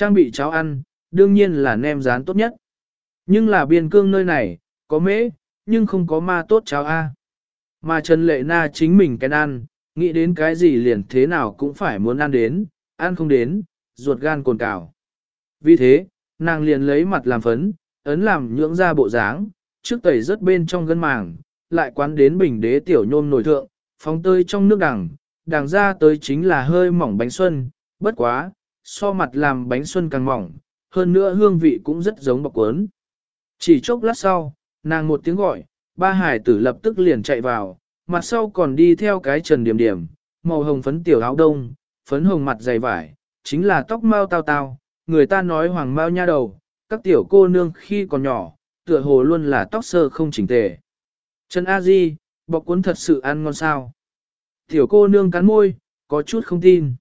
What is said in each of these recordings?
Trang bị cháo ăn, đương nhiên là nem rán tốt nhất. Nhưng là biên cương nơi này, có mễ, nhưng không có ma tốt cháo A. Mà Trần Lệ Na chính mình cái ăn, nghĩ đến cái gì liền thế nào cũng phải muốn ăn đến, ăn không đến, ruột gan cồn cào. Vì thế, nàng liền lấy mặt làm phấn, ấn làm nhưỡng ra bộ dáng, trước tẩy rất bên trong gân màng, lại quán đến bình đế tiểu nhôm nổi thượng, phóng tơi trong nước đằng, đằng ra tới chính là hơi mỏng bánh xuân, bất quá, so mặt làm bánh xuân càng mỏng, hơn nữa hương vị cũng rất giống bọc cuốn. Chỉ chốc lát sau, nàng một tiếng gọi, ba hải tử lập tức liền chạy vào, mặt sau còn đi theo cái trần điểm điểm, màu hồng phấn tiểu áo đông, phấn hồng mặt dày vải, chính là tóc mau tao tao, người ta nói hoàng mau nha đầu, các tiểu cô nương khi còn nhỏ, tựa hồ luôn là tóc sơ không chỉnh tề. Trần A Di, bọc cuốn thật sự ăn ngon sao? Tiểu cô nương cắn môi, có chút không tin.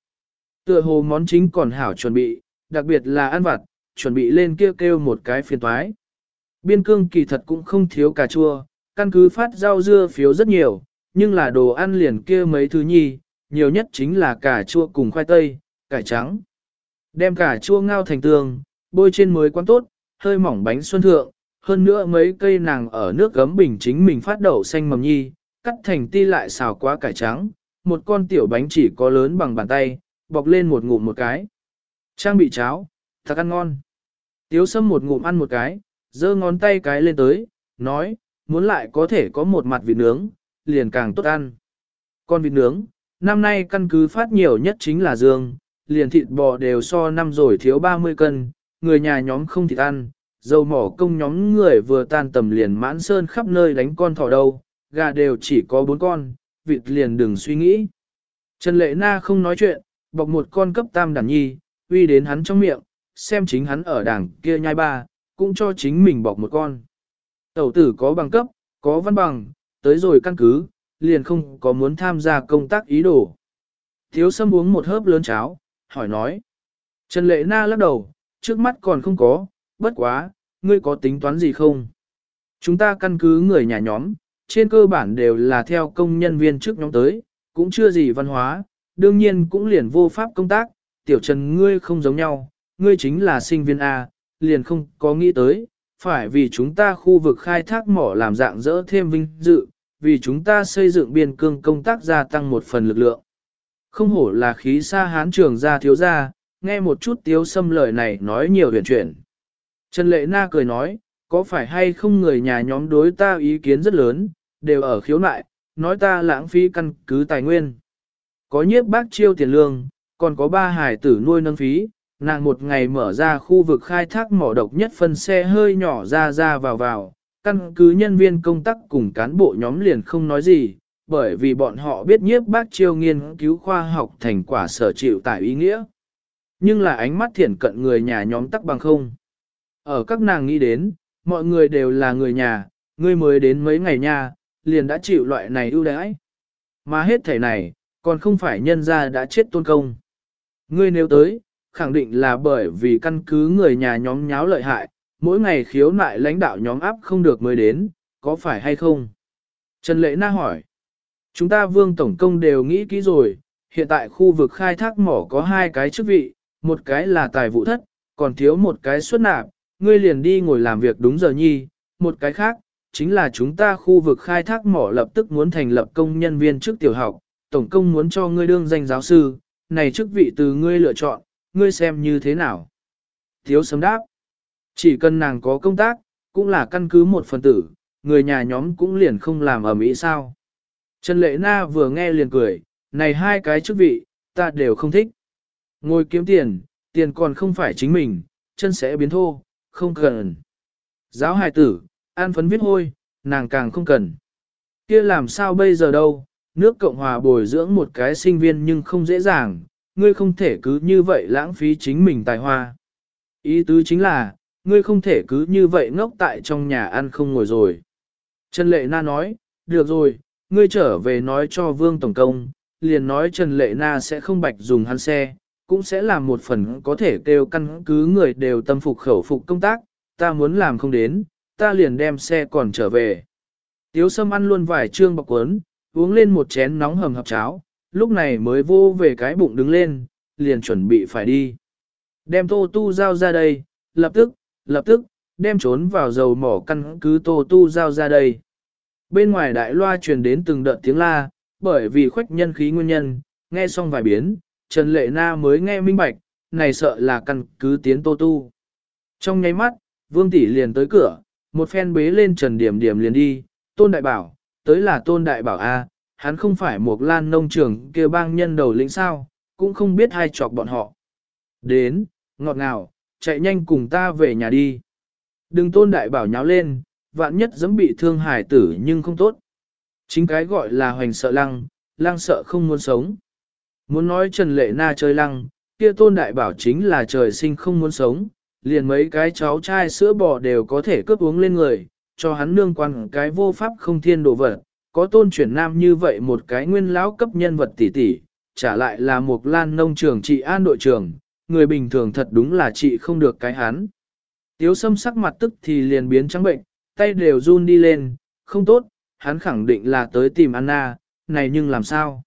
Tựa hồ món chính còn hảo chuẩn bị, đặc biệt là ăn vặt, chuẩn bị lên kêu kêu một cái phiền toái. Biên cương kỳ thật cũng không thiếu cà chua, căn cứ phát rau dưa phiếu rất nhiều, nhưng là đồ ăn liền kia mấy thứ nhi, nhiều nhất chính là cà chua cùng khoai tây, cải trắng. Đem cà chua ngao thành tường, bôi trên mới quán tốt, hơi mỏng bánh xuân thượng, hơn nữa mấy cây nàng ở nước gấm bình chính mình phát đậu xanh mầm nhi, cắt thành ti lại xào quá cải trắng, một con tiểu bánh chỉ có lớn bằng bàn tay, bọc lên một ngụm một cái. Trang bị cháo, thật ăn ngon. Tiếu sâm một ngụm ăn một cái, giơ ngón tay cái lên tới, nói, muốn lại có thể có một mặt vịt nướng, liền càng tốt ăn. Con vịt nướng, năm nay căn cứ phát nhiều nhất chính là dương, liền thịt bò đều so năm rồi thiếu 30 cân, người nhà nhóm không thịt ăn, dầu mỏ công nhóm người vừa tan tầm liền mãn sơn khắp nơi đánh con thỏ đâu, gà đều chỉ có bốn con, vịt liền đừng suy nghĩ. Trần Lệ Na không nói chuyện, bọc một con cấp tam đàn nhi, uy đến hắn trong miệng, xem chính hắn ở đảng kia nhai ba, cũng cho chính mình bọc một con. Tẩu tử có bằng cấp, có văn bằng, tới rồi căn cứ, liền không có muốn tham gia công tác ý đồ. Thiếu sâm uống một hớp lớn cháo, hỏi nói. Trần Lệ Na lắc đầu, trước mắt còn không có, bất quá, ngươi có tính toán gì không? Chúng ta căn cứ người nhà nhóm, trên cơ bản đều là theo công nhân viên trước nhóm tới, cũng chưa gì văn hóa, đương nhiên cũng liền vô pháp công tác, tiểu trần ngươi không giống nhau, ngươi chính là sinh viên A, liền không có nghĩ tới, phải vì chúng ta khu vực khai thác mỏ làm dạng dỡ thêm vinh dự, vì chúng ta xây dựng biên cương công tác gia tăng một phần lực lượng. Không hổ là khí xa hán trường gia thiếu gia, nghe một chút tiếu xâm lời này nói nhiều huyền chuyển Trần Lệ Na cười nói, có phải hay không người nhà nhóm đối ta ý kiến rất lớn, đều ở khiếu nại, nói ta lãng phí căn cứ tài nguyên. Có nhiếp bác chiêu tiền lương, còn có ba hải tử nuôi nâng phí, nàng một ngày mở ra khu vực khai thác mỏ độc nhất phân xe hơi nhỏ ra ra vào vào, căn cứ nhân viên công tác cùng cán bộ nhóm liền không nói gì, bởi vì bọn họ biết nhiếp bác chiêu nghiên cứu khoa học thành quả sở chịu tại ý nghĩa. Nhưng là ánh mắt thiển cận người nhà nhóm tắc bằng không. Ở các nàng nghĩ đến, mọi người đều là người nhà, ngươi mới đến mấy ngày nha, liền đã chịu loại này ưu đãi. Mà hết thể này, còn không phải nhân ra đã chết tôn công. Ngươi nếu tới, khẳng định là bởi vì căn cứ người nhà nhóm nháo lợi hại, mỗi ngày khiếu nại lãnh đạo nhóm áp không được mới đến, có phải hay không? Trần Lệ Na hỏi. Chúng ta vương tổng công đều nghĩ kỹ rồi, hiện tại khu vực khai thác mỏ có hai cái chức vị, một cái là tài vụ thất, còn thiếu một cái xuất nạp, ngươi liền đi ngồi làm việc đúng giờ nhi, một cái khác, chính là chúng ta khu vực khai thác mỏ lập tức muốn thành lập công nhân viên trước tiểu học, tổng công muốn cho ngươi đương danh giáo sư, này chức vị từ ngươi lựa chọn, ngươi xem như thế nào. Thiếu sớm đáp, chỉ cần nàng có công tác, cũng là căn cứ một phần tử, người nhà nhóm cũng liền không làm ở Mỹ sao. Trần Lệ Na vừa nghe liền cười, này hai cái chức vị, ta đều không thích. Ngồi kiếm tiền, tiền còn không phải chính mình, chân sẽ biến thô, không cần. Giáo hài tử, an phấn viết hôi, nàng càng không cần. kia làm sao bây giờ đâu, nước Cộng Hòa bồi dưỡng một cái sinh viên nhưng không dễ dàng, ngươi không thể cứ như vậy lãng phí chính mình tài hoa. Ý tứ chính là, ngươi không thể cứ như vậy ngốc tại trong nhà ăn không ngồi rồi. Trần Lệ Na nói, được rồi, ngươi trở về nói cho Vương Tổng Công, liền nói Trần Lệ Na sẽ không bạch dùng hắn xe, cũng sẽ làm một phần có thể kêu căn cứ người đều tâm phục khẩu phục công tác, ta muốn làm không đến, ta liền đem xe còn trở về. Tiếu sâm ăn luôn vài trương bọc quấn, uống lên một chén nóng hầm hập cháo, lúc này mới vô về cái bụng đứng lên, liền chuẩn bị phải đi. Đem tô tu giao ra đây, lập tức, lập tức, đem trốn vào dầu mỏ căn cứ tô tu giao ra đây. Bên ngoài đại loa truyền đến từng đợt tiếng la, bởi vì khuếch nhân khí nguyên nhân, nghe xong vài biến, Trần Lệ Na mới nghe minh bạch, này sợ là căn cứ tiến tô tu. Trong nháy mắt, Vương Tỷ liền tới cửa, một phen bế lên Trần Điểm Điểm liền đi, Tôn Đại Bảo, tới là Tôn Đại Bảo A, hắn không phải một lan nông trường kia bang nhân đầu lĩnh sao, cũng không biết hai chọc bọn họ. Đến, ngọt ngào, chạy nhanh cùng ta về nhà đi. Đừng Tôn Đại Bảo nháo lên, vạn nhất dẫm bị thương hải tử nhưng không tốt. Chính cái gọi là hoành sợ lăng, lăng sợ không muốn sống. Muốn nói Trần Lệ Na chơi lăng, kia tôn đại bảo chính là trời sinh không muốn sống, liền mấy cái cháu trai sữa bò đều có thể cướp uống lên người, cho hắn nương quan cái vô pháp không thiên đồ vật, có tôn chuyển nam như vậy một cái nguyên lão cấp nhân vật tỷ tỷ, trả lại là một lan nông trường trị an đội trưởng, người bình thường thật đúng là trị không được cái hắn. Tiếu sâm sắc mặt tức thì liền biến trắng bệnh, tay đều run đi lên, không tốt, hắn khẳng định là tới tìm Anna, này nhưng làm sao?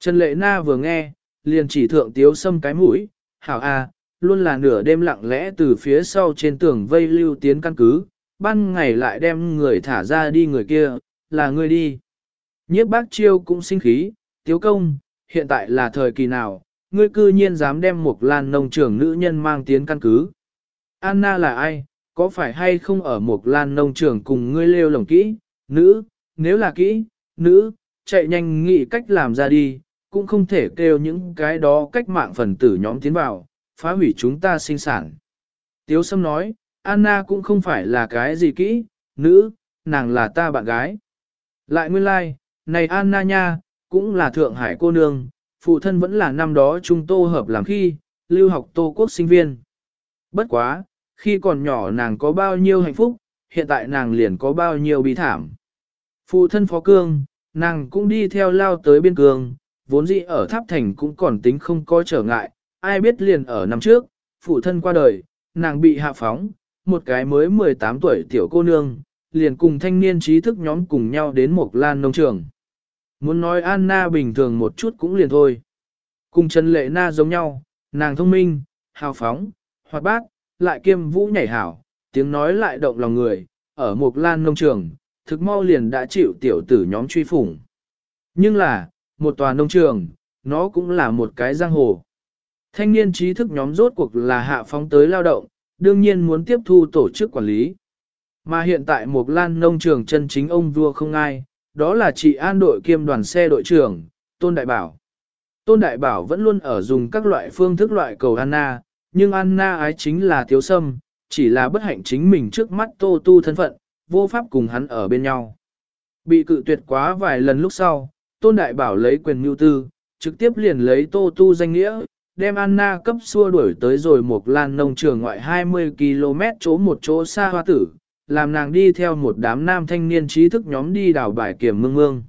Trần Lệ Na vừa nghe, liền chỉ thượng tiếu sâm cái mũi, hảo a, luôn là nửa đêm lặng lẽ từ phía sau trên tường vây lưu tiến căn cứ, ban ngày lại đem người thả ra đi người kia, là người đi. Nhiếp bác chiêu cũng sinh khí, tiếu công, hiện tại là thời kỳ nào, ngươi cư nhiên dám đem một lan nông trường nữ nhân mang tiến căn cứ. Anna là ai, có phải hay không ở một lan nông trường cùng ngươi lêu lồng kỹ, nữ, nếu là kỹ, nữ, chạy nhanh nghĩ cách làm ra đi, cũng không thể kêu những cái đó cách mạng phần tử nhóm tiến vào, phá hủy chúng ta sinh sản. Tiếu Sâm nói, Anna cũng không phải là cái gì kỹ, nữ, nàng là ta bạn gái. Lại nguyên lai, like, này Anna nha, cũng là Thượng Hải cô nương, phụ thân vẫn là năm đó chúng tô hợp làm khi, lưu học tô quốc sinh viên. Bất quá, khi còn nhỏ nàng có bao nhiêu hạnh phúc, hiện tại nàng liền có bao nhiêu bí thảm. Phụ thân phó cương, nàng cũng đi theo lao tới biên cương, vốn dĩ ở tháp thành cũng còn tính không có trở ngại, ai biết liền ở năm trước, phụ thân qua đời, nàng bị hạ phóng, một cái mới 18 tuổi tiểu cô nương, liền cùng thanh niên trí thức nhóm cùng nhau đến một lan nông trường. Muốn nói Anna bình thường một chút cũng liền thôi. Cùng Trần Lệ Na giống nhau, nàng thông minh, hào phóng, hoạt bát, lại kiêm vũ nhảy hảo, tiếng nói lại động lòng người, ở một lan nông trường, thực mau liền đã chịu tiểu tử nhóm truy phủng. Nhưng là, một tòa nông trường, nó cũng là một cái giang hồ. Thanh niên trí thức nhóm rốt cuộc là hạ phóng tới lao động, đương nhiên muốn tiếp thu tổ chức quản lý. Mà hiện tại một lan nông trường chân chính ông vua không ai, đó là chị an đội kiêm đoàn xe đội trưởng, Tôn Đại Bảo. Tôn Đại Bảo vẫn luôn ở dùng các loại phương thức loại cầu Anna, nhưng Anna ái chính là thiếu sâm, chỉ là bất hạnh chính mình trước mắt Tô Tu thân phận, vô pháp cùng hắn ở bên nhau. Bị cự tuyệt quá vài lần lúc sau, Tôn Đại Bảo lấy quyền mưu tư, trực tiếp liền lấy Tô Tu danh nghĩa, đem Anna cấp xua đuổi tới rồi một lan nông trường ngoại 20 km chỗ một chỗ xa hoa tử, làm nàng đi theo một đám nam thanh niên trí thức nhóm đi đào bài kiểm mương mương.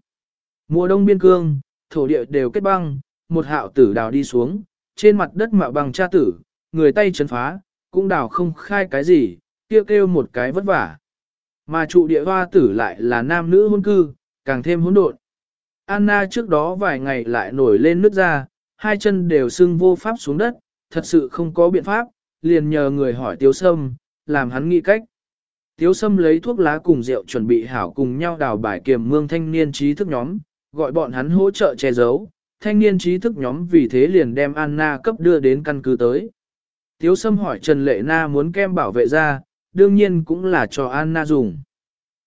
Mùa đông biên cương, thổ địa đều kết băng, một hạo tử đào đi xuống, trên mặt đất mạo bằng cha tử, người tay chấn phá, cũng đào không khai cái gì, kêu kêu một cái vất vả. Mà trụ địa hoa tử lại là nam nữ hôn cư, càng thêm hỗn độn. Anna trước đó vài ngày lại nổi lên nước ra, hai chân đều sưng vô pháp xuống đất, thật sự không có biện pháp, liền nhờ người hỏi Tiếu Sâm, làm hắn nghĩ cách. Tiếu Sâm lấy thuốc lá cùng rượu chuẩn bị hảo cùng nhau đào bài kiềm mương thanh niên trí thức nhóm, gọi bọn hắn hỗ trợ che giấu, thanh niên trí thức nhóm vì thế liền đem Anna cấp đưa đến căn cứ tới. Tiếu Sâm hỏi Trần Lệ Na muốn kem bảo vệ ra, đương nhiên cũng là cho Anna dùng.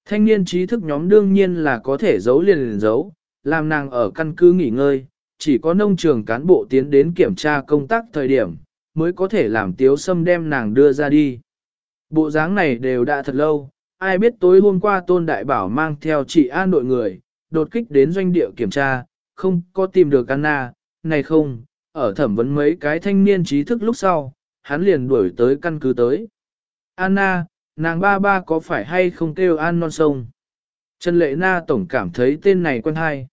Thanh niên trí thức nhóm đương nhiên là có thể giấu liền liền giấu, làm nàng ở căn cứ nghỉ ngơi, chỉ có nông trường cán bộ tiến đến kiểm tra công tác thời điểm, mới có thể làm tiếu sâm đem nàng đưa ra đi. Bộ dáng này đều đã thật lâu, ai biết tối hôm qua Tôn Đại Bảo mang theo chị an đội người, đột kích đến doanh địa kiểm tra, không có tìm được Anna, này không, ở thẩm vấn mấy cái thanh niên trí thức lúc sau, hắn liền đuổi tới căn cứ tới. Anna, nàng ba ba có phải hay không kêu An non sông? Trần Lệ Na tổng cảm thấy tên này quen hay.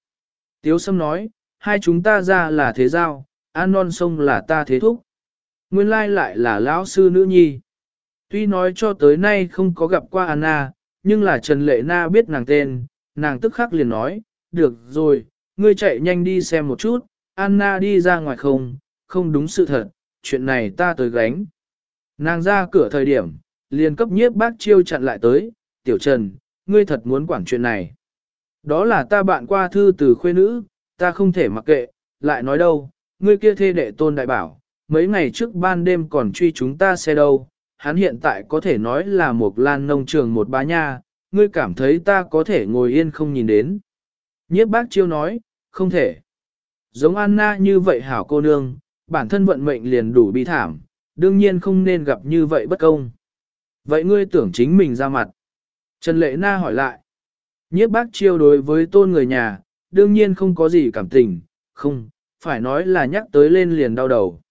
Tiếu Sâm nói, hai chúng ta ra là thế giao, An non sông là ta thế thúc. Nguyên lai lại là lão sư nữ nhi. Tuy nói cho tới nay không có gặp qua Anna, nhưng là Trần Lệ Na biết nàng tên, nàng tức khắc liền nói, được rồi, ngươi chạy nhanh đi xem một chút, Anna đi ra ngoài không, không đúng sự thật, chuyện này ta tới gánh. Nàng ra cửa thời điểm, liền cấp nhiếp bác chiêu chặn lại tới, tiểu trần, ngươi thật muốn quản chuyện này. Đó là ta bạn qua thư từ khuê nữ, ta không thể mặc kệ, lại nói đâu, ngươi kia thê đệ tôn đại bảo, mấy ngày trước ban đêm còn truy chúng ta xe đâu, hắn hiện tại có thể nói là một lan nông trường một bá nha, ngươi cảm thấy ta có thể ngồi yên không nhìn đến. Nhiếp bác chiêu nói, không thể. Giống Anna như vậy hảo cô nương, bản thân vận mệnh liền đủ bi thảm, đương nhiên không nên gặp như vậy bất công. Vậy ngươi tưởng chính mình ra mặt. Trần Lệ Na hỏi lại. Nhiếp bác chiêu đối với tôn người nhà, đương nhiên không có gì cảm tình, không, phải nói là nhắc tới lên liền đau đầu.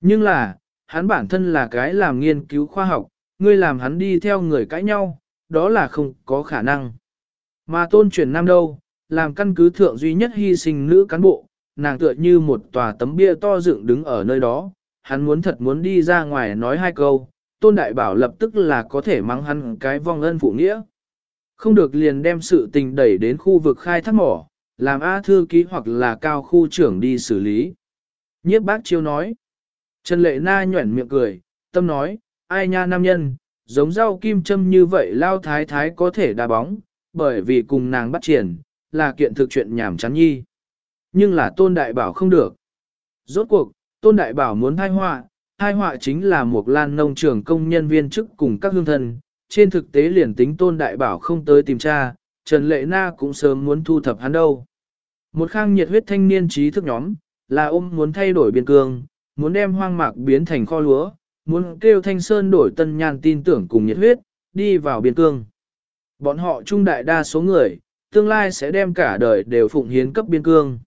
Nhưng là, hắn bản thân là cái làm nghiên cứu khoa học, ngươi làm hắn đi theo người cãi nhau, đó là không có khả năng. Mà tôn truyền nam đâu, làm căn cứ thượng duy nhất hy sinh nữ cán bộ, nàng tựa như một tòa tấm bia to dựng đứng ở nơi đó, hắn muốn thật muốn đi ra ngoài nói hai câu, tôn đại bảo lập tức là có thể mắng hắn cái vong ân phụ nghĩa. Không được liền đem sự tình đẩy đến khu vực khai thác mỏ, làm A thư ký hoặc là cao khu trưởng đi xử lý. Nhiếp bác chiêu nói. Trần lệ na nhuẩn miệng cười, tâm nói, ai nha nam nhân, giống rau kim châm như vậy lao thái thái có thể đá bóng, bởi vì cùng nàng bắt triển, là kiện thực chuyện nhảm chán nhi. Nhưng là tôn đại bảo không được. Rốt cuộc, tôn đại bảo muốn thai họa, thai họa chính là một lan nông trường công nhân viên chức cùng các hương thân. Trên thực tế liền tính tôn đại bảo không tới tìm cha, Trần Lệ Na cũng sớm muốn thu thập hắn đâu. Một khang nhiệt huyết thanh niên trí thức nhóm, là ôm muốn thay đổi biên cương, muốn đem hoang mạc biến thành kho lúa, muốn kêu thanh sơn đổi tân nhàn tin tưởng cùng nhiệt huyết, đi vào biên cương. Bọn họ trung đại đa số người, tương lai sẽ đem cả đời đều phụng hiến cấp biên cương.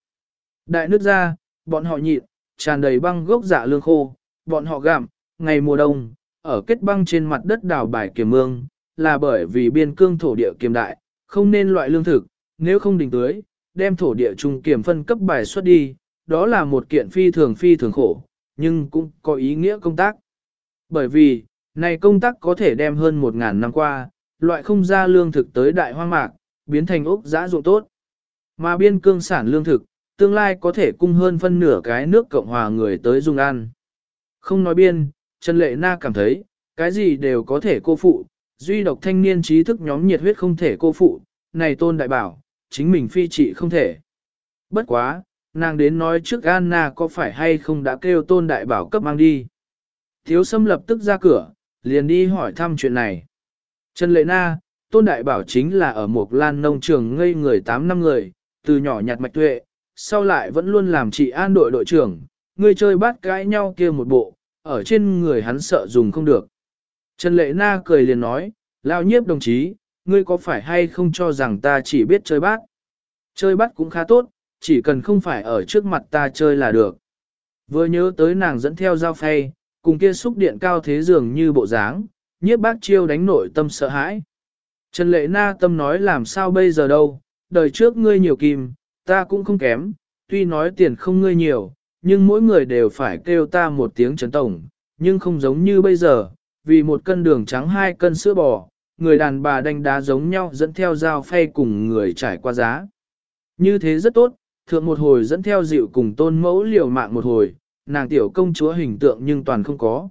Đại nước ra, bọn họ nhịn, tràn đầy băng gốc dạ lương khô, bọn họ gặm, ngày mùa đông, ở kết băng trên mặt đất đảo bài kiềm mương, là bởi vì biên cương thổ địa kiềm đại, không nên loại lương thực, nếu không đình tưới, đem thổ địa trung kiểm phân cấp bài xuất đi, đó là một kiện phi thường phi thường khổ, nhưng cũng có ý nghĩa công tác. Bởi vì, này công tác có thể đem hơn một ngàn năm qua, loại không ra lương thực tới đại hoang mạc, biến thành ốc giã ruộng tốt. Mà biên cương sản lương thực, tương lai có thể cung hơn phân nửa cái nước Cộng hòa người tới dùng ăn. Không nói biên, Trần Lệ Na cảm thấy, cái gì đều có thể cô phụ, duy độc thanh niên trí thức nhóm nhiệt huyết không thể cô phụ, này tôn đại bảo, chính mình phi trị không thể. Bất quá, nàng đến nói trước Anna có phải hay không đã kêu tôn đại bảo cấp mang đi. Thiếu sâm lập tức ra cửa, liền đi hỏi thăm chuyện này. Trần Lệ Na, tôn đại bảo chính là ở một lan nông trường ngây người 8 năm người, từ nhỏ nhặt mạch tuệ, sau lại vẫn luôn làm chị an đội đội trưởng, người chơi bắt cãi nhau kia một bộ, ở trên người hắn sợ dùng không được. Trần Lệ Na cười liền nói, lao nhiếp đồng chí, ngươi có phải hay không cho rằng ta chỉ biết chơi bát? Chơi bát cũng khá tốt, chỉ cần không phải ở trước mặt ta chơi là được. Vừa nhớ tới nàng dẫn theo dao phay, cùng kia xúc điện cao thế dường như bộ dáng, nhiếp bác chiêu đánh nội tâm sợ hãi. Trần Lệ Na tâm nói làm sao bây giờ đâu, đời trước ngươi nhiều kim, ta cũng không kém, tuy nói tiền không ngươi nhiều, nhưng mỗi người đều phải kêu ta một tiếng trấn tổng, nhưng không giống như bây giờ, vì một cân đường trắng hai cân sữa bò, người đàn bà đánh đá giống nhau dẫn theo dao phay cùng người trải qua giá. Như thế rất tốt, thượng một hồi dẫn theo dịu cùng tôn mẫu liều mạng một hồi, nàng tiểu công chúa hình tượng nhưng toàn không có.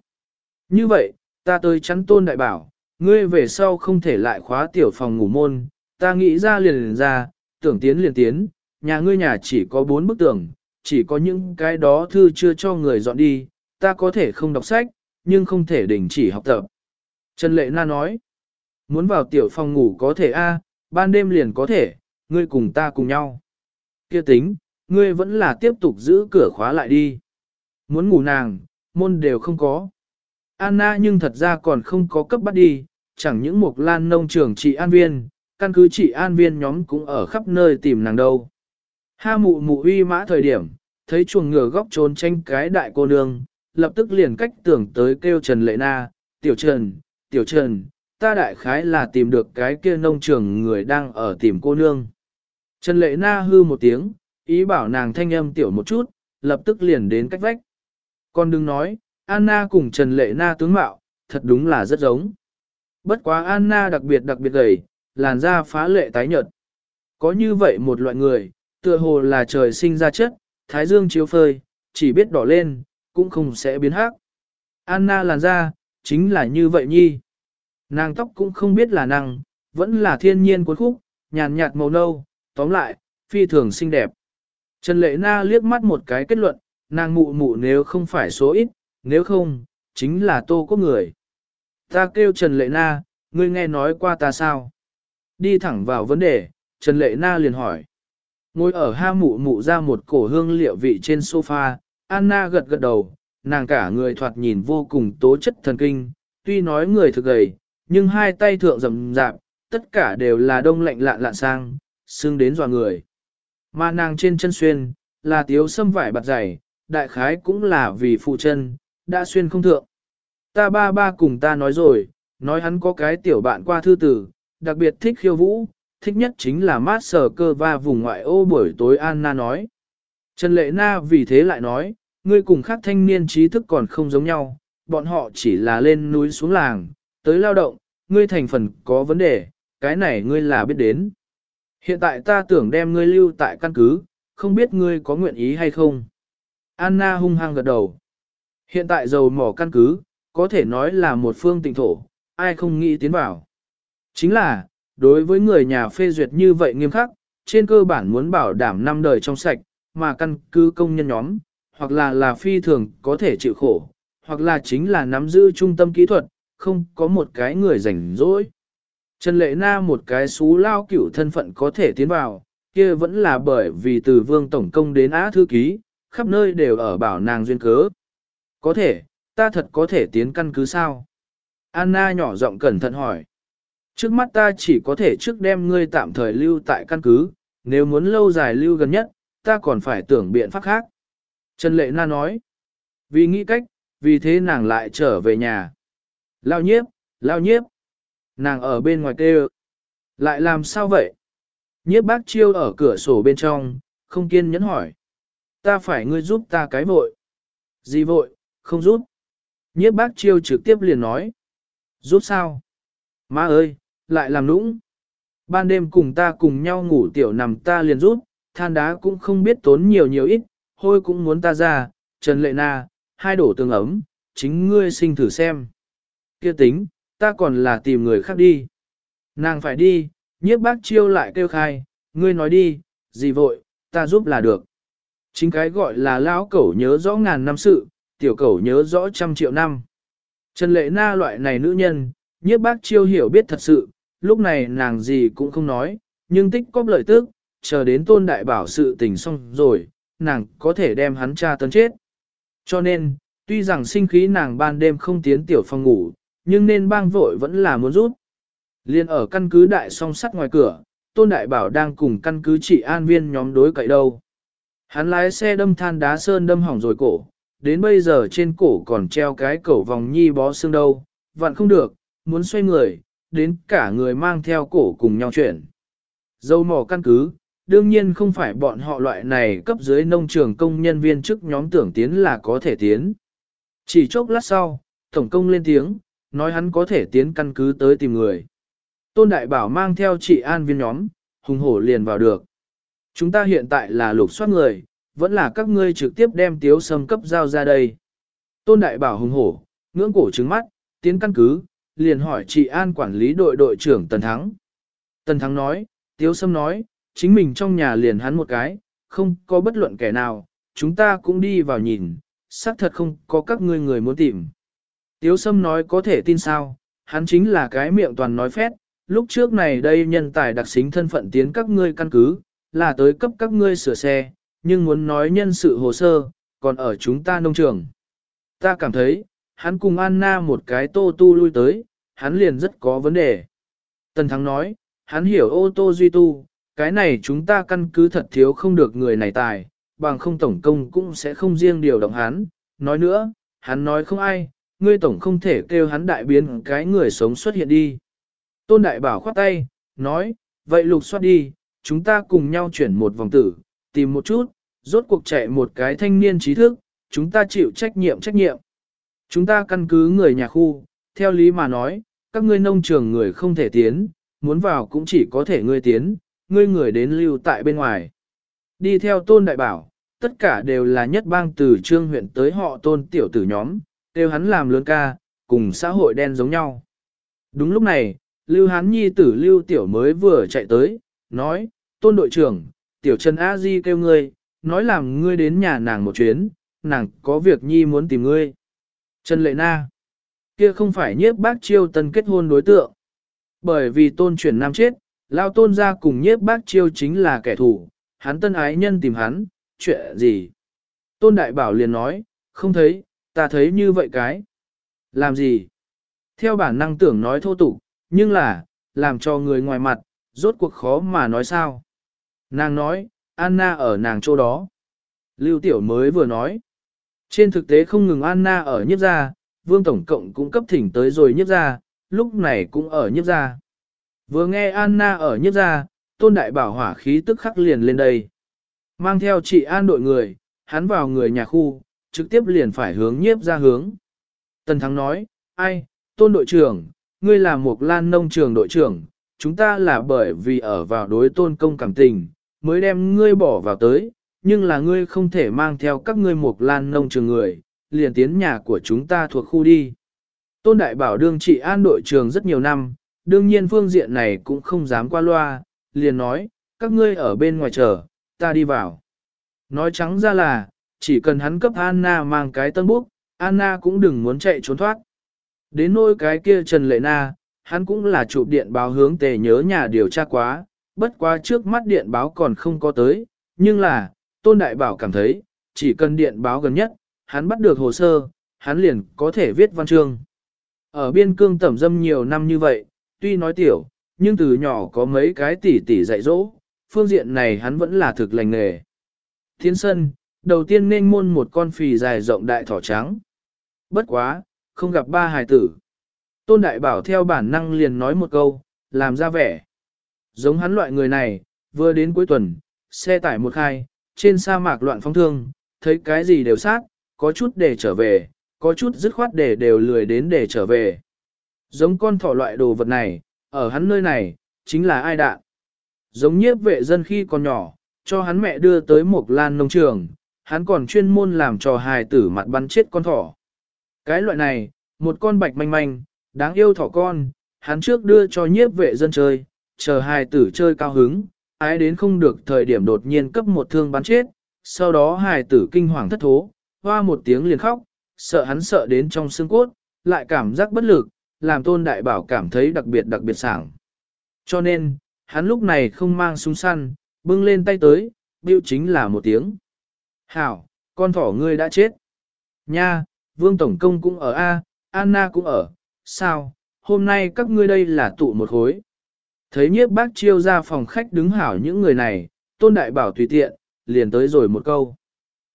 Như vậy, ta tới chắn tôn đại bảo, ngươi về sau không thể lại khóa tiểu phòng ngủ môn, ta nghĩ ra liền liền ra, tưởng tiến liền tiến, nhà ngươi nhà chỉ có bốn bức tường, chỉ có những cái đó thư chưa cho người dọn đi, ta có thể không đọc sách, nhưng không thể đình chỉ học tập. Trần Lệ Na nói, muốn vào tiểu phòng ngủ có thể a, ban đêm liền có thể, ngươi cùng ta cùng nhau. Kia tính, ngươi vẫn là tiếp tục giữ cửa khóa lại đi. Muốn ngủ nàng, môn đều không có. Anna nhưng thật ra còn không có cấp bắt đi, chẳng những một lan nông trường trị an viên, căn cứ trị an viên nhóm cũng ở khắp nơi tìm nàng đâu. Ha mụ mụ uy mã thời điểm, thấy chuồng ngựa góc trốn tranh cái đại cô nương, lập tức liền cách tưởng tới kêu Trần Lệ Na, Tiểu Trần, Tiểu Trần, ta đại khái là tìm được cái kia nông trường người đang ở tìm cô nương. Trần Lệ Na hư một tiếng, ý bảo nàng thanh âm tiểu một chút, lập tức liền đến cách vách. Con đừng nói, Anna cùng Trần Lệ Na tướng mạo, thật đúng là rất giống. Bất quá Anna đặc biệt đặc biệt gầy, làn da phá lệ tái nhợt. Có như vậy một loại người, tựa hồ là trời sinh ra chất, thái dương chiếu phơi, chỉ biết đỏ lên, cũng không sẽ biến hắc. Anna làn da, chính là như vậy nhi. Nàng tóc cũng không biết là nàng, vẫn là thiên nhiên cuốn khúc, nhàn nhạt màu nâu, tóm lại, phi thường xinh đẹp. Trần Lệ Na liếc mắt một cái kết luận, nàng mụ mụ nếu không phải số ít, nếu không, chính là tô có người. Ta kêu Trần Lệ Na, ngươi nghe nói qua ta sao? Đi thẳng vào vấn đề, Trần Lệ Na liền hỏi. Ngồi ở ha mụ mụ ra một cổ hương liệu vị trên sofa, Anna gật gật đầu, nàng cả người thoạt nhìn vô cùng tố chất thần kinh, tuy nói người thực gầy, nhưng hai tay thượng rầm rạp, tất cả đều là đông lạnh lạn lạn sang, xương đến dò người. Mà nàng trên chân xuyên, là tiếu sâm vải bạt dày, đại khái cũng là vì phụ chân, đã xuyên không thượng. Ta ba ba cùng ta nói rồi, nói hắn có cái tiểu bạn qua thư tử, đặc biệt thích khiêu vũ, thích nhất chính là mát sở cơ và vùng ngoại ô buổi tối Anna nói. Trần Lệ Na vì thế lại nói, ngươi cùng khác thanh niên trí thức còn không giống nhau, bọn họ chỉ là lên núi xuống làng, tới lao động, ngươi thành phần có vấn đề, cái này ngươi là biết đến. Hiện tại ta tưởng đem ngươi lưu tại căn cứ, không biết ngươi có nguyện ý hay không. Anna hung hăng gật đầu. Hiện tại dầu mỏ căn cứ, có thể nói là một phương tịnh thổ, ai không nghĩ tiến vào. Chính là, đối với người nhà phê duyệt như vậy nghiêm khắc, trên cơ bản muốn bảo đảm năm đời trong sạch, mà căn cứ công nhân nhóm, hoặc là là phi thường có thể chịu khổ, hoặc là chính là nắm giữ trung tâm kỹ thuật, không có một cái người rảnh rỗi. Trần Lệ Na một cái xú lao cửu thân phận có thể tiến vào, kia vẫn là bởi vì từ vương tổng công đến á thư ký, khắp nơi đều ở bảo nàng duyên cớ. Có thể, ta thật có thể tiến căn cứ sao? Anna nhỏ giọng cẩn thận hỏi. Trước mắt ta chỉ có thể trước đem ngươi tạm thời lưu tại căn cứ, nếu muốn lâu dài lưu gần nhất, ta còn phải tưởng biện pháp khác. Trần Lệ Na nói. Vì nghĩ cách, vì thế nàng lại trở về nhà. Lao nhiếp, lao nhiếp. Nàng ở bên ngoài kêu. Lại làm sao vậy? Nhiếp bác chiêu ở cửa sổ bên trong, không kiên nhẫn hỏi. Ta phải ngươi giúp ta cái vội. Gì vội, không giúp. Nhiếp bác chiêu trực tiếp liền nói. Giúp sao? Má ơi, lại làm nũng. Ban đêm cùng ta cùng nhau ngủ tiểu nằm ta liền giúp. than đá cũng không biết tốn nhiều nhiều ít, hôi cũng muốn ta ra, Trần Lệ Na, hai đổ tương ấm, chính ngươi sinh thử xem. Kia tính, ta còn là tìm người khác đi. Nàng phải đi, nhiếp bác chiêu lại kêu khai, ngươi nói đi, gì vội, ta giúp là được. Chính cái gọi là lão cẩu nhớ rõ ngàn năm sự, tiểu cẩu nhớ rõ trăm triệu năm. Trần Lệ Na loại này nữ nhân, nhiếp bác chiêu hiểu biết thật sự, lúc này nàng gì cũng không nói, nhưng tích cóp lợi tức, chờ đến tôn đại bảo sự tình xong rồi, nàng có thể đem hắn cha tấn chết. Cho nên, tuy rằng sinh khí nàng ban đêm không tiến tiểu phòng ngủ, nhưng nên bang vội vẫn là muốn rút. Liên ở căn cứ đại song sắt ngoài cửa, tôn đại bảo đang cùng căn cứ trị an viên nhóm đối cậy đâu. Hắn lái xe đâm than đá sơn đâm hỏng rồi cổ, đến bây giờ trên cổ còn treo cái cổ vòng nhi bó xương đâu, vặn không được, muốn xoay người, đến cả người mang theo cổ cùng nhau chuyển. Dâu mỏ căn cứ, đương nhiên không phải bọn họ loại này cấp dưới nông trường công nhân viên chức nhóm tưởng tiến là có thể tiến. Chỉ chốc lát sau, tổng công lên tiếng, nói hắn có thể tiến căn cứ tới tìm người. Tôn Đại Bảo mang theo chị an viên nhóm, hùng hổ liền vào được. Chúng ta hiện tại là lục soát người, vẫn là các ngươi trực tiếp đem tiếu sâm cấp giao ra đây. Tôn Đại Bảo hùng hổ, ngưỡng cổ trứng mắt, tiến căn cứ, liền hỏi chị An quản lý đội đội trưởng Tần Thắng. Tần Thắng nói, Tiếu Sâm nói, chính mình trong nhà liền hắn một cái, không có bất luận kẻ nào, chúng ta cũng đi vào nhìn, xác thật không có các ngươi người muốn tìm. Tiếu Sâm nói có thể tin sao, hắn chính là cái miệng toàn nói phét, lúc trước này đây nhân tài đặc xính thân phận tiến các ngươi căn cứ, là tới cấp các ngươi sửa xe, nhưng muốn nói nhân sự hồ sơ, còn ở chúng ta nông trường. Ta cảm thấy, hắn cùng Anna một cái tô tu lui tới, hắn liền rất có vấn đề. Tần Thắng nói, hắn hiểu ô tô duy tu, cái này chúng ta căn cứ thật thiếu không được người này tài, bằng không tổng công cũng sẽ không riêng điều động hắn. Nói nữa, hắn nói không ai, ngươi tổng không thể kêu hắn đại biến cái người sống xuất hiện đi. Tôn Đại Bảo khoát tay, nói, vậy lục soát đi, chúng ta cùng nhau chuyển một vòng tử, tìm một chút, rốt cuộc chạy một cái thanh niên trí thức, chúng ta chịu trách nhiệm trách nhiệm. Chúng ta căn cứ người nhà khu, theo lý mà nói, các ngươi nông trường người không thể tiến, muốn vào cũng chỉ có thể ngươi tiến, ngươi người đến lưu tại bên ngoài. Đi theo tôn đại bảo, tất cả đều là nhất bang từ trương huyện tới họ tôn tiểu tử nhóm, kêu hắn làm lớn ca, cùng xã hội đen giống nhau. Đúng lúc này, Lưu Hán Nhi tử Lưu Tiểu mới vừa chạy tới, nói, tôn đội trưởng, Tiểu Trần A Di kêu ngươi, nói làm ngươi đến nhà nàng một chuyến, nàng có việc Nhi muốn tìm ngươi. Trần Lệ Na, kia không phải nhiếp bác chiêu tân kết hôn đối tượng. Bởi vì tôn chuyển nam chết, lao tôn ra cùng nhiếp bác chiêu chính là kẻ thù, hắn tân ái nhân tìm hắn, chuyện gì? Tôn Đại Bảo liền nói, không thấy, ta thấy như vậy cái. Làm gì? Theo bản năng tưởng nói thô tục, nhưng là, làm cho người ngoài mặt, rốt cuộc khó mà nói sao. Nàng nói, Anna ở nàng chỗ đó. Lưu Tiểu mới vừa nói. Trên thực tế không ngừng Anna ở nhiếp gia, Vương Tổng Cộng cũng cấp thỉnh tới rồi nhiếp gia, lúc này cũng ở nhiếp gia. Vừa nghe Anna ở nhiếp gia, Tôn Đại Bảo hỏa khí tức khắc liền lên đây. Mang theo chị An đội người, hắn vào người nhà khu, trực tiếp liền phải hướng nhiếp ra hướng. Tần Thắng nói, ai, tôn đội trưởng, ngươi là một lan nông trường đội trưởng, chúng ta là bởi vì ở vào đối tôn công cảm tình, mới đem ngươi bỏ vào tới, nhưng là ngươi không thể mang theo các ngươi một lan nông trường người, liền tiến nhà của chúng ta thuộc khu đi. Tôn Đại Bảo đương trị an đội trường rất nhiều năm, đương nhiên phương diện này cũng không dám qua loa, liền nói, các ngươi ở bên ngoài chờ, ta đi vào. Nói trắng ra là, chỉ cần hắn cấp Anna mang cái tân bút, Anna cũng đừng muốn chạy trốn thoát. Đến nôi cái kia Trần Lệ Na, hắn cũng là chụp điện báo hướng tề nhớ nhà điều tra quá, bất quá trước mắt điện báo còn không có tới, nhưng là, Tôn Đại Bảo cảm thấy, chỉ cần điện báo gần nhất, hắn bắt được hồ sơ, hắn liền có thể viết văn chương. Ở biên cương tẩm dâm nhiều năm như vậy, tuy nói tiểu, nhưng từ nhỏ có mấy cái tỉ tỉ dạy dỗ, phương diện này hắn vẫn là thực lành nghề. Thiên sân, đầu tiên nên môn một con phì dài rộng đại thỏ trắng. Bất quá, không gặp ba hài tử. Tôn Đại Bảo theo bản năng liền nói một câu, làm ra vẻ. Giống hắn loại người này, vừa đến cuối tuần, xe tải một khai, trên sa mạc loạn phong thương, thấy cái gì đều sát, có chút để trở về, có chút dứt khoát để đều lười đến để trở về. Giống con thỏ loại đồ vật này, ở hắn nơi này, chính là ai đạn. Giống nhiếp vệ dân khi còn nhỏ, cho hắn mẹ đưa tới một lan nông trường, hắn còn chuyên môn làm trò hài tử mặt bắn chết con thỏ. Cái loại này, một con bạch manh manh, đáng yêu thỏ con, hắn trước đưa cho nhiếp vệ dân chơi, chờ hài tử chơi cao hứng, ái đến không được thời điểm đột nhiên cấp một thương bắn chết, sau đó hài tử kinh hoàng thất thố, hoa một tiếng liền khóc, sợ hắn sợ đến trong xương cốt, lại cảm giác bất lực, làm tôn đại bảo cảm thấy đặc biệt đặc biệt sảng. Cho nên, hắn lúc này không mang súng săn, bưng lên tay tới, biểu chính là một tiếng. Hảo, con thỏ ngươi đã chết. Nha, Vương Tổng Công cũng ở A, Anna cũng ở, sao, hôm nay các ngươi đây là tụ một khối. Thấy nhiếp bác chiêu ra phòng khách đứng hảo những người này, tôn đại bảo tùy tiện, liền tới rồi một câu.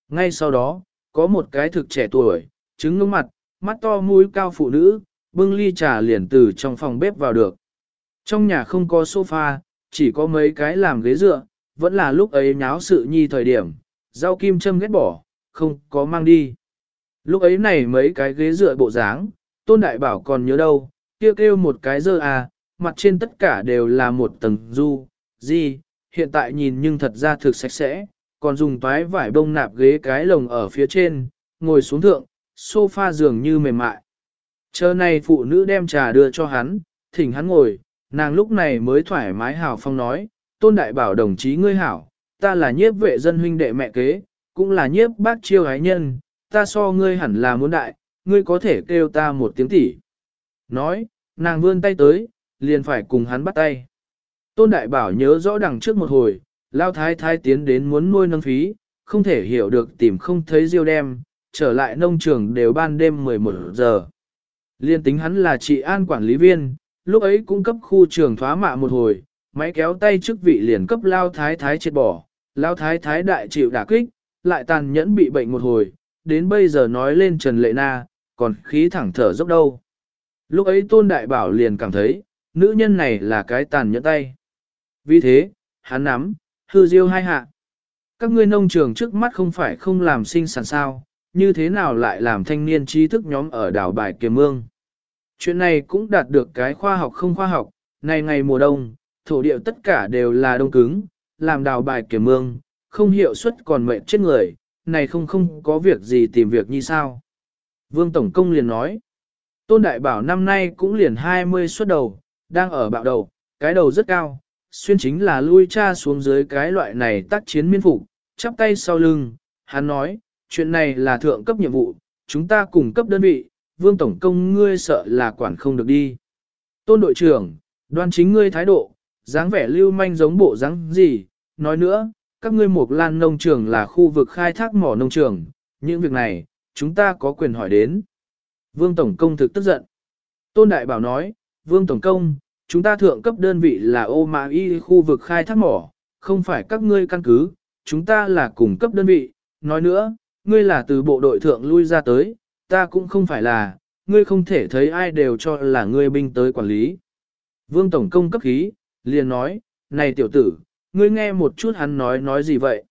Ngay sau đó, có một cái thực trẻ tuổi, trứng ngưỡng mặt, mắt to mũi cao phụ nữ, bưng ly trà liền từ trong phòng bếp vào được. Trong nhà không có sofa, chỉ có mấy cái làm ghế dựa, vẫn là lúc ấy nháo sự nhi thời điểm, rau kim châm ghét bỏ, không có mang đi. Lúc ấy này mấy cái ghế dựa bộ dáng, tôn đại bảo còn nhớ đâu, kêu kêu một cái dơ à, mặt trên tất cả đều là một tầng du, gì, hiện tại nhìn nhưng thật ra thực sạch sẽ, còn dùng toái vải bông nạp ghế cái lồng ở phía trên, ngồi xuống thượng, sofa dường như mềm mại. Chờ này phụ nữ đem trà đưa cho hắn, thỉnh hắn ngồi, nàng lúc này mới thoải mái hào phong nói, tôn đại bảo đồng chí ngươi hảo, ta là nhiếp vệ dân huynh đệ mẹ kế, cũng là nhiếp bác chiêu gái nhân, ta so ngươi hẳn là muốn đại, ngươi có thể kêu ta một tiếng tỷ. Nói, nàng vươn tay tới, liền phải cùng hắn bắt tay. Tôn đại bảo nhớ rõ đằng trước một hồi, lao thái thái tiến đến muốn nuôi nâng phí, không thể hiểu được tìm không thấy diêu đem, trở lại nông trường đều ban đêm 11 giờ. Liên tính hắn là chị an quản lý viên, lúc ấy cung cấp khu trường thoá mạ một hồi, máy kéo tay chức vị liền cấp lao thái thái chết bỏ, lao thái thái đại chịu đả kích, lại tàn nhẫn bị bệnh một hồi, đến bây giờ nói lên Trần Lệ Na, còn khí thẳng thở dốc đâu. Lúc ấy Tôn Đại Bảo liền cảm thấy, nữ nhân này là cái tàn nhẫn tay. Vì thế, hắn nắm, hư diêu hai hạ. Các ngươi nông trường trước mắt không phải không làm sinh sản sao, như thế nào lại làm thanh niên trí thức nhóm ở đảo bài kiềm mương. Chuyện này cũng đạt được cái khoa học không khoa học, này ngày mùa đông, thổ địa tất cả đều là đông cứng, làm đào bài kiểm mương, không hiệu suất còn mệnh chết người, này không không có việc gì tìm việc như sao. Vương Tổng Công liền nói, Tôn Đại Bảo năm nay cũng liền 20 xuất đầu, đang ở bạo đầu, cái đầu rất cao, xuyên chính là lui cha xuống dưới cái loại này tác chiến miên phục, chắp tay sau lưng, hắn nói, chuyện này là thượng cấp nhiệm vụ, chúng ta cùng cấp đơn vị, Vương Tổng Công ngươi sợ là quản không được đi. Tôn đội trưởng, đoan chính ngươi thái độ, dáng vẻ lưu manh giống bộ dáng gì, nói nữa, các ngươi mộc lan nông trường là khu vực khai thác mỏ nông trường, những việc này, chúng ta có quyền hỏi đến. Vương Tổng Công thực tức giận. Tôn Đại Bảo nói, Vương Tổng Công, chúng ta thượng cấp đơn vị là ô mã y khu vực khai thác mỏ, không phải các ngươi căn cứ, chúng ta là cùng cấp đơn vị. Nói nữa, ngươi là từ bộ đội thượng lui ra tới, ta cũng không phải là, ngươi không thể thấy ai đều cho là ngươi binh tới quản lý. Vương Tổng Công cấp khí, liền nói, này tiểu tử, ngươi nghe một chút hắn nói nói gì vậy?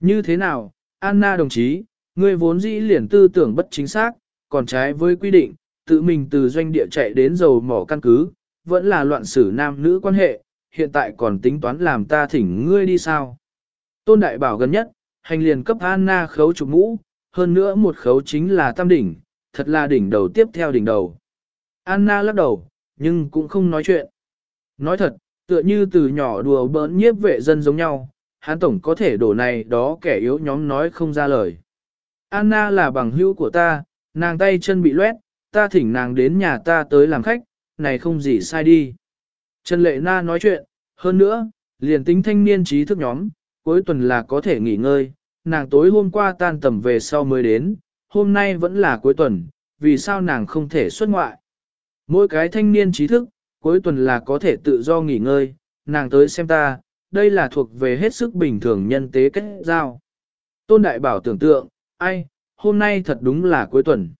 Như thế nào, Anna đồng chí, ngươi vốn dĩ liền tư tưởng bất chính xác, còn trái với quy định, tự mình từ doanh địa chạy đến dầu mỏ căn cứ, vẫn là loạn xử nam nữ quan hệ, hiện tại còn tính toán làm ta thỉnh ngươi đi sao? Tôn Đại Bảo gần nhất, hành liền cấp Anna khấu trục mũ, hơn nữa một khấu chính là tam đỉnh, thật là đỉnh đầu tiếp theo đỉnh đầu. Anna lắc đầu, nhưng cũng không nói chuyện. Nói thật, tựa như từ nhỏ đùa bỡn nhiếp vệ dân giống nhau, hắn tổng có thể đổ này đó kẻ yếu nhóm nói không ra lời. Anna là bằng hữu của ta, nàng tay chân bị loét, ta thỉnh nàng đến nhà ta tới làm khách, này không gì sai đi. Trần Lệ Na nói chuyện, hơn nữa, liền tính thanh niên trí thức nhóm, cuối tuần là có thể nghỉ ngơi, nàng tối hôm qua tan tầm về sau mới đến, hôm nay vẫn là cuối tuần, vì sao nàng không thể xuất ngoại. Mỗi cái thanh niên trí thức, cuối tuần là có thể tự do nghỉ ngơi, nàng tới xem ta, đây là thuộc về hết sức bình thường nhân tế kết giao. Tôn Đại Bảo tưởng tượng, ai, hôm nay thật đúng là cuối tuần.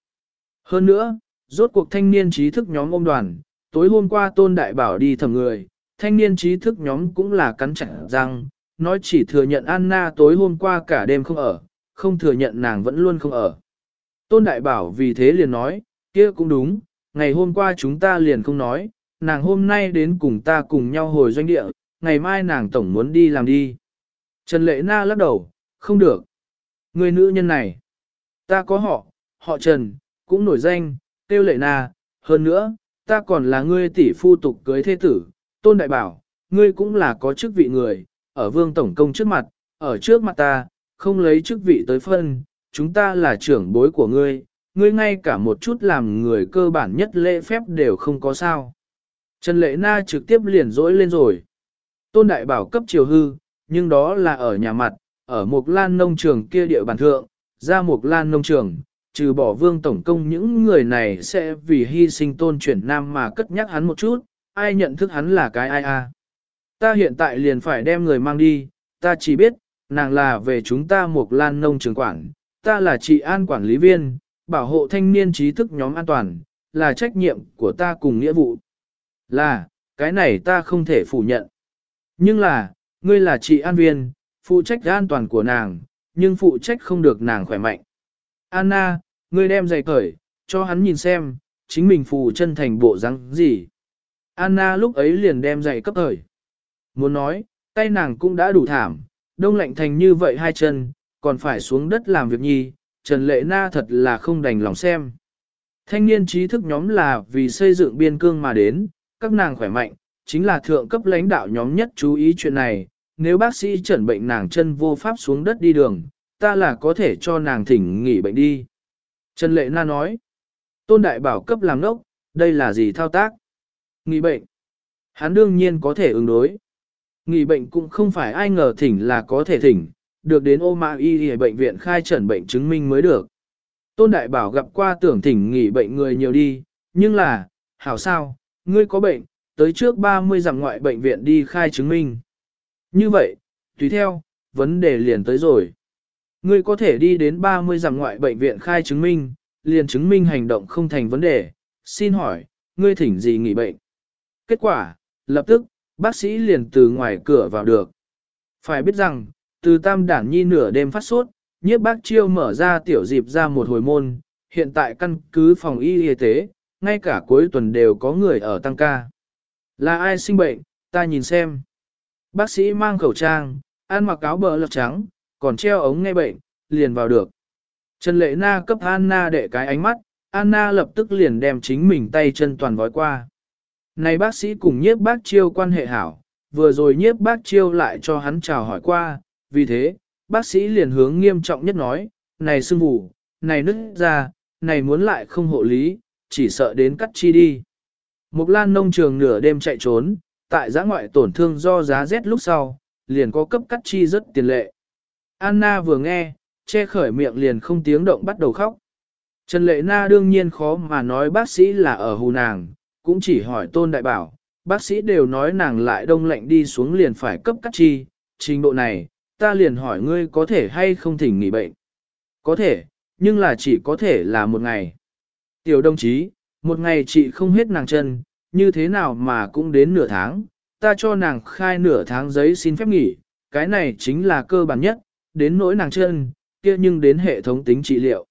Hơn nữa, rốt cuộc thanh niên trí thức nhóm ôm đoàn, tối hôm qua Tôn Đại Bảo đi thầm người, thanh niên trí thức nhóm cũng là cắn chặt răng, nói chỉ thừa nhận Anna tối hôm qua cả đêm không ở, không thừa nhận nàng vẫn luôn không ở. Tôn Đại Bảo vì thế liền nói, kia cũng đúng, ngày hôm qua chúng ta liền không nói, nàng hôm nay đến cùng ta cùng nhau hồi doanh địa, ngày mai nàng tổng muốn đi làm đi. Trần Lệ Na lắc đầu, không được. Người nữ nhân này, ta có họ, họ Trần, cũng nổi danh, tiêu Lệ Na, hơn nữa, ta còn là ngươi tỷ phu tục cưới thế tử, Tôn Đại Bảo, ngươi cũng là có chức vị người, ở vương tổng công trước mặt, ở trước mặt ta, không lấy chức vị tới phân, chúng ta là trưởng bối của ngươi, ngươi ngay cả một chút làm người cơ bản nhất lễ phép đều không có sao. Trần Lệ Na trực tiếp liền dỗi lên rồi. Tôn Đại Bảo cấp chiều hư, nhưng đó là ở nhà mặt, ở một lan nông trường kia địa bàn thượng, ra một lan nông trường, trừ bỏ vương tổng công những người này sẽ vì hy sinh tôn chuyển nam mà cất nhắc hắn một chút, ai nhận thức hắn là cái ai a? Ta hiện tại liền phải đem người mang đi, ta chỉ biết, nàng là về chúng ta một lan nông trường quản, ta là trị an quản lý viên, bảo hộ thanh niên trí thức nhóm an toàn, là trách nhiệm của ta cùng nghĩa vụ. Là, cái này ta không thể phủ nhận. Nhưng là, ngươi là chị an viên, phụ trách an toàn của nàng, nhưng phụ trách không được nàng khỏe mạnh. Anna, ngươi đem giày cởi, cho hắn nhìn xem, chính mình phù chân thành bộ răng gì. Anna lúc ấy liền đem giày cấp thời. Muốn nói, tay nàng cũng đã đủ thảm, đông lạnh thành như vậy hai chân, còn phải xuống đất làm việc nhi, Trần Lệ Na thật là không đành lòng xem. Thanh niên trí thức nhóm là vì xây dựng biên cương mà đến, các nàng khỏe mạnh, chính là thượng cấp lãnh đạo nhóm nhất chú ý chuyện này, nếu bác sĩ chẩn bệnh nàng chân vô pháp xuống đất đi đường, ta là có thể cho nàng thỉnh nghỉ bệnh đi. Trần Lệ Na nói, Tôn Đại Bảo cấp làm nốc, đây là gì thao tác? Nghỉ bệnh. Hắn đương nhiên có thể ứng đối. Nghỉ bệnh cũng không phải ai ngờ thỉnh là có thể thỉnh, được đến ô mã y y bệnh viện khai trần bệnh chứng minh mới được. Tôn Đại Bảo gặp qua tưởng thỉnh nghỉ bệnh người nhiều đi, nhưng là, hảo sao, ngươi có bệnh, tới trước 30 dặm ngoại bệnh viện đi khai chứng minh. Như vậy, tùy theo, vấn đề liền tới rồi. Ngươi có thể đi đến 30 dặm ngoại bệnh viện khai chứng minh, liền chứng minh hành động không thành vấn đề. Xin hỏi, ngươi thỉnh gì nghỉ bệnh? Kết quả, lập tức, bác sĩ liền từ ngoài cửa vào được. Phải biết rằng, từ tam đản nhi nửa đêm phát sốt, nhiếp bác chiêu mở ra tiểu dịp ra một hồi môn, hiện tại căn cứ phòng y y tế, ngay cả cuối tuần đều có người ở tăng ca. Là ai sinh bệnh, ta nhìn xem. Bác sĩ mang khẩu trang, ăn mặc áo bờ lật trắng, còn treo ống nghe bệnh, liền vào được. Trần Lệ Na cấp Anna để cái ánh mắt, Anna lập tức liền đem chính mình tay chân toàn vói qua. Này bác sĩ cùng nhiếp bác chiêu quan hệ hảo, vừa rồi nhiếp bác chiêu lại cho hắn chào hỏi qua, vì thế, bác sĩ liền hướng nghiêm trọng nhất nói, này sưng vụ, này nứt ra, này muốn lại không hộ lý, chỉ sợ đến cắt chi đi. Mục lan nông trường nửa đêm chạy trốn, tại giã ngoại tổn thương do giá rét lúc sau, liền có cấp cắt chi rất tiền lệ. Anna vừa nghe, che khởi miệng liền không tiếng động bắt đầu khóc. Trần Lệ Na đương nhiên khó mà nói bác sĩ là ở hù nàng, cũng chỉ hỏi tôn đại bảo, bác sĩ đều nói nàng lại đông lạnh đi xuống liền phải cấp cắt chi, trình độ này, ta liền hỏi ngươi có thể hay không thỉnh nghỉ bệnh. Có thể, nhưng là chỉ có thể là một ngày. Tiểu đồng chí, một ngày chị không hết nàng chân, như thế nào mà cũng đến nửa tháng, ta cho nàng khai nửa tháng giấy xin phép nghỉ, cái này chính là cơ bản nhất, đến nỗi nàng chân, kia nhưng đến hệ thống tính trị liệu.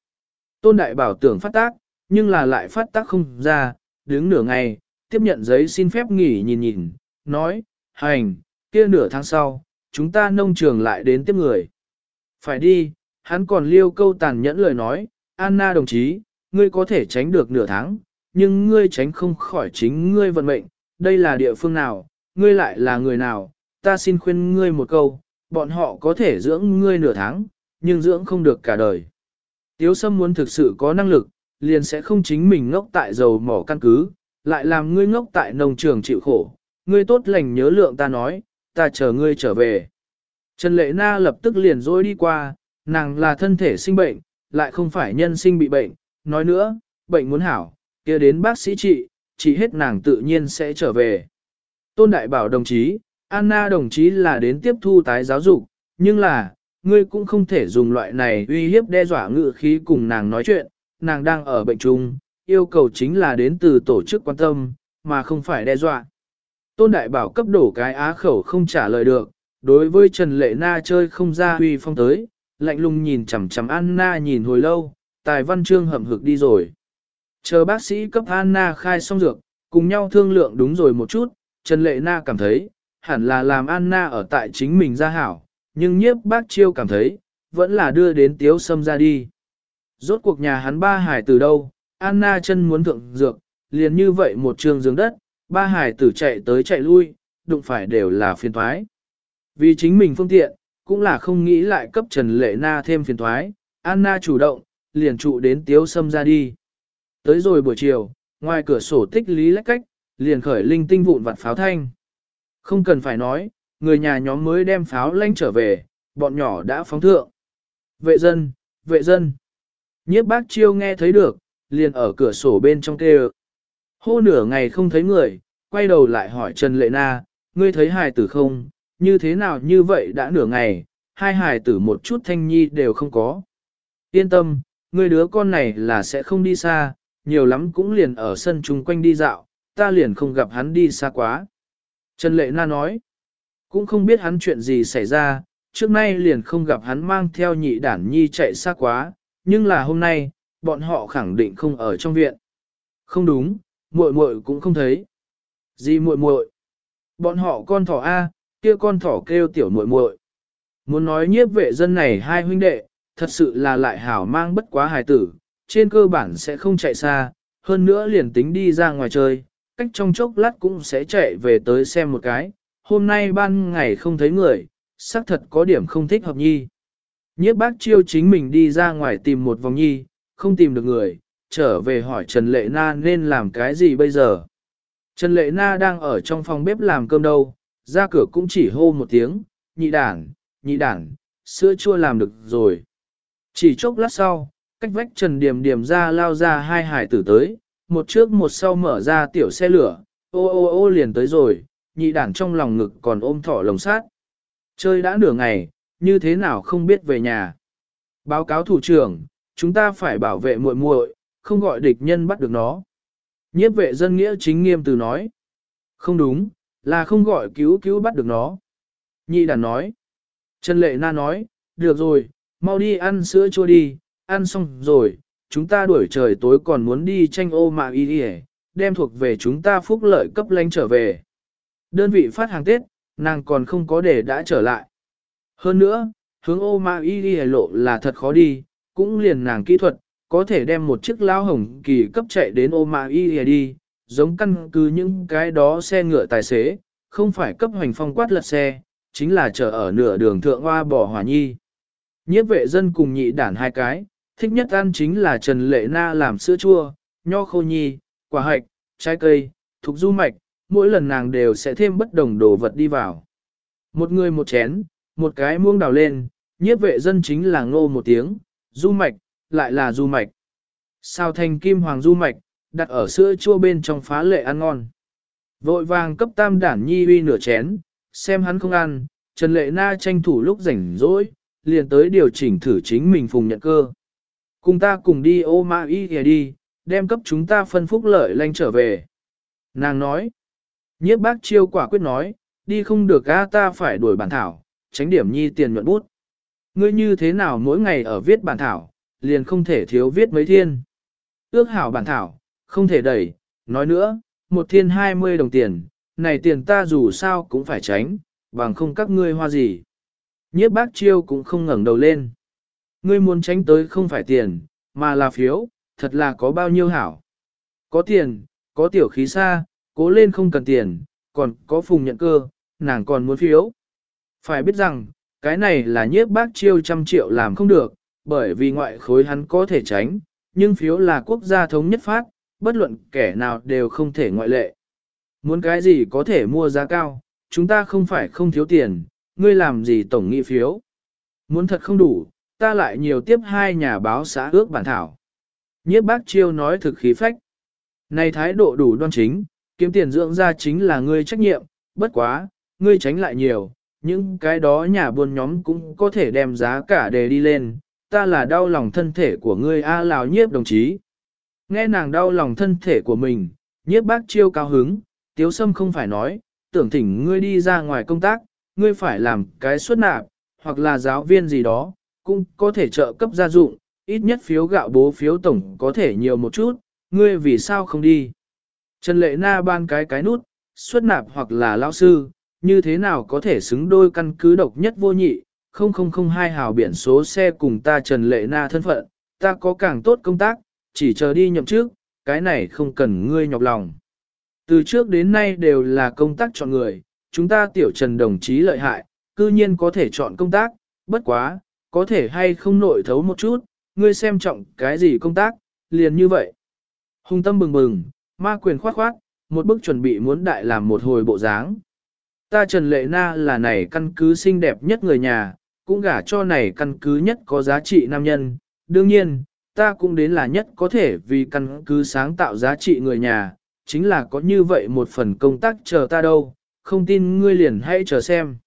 Tôn Đại Bảo tưởng phát tác, nhưng là lại phát tác không ra, đứng nửa ngày, tiếp nhận giấy xin phép nghỉ nhìn nhìn, nói, hành, kia nửa tháng sau, chúng ta nông trường lại đến tiếp người. Phải đi, hắn còn liêu câu tàn nhẫn lời nói, Anna đồng chí, ngươi có thể tránh được nửa tháng, nhưng ngươi tránh không khỏi chính ngươi vận mệnh, đây là địa phương nào, ngươi lại là người nào, ta xin khuyên ngươi một câu, bọn họ có thể dưỡng ngươi nửa tháng, nhưng dưỡng không được cả đời. Tiếu Sâm muốn thực sự có năng lực, liền sẽ không chính mình ngốc tại dầu mỏ căn cứ, lại làm ngươi ngốc tại nông trường chịu khổ. Ngươi tốt lành nhớ lượng ta nói, ta chờ ngươi trở về. Trần Lệ Na lập tức liền dối đi qua, nàng là thân thể sinh bệnh, lại không phải nhân sinh bị bệnh. Nói nữa, bệnh muốn hảo, kia đến bác sĩ trị, chỉ hết nàng tự nhiên sẽ trở về. Tôn Đại bảo đồng chí, Anna đồng chí là đến tiếp thu tái giáo dục, nhưng là, ngươi cũng không thể dùng loại này uy hiếp đe dọa ngự khí cùng nàng nói chuyện, nàng đang ở bệnh chung, yêu cầu chính là đến từ tổ chức quan tâm, mà không phải đe dọa. Tôn Đại Bảo cấp đổ cái á khẩu không trả lời được, đối với Trần Lệ Na chơi không ra huy phong tới, lạnh lùng nhìn chằm chằm Anna nhìn hồi lâu, tài văn chương hậm hực đi rồi. Chờ bác sĩ cấp Anna khai xong dược, cùng nhau thương lượng đúng rồi một chút, Trần Lệ Na cảm thấy, hẳn là làm Anna ở tại chính mình ra hảo, nhưng nhiếp bác chiêu cảm thấy, vẫn là đưa đến tiếu sâm ra đi. Rốt cuộc nhà hắn ba hải từ đâu, Anna chân muốn thượng dược, liền như vậy một trường giường đất, ba hải tử chạy tới chạy lui, đụng phải đều là phiền thoái. Vì chính mình phương tiện, cũng là không nghĩ lại cấp Trần Lệ Na thêm phiền thoái, Anna chủ động, liền trụ đến tiếu sâm ra đi. Tới rồi buổi chiều, ngoài cửa sổ tích lý lách cách, liền khởi linh tinh vụn vặt pháo thanh. Không cần phải nói, người nhà nhóm mới đem pháo lanh trở về, bọn nhỏ đã phóng thượng. Vệ dân, vệ dân. Nhiếp bác chiêu nghe thấy được, liền ở cửa sổ bên trong kêu. Hô nửa ngày không thấy người, quay đầu lại hỏi Trần Lệ Na, ngươi thấy hài tử không, như thế nào như vậy đã nửa ngày, hai hài tử một chút thanh nhi đều không có. Yên tâm, ngươi đứa con này là sẽ không đi xa, nhiều lắm cũng liền ở sân chung quanh đi dạo, ta liền không gặp hắn đi xa quá. Trần Lệ Na nói, cũng không biết hắn chuyện gì xảy ra, trước nay liền không gặp hắn mang theo nhị đản nhi chạy xa quá, nhưng là hôm nay, bọn họ khẳng định không ở trong viện. Không đúng, muội muội cũng không thấy. Gì muội muội? Bọn họ con thỏ A, kia con thỏ kêu tiểu muội muội. Muốn nói nhiếp vệ dân này hai huynh đệ, thật sự là lại hảo mang bất quá hài tử, trên cơ bản sẽ không chạy xa, hơn nữa liền tính đi ra ngoài chơi, cách trong chốc lát cũng sẽ chạy về tới xem một cái, hôm nay ban ngày không thấy người, xác thật có điểm không thích hợp nhi. Nhiếp bác chiêu chính mình đi ra ngoài tìm một vòng nhi, không tìm được người, trở về hỏi Trần Lệ Na nên làm cái gì bây giờ. Trần Lệ Na đang ở trong phòng bếp làm cơm đâu, ra cửa cũng chỉ hô một tiếng, nhị đảng, nhị đảng, sữa chua làm được rồi. Chỉ chốc lát sau, cách vách Trần Điềm Điềm ra lao ra hai hải tử tới, một trước một sau mở ra tiểu xe lửa, ô ô ô liền tới rồi, nhị đản trong lòng ngực còn ôm thỏ lồng sát. Chơi đã nửa ngày, như thế nào không biết về nhà. Báo cáo thủ trưởng, chúng ta phải bảo vệ muội muội, không gọi địch nhân bắt được nó. Nhiếp vệ dân nghĩa chính nghiêm từ nói. Không đúng, là không gọi cứu cứu bắt được nó. Nhị đản nói. Trần Lệ Na nói, được rồi, mau đi ăn sữa chua đi, ăn xong rồi, chúng ta đuổi trời tối còn muốn đi tranh ô mạ y đi đem thuộc về chúng ta phúc lợi cấp lánh trở về. Đơn vị phát hàng Tết, nàng còn không có để đã trở lại. Hơn nữa, hướng ô mạ y đi lộ là thật khó đi, cũng liền nàng kỹ thuật, có thể đem một chiếc lao hồng kỳ cấp chạy đến ô mạ y đi, giống căn cứ những cái đó xe ngựa tài xế, không phải cấp hành phong quát lật xe, chính là chờ ở nửa đường thượng hoa bỏ hỏa nhi. Nhiếp vệ dân cùng nhị đản hai cái, thích nhất ăn chính là Trần Lệ Na làm sữa chua, nho khô nhi, quả hạch, trái cây, thục du mạch, mỗi lần nàng đều sẽ thêm bất đồng đồ vật đi vào. Một người một chén, một cái muông đào lên, nhiếp vệ dân chính là ngô một tiếng, du mạch, lại là du mạch. Sao thành kim hoàng du mạch, đặt ở sữa chua bên trong phá lệ ăn ngon. Vội vàng cấp tam đản nhi uy nửa chén, xem hắn không ăn, Trần Lệ Na tranh thủ lúc rảnh rỗi, liền tới điều chỉnh thử chính mình phùng nhận cơ. Cùng ta cùng đi ô ma y kìa đi, đem cấp chúng ta phân phúc lợi lanh trở về. Nàng nói, nhiếp bác chiêu quả quyết nói, đi không được a ta phải đuổi bản thảo, tránh điểm nhi tiền nhuận bút. Ngươi như thế nào mỗi ngày ở viết bản thảo, liền không thể thiếu viết mấy thiên. Ước hảo bản thảo, không thể đẩy, nói nữa, một thiên hai mươi đồng tiền, này tiền ta dù sao cũng phải tránh, bằng không các ngươi hoa gì. Nhiếp bác chiêu cũng không ngẩng đầu lên. Ngươi muốn tránh tới không phải tiền, mà là phiếu, thật là có bao nhiêu hảo. Có tiền, có tiểu khí xa, cố lên không cần tiền, còn có phùng nhận cơ, nàng còn muốn phiếu. Phải biết rằng, cái này là nhiếp bác chiêu trăm triệu làm không được, bởi vì ngoại khối hắn có thể tránh, nhưng phiếu là quốc gia thống nhất phát, bất luận kẻ nào đều không thể ngoại lệ. Muốn cái gì có thể mua giá cao, chúng ta không phải không thiếu tiền, ngươi làm gì tổng nghị phiếu. Muốn thật không đủ, ta lại nhiều tiếp hai nhà báo xã ước bản thảo. Nhiếp bác chiêu nói thực khí phách. Này thái độ đủ đoan chính, kiếm tiền dưỡng ra chính là ngươi trách nhiệm, bất quá, ngươi tránh lại nhiều, những cái đó nhà buôn nhóm cũng có thể đem giá cả đề đi lên, ta là đau lòng thân thể của ngươi A Lào nhiếp đồng chí. Nghe nàng đau lòng thân thể của mình, nhiếp bác chiêu cao hứng, tiếu sâm không phải nói, tưởng thỉnh ngươi đi ra ngoài công tác, ngươi phải làm cái xuất nạp, hoặc là giáo viên gì đó, cũng có thể trợ cấp gia dụng, ít nhất phiếu gạo bố phiếu tổng có thể nhiều một chút, ngươi vì sao không đi. Trần Lệ Na ban cái cái nút, xuất nạp hoặc là lao sư, như thế nào có thể xứng đôi căn cứ độc nhất vô nhị, không không không hai hào biển số xe cùng ta Trần Lệ Na thân phận, ta có càng tốt công tác, chỉ chờ đi nhậm trước, cái này không cần ngươi nhọc lòng. Từ trước đến nay đều là công tác chọn người, chúng ta tiểu Trần đồng chí lợi hại, cư nhiên có thể chọn công tác, bất quá, có thể hay không nội thấu một chút, ngươi xem trọng cái gì công tác, liền như vậy. Hùng tâm bừng bừng, ma quyền khoát khoát, một bức chuẩn bị muốn đại làm một hồi bộ dáng. Ta Trần Lệ Na là này căn cứ xinh đẹp nhất người nhà, cũng gả cho này căn cứ nhất có giá trị nam nhân. Đương nhiên, ta cũng đến là nhất có thể vì căn cứ sáng tạo giá trị người nhà, chính là có như vậy một phần công tác chờ ta đâu, không tin ngươi liền hãy chờ xem.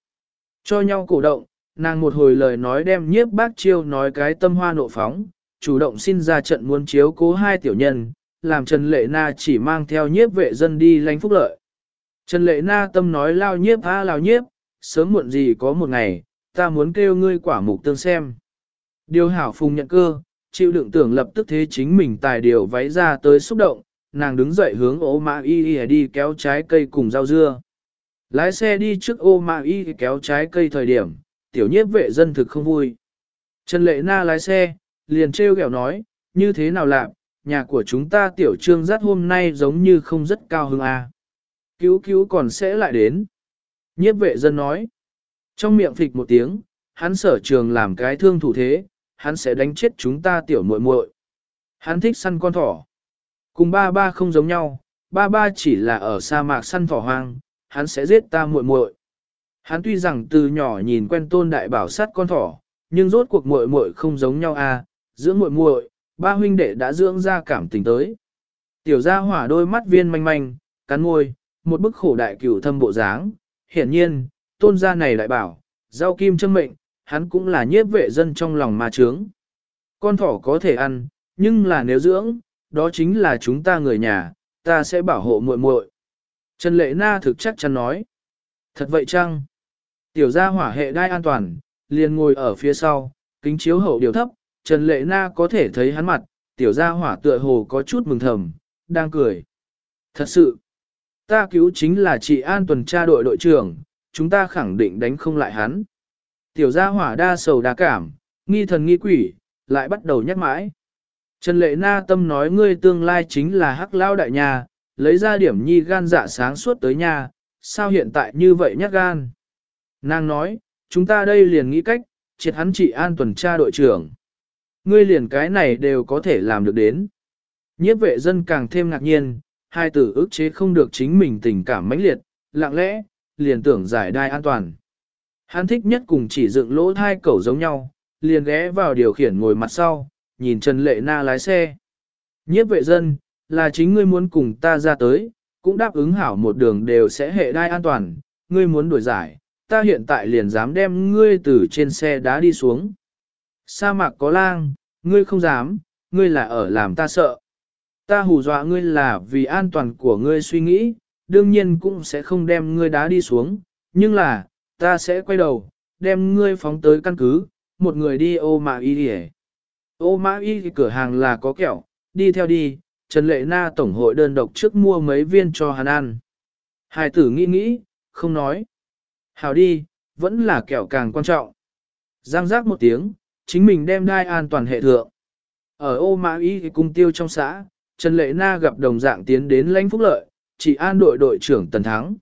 Cho nhau cổ động, nàng một hồi lời nói đem nhiếp bác chiêu nói cái tâm hoa nộ phóng, chủ động xin ra trận muốn chiếu cố hai tiểu nhân, làm Trần Lệ Na chỉ mang theo nhiếp vệ dân đi lánh phúc lợi. Trần Lệ Na tâm nói lao nhiếp a lao nhiếp, sớm muộn gì có một ngày, ta muốn kêu ngươi quả mục tương xem. Điều hảo phùng nhận cơ, chịu đựng tưởng lập tức thế chính mình tài điều váy ra tới xúc động, nàng đứng dậy hướng ố mã y y đi kéo trái cây cùng rau dưa. Lái xe đi trước ô mạ y kéo trái cây thời điểm, tiểu nhiếp vệ dân thực không vui. Trần Lệ Na lái xe, liền trêu ghẹo nói, như thế nào làm, nhà của chúng ta tiểu trương dắt hôm nay giống như không rất cao hứng à? Cứu cứu còn sẽ lại đến. Nhiếp vệ dân nói, trong miệng phịch một tiếng, hắn sở trường làm cái thương thủ thế, hắn sẽ đánh chết chúng ta tiểu muội muội. Hắn thích săn con thỏ. Cùng ba ba không giống nhau, ba ba chỉ là ở sa mạc săn thỏ hoang, hắn sẽ giết ta muội muội. Hắn tuy rằng từ nhỏ nhìn quen tôn đại bảo sát con thỏ, nhưng rốt cuộc muội muội không giống nhau à, dưỡng muội muội, ba huynh đệ đã dưỡng ra cảm tình tới. Tiểu gia hỏa đôi mắt viên manh manh, cắn môi, một bức khổ đại cửu thâm bộ dáng. Hiển nhiên, tôn gia này lại bảo, rau kim châm mệnh, hắn cũng là nhiếp vệ dân trong lòng ma trướng. Con thỏ có thể ăn, nhưng là nếu dưỡng, đó chính là chúng ta người nhà, ta sẽ bảo hộ muội muội. Trần Lệ Na thực chắc chắn nói. Thật vậy chăng? Tiểu gia hỏa hệ đai an toàn, liền ngồi ở phía sau, kính chiếu hậu điều thấp, Trần Lệ Na có thể thấy hắn mặt, tiểu gia hỏa tựa hồ có chút mừng thầm, đang cười. Thật sự, ta cứu chính là chị An tuần tra đội đội trưởng, chúng ta khẳng định đánh không lại hắn. Tiểu gia hỏa đa sầu đa cảm, nghi thần nghi quỷ, lại bắt đầu nhắc mãi. Trần Lệ Na tâm nói ngươi tương lai chính là hắc lao đại nhà, lấy ra điểm nhi gan dạ sáng suốt tới nhà, sao hiện tại như vậy nhát gan. Nàng nói, chúng ta đây liền nghĩ cách, triệt hắn trị an tuần tra đội trưởng. Ngươi liền cái này đều có thể làm được đến. Nhiếp vệ dân càng thêm ngạc nhiên, hai tử ức chế không được chính mình tình cảm mãnh liệt, lặng lẽ, liền tưởng giải đai an toàn. Hắn thích nhất cùng chỉ dựng lỗ thai cẩu giống nhau, liền ghé vào điều khiển ngồi mặt sau, nhìn Trần Lệ Na lái xe. Nhiếp vệ dân, là chính ngươi muốn cùng ta ra tới, cũng đáp ứng hảo một đường đều sẽ hệ đai an toàn, ngươi muốn đuổi giải, ta hiện tại liền dám đem ngươi từ trên xe đá đi xuống. Sa mạc có lang, ngươi không dám, ngươi là ở làm ta sợ. Ta hù dọa ngươi là vì an toàn của ngươi suy nghĩ, đương nhiên cũng sẽ không đem ngươi đá đi xuống, nhưng là, ta sẽ quay đầu, đem ngươi phóng tới căn cứ, một người đi ô mạ y đi Ô mạ y cửa hàng là có kẹo, đi theo đi, Trần Lệ Na Tổng hội đơn độc trước mua mấy viên cho hắn ăn. Hải tử nghĩ nghĩ, không nói. Hào đi, vẫn là kẹo càng quan trọng. Giang giác một tiếng, chính mình đem đai an toàn hệ thượng. Ở ô mã y cung tiêu trong xã, Trần Lệ Na gặp đồng dạng tiến đến lãnh phúc lợi, chỉ an đội đội trưởng Tần Thắng.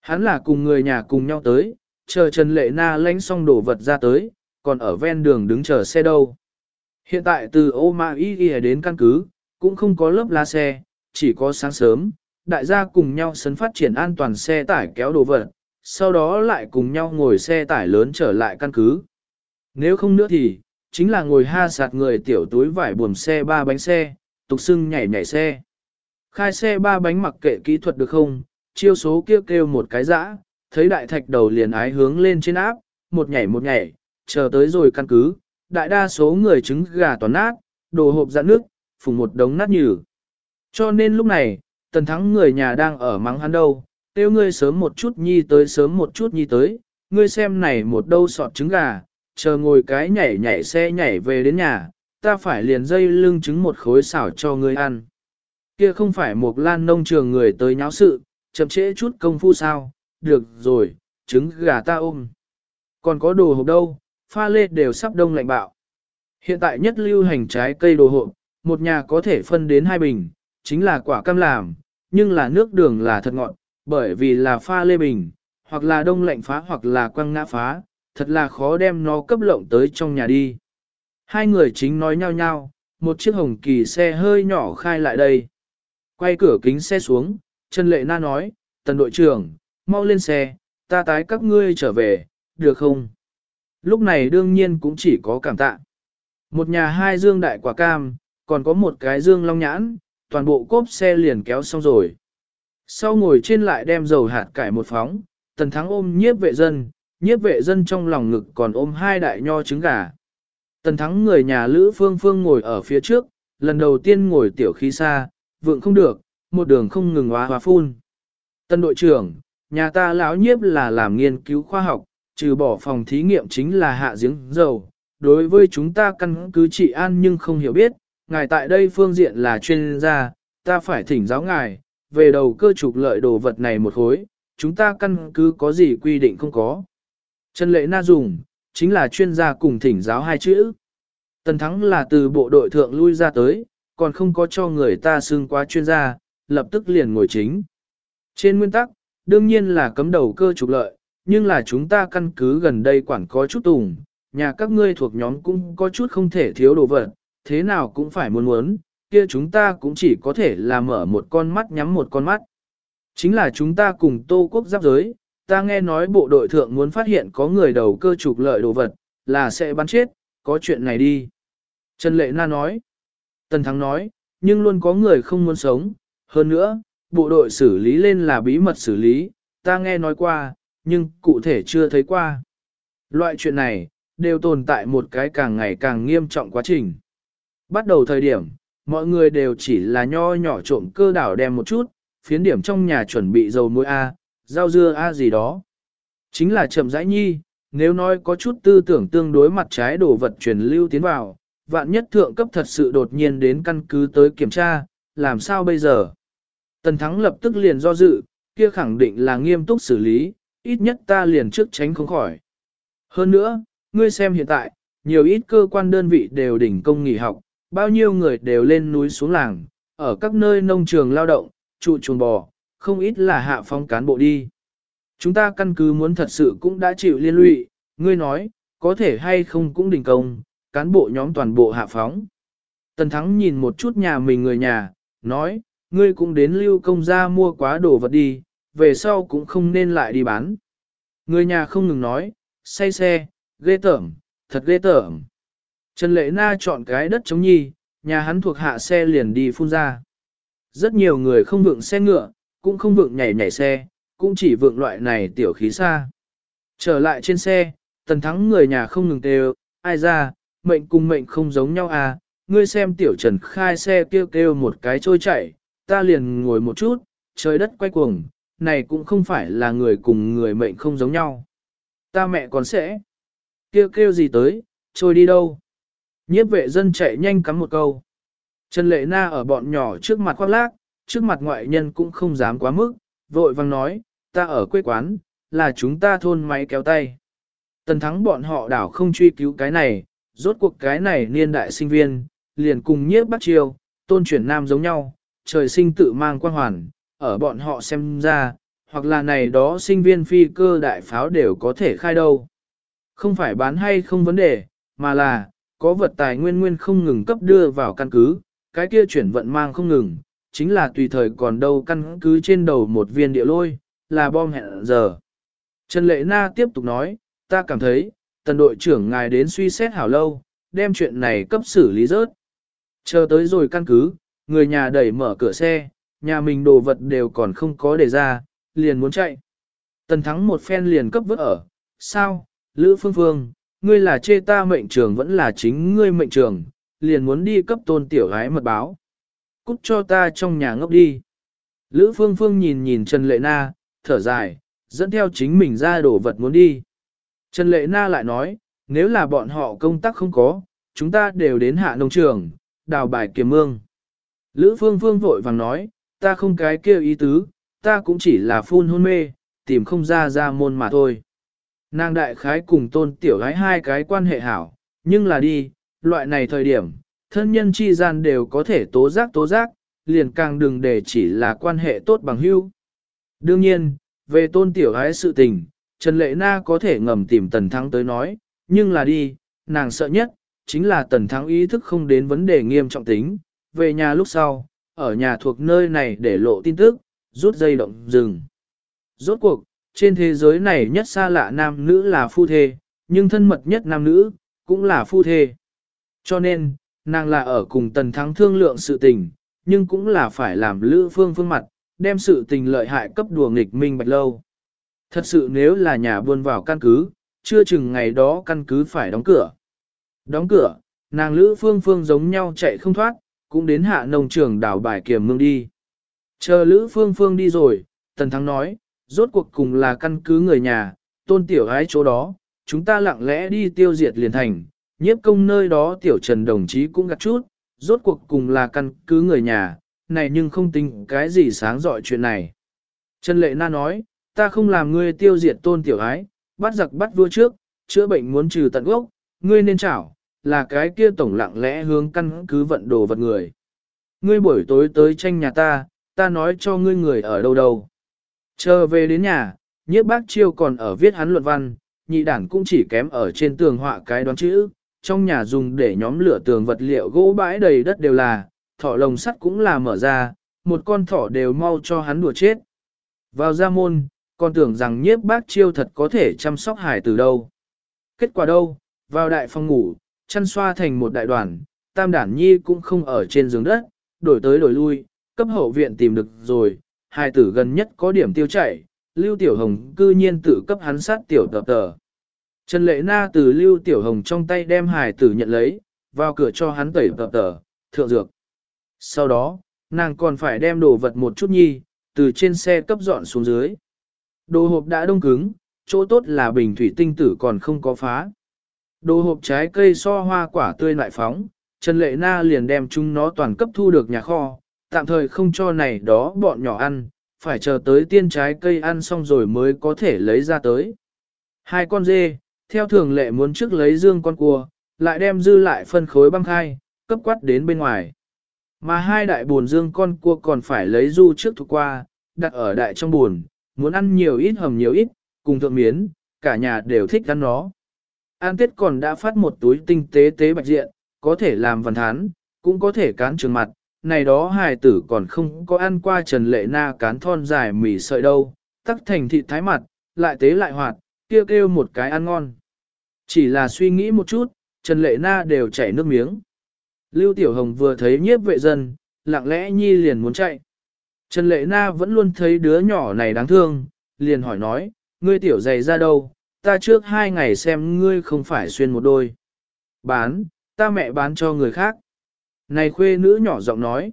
Hắn là cùng người nhà cùng nhau tới, chờ Trần Lệ Na lãnh xong đồ vật ra tới, còn ở ven đường đứng chờ xe đâu. Hiện tại từ ô mã y đến căn cứ, cũng không có lớp lá xe, chỉ có sáng sớm, đại gia cùng nhau sấn phát triển an toàn xe tải kéo đồ vật, sau đó lại cùng nhau ngồi xe tải lớn trở lại căn cứ. Nếu không nữa thì, chính là ngồi ha sạt người tiểu túi vải buồm xe ba bánh xe, tục xưng nhảy nhảy xe. Khai xe ba bánh mặc kệ kỹ thuật được không, chiêu số kêu kêu một cái dã, thấy đại thạch đầu liền ái hướng lên trên áp, một nhảy một nhảy, chờ tới rồi căn cứ, đại đa số người trứng gà toàn nát, đồ hộp dạn nước, phùng một đống nát nhừ. Cho nên lúc này, tần thắng người nhà đang ở mắng hắn đâu, tiêu ngươi sớm một chút nhi tới sớm một chút nhi tới, ngươi xem này một đâu sọt trứng gà, chờ ngồi cái nhảy nhảy xe nhảy về đến nhà, ta phải liền dây lưng trứng một khối xảo cho ngươi ăn. Kia không phải một lan nông trường người tới nháo sự, chậm trễ chút công phu sao, được rồi, trứng gà ta ôm. Còn có đồ hộp đâu, pha lê đều sắp đông lạnh bạo. Hiện tại nhất lưu hành trái cây đồ hộp, một nhà có thể phân đến hai bình, chính là quả cam làm, nhưng là nước đường là thật ngọt, bởi vì là pha lê bình, hoặc là đông lạnh phá hoặc là quăng ngã phá, thật là khó đem nó cấp lộng tới trong nhà đi. Hai người chính nói nhau nhau, một chiếc hồng kỳ xe hơi nhỏ khai lại đây. Quay cửa kính xe xuống, Trần Lệ Na nói, tần đội trưởng, mau lên xe, ta tái các ngươi trở về, được không? Lúc này đương nhiên cũng chỉ có cảm tạ. Một nhà hai dương đại quả cam, còn có một cái dương long nhãn, toàn bộ cốp xe liền kéo xong rồi. Sau ngồi trên lại đem dầu hạt cải một phóng, tần thắng ôm nhiếp vệ dân, nhiếp vệ dân trong lòng ngực còn ôm hai đại nho trứng gà. Tần thắng người nhà Lữ Phương Phương ngồi ở phía trước, lần đầu tiên ngồi tiểu khí xa, vượng không được, một đường không ngừng hóa hóa phun. Tân đội trưởng, nhà ta lão nhiếp là làm nghiên cứu khoa học, trừ bỏ phòng thí nghiệm chính là hạ giếng dầu. Đối với chúng ta căn cứ trị an nhưng không hiểu biết, ngài tại đây phương diện là chuyên gia, ta phải thỉnh giáo ngài, về đầu cơ trục lợi đồ vật này một khối, chúng ta căn cứ có gì quy định không có. Trần lệ na dùng, chính là chuyên gia cùng thỉnh giáo hai chữ. Tần thắng là từ bộ đội thượng lui ra tới, còn không có cho người ta xưng quá chuyên gia, lập tức liền ngồi chính. Trên nguyên tắc, đương nhiên là cấm đầu cơ trục lợi, nhưng là chúng ta căn cứ gần đây quản có chút tùng, nhà các ngươi thuộc nhóm cũng có chút không thể thiếu đồ vật, thế nào cũng phải muốn muốn, kia chúng ta cũng chỉ có thể là mở một con mắt nhắm một con mắt. Chính là chúng ta cùng Tô Quốc giáp giới, ta nghe nói bộ đội thượng muốn phát hiện có người đầu cơ trục lợi đồ vật, là sẽ bắn chết, có chuyện này đi. Trần Lệ Na nói, Tần Thắng nói, nhưng luôn có người không muốn sống, hơn nữa, bộ đội xử lý lên là bí mật xử lý, ta nghe nói qua, nhưng cụ thể chưa thấy qua. Loại chuyện này, đều tồn tại một cái càng ngày càng nghiêm trọng quá trình. Bắt đầu thời điểm, mọi người đều chỉ là nho nhỏ trộm cơ đảo đem một chút, phiến điểm trong nhà chuẩn bị dầu muối A, rau dưa A gì đó. Chính là chậm rãi nhi, nếu nói có chút tư tưởng tương đối mặt trái đồ vật truyền lưu tiến vào, vạn nhất thượng cấp thật sự đột nhiên đến căn cứ tới kiểm tra, làm sao bây giờ? Tần Thắng lập tức liền do dự, kia khẳng định là nghiêm túc xử lý, ít nhất ta liền trước tránh không khỏi. Hơn nữa, ngươi xem hiện tại, nhiều ít cơ quan đơn vị đều đỉnh công nghỉ học, bao nhiêu người đều lên núi xuống làng, ở các nơi nông trường lao động, trụ chuồng bò, không ít là hạ phong cán bộ đi. Chúng ta căn cứ muốn thật sự cũng đã chịu liên lụy, ngươi nói, có thể hay không cũng đình công, cán bộ nhóm toàn bộ hạ phóng. Tần Thắng nhìn một chút nhà mình người nhà, nói, ngươi cũng đến lưu công gia mua quá đồ vật đi, về sau cũng không nên lại đi bán. Người nhà không ngừng nói, say xe, ghê tởm, thật ghê tởm. Trần Lệ Na chọn cái đất chống nhi, nhà hắn thuộc hạ xe liền đi phun ra. Rất nhiều người không vượng xe ngựa, cũng không vượng nhảy nhảy xe, cũng chỉ vượng loại này tiểu khí xa. Trở lại trên xe, tần thắng người nhà không ngừng kêu, ai ra, mệnh cùng mệnh không giống nhau à, ngươi xem tiểu trần khai xe kêu kêu một cái trôi chạy, ta liền ngồi một chút, trời đất quay cuồng, này cũng không phải là người cùng người mệnh không giống nhau. Ta mẹ còn sẽ, kêu kêu gì tới, trôi đi đâu. Nhiếp vệ dân chạy nhanh cắm một câu. Trần Lệ Na ở bọn nhỏ trước mặt khoác lác, trước mặt ngoại nhân cũng không dám quá mức, vội vang nói, ta ở quê quán, là chúng ta thôn máy kéo tay. Tần thắng bọn họ đảo không truy cứu cái này, rốt cuộc cái này niên đại sinh viên, liền cùng nhiếp bắt chiêu, tôn chuyển nam giống nhau, trời sinh tự mang quan hoàn, ở bọn họ xem ra, hoặc là này đó sinh viên phi cơ đại pháo đều có thể khai đâu. Không phải bán hay không vấn đề, mà là, có vật tài nguyên nguyên không ngừng cấp đưa vào căn cứ, cái kia chuyển vận mang không ngừng, chính là tùy thời còn đâu căn cứ trên đầu một viên địa lôi, là bom hẹn giờ. Trần Lệ Na tiếp tục nói, ta cảm thấy, tần đội trưởng ngài đến suy xét hảo lâu, đem chuyện này cấp xử lý rớt. Chờ tới rồi căn cứ, người nhà đẩy mở cửa xe, nhà mình đồ vật đều còn không có để ra, liền muốn chạy. Tần thắng một phen liền cấp vứt ở, sao, Lữ Phương Phương, ngươi là chê ta mệnh trường vẫn là chính ngươi mệnh trường, liền muốn đi cấp tôn tiểu gái mật báo. Cút cho ta trong nhà ngốc đi. Lữ Phương Phương nhìn nhìn Trần Lệ Na, thở dài, dẫn theo chính mình ra đổ vật muốn đi. Trần Lệ Na lại nói, nếu là bọn họ công tác không có, chúng ta đều đến hạ nông trường, đào bài kiếm mương. Lữ Phương Phương vội vàng nói, ta không cái kêu ý tứ, ta cũng chỉ là phun hôn mê, tìm không ra ra môn mà thôi. Nàng đại khái cùng tôn tiểu gái hai cái quan hệ hảo, nhưng là đi, loại này thời điểm, thân nhân chi gian đều có thể tố giác tố giác, liền càng đừng để chỉ là quan hệ tốt bằng hữu. Đương nhiên, về tôn tiểu gái sự tình, Trần Lệ Na có thể ngầm tìm Tần Thắng tới nói, nhưng là đi, nàng sợ nhất, chính là Tần Thắng ý thức không đến vấn đề nghiêm trọng tính, về nhà lúc sau, ở nhà thuộc nơi này để lộ tin tức, rút dây động dừng. Rốt cuộc, trên thế giới này nhất xa lạ nam nữ là phu thê, nhưng thân mật nhất nam nữ, cũng là phu thê. Cho nên, nàng là ở cùng tần thắng thương lượng sự tình, nhưng cũng là phải làm lữ phương phương mặt, đem sự tình lợi hại cấp đùa nghịch minh bạch lâu. Thật sự nếu là nhà buôn vào căn cứ, chưa chừng ngày đó căn cứ phải đóng cửa. Đóng cửa, nàng lữ phương phương giống nhau chạy không thoát, cũng đến hạ nông trường đảo bài kiểm mương đi. Chờ lữ phương phương đi rồi, tần thắng nói, rốt cuộc cùng là căn cứ người nhà, tôn tiểu ái chỗ đó, chúng ta lặng lẽ đi tiêu diệt liền thành, nhiếp công nơi đó tiểu trần đồng chí cũng gặt chút, rốt cuộc cùng là căn cứ người nhà, này nhưng không tính cái gì sáng dọi chuyện này. Trần Lệ Na nói, ta không làm ngươi tiêu diệt tôn tiểu ái, bắt giặc bắt vua trước, chữa bệnh muốn trừ tận gốc, ngươi nên chảo, là cái kia tổng lặng lẽ hướng căn cứ vận đồ vật người. Ngươi buổi tối tới tranh nhà ta, ta nói cho ngươi người ở đâu đâu. Chờ về đến nhà, nhiếp bác chiêu còn ở viết hắn luận văn, nhị đản cũng chỉ kém ở trên tường họa cái đoán chữ, trong nhà dùng để nhóm lửa tường vật liệu gỗ bãi đầy đất đều là, thỏ lồng sắt cũng là mở ra, một con thỏ đều mau cho hắn đùa chết. Vào ra môn, còn tưởng rằng nhiếp bác chiêu thật có thể chăm sóc hải từ đâu. Kết quả đâu, vào đại phòng ngủ, chăn xoa thành một đại đoàn, tam đản nhi cũng không ở trên giường đất, đổi tới đổi lui, cấp hậu viện tìm được rồi, hai tử gần nhất có điểm tiêu chảy, Lưu Tiểu Hồng cư nhiên tự cấp hắn sát tiểu tập tờ. Trần Lệ Na từ Lưu Tiểu Hồng trong tay đem hài tử nhận lấy, vào cửa cho hắn tẩy tập tờ, thượng dược. Sau đó, nàng còn phải đem đồ vật một chút nhi, từ trên xe cấp dọn xuống dưới. Đồ hộp đã đông cứng, chỗ tốt là bình thủy tinh tử còn không có phá. Đồ hộp trái cây so hoa quả tươi lại phóng, Trần Lệ Na liền đem chúng nó toàn cấp thu được nhà kho, tạm thời không cho này đó bọn nhỏ ăn, phải chờ tới tiên trái cây ăn xong rồi mới có thể lấy ra tới. Hai con dê, theo thường lệ muốn trước lấy dương con cua, lại đem dư lại phân khối băng khai, cấp quát đến bên ngoài. Mà hai đại buồn dương con cua còn phải lấy du trước thuộc qua, đặt ở đại trong buồn, muốn ăn nhiều ít hầm nhiều ít, cùng thượng miến, cả nhà đều thích ăn nó. An Tết còn đã phát một túi tinh tế tế bạch diện, có thể làm văn thán, cũng có thể cán trường mặt, này đó hài tử còn không có ăn qua Trần Lệ Na cán thon dài mì sợi đâu, tắc thành thịt thái mặt, lại tế lại hoạt, kêu kêu một cái ăn ngon. Chỉ là suy nghĩ một chút, Trần Lệ Na đều chảy nước miếng. Lưu Tiểu Hồng vừa thấy nhiếp vệ dân, lặng lẽ nhi liền muốn chạy. Trần Lệ Na vẫn luôn thấy đứa nhỏ này đáng thương, liền hỏi nói, ngươi tiểu giày ra đâu, ta trước hai ngày xem ngươi không phải xuyên một đôi. Bán, ta mẹ bán cho người khác. Này khuê nữ nhỏ giọng nói,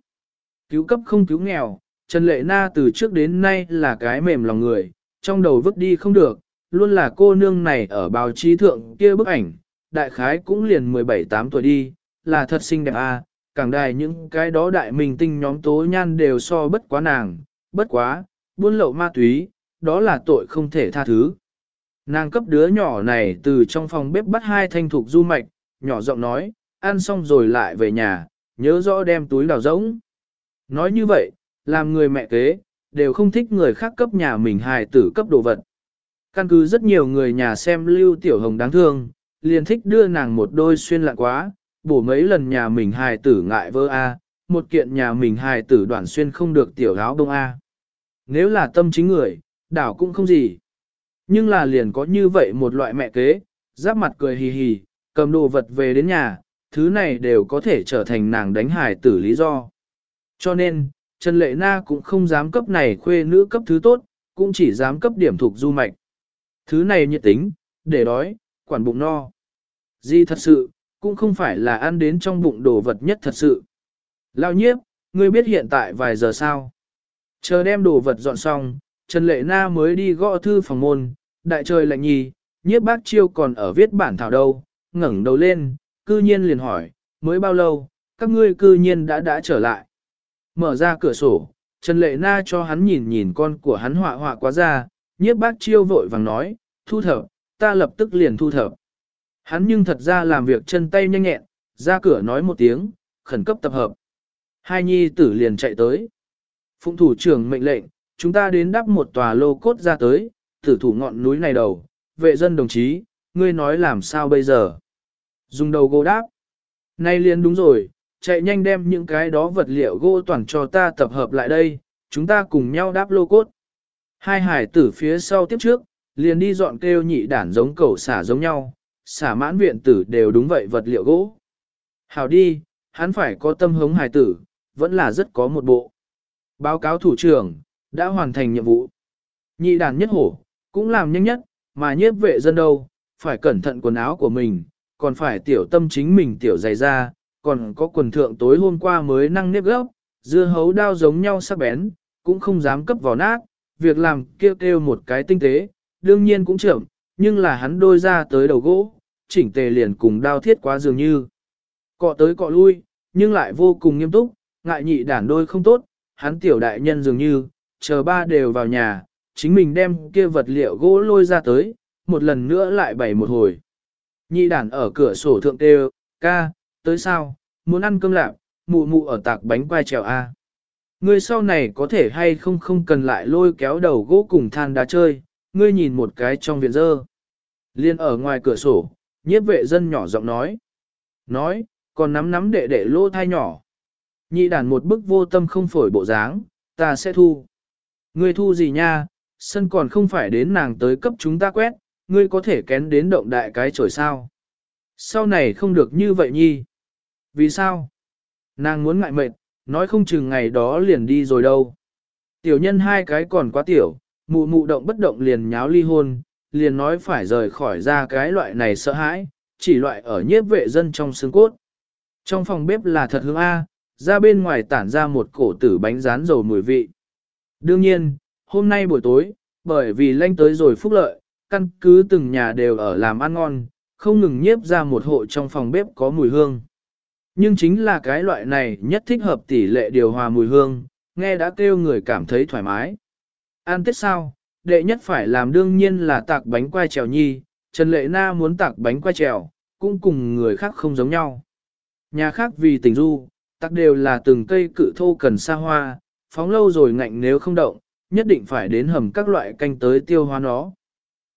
cứu cấp không cứu nghèo, Trần Lệ Na từ trước đến nay là cái mềm lòng người, trong đầu vứt đi không được, luôn là cô nương này ở báo chí thượng kia bức ảnh, đại khái cũng liền 17-8 tuổi đi, là thật xinh đẹp à, càng đài những cái đó đại mình tinh nhóm tố nhan đều so bất quá nàng, bất quá, buôn lậu ma túy, đó là tội không thể tha thứ. Nàng cấp đứa nhỏ này từ trong phòng bếp bắt hai thanh thục du mạch, nhỏ giọng nói, ăn xong rồi lại về nhà, nhớ rõ đem túi đào rỗng. Nói như vậy, làm người mẹ kế, đều không thích người khác cấp nhà mình hài tử cấp đồ vật. Căn cứ rất nhiều người nhà xem Lưu Tiểu Hồng đáng thương, liền thích đưa nàng một đôi xuyên lạ quá, bổ mấy lần nhà mình hài tử ngại vơ A, một kiện nhà mình hài tử đoạn xuyên không được tiểu áo đông A. Nếu là tâm chính người, đảo cũng không gì. Nhưng là liền có như vậy một loại mẹ kế, giáp mặt cười hì hì, cầm đồ vật về đến nhà, thứ này đều có thể trở thành nàng đánh hài tử lý do. Cho nên, Trần Lệ Na cũng không dám cấp này khuê nữ cấp thứ tốt, cũng chỉ dám cấp điểm thuộc du mạch. Thứ này nhiệt tính, để đói, quản bụng no. Di thật sự, cũng không phải là ăn đến trong bụng đồ vật nhất thật sự. Lao nhiếp, ngươi biết hiện tại vài giờ sao? Chờ đem đồ vật dọn xong, Trần Lệ Na mới đi gõ thư phòng môn, đại trời lạnh nhì, nhiếp bác chiêu còn ở viết bản thảo đâu, ngẩng đầu lên, cư nhiên liền hỏi, mới bao lâu, các ngươi cư nhiên đã đã trở lại. Mở ra cửa sổ, Trần Lệ Na cho hắn nhìn nhìn con của hắn họa họa quá ra, nhiếp bác chiêu vội vàng nói, thu thập, ta lập tức liền thu thập. Hắn nhưng thật ra làm việc chân tay nhanh nhẹn, ra cửa nói một tiếng, khẩn cấp tập hợp. Hai nhi tử liền chạy tới. Phụng thủ trưởng mệnh lệnh, chúng ta đến đắp một tòa lô cốt ra tới, tử thủ ngọn núi này đầu, vệ dân đồng chí, ngươi nói làm sao bây giờ? Dùng đầu gỗ đáp. Nay liền đúng rồi, chạy nhanh đem những cái đó vật liệu gỗ toàn cho ta tập hợp lại đây, chúng ta cùng nhau đáp lô cốt. Hai hải tử phía sau tiếp trước, liền đi dọn kêu nhị đản giống cầu xả giống nhau, xả mãn viện tử đều đúng vậy vật liệu gỗ. Hào đi, hắn phải có tâm hống hải tử, vẫn là rất có một bộ. Báo cáo thủ trưởng, đã hoàn thành nhiệm vụ. Nhị đàn nhất hổ, cũng làm nhanh nhất, mà nhiếp vệ dân đâu, phải cẩn thận quần áo của mình, còn phải tiểu tâm chính mình tiểu dày ra, còn có quần thượng tối hôm qua mới năng nếp gốc, dưa hấu đao giống nhau sắc bén, cũng không dám cấp vào nát, việc làm kêu kêu một cái tinh tế, đương nhiên cũng chậm, nhưng là hắn đôi ra tới đầu gỗ, chỉnh tề liền cùng đao thiết quá dường như. Cọ tới cọ lui, nhưng lại vô cùng nghiêm túc, ngại nhị đản đôi không tốt, hắn tiểu đại nhân dường như, chờ ba đều vào nhà, chính mình đem kia vật liệu gỗ lôi ra tới, một lần nữa lại bày một hồi. Nhị đản ở cửa sổ thượng tê ca, tới sao, muốn ăn cơm lạp, mụ mụ ở tạc bánh quai trèo A. Ngươi sau này có thể hay không không cần lại lôi kéo đầu gỗ cùng than đá chơi, ngươi nhìn một cái trong viện dơ. Liên ở ngoài cửa sổ, nhiếp vệ dân nhỏ giọng nói. Nói, còn nắm nắm đệ đệ lô thai nhỏ. Nhị đàn một bức vô tâm không phổi bộ dáng, ta sẽ thu. Ngươi thu gì nha, sân còn không phải đến nàng tới cấp chúng ta quét, ngươi có thể kén đến động đại cái chổi sao. Sau này không được như vậy nhi. Vì sao? Nàng muốn ngại mệt, nói không chừng ngày đó liền đi rồi đâu. Tiểu nhân hai cái còn quá tiểu, mụ mụ động bất động liền nháo ly hôn, liền nói phải rời khỏi ra cái loại này sợ hãi, chỉ loại ở nhiếp vệ dân trong xương cốt. Trong phòng bếp là thật hương A, ra bên ngoài tản ra một cổ tử bánh rán dầu mùi vị. Đương nhiên, hôm nay buổi tối, bởi vì lanh tới rồi phúc lợi, căn cứ từng nhà đều ở làm ăn ngon, không ngừng nhiếp ra một hộ trong phòng bếp có mùi hương. Nhưng chính là cái loại này nhất thích hợp tỷ lệ điều hòa mùi hương, nghe đã kêu người cảm thấy thoải mái. Ăn tết sao, đệ nhất phải làm đương nhiên là tạc bánh quai trèo nhi, Trần Lệ Na muốn tạc bánh quai trèo, cũng cùng người khác không giống nhau. Nhà khác vì tình du, tạc đều là từng cây cự thô cần xa hoa, phóng lâu rồi ngạnh nếu không động, nhất định phải đến hầm các loại canh tới tiêu hóa nó.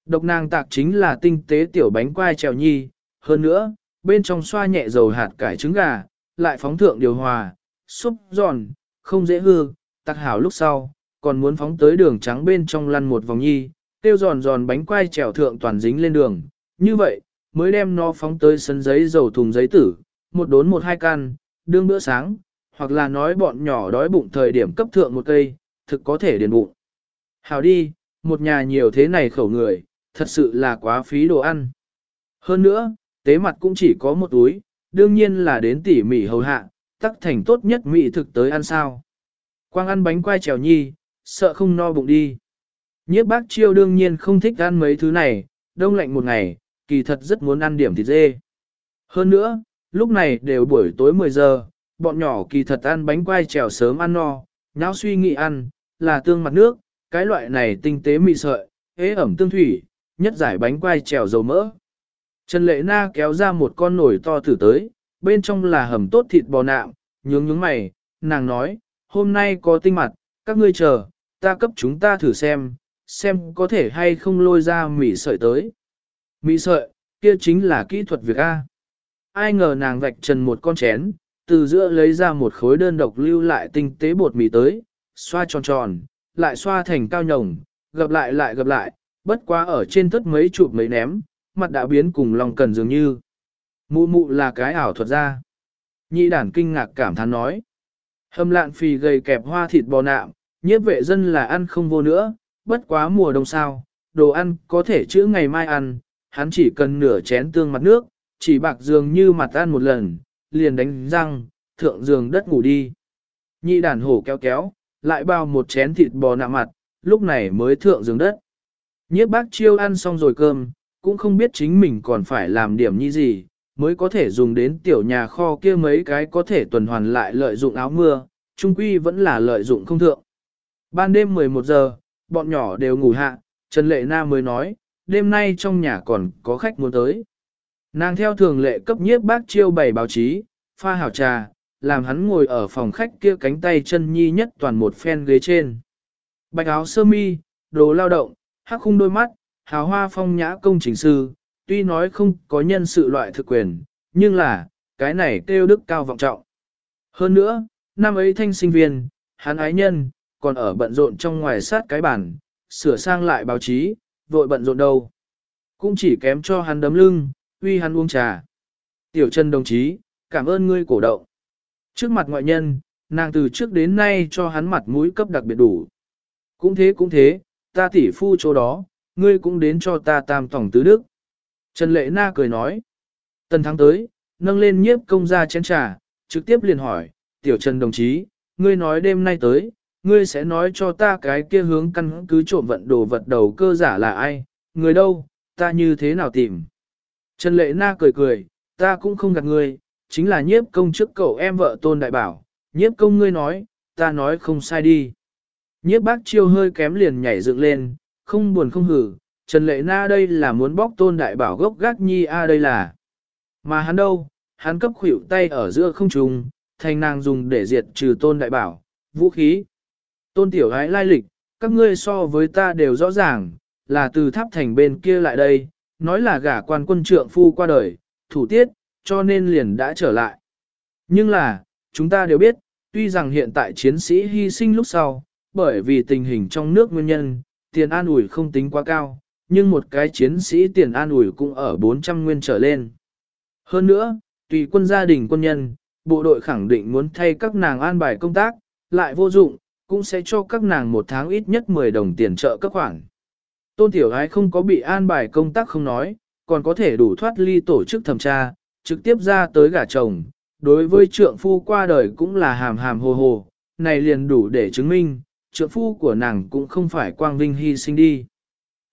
Độc nàng tạc chính là tinh tế tiểu bánh quai trèo nhi, hơn nữa, bên trong xoa nhẹ dầu hạt cải trứng gà, lại phóng thượng điều hòa, xúc giòn, không dễ hư, tạc hảo lúc sau, còn muốn phóng tới đường trắng bên trong lăn một vòng nhi, tiêu giòn giòn bánh quai trèo thượng toàn dính lên đường, như vậy, mới đem nó phóng tới sân giấy dầu thùng giấy tử, một đốn một hai can, đương bữa sáng, hoặc là nói bọn nhỏ đói bụng thời điểm cấp thượng một cây, thực có thể điền bụng. Hảo đi, một nhà nhiều thế này khẩu người, thật sự là quá phí đồ ăn. Hơn nữa, tế mặt cũng chỉ có một túi, đương nhiên là đến tỉ mỉ hầu hạ, tắc thành tốt nhất mỹ thực tới ăn sao. Quang ăn bánh quai trèo nhi, sợ không no bụng đi. Nhiếp bác chiêu đương nhiên không thích ăn mấy thứ này, đông lạnh một ngày, kỳ thật rất muốn ăn điểm thịt dê. Hơn nữa, lúc này đều buổi tối 10 giờ, bọn nhỏ kỳ thật ăn bánh quai trèo sớm ăn no, nháo suy nghĩ ăn, là tương mặt nước, cái loại này tinh tế mị sợi, ế ẩm tương thủy, nhất giải bánh quai trèo dầu mỡ. Trần Lệ Na kéo ra một con nồi to thử tới, bên trong là hầm tốt thịt bò nạm, nhướng nhướng mày, nàng nói, hôm nay có tinh mặt, các ngươi chờ, ta cấp chúng ta thử xem, xem có thể hay không lôi ra mì sợi tới. Mì sợi, kia chính là kỹ thuật việc A. Ai ngờ nàng vạch trần một con chén, từ giữa lấy ra một khối đơn độc lưu lại tinh tế bột mì tới, xoa tròn tròn, lại xoa thành cao nhồng, gặp lại lại gặp lại, bất quá ở trên thất mấy chụp mấy ném, mặt đã biến cùng lòng cần dường như. Mụ mụ là cái ảo thuật ra. Nhị đản kinh ngạc cảm thán nói. Hâm lạn phì gầy kẹp hoa thịt bò nạm, nhiếp vệ dân là ăn không vô nữa, bất quá mùa đông sao, đồ ăn có thể chữa ngày mai ăn, hắn chỉ cần nửa chén tương mặt nước, chỉ bạc dường như mặt ăn một lần, liền đánh răng, thượng giường đất ngủ đi. Nhị đàn hổ kéo kéo, lại bao một chén thịt bò nạm mặt, lúc này mới thượng giường đất. Nhiếp bác chiêu ăn xong rồi cơm, cũng không biết chính mình còn phải làm điểm như gì, mới có thể dùng đến tiểu nhà kho kia mấy cái có thể tuần hoàn lại lợi dụng áo mưa, trung quy vẫn là lợi dụng không thượng. Ban đêm 11 giờ, bọn nhỏ đều ngủ hạ, Trần Lệ Na mới nói, đêm nay trong nhà còn có khách muốn tới. Nàng theo thường lệ cấp nhiếp bác chiêu bày báo chí, pha hảo trà, làm hắn ngồi ở phòng khách kia cánh tay chân nhi nhất toàn một phen ghế trên. Bạch áo sơ mi, đồ lao động, hắc khung đôi mắt, hào hoa phong nhã công trình sư, tuy nói không có nhân sự loại thực quyền, nhưng là, cái này kêu đức cao vọng trọng. Hơn nữa, năm ấy thanh sinh viên, hắn ái nhân, còn ở bận rộn trong ngoài sát cái bản, sửa sang lại báo chí, vội bận rộn đâu. Cũng chỉ kém cho hắn đấm lưng, uy hắn uống trà. Tiểu Trần đồng chí, cảm ơn ngươi cổ động. Trước mặt ngoại nhân, nàng từ trước đến nay cho hắn mặt mũi cấp đặc biệt đủ. Cũng thế cũng thế, ta tỷ phu chỗ đó, ngươi cũng đến cho ta tam tổng tứ đức. Trần Lệ Na cười nói. Tần tháng tới, nâng lên nhiếp công ra chén trà, trực tiếp liền hỏi, tiểu Trần đồng chí, ngươi nói đêm nay tới, ngươi sẽ nói cho ta cái kia hướng căn cứ trộm vận đồ vật đầu cơ giả là ai, người đâu, ta như thế nào tìm. Trần Lệ Na cười cười, ta cũng không gạt ngươi, chính là nhiếp công trước cậu em vợ tôn đại bảo, nhiếp công ngươi nói, ta nói không sai đi. Nhiếp bác chiêu hơi kém liền nhảy dựng lên, không buồn không hử, Trần Lệ Na đây là muốn bóc tôn đại bảo gốc gác nhi a à đây là. Mà hắn đâu, hắn cấp khuỷu tay ở giữa không trùng, thành nàng dùng để diệt trừ tôn đại bảo, vũ khí. Tôn tiểu gái lai lịch, các ngươi so với ta đều rõ ràng, là từ tháp thành bên kia lại đây, nói là gả quan quân trượng phu qua đời, thủ tiết, cho nên liền đã trở lại. Nhưng là, chúng ta đều biết, tuy rằng hiện tại chiến sĩ hy sinh lúc sau, bởi vì tình hình trong nước nguyên nhân, tiền an ủi không tính quá cao, nhưng một cái chiến sĩ tiền an ủi cũng ở 400 nguyên trở lên. Hơn nữa, tùy quân gia đình quân nhân, bộ đội khẳng định muốn thay các nàng an bài công tác, lại vô dụng, cũng sẽ cho các nàng một tháng ít nhất 10 đồng tiền trợ cấp khoản. Tôn Tiểu Ái không có bị an bài công tác không nói, còn có thể đủ thoát ly tổ chức thẩm tra, trực tiếp ra tới gả chồng. Đối với trượng phu qua đời cũng là hàm hàm hồ hồ, này liền đủ để chứng minh, trượng phu của nàng cũng không phải quang vinh hy sinh đi.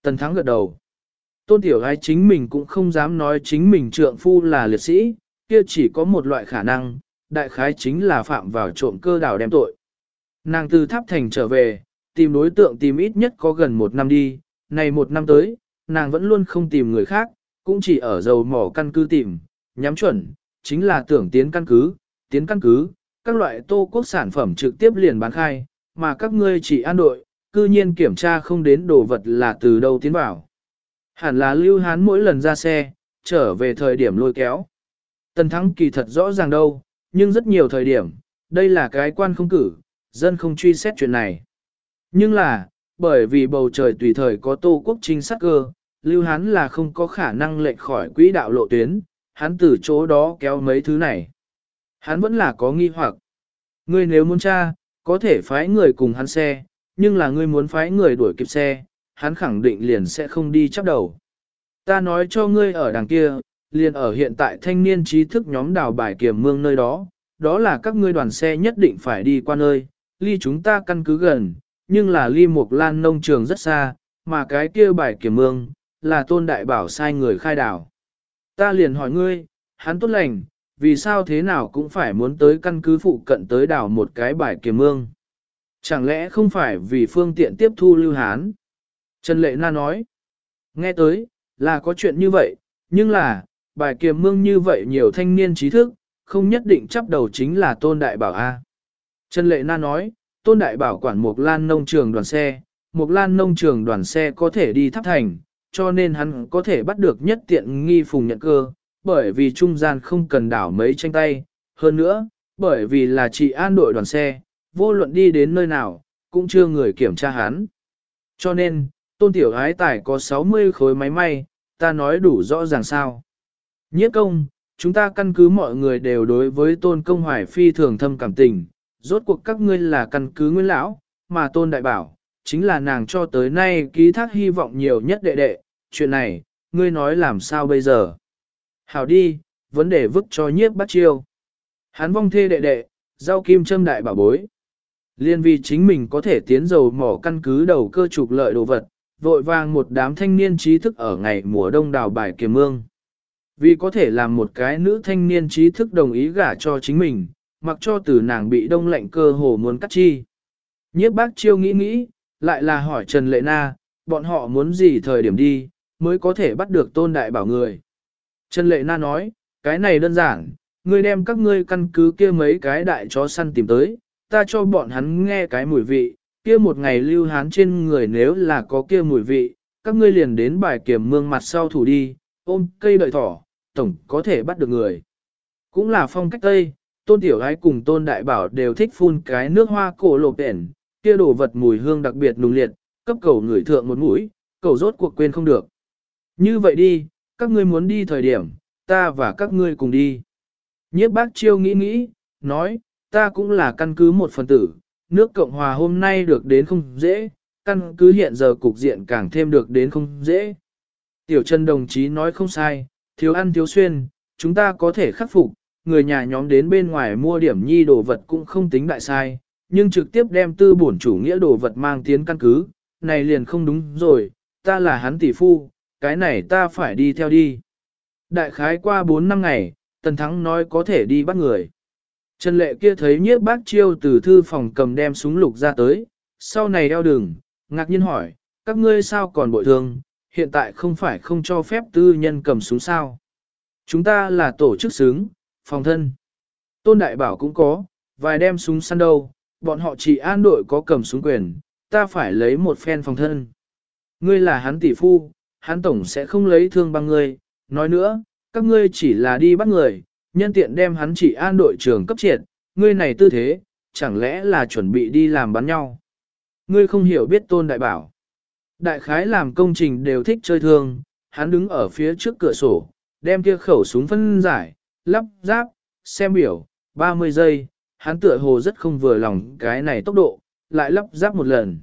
Tần Thắng gật đầu. Tôn Tiểu gái chính mình cũng không dám nói chính mình trượng phu là liệt sĩ, kia chỉ có một loại khả năng, đại khái chính là phạm vào trộm cơ đảo đem tội. Nàng từ tháp thành trở về, tìm đối tượng tìm ít nhất có gần một năm đi, này một năm tới, nàng vẫn luôn không tìm người khác, cũng chỉ ở dầu mỏ căn cứ tìm, nhắm chuẩn, chính là tưởng tiến căn cứ, tiến căn cứ, các loại tô quốc sản phẩm trực tiếp liền bán khai, mà các ngươi chỉ an đội, cư nhiên kiểm tra không đến đồ vật là từ đâu tiến vào. Hẳn là lưu hán mỗi lần ra xe, trở về thời điểm lôi kéo. Tần thắng kỳ thật rõ ràng đâu, nhưng rất nhiều thời điểm, đây là cái quan không cử, dân không truy xét chuyện này. Nhưng là, bởi vì bầu trời tùy thời có tô quốc trinh sát cơ, lưu hán là không có khả năng lệch khỏi quỹ đạo lộ tuyến, hắn từ chỗ đó kéo mấy thứ này. Hắn vẫn là có nghi hoặc. Ngươi nếu muốn tra, có thể phái người cùng hắn xe, nhưng là ngươi muốn phái người đuổi kịp xe, hắn khẳng định liền sẽ không đi chấp đầu. Ta nói cho ngươi ở đằng kia, liền ở hiện tại thanh niên trí thức nhóm đào bài kiểm mương nơi đó, đó là các ngươi đoàn xe nhất định phải đi qua nơi, ly chúng ta căn cứ gần, nhưng là ly một lan nông trường rất xa, mà cái kia bài kiểm mương, là tôn đại bảo sai người khai đảo. Ta liền hỏi ngươi, hắn tốt lành, vì sao thế nào cũng phải muốn tới căn cứ phụ cận tới đảo một cái bài kiềm mương. Chẳng lẽ không phải vì phương tiện tiếp thu lưu hán? Trần Lệ Na nói, nghe tới, là có chuyện như vậy, nhưng là, bài kiềm mương như vậy nhiều thanh niên trí thức, không nhất định chấp đầu chính là Tôn Đại Bảo A. Trần Lệ Na nói, Tôn Đại Bảo quản Mộc Lan nông trường đoàn xe, Mộc Lan nông trường đoàn xe có thể đi thắp thành, cho nên hắn có thể bắt được nhất tiện nghi phùng nhận cơ, bởi vì trung gian không cần đảo mấy tranh tay. Hơn nữa, bởi vì là chị an đội đoàn xe, vô luận đi đến nơi nào, cũng chưa người kiểm tra hắn. Cho nên, tôn tiểu ái tải có 60 khối máy may, ta nói đủ rõ ràng sao. Nhiếp công, chúng ta căn cứ mọi người đều đối với tôn công hoài phi thường thâm cảm tình, rốt cuộc các ngươi là căn cứ nguyên lão, mà tôn đại bảo, chính là nàng cho tới nay ký thác hy vọng nhiều nhất đệ đệ, chuyện này, ngươi nói làm sao bây giờ. Hảo đi, vấn đề vứt cho nhiếp bắt chiêu. Hắn vong thê đệ đệ, giao kim châm đại bảo bối. Liên vì chính mình có thể tiến dầu mỏ căn cứ đầu cơ trục lợi đồ vật, vội vàng một đám thanh niên trí thức ở ngày mùa đông đào bài kiềm mương. Vì có thể làm một cái nữ thanh niên trí thức đồng ý gả cho chính mình, mặc cho từ nàng bị đông lạnh cơ hồ muốn cắt chi. Nhiếp bác chiêu nghĩ nghĩ, lại là hỏi Trần Lệ Na, bọn họ muốn gì thời điểm đi, mới có thể bắt được tôn đại bảo người. Trần Lệ Na nói, cái này đơn giản, ngươi đem các ngươi căn cứ kia mấy cái đại chó săn tìm tới, ta cho bọn hắn nghe cái mùi vị, kia một ngày lưu hán trên người nếu là có kia mùi vị, các ngươi liền đến bài kiểm mương mặt sau thủ đi, ôm cây đợi thỏ, tổng có thể bắt được người. Cũng là phong cách Tây, tôn tiểu ái cùng tôn đại bảo đều thích phun cái nước hoa cổ lộp đèn, kia đồ vật mùi hương đặc biệt nùng liệt, cấp cầu người thượng một mũi, cầu rốt cuộc quên không được. Như vậy đi, các ngươi muốn đi thời điểm, ta và các ngươi cùng đi. Nhiếp bác chiêu nghĩ nghĩ, nói, ta cũng là căn cứ một phần tử, nước Cộng Hòa hôm nay được đến không dễ, căn cứ hiện giờ cục diện càng thêm được đến không dễ. Tiểu Trần đồng chí nói không sai, thiếu ăn thiếu xuyên, chúng ta có thể khắc phục, người nhà nhóm đến bên ngoài mua điểm nhi đồ vật cũng không tính đại sai, nhưng trực tiếp đem tư bổn chủ nghĩa đồ vật mang tiến căn cứ, này liền không đúng rồi, ta là hắn tỷ phu, cái này ta phải đi theo đi. Đại khái qua 4 năm ngày, Tần Thắng nói có thể đi bắt người. Trần Lệ kia thấy nhiếp bác chiêu từ thư phòng cầm đem súng lục ra tới, sau này đeo đường, ngạc nhiên hỏi, các ngươi sao còn bội thương, hiện tại không phải không cho phép tư nhân cầm súng sao. Chúng ta là tổ chức xứng, phòng thân. Tôn Đại Bảo cũng có, vài đem súng săn đâu, bọn họ chỉ an đội có cầm súng quyền, ta phải lấy một phen phòng thân. Ngươi là hắn tỷ phu, hắn tổng sẽ không lấy thương bằng ngươi, nói nữa, các ngươi chỉ là đi bắt người, nhân tiện đem hắn chỉ an đội trưởng cấp triệt, ngươi này tư thế, chẳng lẽ là chuẩn bị đi làm bắn nhau. Ngươi không hiểu biết tôn đại bảo. Đại khái làm công trình đều thích chơi thương, hắn đứng ở phía trước cửa sổ, đem kia khẩu súng phân giải, lắp ráp, xem biểu, 30 giây, hắn tựa hồ rất không vừa lòng cái này tốc độ, lại lắp ráp một lần.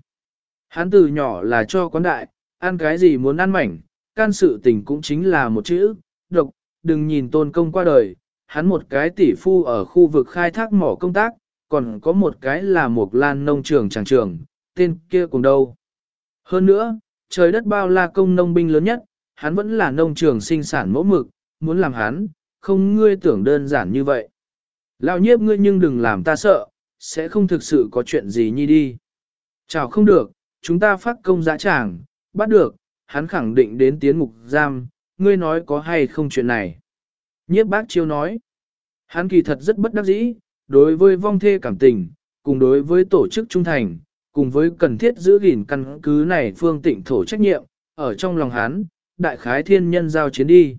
Hắn từ nhỏ là cho quán đại, ăn cái gì muốn ăn mảnh, can sự tình cũng chính là một chữ, độc, đừng nhìn tôn công qua đời, hắn một cái tỷ phu ở khu vực khai thác mỏ công tác, còn có một cái là một lan nông trường tràng trường, tên kia cùng đâu. Hơn nữa, trời đất bao la công nông binh lớn nhất, hắn vẫn là nông trường sinh sản mẫu mực, muốn làm hắn, không ngươi tưởng đơn giản như vậy. Lão nhiếp ngươi nhưng đừng làm ta sợ, sẽ không thực sự có chuyện gì nhi đi. Chào không được, chúng ta phát công dã tràng, bắt được, hắn khẳng định đến tiến ngục giam, ngươi nói có hay không chuyện này. Nhiếp bác chiêu nói, hắn kỳ thật rất bất đắc dĩ, đối với vong thê cảm tình, cùng đối với tổ chức trung thành, cùng với cần thiết giữ gìn căn cứ này phương tịnh thổ trách nhiệm, ở trong lòng hắn, đại khái thiên nhân giao chiến đi.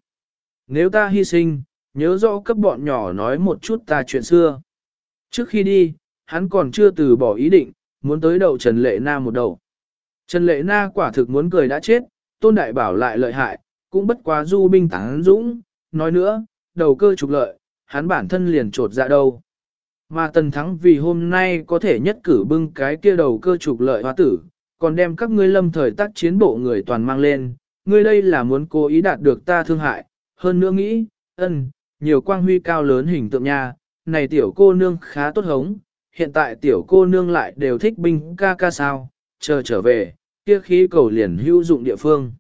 Nếu ta hy sinh, nhớ rõ cấp bọn nhỏ nói một chút ta chuyện xưa. Trước khi đi, hắn còn chưa từ bỏ ý định, muốn tới đầu Trần Lệ Na một đầu. Trần Lệ Na quả thực muốn cười đã chết, Tôn Đại Bảo lại lợi hại, cũng bất quá du binh tán dũng, nói nữa, đầu cơ trục lợi, hắn bản thân liền trột dạ đâu. Mà Tần Thắng vì hôm nay có thể nhất cử bưng cái kia đầu cơ trục lợi hoa tử, còn đem các ngươi lâm thời tác chiến bộ người toàn mang lên, ngươi đây là muốn cố ý đạt được ta thương hại, hơn nữa nghĩ, ân, nhiều quang huy cao lớn hình tượng nha, này tiểu cô nương khá tốt hống, hiện tại tiểu cô nương lại đều thích binh ca ca sao, chờ trở về, kia khí cầu liền hữu dụng địa phương.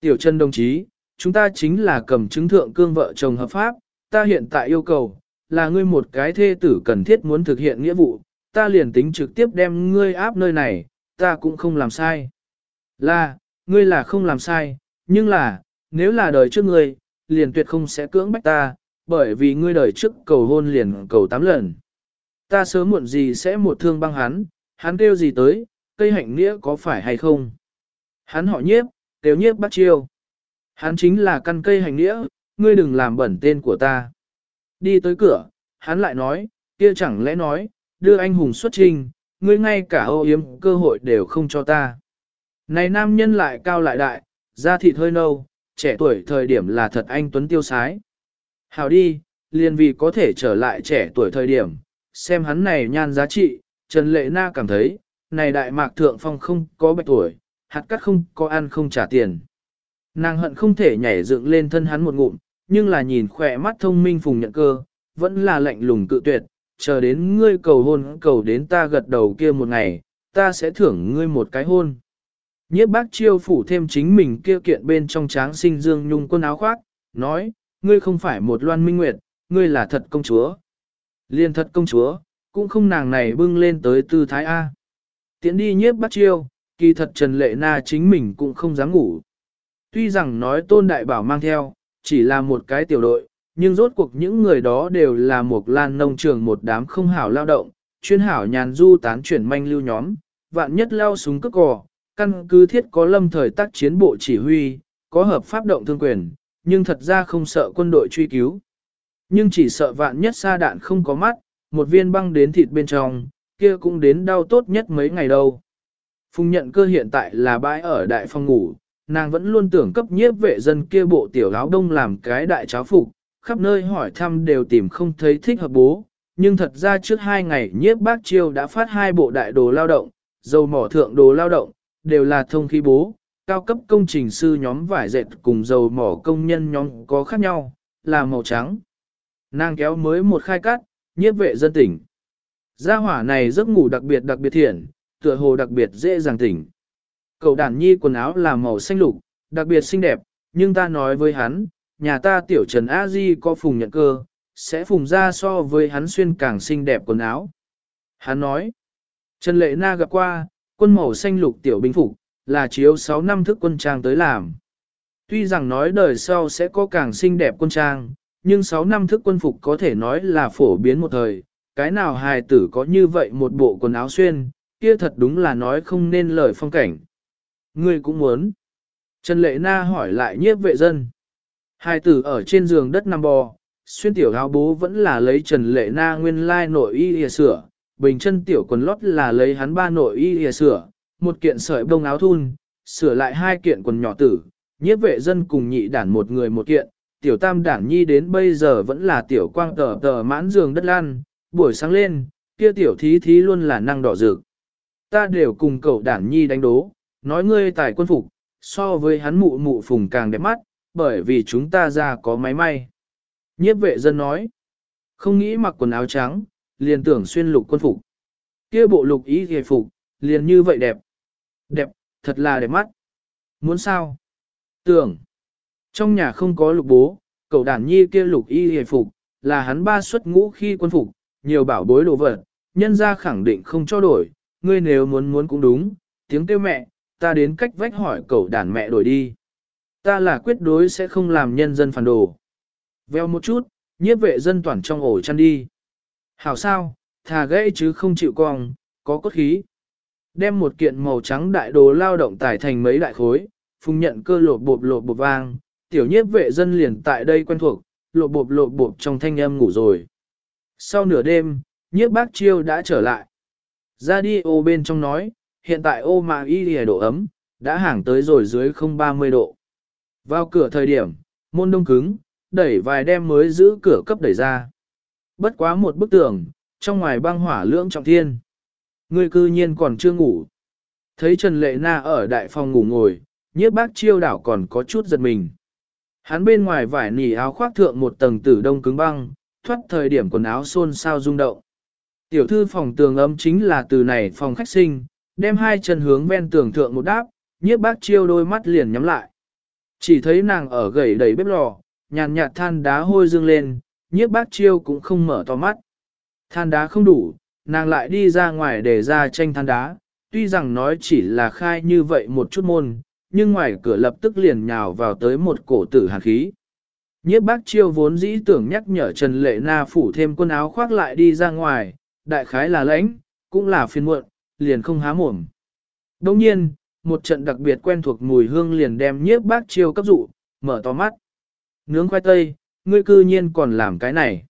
Tiểu chân đồng chí, chúng ta chính là cầm chứng thượng cương vợ chồng hợp pháp, ta hiện tại yêu cầu, là ngươi một cái thê tử cần thiết muốn thực hiện nghĩa vụ, ta liền tính trực tiếp đem ngươi áp nơi này, ta cũng không làm sai. Là, ngươi là không làm sai, nhưng là, nếu là đời trước ngươi, liền tuyệt không sẽ cưỡng bách ta, bởi vì ngươi đời trước cầu hôn liền cầu tám lần. Ta sớm muộn gì sẽ một thương băng hắn, hắn kêu gì tới, cây hạnh nghĩa có phải hay không? Hắn họ nhiếp, kêu nhiếp bắt chiêu. Hắn chính là căn cây hạnh nghĩa, ngươi đừng làm bẩn tên của ta. Đi tới cửa, hắn lại nói, kia chẳng lẽ nói, đưa anh hùng xuất trình, ngươi ngay cả ô yếm cơ hội đều không cho ta. Này nam nhân lại cao lại đại, da thịt hơi nâu, trẻ tuổi thời điểm là thật anh tuấn tiêu sái. Hào đi, liền vì có thể trở lại trẻ tuổi thời điểm, xem hắn này nhan giá trị, Trần Lệ Na cảm thấy, này đại mạc thượng phong không có bạch tuổi, hạt cắt không có ăn không trả tiền. Nàng hận không thể nhảy dựng lên thân hắn một ngụm, nhưng là nhìn khỏe mắt thông minh phùng nhận cơ, vẫn là lạnh lùng cự tuyệt, chờ đến ngươi cầu hôn cầu đến ta gật đầu kia một ngày, ta sẽ thưởng ngươi một cái hôn. Nhiếp bác chiêu phủ thêm chính mình kia kiện bên trong tráng sinh dương nhung quân áo khoác, nói, ngươi không phải một loan minh nguyệt, ngươi là thật công chúa. Liên thật công chúa, cũng không nàng này bưng lên tới tư thái A. Tiến đi nhiếp bắt chiêu, kỳ thật Trần Lệ Na chính mình cũng không dám ngủ. Tuy rằng nói tôn đại bảo mang theo, chỉ là một cái tiểu đội, nhưng rốt cuộc những người đó đều là một lan nông trường một đám không hảo lao động, chuyên hảo nhàn du tán chuyển manh lưu nhóm, vạn nhất lao súng cướp cò, căn cứ thiết có lâm thời tác chiến bộ chỉ huy, có hợp pháp động thương quyền, nhưng thật ra không sợ quân đội truy cứu. Nhưng chỉ sợ vạn nhất xa đạn không có mắt, một viên băng đến thịt bên trong, kia cũng đến đau tốt nhất mấy ngày đâu. Phùng nhận cơ hiện tại là bãi ở đại phòng ngủ, nàng vẫn luôn tưởng cấp nhiếp vệ dân kia bộ tiểu áo đông làm cái đại cháo phục, khắp nơi hỏi thăm đều tìm không thấy thích hợp bố, nhưng thật ra trước hai ngày nhiếp bác chiêu đã phát hai bộ đại đồ lao động, dầu mỏ thượng đồ lao động, đều là thông khí bố, cao cấp công trình sư nhóm vải dệt cùng dầu mỏ công nhân nhóm có khác nhau, là màu trắng. Nàng kéo mới một khai cắt, nhiếp vệ dân tỉnh. Gia hỏa này giấc ngủ đặc biệt đặc biệt thiện, tựa hồ đặc biệt dễ dàng tỉnh. Cậu đàn nhi quần áo là màu xanh lục, đặc biệt xinh đẹp, nhưng ta nói với hắn, nhà ta tiểu Trần A Di có phùng nhận cơ, sẽ phùng ra so với hắn xuyên càng xinh đẹp quần áo. Hắn nói, Trần Lệ Na gặp qua, quân màu xanh lục tiểu binh phục, là chiếu 6 năm thức quân trang tới làm. Tuy rằng nói đời sau sẽ có càng xinh đẹp quân trang, nhưng 6 năm thức quân phục có thể nói là phổ biến một thời, cái nào hài tử có như vậy một bộ quần áo xuyên, kia thật đúng là nói không nên lời phong cảnh. Ngươi cũng muốn. Trần Lệ Na hỏi lại nhiếp vệ dân. hài tử ở trên giường đất nằm bò, xuyên tiểu áo bố vẫn là lấy Trần Lệ Na nguyên lai nội y lìa sửa, bình chân tiểu quần lót là lấy hắn ba nội y lìa sửa, một kiện sợi bông áo thun, sửa lại hai kiện quần nhỏ tử, nhiếp vệ dân cùng nhị đản một người một kiện, tiểu tam đản nhi đến bây giờ vẫn là tiểu quang tờ tờ mãn giường đất lan, buổi sáng lên, kia tiểu thí thí luôn là năng đỏ rực. Ta đều cùng cậu đản nhi đánh đố, nói ngươi tài quân phục, so với hắn mụ mụ phùng càng đẹp mắt, bởi vì chúng ta ra có máy may. Nhiếp vệ dân nói, không nghĩ mặc quần áo trắng, liền tưởng xuyên lục quân phục. kia bộ lục ý hề phục, liền như vậy đẹp. Đẹp, thật là đẹp mắt. Muốn sao? Tưởng, trong nhà không có lục bố, cậu Đản nhi kia lục y hề phục, là hắn ba xuất ngũ khi quân phục, nhiều bảo bối đồ vật, nhân ra khẳng định không cho đổi, ngươi nếu muốn muốn cũng đúng, tiếng kêu mẹ, ta đến cách vách hỏi cậu đàn mẹ đổi đi. Ta là quyết đối sẽ không làm nhân dân phản đồ. Veo một chút, nhiếp vệ dân toàn trong ổ chăn đi. Hảo sao, thà gãy chứ không chịu cong, có cốt khí. Đem một kiện màu trắng đại đồ lao động tải thành mấy đại khối, phùng nhận cơ lột bộp lột bộp vang, tiểu nhiếp vệ dân liền tại đây quen thuộc, lột bộp lột bộp trong thanh âm ngủ rồi. Sau nửa đêm, nhiếp bác chiêu đã trở lại. Ra đi ô bên trong nói, hiện tại ô mà y lìa độ ấm, đã hàng tới rồi dưới 030 độ. Vào cửa thời điểm, môn đông cứng, đẩy vài đem mới giữ cửa cấp đẩy ra. Bất quá một bức tường, trong ngoài băng hỏa lưỡng trọng thiên. Người cư nhiên còn chưa ngủ. Thấy Trần Lệ Na ở đại phòng ngủ ngồi, nhiếp bác chiêu đảo còn có chút giật mình. Hắn bên ngoài vải nỉ áo khoác thượng một tầng tử đông cứng băng, thoát thời điểm quần áo xôn xao rung động. Tiểu thư phòng tường ấm chính là từ này phòng khách sinh, đem hai chân hướng ven tường thượng một đáp, nhiếp bác chiêu đôi mắt liền nhắm lại. Chỉ thấy nàng ở gầy đầy bếp lò, nhàn nhạt than đá hôi dương lên, nhiếp bác chiêu cũng không mở to mắt. Than đá không đủ, nàng lại đi ra ngoài để ra tranh than đá, tuy rằng nói chỉ là khai như vậy một chút môn, nhưng ngoài cửa lập tức liền nhào vào tới một cổ tử hàn khí. Nhiếp bác chiêu vốn dĩ tưởng nhắc nhở Trần Lệ Na phủ thêm quần áo khoác lại đi ra ngoài, đại khái là lãnh, cũng là phiền muộn, liền không há mồm. Đồng nhiên, một trận đặc biệt quen thuộc mùi hương liền đem nhiếp bác chiêu cấp dụ, mở to mắt. Nướng khoai tây, ngươi cư nhiên còn làm cái này.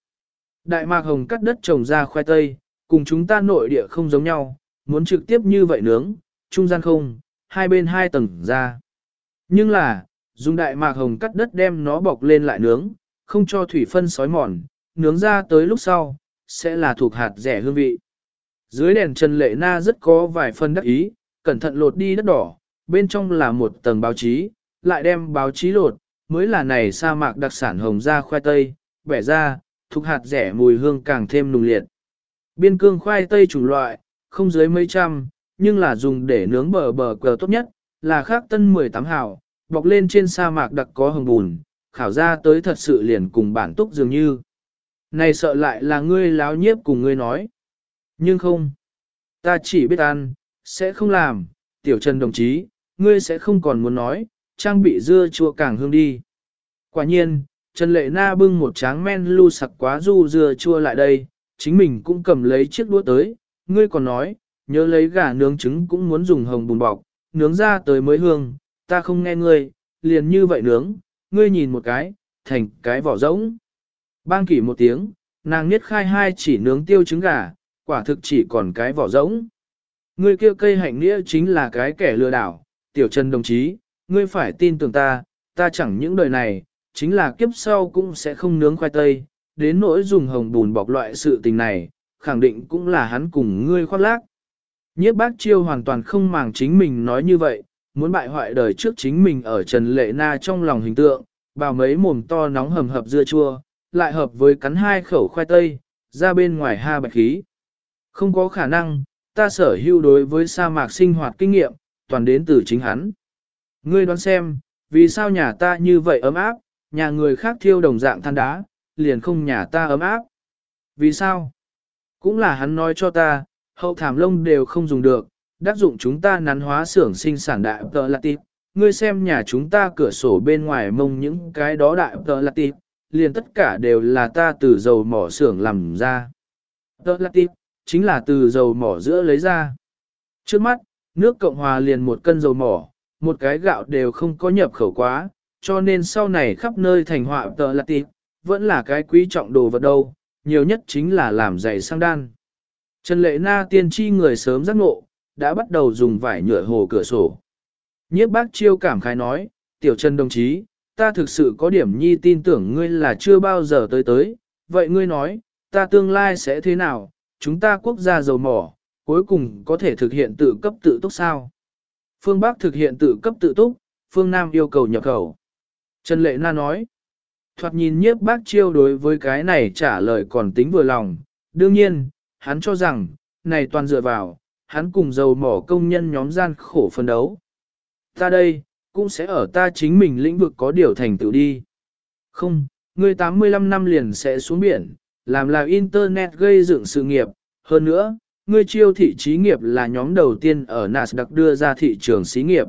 Đại mạc hồng cắt đất trồng ra khoai tây, cùng chúng ta nội địa không giống nhau, muốn trực tiếp như vậy nướng, trung gian không, hai bên hai tầng ra. Nhưng là, dùng đại mạc hồng cắt đất đem nó bọc lên lại nướng, không cho thủy phân sói mòn, nướng ra tới lúc sau, sẽ là thuộc hạt rẻ hương vị. Dưới đèn Trần Lệ Na rất có vài phân đắc ý, cẩn thận lột đi đất đỏ, bên trong là một tầng báo chí, lại đem báo chí lột, mới là này sa mạc đặc sản hồng ra khoai tây, bẻ ra, thuộc hạt rẻ mùi hương càng thêm nùng liệt. Biên cương khoai tây chủng loại, không dưới mấy trăm, nhưng là dùng để nướng bờ bờ cờ tốt nhất, là khác tân 18 hào, bọc lên trên sa mạc đặc có hồng bùn, khảo ra tới thật sự liền cùng bản túc dường như. Này sợ lại là ngươi láo nhiếp cùng ngươi nói. Nhưng không, ta chỉ biết ăn, sẽ không làm, tiểu trần đồng chí, ngươi sẽ không còn muốn nói, trang bị dưa chua càng hương đi. Quả nhiên, Trần Lệ Na bưng một tráng men lu sặc quá du dưa chua lại đây, chính mình cũng cầm lấy chiếc đũa tới, ngươi còn nói, nhớ lấy gà nướng trứng cũng muốn dùng hồng bùn bọc, nướng ra tới mới hương, ta không nghe ngươi, liền như vậy nướng, ngươi nhìn một cái, thành cái vỏ rỗng. Bang kỷ một tiếng, nàng niết khai hai chỉ nướng tiêu trứng gà, quả thực chỉ còn cái vỏ rỗng. Ngươi kia cây hạnh nghĩa chính là cái kẻ lừa đảo, tiểu trần đồng chí, ngươi phải tin tưởng ta, ta chẳng những đời này, chính là kiếp sau cũng sẽ không nướng khoai tây, đến nỗi dùng hồng bùn bọc loại sự tình này, khẳng định cũng là hắn cùng ngươi khoác lác. Nhiếp bác chiêu hoàn toàn không màng chính mình nói như vậy, muốn bại hoại đời trước chính mình ở Trần Lệ Na trong lòng hình tượng, bào mấy mồm to nóng hầm hập dưa chua, lại hợp với cắn hai khẩu khoai tây, ra bên ngoài ha bạch khí. Không có khả năng, ta sở hữu đối với sa mạc sinh hoạt kinh nghiệm, toàn đến từ chính hắn. Ngươi đoán xem, vì sao nhà ta như vậy ấm áp, nhà người khác thiêu đồng dạng than đá, liền không nhà ta ấm áp. Vì sao? Cũng là hắn nói cho ta, hậu thảm lông đều không dùng được, đắc dụng chúng ta nắn hóa xưởng sinh sản đại tờ lạc tịp. Ngươi xem nhà chúng ta cửa sổ bên ngoài mông những cái đó đại tờ lạc tịp, liền tất cả đều là ta từ dầu mỏ xưởng làm ra. Tờ lạc tịp, chính là từ dầu mỏ giữa lấy ra. Trước mắt, nước Cộng Hòa liền một cân dầu mỏ, một cái gạo đều không có nhập khẩu quá, cho nên sau này khắp nơi thành họa tờ lạc tịp, vẫn là cái quý trọng đồ vật đâu, nhiều nhất chính là làm giày sang đan. Trần Lệ Na tiên tri người sớm giác ngộ, đã bắt đầu dùng vải nhựa hồ cửa sổ. Nhiếp bác chiêu cảm khái nói, tiểu Trần đồng chí, ta thực sự có điểm nhi tin tưởng ngươi là chưa bao giờ tới tới, vậy ngươi nói, ta tương lai sẽ thế nào, chúng ta quốc gia giàu mỏ, cuối cùng có thể thực hiện tự cấp tự túc sao? Phương Bắc thực hiện tự cấp tự túc, phương Nam yêu cầu nhập khẩu. Trần Lệ Na nói, thoạt nhìn nhiếp bác chiêu đối với cái này trả lời còn tính vừa lòng, đương nhiên, hắn cho rằng, này toàn dựa vào, hắn cùng dầu mỏ công nhân nhóm gian khổ phân đấu. Ta đây, cũng sẽ ở ta chính mình lĩnh vực có điều thành tựu đi. Không, ngươi 85 năm liền sẽ xuống biển, làm là internet gây dựng sự nghiệp, hơn nữa, ngươi chiêu thị trí nghiệp là nhóm đầu tiên ở Nasdaq đưa ra thị trường xí nghiệp.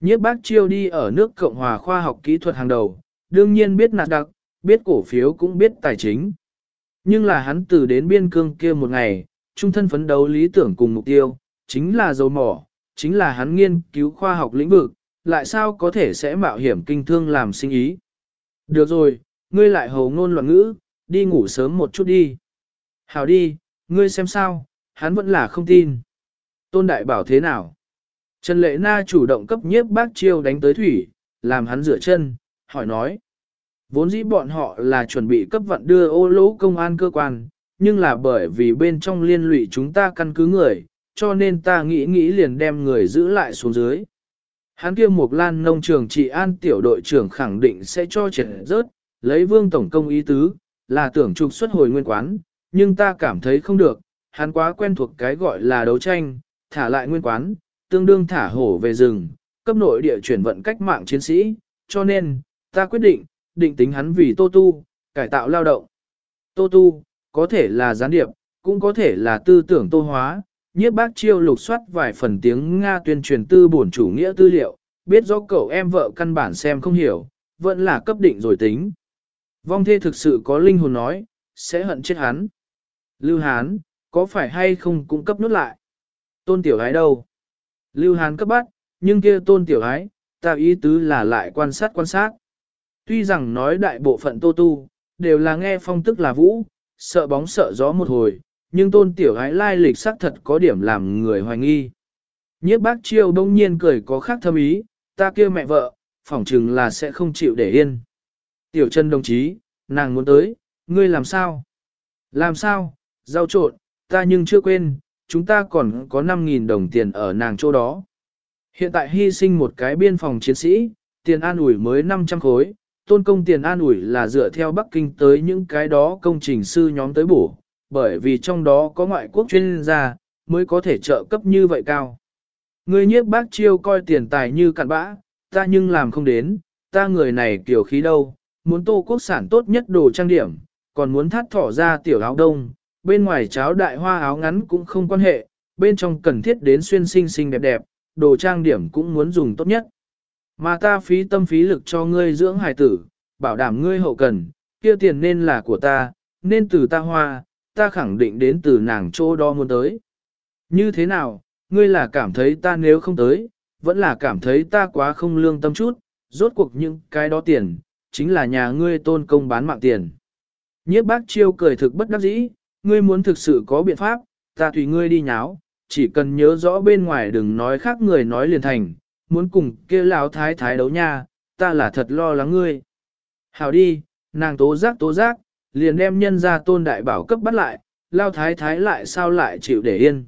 Nhiếp bác chiêu đi ở nước Cộng hòa khoa học kỹ thuật hàng đầu, đương nhiên biết Nasdaq, biết cổ phiếu cũng biết tài chính. Nhưng là hắn từ đến biên cương kia một ngày, trung thân phấn đấu lý tưởng cùng mục tiêu, chính là dầu mỏ, chính là hắn nghiên cứu khoa học lĩnh vực, lại sao có thể sẽ mạo hiểm kinh thương làm sinh ý. Được rồi, ngươi lại hầu ngôn loạn ngữ, đi ngủ sớm một chút đi. Hảo đi, ngươi xem sao, hắn vẫn là không tin. Tôn Đại bảo thế nào? Trần Lệ Na chủ động cấp nhiếp bác chiêu đánh tới thủy, làm hắn rửa chân, hỏi nói. Vốn dĩ bọn họ là chuẩn bị cấp vận đưa ô lỗ công an cơ quan, nhưng là bởi vì bên trong liên lụy chúng ta căn cứ người, cho nên ta nghĩ nghĩ liền đem người giữ lại xuống dưới. Hắn kia một lan nông trường trị an tiểu đội trưởng khẳng định sẽ cho trẻ rớt, lấy vương tổng công ý tứ, là tưởng trục xuất hồi nguyên quán, nhưng ta cảm thấy không được, hắn quá quen thuộc cái gọi là đấu tranh, thả lại nguyên quán, tương đương thả hổ về rừng, cấp nội địa chuyển vận cách mạng chiến sĩ, cho nên, ta quyết định, định tính hắn vì Tô Tu, cải tạo lao động. Tô Tu, có thể là gián điệp, cũng có thể là tư tưởng tô hóa, nhiếp bác chiêu lục soát vài phần tiếng Nga tuyên truyền tư bổn chủ nghĩa tư liệu, biết rõ cậu em vợ căn bản xem không hiểu, vẫn là cấp định rồi tính. Vong thê thực sự có linh hồn nói, sẽ hận chết hắn. Lưu Hán, có phải hay không cũng cấp nút lại? Tôn tiểu gái đâu? Lưu Hán cấp bắt, nhưng kia tôn tiểu gái ta ý tứ là lại quan sát quan sát. Tuy rằng nói đại bộ phận tô tu, đều là nghe phong tức là vũ, sợ bóng sợ gió một hồi, nhưng tôn tiểu gái lai lịch xác thật có điểm làm người hoài nghi. Nhiếp bác chiêu đông nhiên cười có khác thâm ý, ta kêu mẹ vợ, phỏng chừng là sẽ không chịu để yên. Tiểu chân đồng chí, nàng muốn tới, ngươi làm sao? Làm sao? Giao trộn, ta nhưng chưa quên, chúng ta còn có 5.000 đồng tiền ở nàng chỗ đó. Hiện tại hy sinh một cái biên phòng chiến sĩ, tiền an ủi mới 500 khối, tôn công tiền an ủi là dựa theo Bắc Kinh tới những cái đó công trình sư nhóm tới bổ, bởi vì trong đó có ngoại quốc chuyên gia, mới có thể trợ cấp như vậy cao. Người nhiếp bác chiêu coi tiền tài như cặn bã, ta nhưng làm không đến, ta người này kiểu khí đâu, muốn tô quốc sản tốt nhất đồ trang điểm, còn muốn thắt thỏ ra tiểu áo đông, bên ngoài cháo đại hoa áo ngắn cũng không quan hệ, bên trong cần thiết đến xuyên xinh xinh đẹp đẹp, đồ trang điểm cũng muốn dùng tốt nhất. Mà ta phí tâm phí lực cho ngươi dưỡng hài tử, bảo đảm ngươi hậu cần, kia tiền nên là của ta, nên từ ta hoa, ta khẳng định đến từ nàng chỗ đó muốn tới. Như thế nào, ngươi là cảm thấy ta nếu không tới, vẫn là cảm thấy ta quá không lương tâm chút, rốt cuộc những cái đó tiền, chính là nhà ngươi tôn công bán mạng tiền. Nhiếp bác chiêu cười thực bất đắc dĩ, ngươi muốn thực sự có biện pháp, ta tùy ngươi đi nháo, chỉ cần nhớ rõ bên ngoài đừng nói khác người nói liền thành, muốn cùng kia lão thái thái đấu nha, ta là thật lo lắng ngươi. Hảo đi, nàng tố giác tố giác, liền đem nhân ra tôn đại bảo cấp bắt lại, lao thái thái lại sao lại chịu để yên.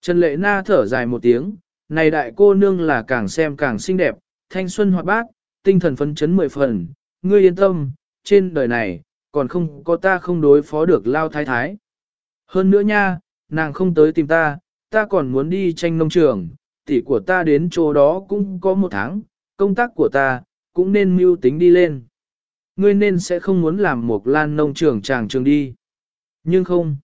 Trần Lệ Na thở dài một tiếng, này đại cô nương là càng xem càng xinh đẹp, thanh xuân hoạt bát, tinh thần phấn chấn mười phần, ngươi yên tâm, trên đời này, còn không có ta không đối phó được lao thái thái. Hơn nữa nha, nàng không tới tìm ta, ta còn muốn đi tranh nông trường, tỷ của ta đến chỗ đó cũng có một tháng, công tác của ta, cũng nên mưu tính đi lên. Ngươi nên sẽ không muốn làm một lan nông trường chàng trường đi. Nhưng không.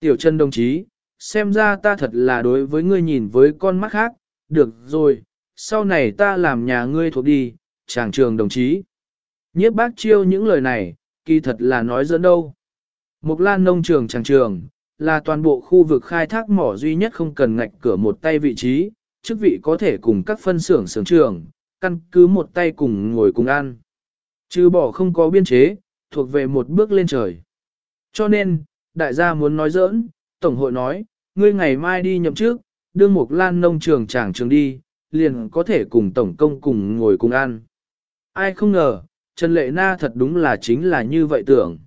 Tiểu chân đồng chí, xem ra ta thật là đối với ngươi nhìn với con mắt khác, được rồi, sau này ta làm nhà ngươi thuộc đi, chàng trường đồng chí. Nhiếp bác chiêu những lời này, kỳ thật là nói dẫn đâu. Một lan nông trường chàng trường, là toàn bộ khu vực khai thác mỏ duy nhất không cần ngạch cửa một tay vị trí, chức vị có thể cùng các phân xưởng xưởng trường, căn cứ một tay cùng ngồi cùng ăn. Chứ bỏ không có biên chế, thuộc về một bước lên trời. Cho nên, đại gia muốn nói giỡn, Tổng hội nói, ngươi ngày mai đi nhậm trước, đương một lan nông trường tràng trường đi, liền có thể cùng Tổng công cùng ngồi cùng ăn. Ai không ngờ, Trần Lệ Na thật đúng là chính là như vậy tưởng.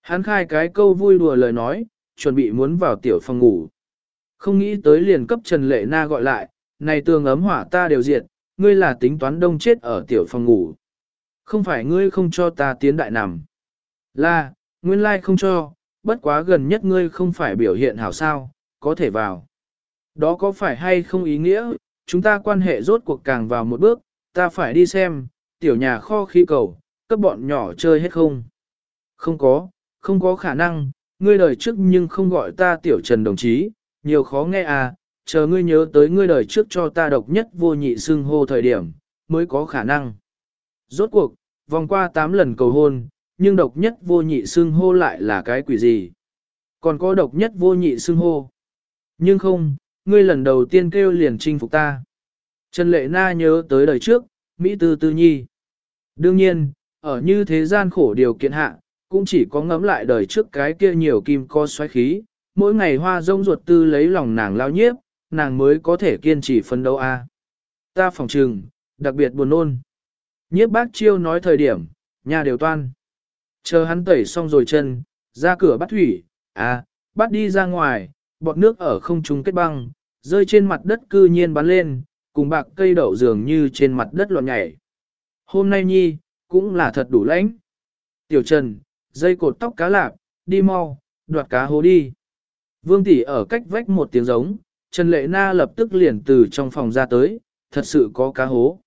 Hắn khai cái câu vui đùa lời nói, chuẩn bị muốn vào tiểu phòng ngủ. Không nghĩ tới liền cấp Trần Lệ Na gọi lại, này tường ấm hỏa ta đều diệt, ngươi là tính toán đông chết ở tiểu phòng ngủ. Không phải ngươi không cho ta tiến đại nằm. Là, nguyên lai không cho, bất quá gần nhất ngươi không phải biểu hiện hảo sao, có thể vào. Đó có phải hay không ý nghĩa, chúng ta quan hệ rốt cuộc càng vào một bước, ta phải đi xem, tiểu nhà kho khí cầu, các bọn nhỏ chơi hết không? Không có, không có khả năng, ngươi đời trước nhưng không gọi ta tiểu trần đồng chí, nhiều khó nghe à, chờ ngươi nhớ tới ngươi đời trước cho ta độc nhất vô nhị xưng hô thời điểm, mới có khả năng. Rốt cuộc, vòng qua 8 lần cầu hôn, nhưng độc nhất vô nhị xưng hô lại là cái quỷ gì? Còn có độc nhất vô nhị xưng hô. Nhưng không, ngươi lần đầu tiên kêu liền chinh phục ta. Trần Lệ Na nhớ tới đời trước, Mỹ Tư Tư Nhi. Đương nhiên, ở như thế gian khổ điều kiện hạ, cũng chỉ có ngẫm lại đời trước cái kia nhiều kim co xoáy khí, mỗi ngày hoa rông ruột tư lấy lòng nàng lao nhiếp, nàng mới có thể kiên trì phấn đấu a. Ta phòng trừng, đặc biệt buồn nôn. Nhiếp bác chiêu nói thời điểm, nhà đều toan. Chờ hắn tẩy xong rồi chân, ra cửa bắt thủy, à, bắt đi ra ngoài, bọt nước ở không trung kết băng, rơi trên mặt đất cư nhiên bắn lên, cùng bạc cây đậu dường như trên mặt đất loạn nhảy. Hôm nay nhi, cũng là thật đủ lãnh. Tiểu Trần, dây cột tóc cá lạp, đi mau, đoạt cá hố đi. Vương tỷ ở cách vách một tiếng giống, Trần Lệ Na lập tức liền từ trong phòng ra tới, thật sự có cá hố.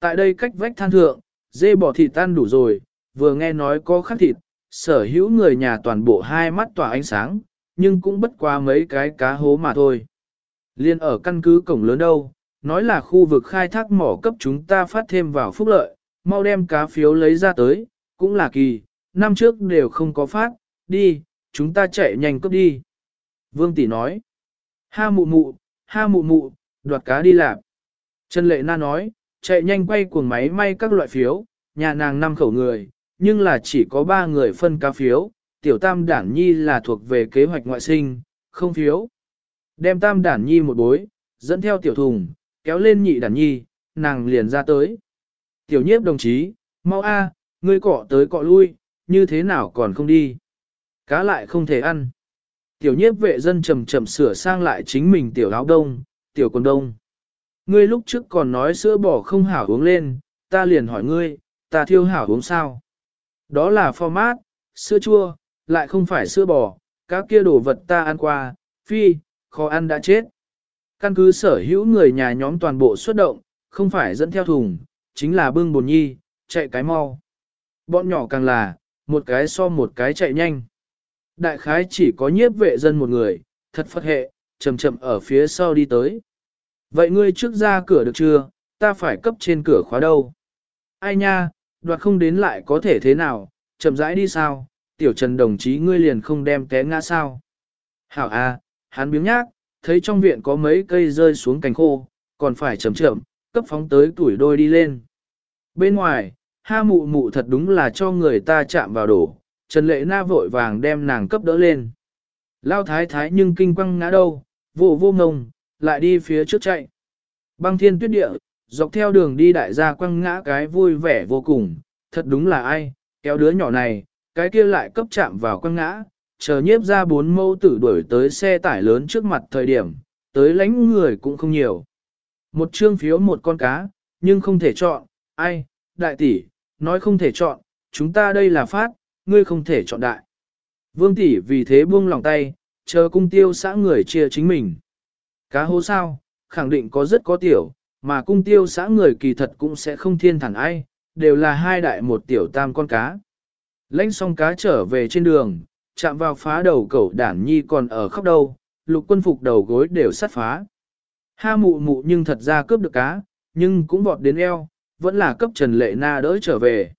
Tại đây cách vách than thượng, dê bỏ thịt tan đủ rồi, vừa nghe nói có khắc thịt, sở hữu người nhà toàn bộ hai mắt tỏa ánh sáng, nhưng cũng bất qua mấy cái cá hố mà thôi. Liên ở căn cứ cổng lớn đâu, nói là khu vực khai thác mỏ cấp chúng ta phát thêm vào phúc lợi, mau đem cá phiếu lấy ra tới, cũng là kỳ, năm trước đều không có phát, đi, chúng ta chạy nhanh cấp đi. Vương Tỷ nói, ha mụ mụ, ha mụ mụ, đoạt cá đi làm. Trần Lệ Na nói, chạy nhanh quay cuồng máy may các loại phiếu, nhà nàng năm khẩu người, nhưng là chỉ có ba người phân cá phiếu, tiểu tam đản nhi là thuộc về kế hoạch ngoại sinh, không phiếu. Đem tam đản nhi một bối, dẫn theo tiểu thùng, kéo lên nhị đản nhi, nàng liền ra tới. Tiểu nhiếp đồng chí, mau a, ngươi cọ tới cọ lui, như thế nào còn không đi. Cá lại không thể ăn. Tiểu nhiếp vệ dân chậm chậm sửa sang lại chính mình tiểu áo đông, tiểu quần đông. Ngươi lúc trước còn nói sữa bò không hảo uống lên, ta liền hỏi ngươi, ta thiêu hảo uống sao? Đó là format, sữa chua, lại không phải sữa bò, các kia đồ vật ta ăn qua, phi, khó ăn đã chết. Căn cứ sở hữu người nhà nhóm toàn bộ xuất động, không phải dẫn theo thùng, chính là bưng bồn nhi, chạy cái mau. Bọn nhỏ càng là, một cái so một cái chạy nhanh. Đại khái chỉ có nhiếp vệ dân một người, thật phật hệ, chậm chậm ở phía sau đi tới. Vậy ngươi trước ra cửa được chưa, ta phải cấp trên cửa khóa đâu. Ai nha, đoạt không đến lại có thể thế nào, chậm rãi đi sao, tiểu trần đồng chí ngươi liền không đem té ngã sao. Hảo à, hắn biếng nhác, thấy trong viện có mấy cây rơi xuống cành khô, còn phải chậm chậm, cấp phóng tới tuổi đôi đi lên. Bên ngoài, ha mụ mụ thật đúng là cho người ta chạm vào đổ, Trần Lệ Na vội vàng đem nàng cấp đỡ lên. Lao thái thái nhưng kinh quăng ngã đâu, vô vô ngông, lại đi phía trước chạy. Băng thiên tuyết địa, dọc theo đường đi đại gia quăng ngã cái vui vẻ vô cùng, thật đúng là ai, kéo đứa nhỏ này, cái kia lại cấp chạm vào quăng ngã, chờ nhiếp ra bốn mâu tử đuổi tới xe tải lớn trước mặt thời điểm, tới lánh người cũng không nhiều. Một trương phiếu một con cá, nhưng không thể chọn, ai, đại tỷ, nói không thể chọn, chúng ta đây là phát, ngươi không thể chọn đại. Vương tỷ vì thế buông lòng tay, chờ cung tiêu xã người chia chính mình. Cá hố sao, khẳng định có rất có tiểu, mà cung tiêu xã người kỳ thật cũng sẽ không thiên thẳng ai, đều là hai đại một tiểu tam con cá. Lênh xong cá trở về trên đường, chạm vào phá đầu cẩu đản nhi còn ở khóc đâu, lục quân phục đầu gối đều sát phá. Ha mụ mụ nhưng thật ra cướp được cá, nhưng cũng vọt đến eo, vẫn là cấp Trần Lệ Na đỡ trở về.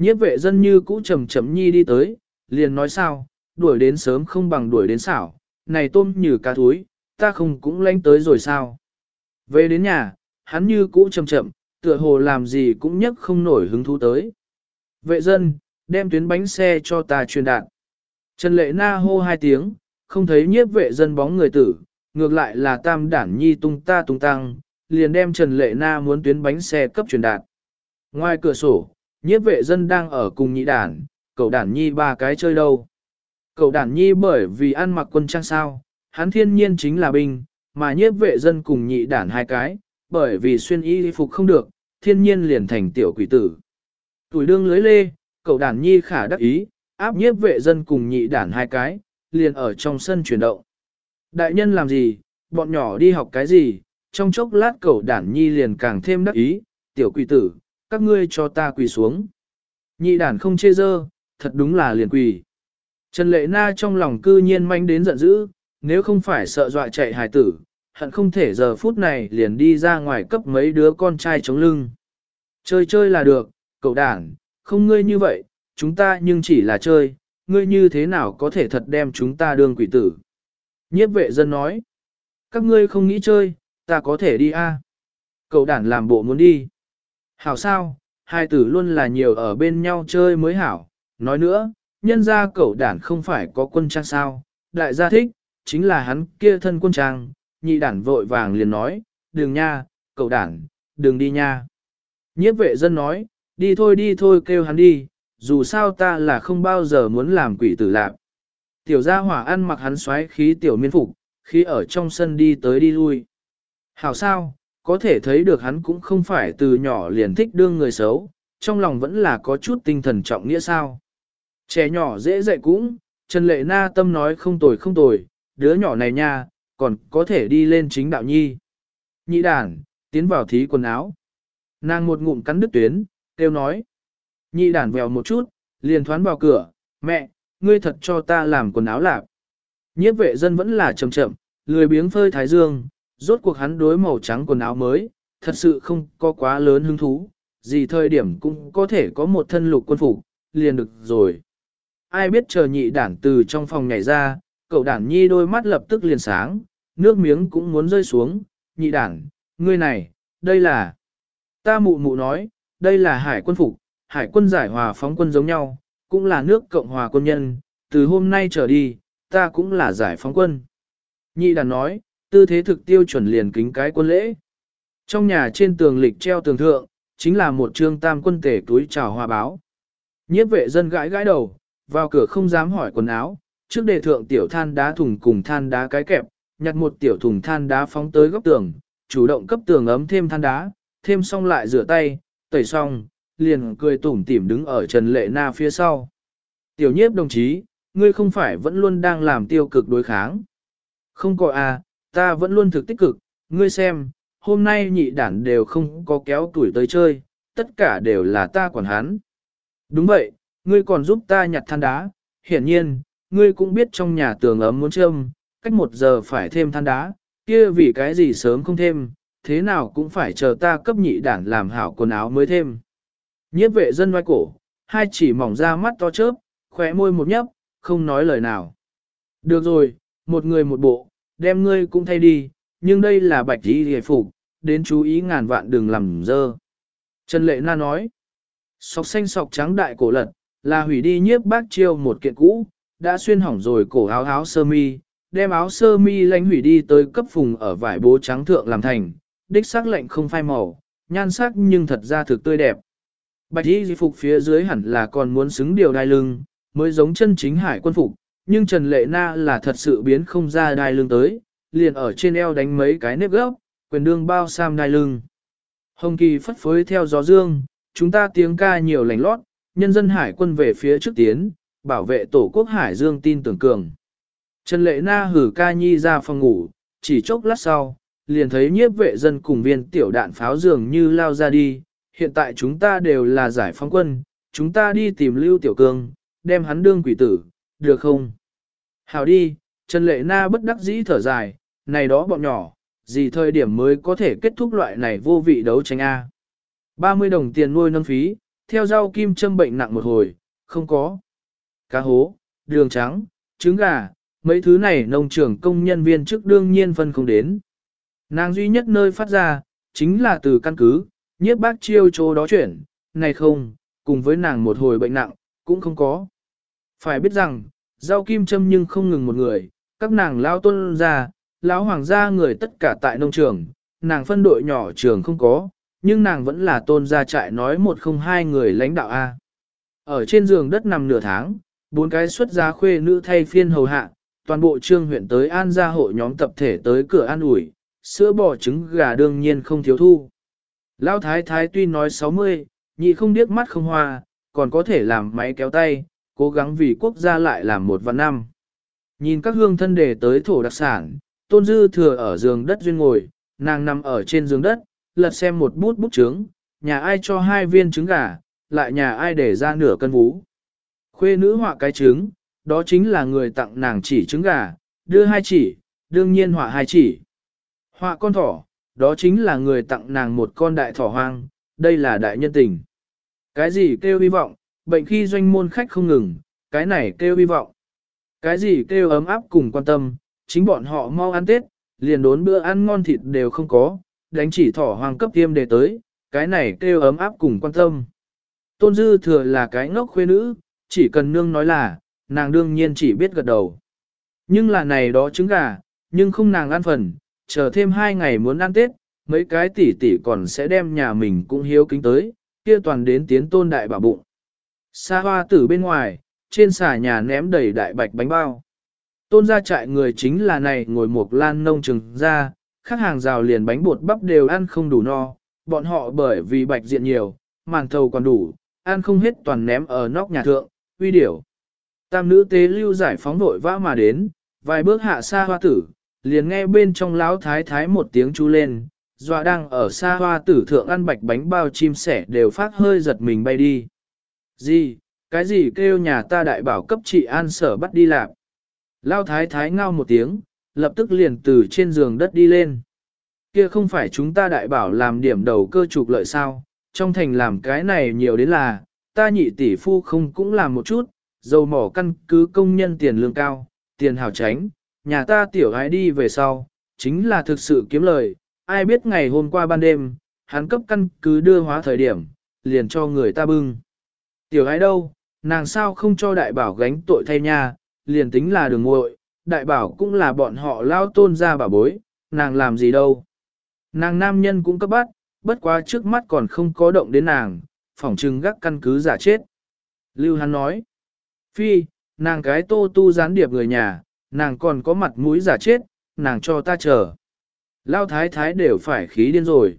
Nhiếp vệ dân như cũ chầm chậm nhi đi tới, liền nói sao, đuổi đến sớm không bằng đuổi đến xảo, này tôm như cá thúi, ta không cũng lanh tới rồi sao. Về đến nhà, hắn như cũ chậm chậm, tựa hồ làm gì cũng nhấc không nổi hứng thú tới. Vệ dân, đem tuyến bánh xe cho ta truyền đạt. Trần Lệ Na hô hai tiếng, không thấy nhiếp vệ dân bóng người tử, ngược lại là tam đản nhi tung ta tung tăng, liền đem Trần Lệ Na muốn tuyến bánh xe cấp truyền đạt. Ngoài cửa sổ, nhiếp vệ dân đang ở cùng nhị đản, cậu đản nhi ba cái chơi đâu. Cậu đản nhi bởi vì ăn mặc quân trang sao, hắn thiên nhiên chính là binh, mà nhiếp vệ dân cùng nhị đản hai cái, bởi vì xuyên y phục không được, thiên nhiên liền thành tiểu quỷ tử. Tuổi đương lưới lê, cậu đản nhi khả đắc ý, áp nhiếp vệ dân cùng nhị đản hai cái, liền ở trong sân chuyển động. Đại nhân làm gì, bọn nhỏ đi học cái gì, trong chốc lát cậu đản nhi liền càng thêm đắc ý, tiểu quỷ tử, các ngươi cho ta quỳ xuống. Nhị đản không chê dơ, thật đúng là liền quỳ. Trần Lệ Na trong lòng cư nhiên manh đến giận dữ, nếu không phải sợ dọa chạy hài tử, hận không thể giờ phút này liền đi ra ngoài cấp mấy đứa con trai chống lưng. Chơi chơi là được, cậu đảng, không ngươi như vậy, chúng ta nhưng chỉ là chơi, ngươi như thế nào có thể thật đem chúng ta đương quỷ tử. Nhiếp vệ dân nói, các ngươi không nghĩ chơi, ta có thể đi a. Cậu đảng làm bộ muốn đi. Hảo sao, hai tử luôn là nhiều ở bên nhau chơi mới hảo. Nói nữa, nhân gia cậu đản không phải có quân trang sao, đại gia thích, chính là hắn kia thân quân trang, nhị đản vội vàng liền nói, đừng nha, cậu đản, đừng đi nha. Nhiếp vệ dân nói, đi thôi đi thôi kêu hắn đi, dù sao ta là không bao giờ muốn làm quỷ tử lạc. Tiểu gia hỏa ăn mặc hắn xoáy khí tiểu miên phục, khi ở trong sân đi tới đi lui. Hảo sao, có thể thấy được hắn cũng không phải từ nhỏ liền thích đương người xấu, trong lòng vẫn là có chút tinh thần trọng nghĩa sao. Trẻ nhỏ dễ dạy cũng, Trần Lệ Na tâm nói không tồi không tồi, đứa nhỏ này nha, còn có thể đi lên chính đạo nhi. Nhị đàn, tiến vào thí quần áo. Nàng một ngụm cắn đứt tuyến, kêu nói. Nhị đàn vèo một chút, liền thoán vào cửa, mẹ, ngươi thật cho ta làm quần áo lạp. Nhiếp vệ dân vẫn là chậm chậm, lười biếng phơi thái dương, rốt cuộc hắn đối màu trắng quần áo mới, thật sự không có quá lớn hứng thú, gì thời điểm cũng có thể có một thân lục quân phục, liền được rồi. Ai biết chờ nhị đản từ trong phòng nhảy ra, cậu đản nhi đôi mắt lập tức liền sáng, nước miếng cũng muốn rơi xuống, nhị đản, ngươi này, đây là... Ta mụ mụ nói, đây là hải quân phục, hải quân giải hòa phóng quân giống nhau, cũng là nước Cộng hòa quân nhân, từ hôm nay trở đi, ta cũng là giải phóng quân. Nhị đàn nói, tư thế thực tiêu chuẩn liền kính cái quân lễ. Trong nhà trên tường lịch treo tường thượng, chính là một trương tam quân tể túi trào hòa báo. Nhiếp vệ dân gãi gãi đầu, vào cửa không dám hỏi quần áo, trước đề thượng tiểu than đá thùng cùng than đá cái kẹp, nhặt một tiểu thùng than đá phóng tới góc tường, chủ động cấp tường ấm thêm than đá, thêm xong lại rửa tay, tẩy xong, liền cười tủm tỉm đứng ở Trần Lệ Na phía sau. Tiểu nhiếp đồng chí, ngươi không phải vẫn luôn đang làm tiêu cực đối kháng. Không có à, ta vẫn luôn thực tích cực, ngươi xem, hôm nay nhị đản đều không có kéo tuổi tới chơi, tất cả đều là ta quản hắn. Đúng vậy, ngươi còn giúp ta nhặt than đá, hiển nhiên, ngươi cũng biết trong nhà tường ấm muốn châm, cách một giờ phải thêm than đá, kia vì cái gì sớm không thêm, thế nào cũng phải chờ ta cấp nhị đản làm hảo quần áo mới thêm. Nhiếp vệ dân ngoài cổ, hai chỉ mỏng ra mắt to chớp, khóe môi một nhấp, không nói lời nào. Được rồi, một người một bộ, đem ngươi cũng thay đi, nhưng đây là bạch y hề phục, đến chú ý ngàn vạn đừng làm dơ. Trần Lệ Na nói, sọc xanh sọc trắng đại cổ lật, là hủy đi nhiếp bác chiêu một kiện cũ, đã xuyên hỏng rồi cổ áo áo sơ mi, đem áo sơ mi lánh hủy đi tới cấp phùng ở vải bố trắng thượng làm thành, đích sắc lệnh không phai màu, nhan sắc nhưng thật ra thực tươi đẹp. Bạch y phục phía dưới hẳn là còn muốn xứng điều đai lưng, mới giống chân chính hải quân phục, nhưng Trần Lệ Na là thật sự biến không ra đai lưng tới, liền ở trên eo đánh mấy cái nếp gốc, quyền đương bao sam đai lưng. Hồng Kỳ phất phới theo gió dương, chúng ta tiếng ca nhiều lành lót, nhân dân hải quân về phía trước tiến, bảo vệ tổ quốc hải dương tin tưởng cường. Trần Lệ Na hử ca nhi ra phòng ngủ, chỉ chốc lát sau, liền thấy nhiếp vệ dân cùng viên tiểu đạn pháo dường như lao ra đi, hiện tại chúng ta đều là giải phóng quân, chúng ta đi tìm Lưu Tiểu Cương, đem hắn đương quỷ tử, được không? Hào đi, Trần Lệ Na bất đắc dĩ thở dài, này đó bọn nhỏ, gì thời điểm mới có thể kết thúc loại này vô vị đấu tranh A. 30 đồng tiền nuôi nâng phí, theo rau kim châm bệnh nặng một hồi, không có. Cá hố, đường trắng, trứng gà, mấy thứ này nông trường công nhân viên trước đương nhiên phân không đến. Nàng duy nhất nơi phát ra, chính là từ căn cứ, nhiếp bác chiêu chỗ đó chuyển, này không, cùng với nàng một hồi bệnh nặng, cũng không có. Phải biết rằng, rau kim châm nhưng không ngừng một người, các nàng lao tôn ra, lão hoàng gia người tất cả tại nông trường, nàng phân đội nhỏ trường không có, nhưng nàng vẫn là tôn gia trại nói một không hai người lãnh đạo A. Ở trên giường đất nằm nửa tháng, bốn cái xuất gia khuê nữ thay phiên hầu hạ, toàn bộ trương huyện tới an gia hội nhóm tập thể tới cửa an ủi, sữa bò trứng gà đương nhiên không thiếu thu. Lão thái thái tuy nói 60, nhị không điếc mắt không hoa, còn có thể làm máy kéo tay, cố gắng vì quốc gia lại làm một vạn năm. Nhìn các hương thân đề tới thổ đặc sản, tôn dư thừa ở giường đất duyên ngồi, nàng nằm ở trên giường đất, lật xem một bút bút trứng, nhà ai cho hai viên trứng gà, lại nhà ai để ra nửa cân vú. Khuê nữ họa cái trứng, đó chính là người tặng nàng chỉ trứng gà, đưa hai chỉ, đương nhiên họa hai chỉ. Họa con thỏ, đó chính là người tặng nàng một con đại thỏ hoang, đây là đại nhân tình. Cái gì kêu hy vọng, bệnh khi doanh môn khách không ngừng, cái này kêu hy vọng. Cái gì kêu ấm áp cùng quan tâm, chính bọn họ mau ăn Tết, liền đốn bữa ăn ngon thịt đều không có, đánh chỉ thỏ hoàng cấp tiêm để tới, cái này kêu ấm áp cùng quan tâm. Tôn dư thừa là cái ngốc khuê nữ, chỉ cần nương nói là, nàng đương nhiên chỉ biết gật đầu. Nhưng là này đó trứng gà, nhưng không nàng ăn phần, chờ thêm hai ngày muốn ăn Tết, mấy cái tỷ tỷ còn sẽ đem nhà mình cũng hiếu kính tới, kia toàn đến tiến tôn đại bà bụng. Xa hoa tử bên ngoài, trên xà nhà ném đầy đại bạch bánh bao. Tôn gia trại người chính là này ngồi một lan nông trừng ra, khác hàng rào liền bánh bột bắp đều ăn không đủ no, bọn họ bởi vì bạch diện nhiều, màn thầu còn đủ, ăn không hết toàn ném ở nóc nhà thượng, uy điểu. Tam nữ tế lưu giải phóng đội vã mà đến, vài bước hạ xa hoa tử, liền nghe bên trong láo thái thái một tiếng chú lên, dọa đang ở xa hoa tử thượng ăn bạch bánh bao chim sẻ đều phát hơi giật mình bay đi. Gì, cái gì kêu nhà ta đại bảo cấp trị an sở bắt đi làm. Lao thái thái ngao một tiếng, lập tức liền từ trên giường đất đi lên. Kia không phải chúng ta đại bảo làm điểm đầu cơ trục lợi sao, trong thành làm cái này nhiều đến là, ta nhị tỷ phu không cũng làm một chút, dầu mỏ căn cứ công nhân tiền lương cao, tiền hào tránh, nhà ta tiểu gái đi về sau, chính là thực sự kiếm lời, ai biết ngày hôm qua ban đêm, hắn cấp căn cứ đưa hóa thời điểm, liền cho người ta bưng. Tiểu gái đâu, nàng sao không cho đại bảo gánh tội thay nha, liền tính là đường muội, đại bảo cũng là bọn họ lao tôn ra bảo bối, nàng làm gì đâu. Nàng nam nhân cũng cấp bắt, bất quá trước mắt còn không có động đến nàng, phỏng trừng gác căn cứ giả chết. Lưu hắn nói, phi, nàng cái tô tu gián điệp người nhà, nàng còn có mặt mũi giả chết, nàng cho ta chờ. Lao thái thái đều phải khí điên rồi.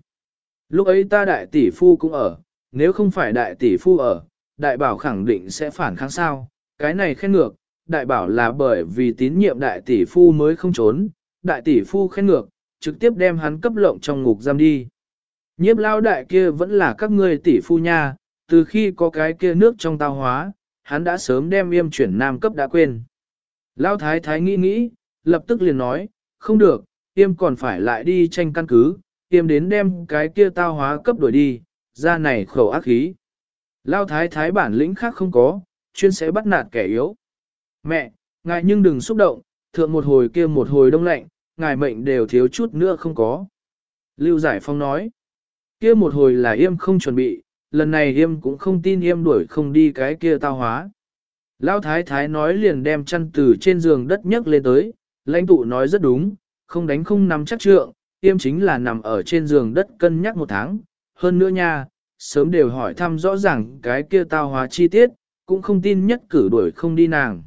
Lúc ấy ta đại tỷ phu cũng ở, nếu không phải đại tỷ phu ở, đại bảo khẳng định sẽ phản kháng sao, cái này khen ngược, đại bảo là bởi vì tín nhiệm đại tỷ phu mới không trốn, đại tỷ phu khen ngược, trực tiếp đem hắn cấp lộng trong ngục giam đi. Nhiếp lao đại kia vẫn là các ngươi tỷ phu nha, từ khi có cái kia nước trong tao hóa, hắn đã sớm đem yêm chuyển nam cấp đã quên. Lao thái thái nghĩ nghĩ, lập tức liền nói, không được, yêm còn phải lại đi tranh căn cứ, yêm đến đem cái kia tao hóa cấp đổi đi, ra này khẩu ác khí. Lao thái thái bản lĩnh khác không có, chuyên sẽ bắt nạt kẻ yếu. Mẹ, ngài nhưng đừng xúc động, thượng một hồi kia một hồi đông lạnh, ngài mệnh đều thiếu chút nữa không có. Lưu Giải Phong nói, kia một hồi là yêm không chuẩn bị, lần này yêm cũng không tin yêm đuổi không đi cái kia tao hóa. Lão thái thái nói liền đem chăn từ trên giường đất nhấc lên tới, lãnh tụ nói rất đúng, không đánh không nắm chắc trượng, yêm chính là nằm ở trên giường đất cân nhắc một tháng, hơn nữa nha, sớm đều hỏi thăm rõ ràng cái kia tao hóa chi tiết, cũng không tin nhất cử đuổi không đi nàng.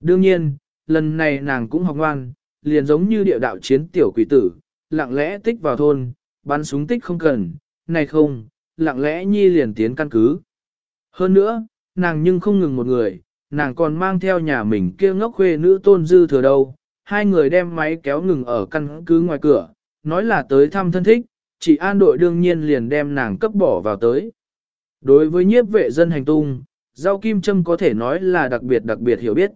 Đương nhiên, lần này nàng cũng học ngoan, liền giống như địa đạo chiến tiểu quỷ tử, lặng lẽ tích vào thôn, bắn súng tích không cần, này không, lặng lẽ nhi liền tiến căn cứ. Hơn nữa, nàng nhưng không ngừng một người, nàng còn mang theo nhà mình kia ngốc khuê nữ tôn dư thừa đâu, hai người đem máy kéo ngừng ở căn cứ ngoài cửa, nói là tới thăm thân thích, chỉ an đội đương nhiên liền đem nàng cấp bỏ vào tới. Đối với nhiếp vệ dân hành tung, Giao Kim Trâm có thể nói là đặc biệt đặc biệt hiểu biết.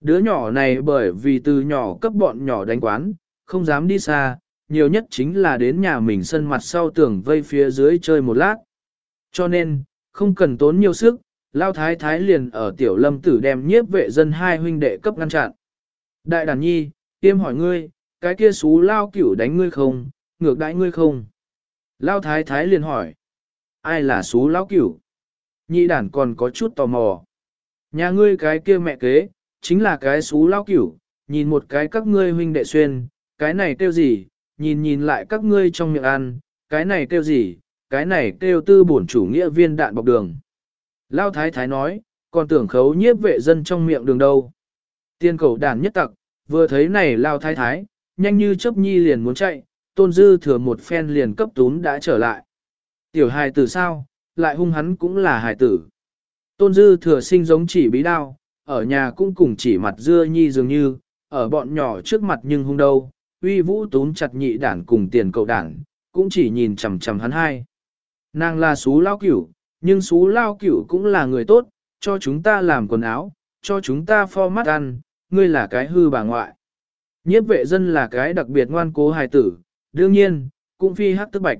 Đứa nhỏ này bởi vì từ nhỏ cấp bọn nhỏ đánh quán, không dám đi xa, nhiều nhất chính là đến nhà mình sân mặt sau tường vây phía dưới chơi một lát. Cho nên, không cần tốn nhiều sức, Lao Thái Thái liền ở tiểu lâm tử đem nhiếp vệ dân hai huynh đệ cấp ngăn chặn. Đại đàn nhi, tiêm hỏi ngươi, cái kia xú Lao cửu đánh ngươi không, ngược đãi ngươi không? Lao Thái Thái liền hỏi, ai là xú lão cửu? Nhị đàn còn có chút tò mò. Nhà ngươi cái kia mẹ kế, chính là cái xú lão cửu, nhìn một cái các ngươi huynh đệ xuyên, cái này kêu gì, nhìn nhìn lại các ngươi trong miệng ăn, cái này kêu gì, cái này kêu tư bổn chủ nghĩa viên đạn bọc đường. Lao thái thái nói, còn tưởng khấu nhiếp vệ dân trong miệng đường đâu. Tiên cầu đàn nhất tặc, vừa thấy này lao thái thái, nhanh như chớp nhi liền muốn chạy, tôn dư thừa một phen liền cấp tún đã trở lại. Tiểu hài tử sao, lại hung hắn cũng là hài tử. Tôn dư thừa sinh giống chỉ bí đao, ở nhà cũng cùng chỉ mặt dưa nhi dường như, ở bọn nhỏ trước mặt nhưng hung đâu, uy vũ tún chặt nhị đản cùng tiền cậu đản, cũng chỉ nhìn chằm chằm hắn hai. Nàng là xú lao cửu, nhưng xú lao cửu cũng là người tốt, cho chúng ta làm quần áo, cho chúng ta pho mắt ăn, ngươi là cái hư bà ngoại. Nhiếp vệ dân là cái đặc biệt ngoan cố hài tử, đương nhiên, cũng phi hắc tức bạch.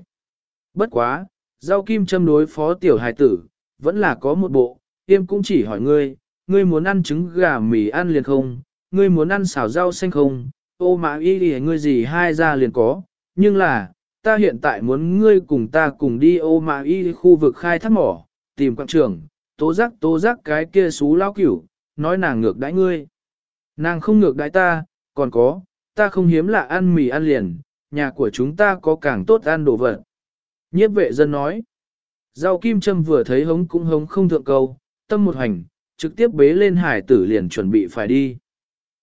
Bất quá, giao kim châm đối phó tiểu hài tử, vẫn là có một bộ, tiêm cũng chỉ hỏi ngươi, ngươi muốn ăn trứng gà mì ăn liền không, ngươi muốn ăn xào rau xanh không, ô mà y đi ngươi gì hai ra liền có, nhưng là, ta hiện tại muốn ngươi cùng ta cùng đi ô mà y khu vực khai thác mỏ, tìm quảng trưởng, tố giác tố giác cái kia xú lao cửu, nói nàng ngược đãi ngươi. Nàng không ngược đãi ta, còn có, ta không hiếm lạ ăn mì ăn liền, nhà của chúng ta có càng tốt ăn đồ vật. Nhiếp vệ dân nói, rau kim châm vừa thấy hống cũng hống không thượng câu, tâm một hành, trực tiếp bế lên hải tử liền chuẩn bị phải đi.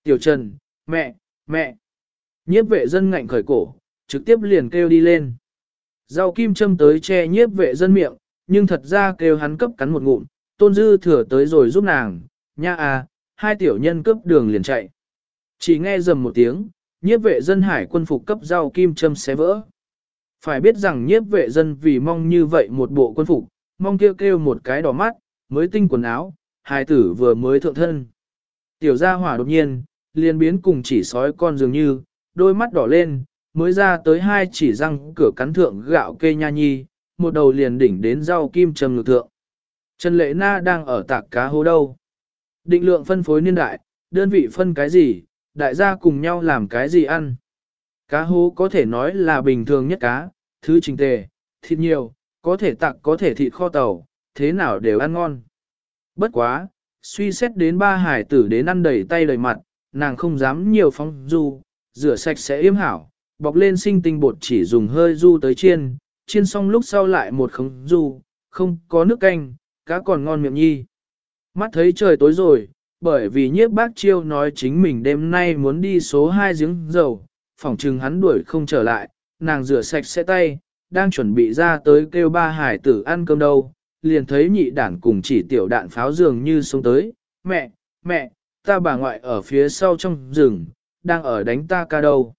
Tiểu Trần, mẹ, mẹ. Nhiếp vệ dân ngạnh khởi cổ, trực tiếp liền kêu đi lên. Rau kim châm tới che nhiếp vệ dân miệng, nhưng thật ra kêu hắn cấp cắn một ngụm, tôn dư thừa tới rồi giúp nàng, nha à, hai tiểu nhân cướp đường liền chạy. Chỉ nghe dầm một tiếng, nhiếp vệ dân hải quân phục cấp rau kim châm xé vỡ. Phải biết rằng nhiếp vệ dân vì mong như vậy một bộ quân phục, mong kêu kêu một cái đỏ mắt, mới tinh quần áo, hài tử vừa mới thượng thân. Tiểu gia hỏa đột nhiên, liền biến cùng chỉ sói con dường như, đôi mắt đỏ lên, mới ra tới hai chỉ răng cửa cắn thượng gạo kê nha nhi, một đầu liền đỉnh đến rau kim trầm ngược thượng. Trần Lệ Na đang ở tạc cá hố đâu. Định lượng phân phối niên đại, đơn vị phân cái gì, đại gia cùng nhau làm cái gì ăn. Cá hố có thể nói là bình thường nhất cá, thứ trình tề, thịt nhiều, có thể tặng có thể thịt kho tàu, thế nào đều ăn ngon. Bất quá, suy xét đến ba hải tử đến ăn đầy tay đầy mặt, nàng không dám nhiều phong du, rửa sạch sẽ yếm hảo, bọc lên sinh tinh bột chỉ dùng hơi du tới chiên, chiên xong lúc sau lại một khống du, không có nước canh, cá còn ngon miệng nhi. Mắt thấy trời tối rồi, bởi vì nhiếp bác chiêu nói chính mình đêm nay muốn đi số 2 giếng dầu, phỏng chừng hắn đuổi không trở lại, nàng rửa sạch sẽ tay, đang chuẩn bị ra tới kêu ba hải tử ăn cơm đâu, liền thấy nhị đản cùng chỉ tiểu đạn pháo dường như xuống tới, mẹ, mẹ, ta bà ngoại ở phía sau trong rừng, đang ở đánh ta ca đâu.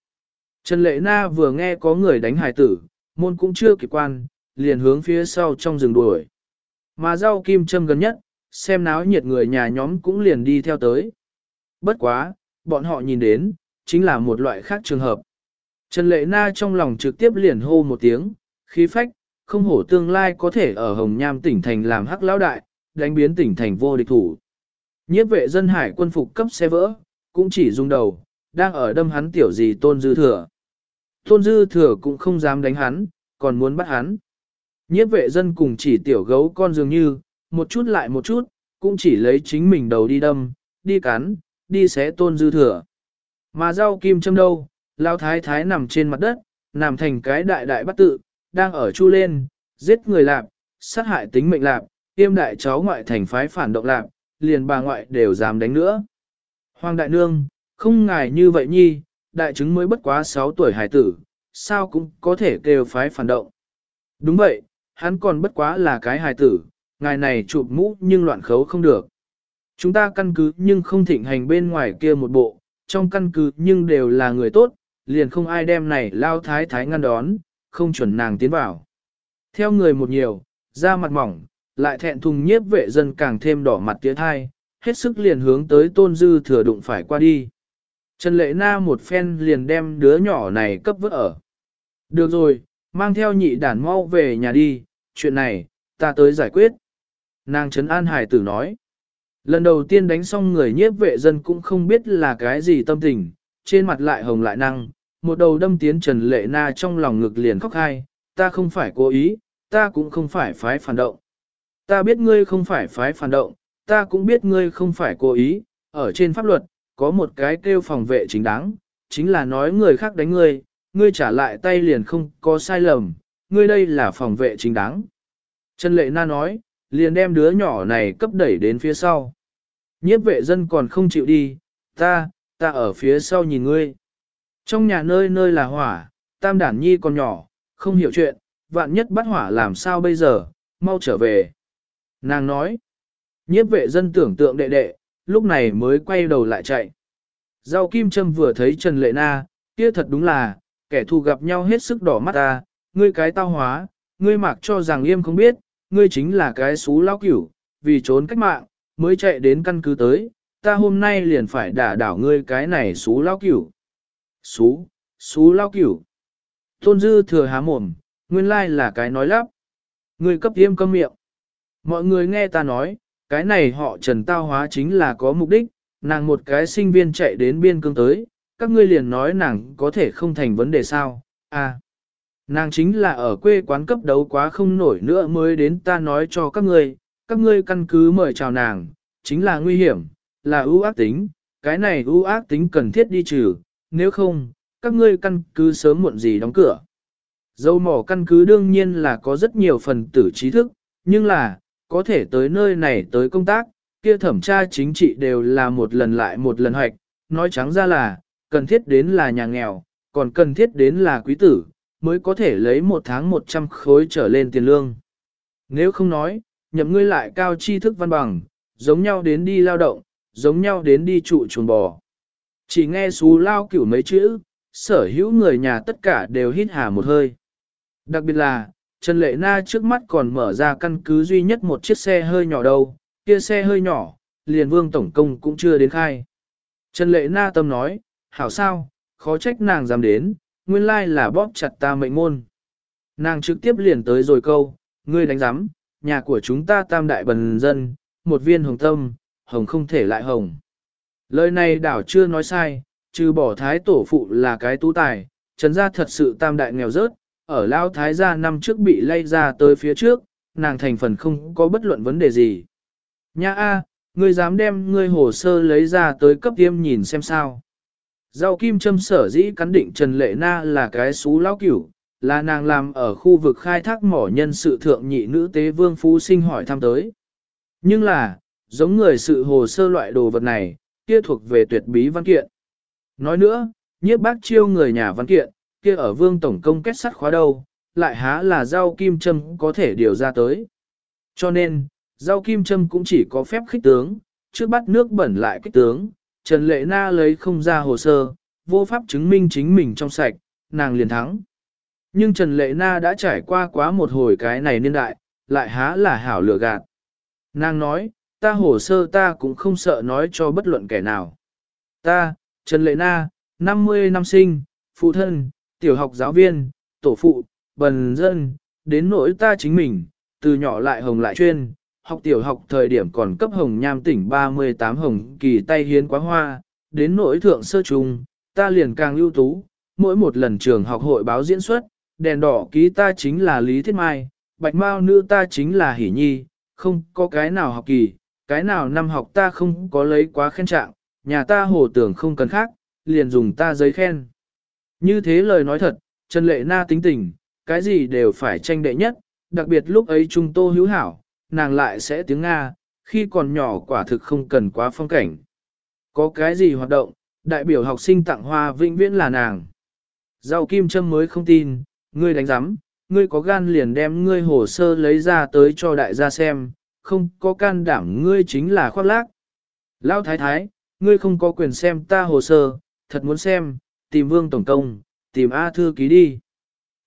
Trần Lệ Na vừa nghe có người đánh hải tử, môn cũng chưa kịp quan, liền hướng phía sau trong rừng đuổi. Mà rau kim châm gần nhất, xem náo nhiệt người nhà nhóm cũng liền đi theo tới. Bất quá, bọn họ nhìn đến, chính là một loại khác trường hợp. Trần Lệ Na trong lòng trực tiếp liền hô một tiếng, khí phách, không hổ tương lai có thể ở Hồng Nham tỉnh thành làm hắc lão đại, đánh biến tỉnh thành vô địch thủ. Nhiếp vệ dân hải quân phục cấp xe vỡ, cũng chỉ rung đầu, đang ở đâm hắn tiểu gì tôn dư thừa. Tôn dư thừa cũng không dám đánh hắn, còn muốn bắt hắn. Nhiếp vệ dân cùng chỉ tiểu gấu con dường như, một chút lại một chút, cũng chỉ lấy chính mình đầu đi đâm, đi cắn, đi xé tôn dư thừa. Mà rau kim châm đâu, lao thái thái nằm trên mặt đất, nằm thành cái đại đại bắt tự, đang ở chu lên, giết người lạp, sát hại tính mệnh lạp, tiêm đại cháu ngoại thành phái phản động lạp, liền bà ngoại đều dám đánh nữa. Hoàng đại nương, không ngài như vậy nhi, đại chứng mới bất quá 6 tuổi hải tử, sao cũng có thể kêu phái phản động. Đúng vậy, hắn còn bất quá là cái hài tử, ngài này chụp mũ nhưng loạn khấu không được. Chúng ta căn cứ nhưng không thịnh hành bên ngoài kia một bộ, trong căn cứ nhưng đều là người tốt, liền không ai đem này lao thái thái ngăn đón, không chuẩn nàng tiến vào. Theo người một nhiều, da mặt mỏng, lại thẹn thùng nhiếp vệ dân càng thêm đỏ mặt tía thai, hết sức liền hướng tới tôn dư thừa đụng phải qua đi. Trần Lệ Na một phen liền đem đứa nhỏ này cấp vứt ở. Được rồi, mang theo nhị đàn mau về nhà đi, chuyện này, ta tới giải quyết. Nàng Trấn An Hải tử nói. Lần đầu tiên đánh xong người nhiếp vệ dân cũng không biết là cái gì tâm tình, trên mặt lại hồng lại năng, một đầu đâm tiến Trần Lệ Na trong lòng ngực liền khóc hai, ta không phải cố ý, ta cũng không phải phái phản động. Ta biết ngươi không phải phái phản động, ta cũng biết ngươi không phải cố ý, ở trên pháp luật, có một cái kêu phòng vệ chính đáng, chính là nói người khác đánh ngươi, ngươi trả lại tay liền không có sai lầm, ngươi đây là phòng vệ chính đáng. Trần Lệ Na nói, liền đem đứa nhỏ này cấp đẩy đến phía sau. Nhiếp vệ dân còn không chịu đi, ta, ta ở phía sau nhìn ngươi. Trong nhà nơi nơi là hỏa, tam đản nhi còn nhỏ, không hiểu chuyện, vạn nhất bắt hỏa làm sao bây giờ, mau trở về. Nàng nói, nhiếp vệ dân tưởng tượng đệ đệ, lúc này mới quay đầu lại chạy. Rau kim châm vừa thấy Trần Lệ Na, kia thật đúng là, kẻ thù gặp nhau hết sức đỏ mắt ta, ngươi cái tao hóa, ngươi mặc cho rằng yêm không biết, ngươi chính là cái xú lao cửu, vì trốn cách mạng, mới chạy đến căn cứ tới, ta hôm nay liền phải đả đảo ngươi cái này xú lao cửu. Xú, xú lao cửu. Tôn dư thừa há mồm, nguyên lai là cái nói lắp. Ngươi cấp tiêm câm miệng. Mọi người nghe ta nói, cái này họ trần tao hóa chính là có mục đích, nàng một cái sinh viên chạy đến biên cương tới, các ngươi liền nói nàng có thể không thành vấn đề sao, à. Nàng chính là ở quê quán cấp đấu quá không nổi nữa mới đến ta nói cho các ngươi, các ngươi căn cứ mời chào nàng, chính là nguy hiểm, là ưu ác tính, cái này ưu ác tính cần thiết đi trừ, nếu không, các ngươi căn cứ sớm muộn gì đóng cửa. Dâu mỏ căn cứ đương nhiên là có rất nhiều phần tử trí thức, nhưng là, có thể tới nơi này tới công tác, kia thẩm tra chính trị đều là một lần lại một lần hoạch, nói trắng ra là, cần thiết đến là nhà nghèo, còn cần thiết đến là quý tử, mới có thể lấy một tháng 100 khối trở lên tiền lương. Nếu không nói, nhậm ngươi lại cao tri thức văn bằng, giống nhau đến đi lao động, giống nhau đến đi trụ chuồng bò. Chỉ nghe xú lao cửu mấy chữ, sở hữu người nhà tất cả đều hít hà một hơi. Đặc biệt là, Trần Lệ Na trước mắt còn mở ra căn cứ duy nhất một chiếc xe hơi nhỏ đâu, kia xe hơi nhỏ, liền vương tổng công cũng chưa đến khai. Trần Lệ Na tâm nói, hảo sao, khó trách nàng dám đến, nguyên lai là bóp chặt ta mệnh môn. Nàng trực tiếp liền tới rồi câu, ngươi đánh giám, nhà của chúng ta tam đại bần dân, một viên hồng tâm, hồng không thể lại hồng. Lời này đảo chưa nói sai, trừ bỏ thái tổ phụ là cái tú tài, trần gia thật sự tam đại nghèo rớt, ở lao thái gia năm trước bị lay ra tới phía trước, nàng thành phần không có bất luận vấn đề gì. Nha a, ngươi dám đem ngươi hồ sơ lấy ra tới cấp tiêm nhìn xem sao. Rau kim châm sở dĩ cắn định Trần Lệ Na là cái xú lão cửu, là nàng làm ở khu vực khai thác mỏ nhân sự thượng nhị nữ tế vương phú sinh hỏi thăm tới. Nhưng là, giống người sự hồ sơ loại đồ vật này, kia thuộc về tuyệt bí văn kiện. Nói nữa, nhiếp bác chiêu người nhà văn kiện, kia ở vương tổng công kết sắt khóa đâu, lại há là rau kim châm có thể điều ra tới. Cho nên, rau kim châm cũng chỉ có phép khích tướng, trước bắt nước bẩn lại kích tướng, Trần Lệ Na lấy không ra hồ sơ, vô pháp chứng minh chính mình trong sạch, nàng liền thắng. Nhưng Trần Lệ Na đã trải qua quá một hồi cái này niên đại, lại há là hảo lựa gạt. Nàng nói, ta hồ sơ ta cũng không sợ nói cho bất luận kẻ nào. Ta, Trần Lệ Na, 50 năm sinh, phụ thân, tiểu học giáo viên, tổ phụ, bần dân, đến nỗi ta chính mình, từ nhỏ lại hồng lại chuyên, học tiểu học thời điểm còn cấp hồng nham tỉnh 38 hồng kỳ tay hiến quá hoa, đến nỗi thượng sơ trung, ta liền càng ưu tú, mỗi một lần trường học hội báo diễn xuất, đèn đỏ ký ta chính là Lý Thiết Mai, bạch mao nữ ta chính là Hỷ Nhi, không có cái nào học kỳ, cái nào năm học ta không có lấy quá khen trạng, nhà ta hồ tưởng không cần khác, liền dùng ta giấy khen. Như thế lời nói thật, Trần Lệ Na tính tình, cái gì đều phải tranh đệ nhất, đặc biệt lúc ấy Trung Tô hữu hảo, nàng lại sẽ tiếng Nga, khi còn nhỏ quả thực không cần quá phong cảnh. Có cái gì hoạt động, đại biểu học sinh tặng hoa vĩnh viễn là nàng. Rau kim châm mới không tin, ngươi đánh giám, ngươi có gan liền đem ngươi hồ sơ lấy ra tới cho đại gia xem, không có can đảm ngươi chính là khoác lác. Lão thái thái, ngươi không có quyền xem ta hồ sơ, thật muốn xem, tìm vương tổng công, tìm A thư ký đi.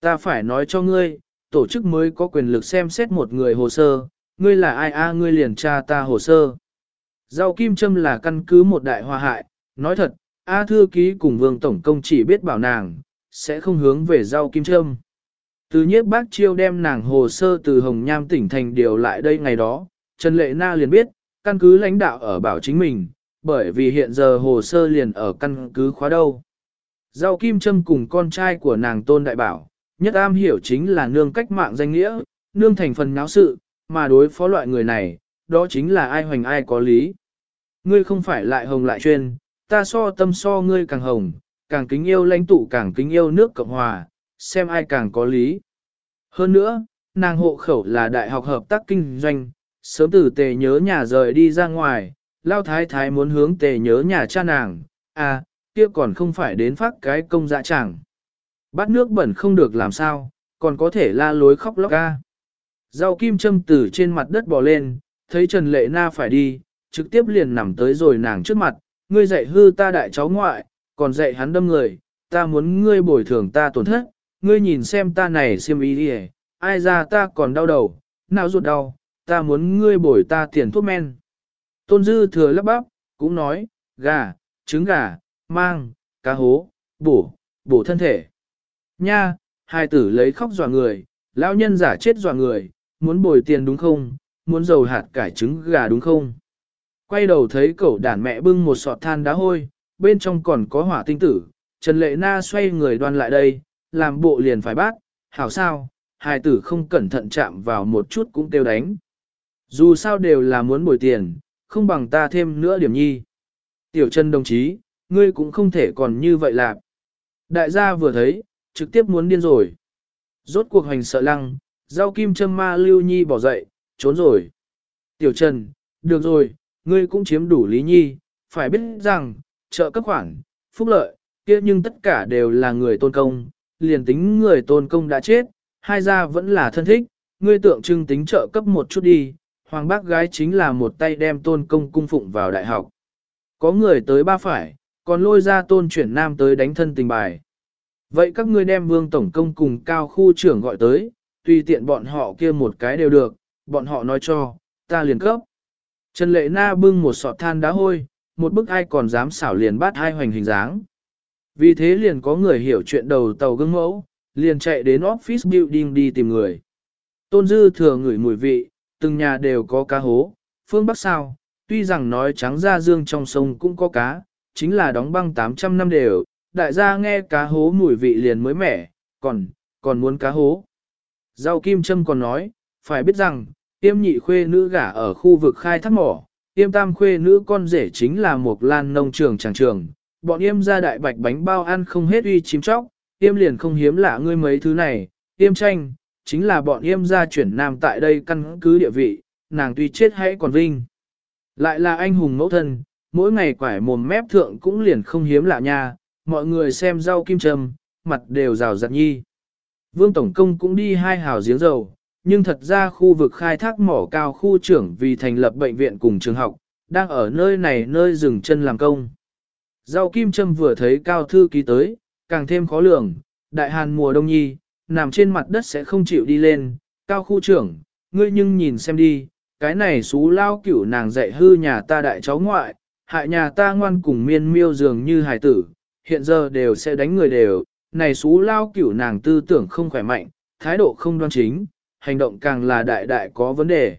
Ta phải nói cho ngươi, tổ chức mới có quyền lực xem xét một người hồ sơ, ngươi là ai a ngươi liền tra ta hồ sơ. Rau kim châm là căn cứ một đại hòa hại, nói thật, A thư ký cùng vương tổng công chỉ biết bảo nàng, sẽ không hướng về rau kim châm. Từ nhiếp bác chiêu đem nàng hồ sơ từ Hồng Nham tỉnh thành điều lại đây ngày đó, Trần Lệ Na liền biết, căn cứ lãnh đạo ở bảo chính mình, bởi vì hiện giờ hồ sơ liền ở căn cứ khóa đâu. Rau kim châm cùng con trai của nàng tôn đại bảo, nhất am hiểu chính là nương cách mạng danh nghĩa, nương thành phần náo sự, mà đối phó loại người này, đó chính là ai hoành ai có lý. Ngươi không phải lại hồng lại chuyên, ta so tâm so ngươi càng hồng, càng kính yêu lãnh tụ càng kính yêu nước Cộng Hòa, xem ai càng có lý. Hơn nữa, nàng hộ khẩu là đại học hợp tác kinh doanh, sớm từ tề nhớ nhà rời đi ra ngoài, lao thái thái muốn hướng tề nhớ nhà cha nàng, à, kia còn không phải đến phát cái công dạ chẳng. Bát nước bẩn không được làm sao, còn có thể la lối khóc lóc ca. Rau kim châm từ trên mặt đất bò lên, thấy Trần Lệ Na phải đi, trực tiếp liền nằm tới rồi nàng trước mặt, ngươi dạy hư ta đại cháu ngoại, còn dạy hắn đâm người, ta muốn ngươi bồi thường ta tổn thất, ngươi nhìn xem ta này xiêm ý đi ai ra ta còn đau đầu, nào ruột đau, ta muốn ngươi bồi ta tiền thuốc men. Tôn dư thừa lắp bắp, cũng nói, gà, trứng gà, mang, cá hố, bổ, bổ thân thể. Nha, hai tử lấy khóc dọa người, lão nhân giả chết dọa người, muốn bồi tiền đúng không, muốn dầu hạt cải trứng gà đúng không. Quay đầu thấy cậu đàn mẹ bưng một sọt than đá hôi, bên trong còn có hỏa tinh tử, Trần Lệ Na xoay người đoan lại đây, làm bộ liền phải bát. hảo sao, hai tử không cẩn thận chạm vào một chút cũng tiêu đánh. Dù sao đều là muốn bồi tiền, không bằng ta thêm nữa điểm nhi. Tiểu Trần đồng chí, ngươi cũng không thể còn như vậy lạc. Đại gia vừa thấy, trực tiếp muốn điên rồi. Rốt cuộc hành sợ lăng, rau kim châm ma lưu nhi bỏ dậy, trốn rồi. Tiểu Trần, được rồi, ngươi cũng chiếm đủ lý nhi, phải biết rằng, trợ cấp khoản, phúc lợi, kia nhưng tất cả đều là người tôn công, liền tính người tôn công đã chết, hai gia vẫn là thân thích, ngươi tượng trưng tính trợ cấp một chút đi, hoàng bác gái chính là một tay đem tôn công cung phụng vào đại học. Có người tới ba phải, còn lôi ra tôn chuyển nam tới đánh thân tình bài. Vậy các ngươi đem vương tổng công cùng cao khu trưởng gọi tới, tùy tiện bọn họ kia một cái đều được, bọn họ nói cho, ta liền cấp. Trần Lệ Na bưng một sọt than đá hôi, một bức ai còn dám xảo liền bắt hai hoành hình dáng. Vì thế liền có người hiểu chuyện đầu tàu gương mẫu, liền chạy đến office building đi tìm người. Tôn Dư thừa ngửi mùi vị, từng nhà đều có cá hố, phương Bắc sao, tuy rằng nói trắng ra dương trong sông cũng có cá, chính là đóng băng 800 năm đều, đại gia nghe cá hố mùi vị liền mới mẻ, còn, còn muốn cá hố. Giao Kim Trâm còn nói, phải biết rằng, tiêm nhị khuê nữ gả ở khu vực khai thác mỏ, tiêm tam khuê nữ con rể chính là một lan nông trường tràng trường, bọn yêm ra đại bạch bánh bao ăn không hết uy chím chóc, yêm liền không hiếm lạ ngươi mấy thứ này, yêm tranh, chính là bọn yêm ra chuyển nam tại đây căn cứ địa vị, nàng tuy chết hãy còn vinh. Lại là anh hùng mẫu thân, mỗi ngày quải mồm mép thượng cũng liền không hiếm lạ nha, mọi người xem rau kim trầm, mặt đều rào rạt nhi. Vương Tổng Công cũng đi hai hào giếng dầu, nhưng thật ra khu vực khai thác mỏ cao khu trưởng vì thành lập bệnh viện cùng trường học, đang ở nơi này nơi dừng chân làm công. Rau kim trâm vừa thấy cao thư ký tới, càng thêm khó lường, đại hàn mùa đông nhi, nằm trên mặt đất sẽ không chịu đi lên, cao khu trưởng, ngươi nhưng nhìn xem đi, cái này xú lao cửu nàng dạy hư nhà ta đại cháu ngoại, hại nhà ta ngoan cùng miên miêu dường như hải tử, hiện giờ đều sẽ đánh người đều, này xú lao cửu nàng tư tưởng không khỏe mạnh, thái độ không đoan chính, hành động càng là đại đại có vấn đề.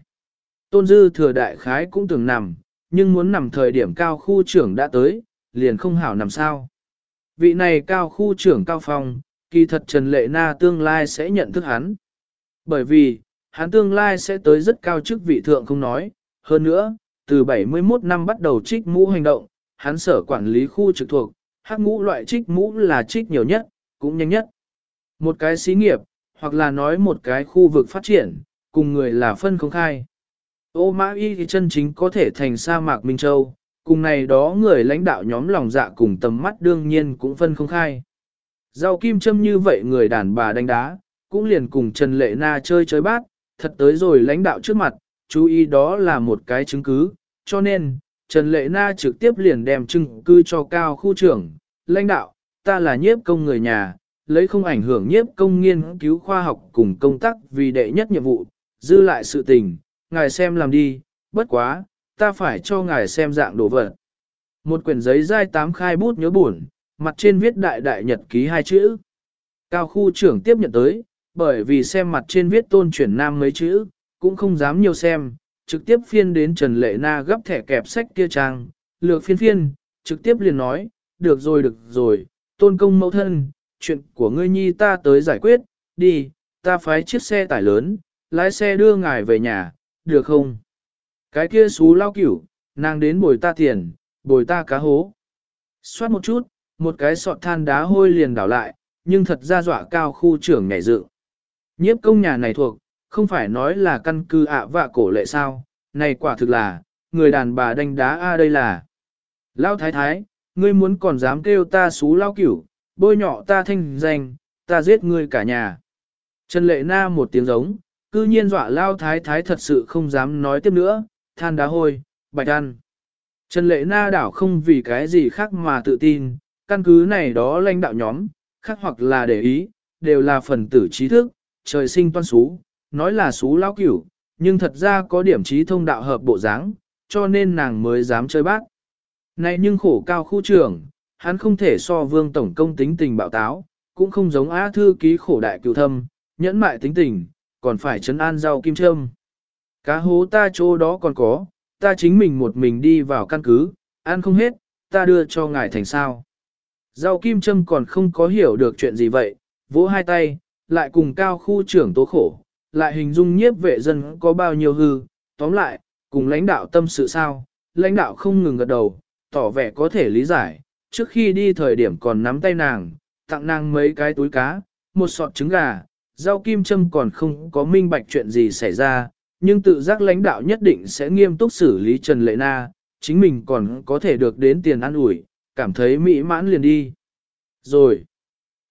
Tôn dư thừa đại khái cũng tưởng nằm, nhưng muốn nằm thời điểm cao khu trưởng đã tới, liền không hảo nằm sao. Vị này cao khu trưởng cao phong, kỳ thật Trần Lệ Na tương lai sẽ nhận thức hắn. Bởi vì, hắn tương lai sẽ tới rất cao chức vị thượng không nói, hơn nữa, từ 71 năm bắt đầu trích mũ hành động, hắn sở quản lý khu trực thuộc, hắc ngũ loại trích mũ là trích nhiều nhất, cũng nhanh nhất. Một cái xí nghiệp, hoặc là nói một cái khu vực phát triển, cùng người là phân không khai. Ô mã y thì chân chính có thể thành sa mạc Minh Châu, cùng này đó người lãnh đạo nhóm lòng dạ cùng tầm mắt đương nhiên cũng phân không khai. Rau kim châm như vậy người đàn bà đánh đá, cũng liền cùng Trần Lệ Na chơi chơi bát, thật tới rồi lãnh đạo trước mặt, chú ý đó là một cái chứng cứ, cho nên, Trần Lệ Na trực tiếp liền đem chứng cứ cho cao khu trưởng, lãnh đạo, ta là nhiếp công người nhà, lấy không ảnh hưởng nhiếp công nghiên cứu khoa học cùng công tác vì đệ nhất nhiệm vụ, dư lại sự tình, ngài xem làm đi, bất quá, ta phải cho ngài xem dạng đồ vật. Một quyển giấy dai tám khai bút nhớ buồn, mặt trên viết đại đại nhật ký hai chữ. Cao khu trưởng tiếp nhận tới, bởi vì xem mặt trên viết tôn chuyển nam mấy chữ, cũng không dám nhiều xem, trực tiếp phiên đến Trần Lệ Na gấp thẻ kẹp sách kia trang, lược phiên phiên, trực tiếp liền nói, được rồi được rồi, tôn công mẫu thân, chuyện của ngươi nhi ta tới giải quyết, đi, ta phái chiếc xe tải lớn, lái xe đưa ngài về nhà, được không? Cái kia xú lao cửu, nàng đến bồi ta tiền, bồi ta cá hố. Xoát một chút, một cái sọt than đá hôi liền đảo lại, nhưng thật ra dọa cao khu trưởng nhảy dự. Nhiếp công nhà này thuộc, không phải nói là căn cứ ạ vạ cổ lệ sao, này quả thực là, người đàn bà đánh đá a đây là. Lao thái thái, ngươi muốn còn dám kêu ta xú lao cửu, bôi nhọ ta thanh danh, ta giết ngươi cả nhà. Trần lệ na một tiếng giống, cư nhiên dọa lao thái thái thật sự không dám nói tiếp nữa, than đá hôi, bạch ăn. Trần lệ na đảo không vì cái gì khác mà tự tin, căn cứ này đó lãnh đạo nhóm, khác hoặc là để ý, đều là phần tử trí thức, trời sinh toan xú, nói là xú lao cửu, nhưng thật ra có điểm trí thông đạo hợp bộ dáng, cho nên nàng mới dám chơi bác. Này nhưng khổ cao khu trưởng, hắn không thể so vương tổng công tính tình bạo táo, cũng không giống á thư ký khổ đại cựu thâm, nhẫn mại tính tình, còn phải chấn an rau kim châm. Cá hố ta chỗ đó còn có, ta chính mình một mình đi vào căn cứ, ăn không hết, ta đưa cho ngài thành sao. Rau kim châm còn không có hiểu được chuyện gì vậy, vỗ hai tay, lại cùng cao khu trưởng tố khổ, lại hình dung nhiếp vệ dân có bao nhiêu hư, tóm lại, cùng lãnh đạo tâm sự sao, lãnh đạo không ngừng gật đầu, tỏ vẻ có thể lý giải, trước khi đi thời điểm còn nắm tay nàng, tặng nàng mấy cái túi cá, một sọt trứng gà, rau kim châm còn không có minh bạch chuyện gì xảy ra, nhưng tự giác lãnh đạo nhất định sẽ nghiêm túc xử lý Trần Lệ Na, chính mình còn có thể được đến tiền ăn ủi, cảm thấy mỹ mãn liền đi. Rồi,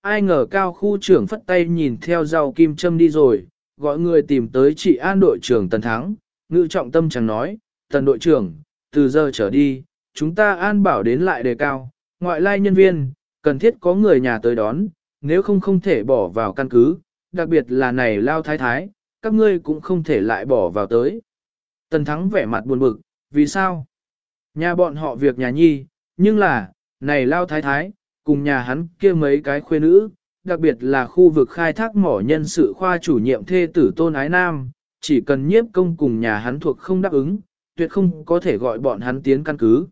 ai ngờ cao khu trưởng phất tay nhìn theo rau kim châm đi rồi, gọi người tìm tới chị an đội trưởng Tần Thắng, ngự trọng tâm chẳng nói, Tần đội trưởng, từ giờ trở đi, chúng ta an bảo đến lại đề cao, ngoại lai nhân viên, cần thiết có người nhà tới đón, nếu không không thể bỏ vào căn cứ, đặc biệt là này lao thái thái, các ngươi cũng không thể lại bỏ vào tới. Tần Thắng vẻ mặt buồn bực, vì sao? Nhà bọn họ việc nhà nhi, nhưng là, này lao thái thái, cùng nhà hắn kia mấy cái khuê nữ, đặc biệt là khu vực khai thác mỏ nhân sự khoa chủ nhiệm thê tử Tôn Ái Nam, chỉ cần nhiếp công cùng nhà hắn thuộc không đáp ứng, tuyệt không có thể gọi bọn hắn tiến căn cứ.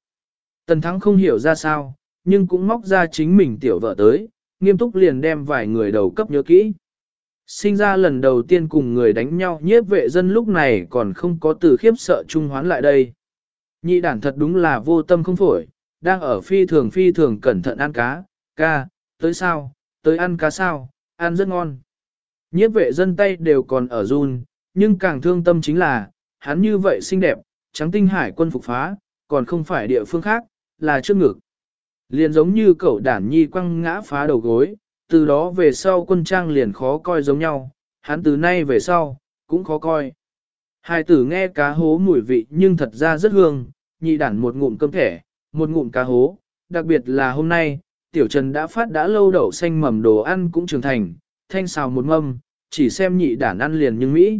Tần Thắng không hiểu ra sao, nhưng cũng móc ra chính mình tiểu vợ tới, nghiêm túc liền đem vài người đầu cấp nhớ kỹ. Sinh ra lần đầu tiên cùng người đánh nhau nhiếp vệ dân lúc này còn không có từ khiếp sợ trung hoán lại đây. Nhị đản thật đúng là vô tâm không phổi, đang ở phi thường phi thường cẩn thận ăn cá, ca, tới sao, tới ăn cá sao, ăn rất ngon. Nhiếp vệ dân tay đều còn ở run, nhưng càng thương tâm chính là, hắn như vậy xinh đẹp, trắng tinh hải quân phục phá, còn không phải địa phương khác, là trước ngực. Liền giống như cậu đản nhi quăng ngã phá đầu gối, từ đó về sau quân trang liền khó coi giống nhau, hắn từ nay về sau, cũng khó coi. Hai tử nghe cá hố mùi vị nhưng thật ra rất hương, nhị đản một ngụm cơm thẻ, một ngụm cá hố, đặc biệt là hôm nay, tiểu trần đã phát đã lâu đậu xanh mầm đồ ăn cũng trưởng thành, thanh xào một mâm, chỉ xem nhị đản ăn liền nhưng Mỹ.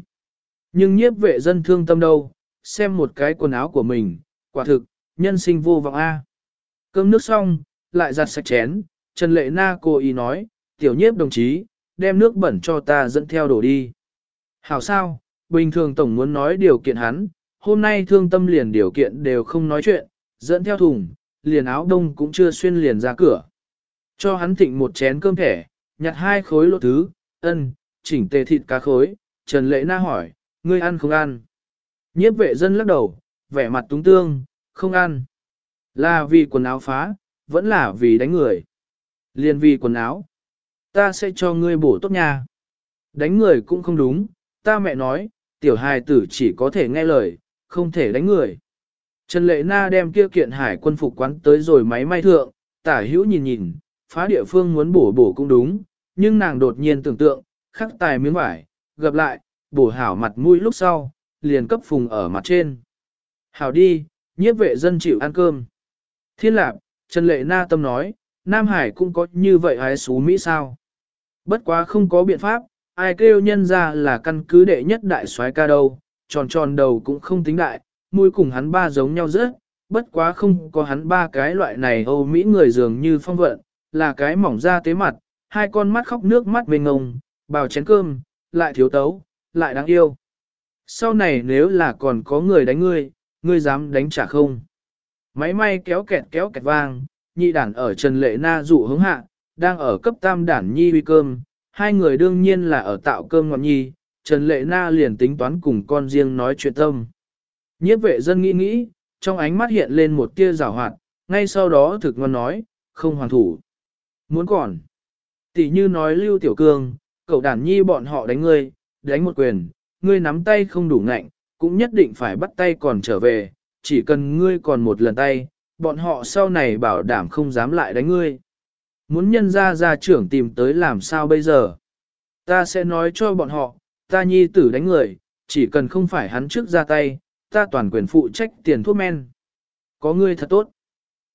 Nhưng nhiếp vệ dân thương tâm đâu, xem một cái quần áo của mình, quả thực, nhân sinh vô vọng A. Cơm nước xong, lại giặt sạch chén, Trần Lệ Na cô ý nói, tiểu nhiếp đồng chí, đem nước bẩn cho ta dẫn theo đổ đi. Hảo sao, bình thường tổng muốn nói điều kiện hắn, hôm nay thương tâm liền điều kiện đều không nói chuyện, dẫn theo thùng, liền áo đông cũng chưa xuyên liền ra cửa. Cho hắn thịnh một chén cơm thẻ, nhặt hai khối lỗ thứ, ân, chỉnh tề thịt cá khối, Trần Lệ Na hỏi, ngươi ăn không ăn? Nhiếp vệ dân lắc đầu, vẻ mặt túng tương, không ăn. Là vì quần áo phá, vẫn là vì đánh người. Liên vì quần áo. Ta sẽ cho ngươi bổ tốt nha. Đánh người cũng không đúng, ta mẹ nói, tiểu hài tử chỉ có thể nghe lời, không thể đánh người. Trần Lệ Na đem kia kiện hải quân phục quán tới rồi máy may thượng, tả hữu nhìn nhìn, phá địa phương muốn bổ bổ cũng đúng, nhưng nàng đột nhiên tưởng tượng, khắc tài miếng vải, gặp lại, bổ hảo mặt mũi lúc sau, liền cấp phùng ở mặt trên. Hảo đi, nhiếp vệ dân chịu ăn cơm. Thiên lạc, Trần Lệ Na tâm nói, Nam Hải cũng có như vậy hái xú Mỹ sao? Bất quá không có biện pháp, ai kêu nhân ra là căn cứ đệ nhất đại soái ca đâu, tròn tròn đầu cũng không tính đại, mũi cùng hắn ba giống nhau rất, bất quá không có hắn ba cái loại này Âu Mỹ người dường như phong vận, là cái mỏng da tế mặt, hai con mắt khóc nước mắt mênh ngông, bào chén cơm, lại thiếu tấu, lại đáng yêu. Sau này nếu là còn có người đánh ngươi, ngươi dám đánh trả không? Máy may kéo kẹt kéo kẹt vang, nhị đản ở Trần Lệ Na dụ hướng hạ, đang ở cấp tam đản nhi huy cơm, hai người đương nhiên là ở tạo cơm ngọt nhi, Trần Lệ Na liền tính toán cùng con riêng nói chuyện tâm. Nhiếp vệ dân nghĩ nghĩ, trong ánh mắt hiện lên một tia rào hoạt, ngay sau đó thực ngon nói, không hoàn thủ. Muốn còn. Tỷ như nói Lưu Tiểu Cương, cậu đản nhi bọn họ đánh ngươi, đánh một quyền, ngươi nắm tay không đủ ngạnh, cũng nhất định phải bắt tay còn trở về, chỉ cần ngươi còn một lần tay, bọn họ sau này bảo đảm không dám lại đánh ngươi. Muốn nhân ra ra trưởng tìm tới làm sao bây giờ? Ta sẽ nói cho bọn họ, ta nhi tử đánh người, chỉ cần không phải hắn trước ra tay, ta toàn quyền phụ trách tiền thuốc men. Có ngươi thật tốt.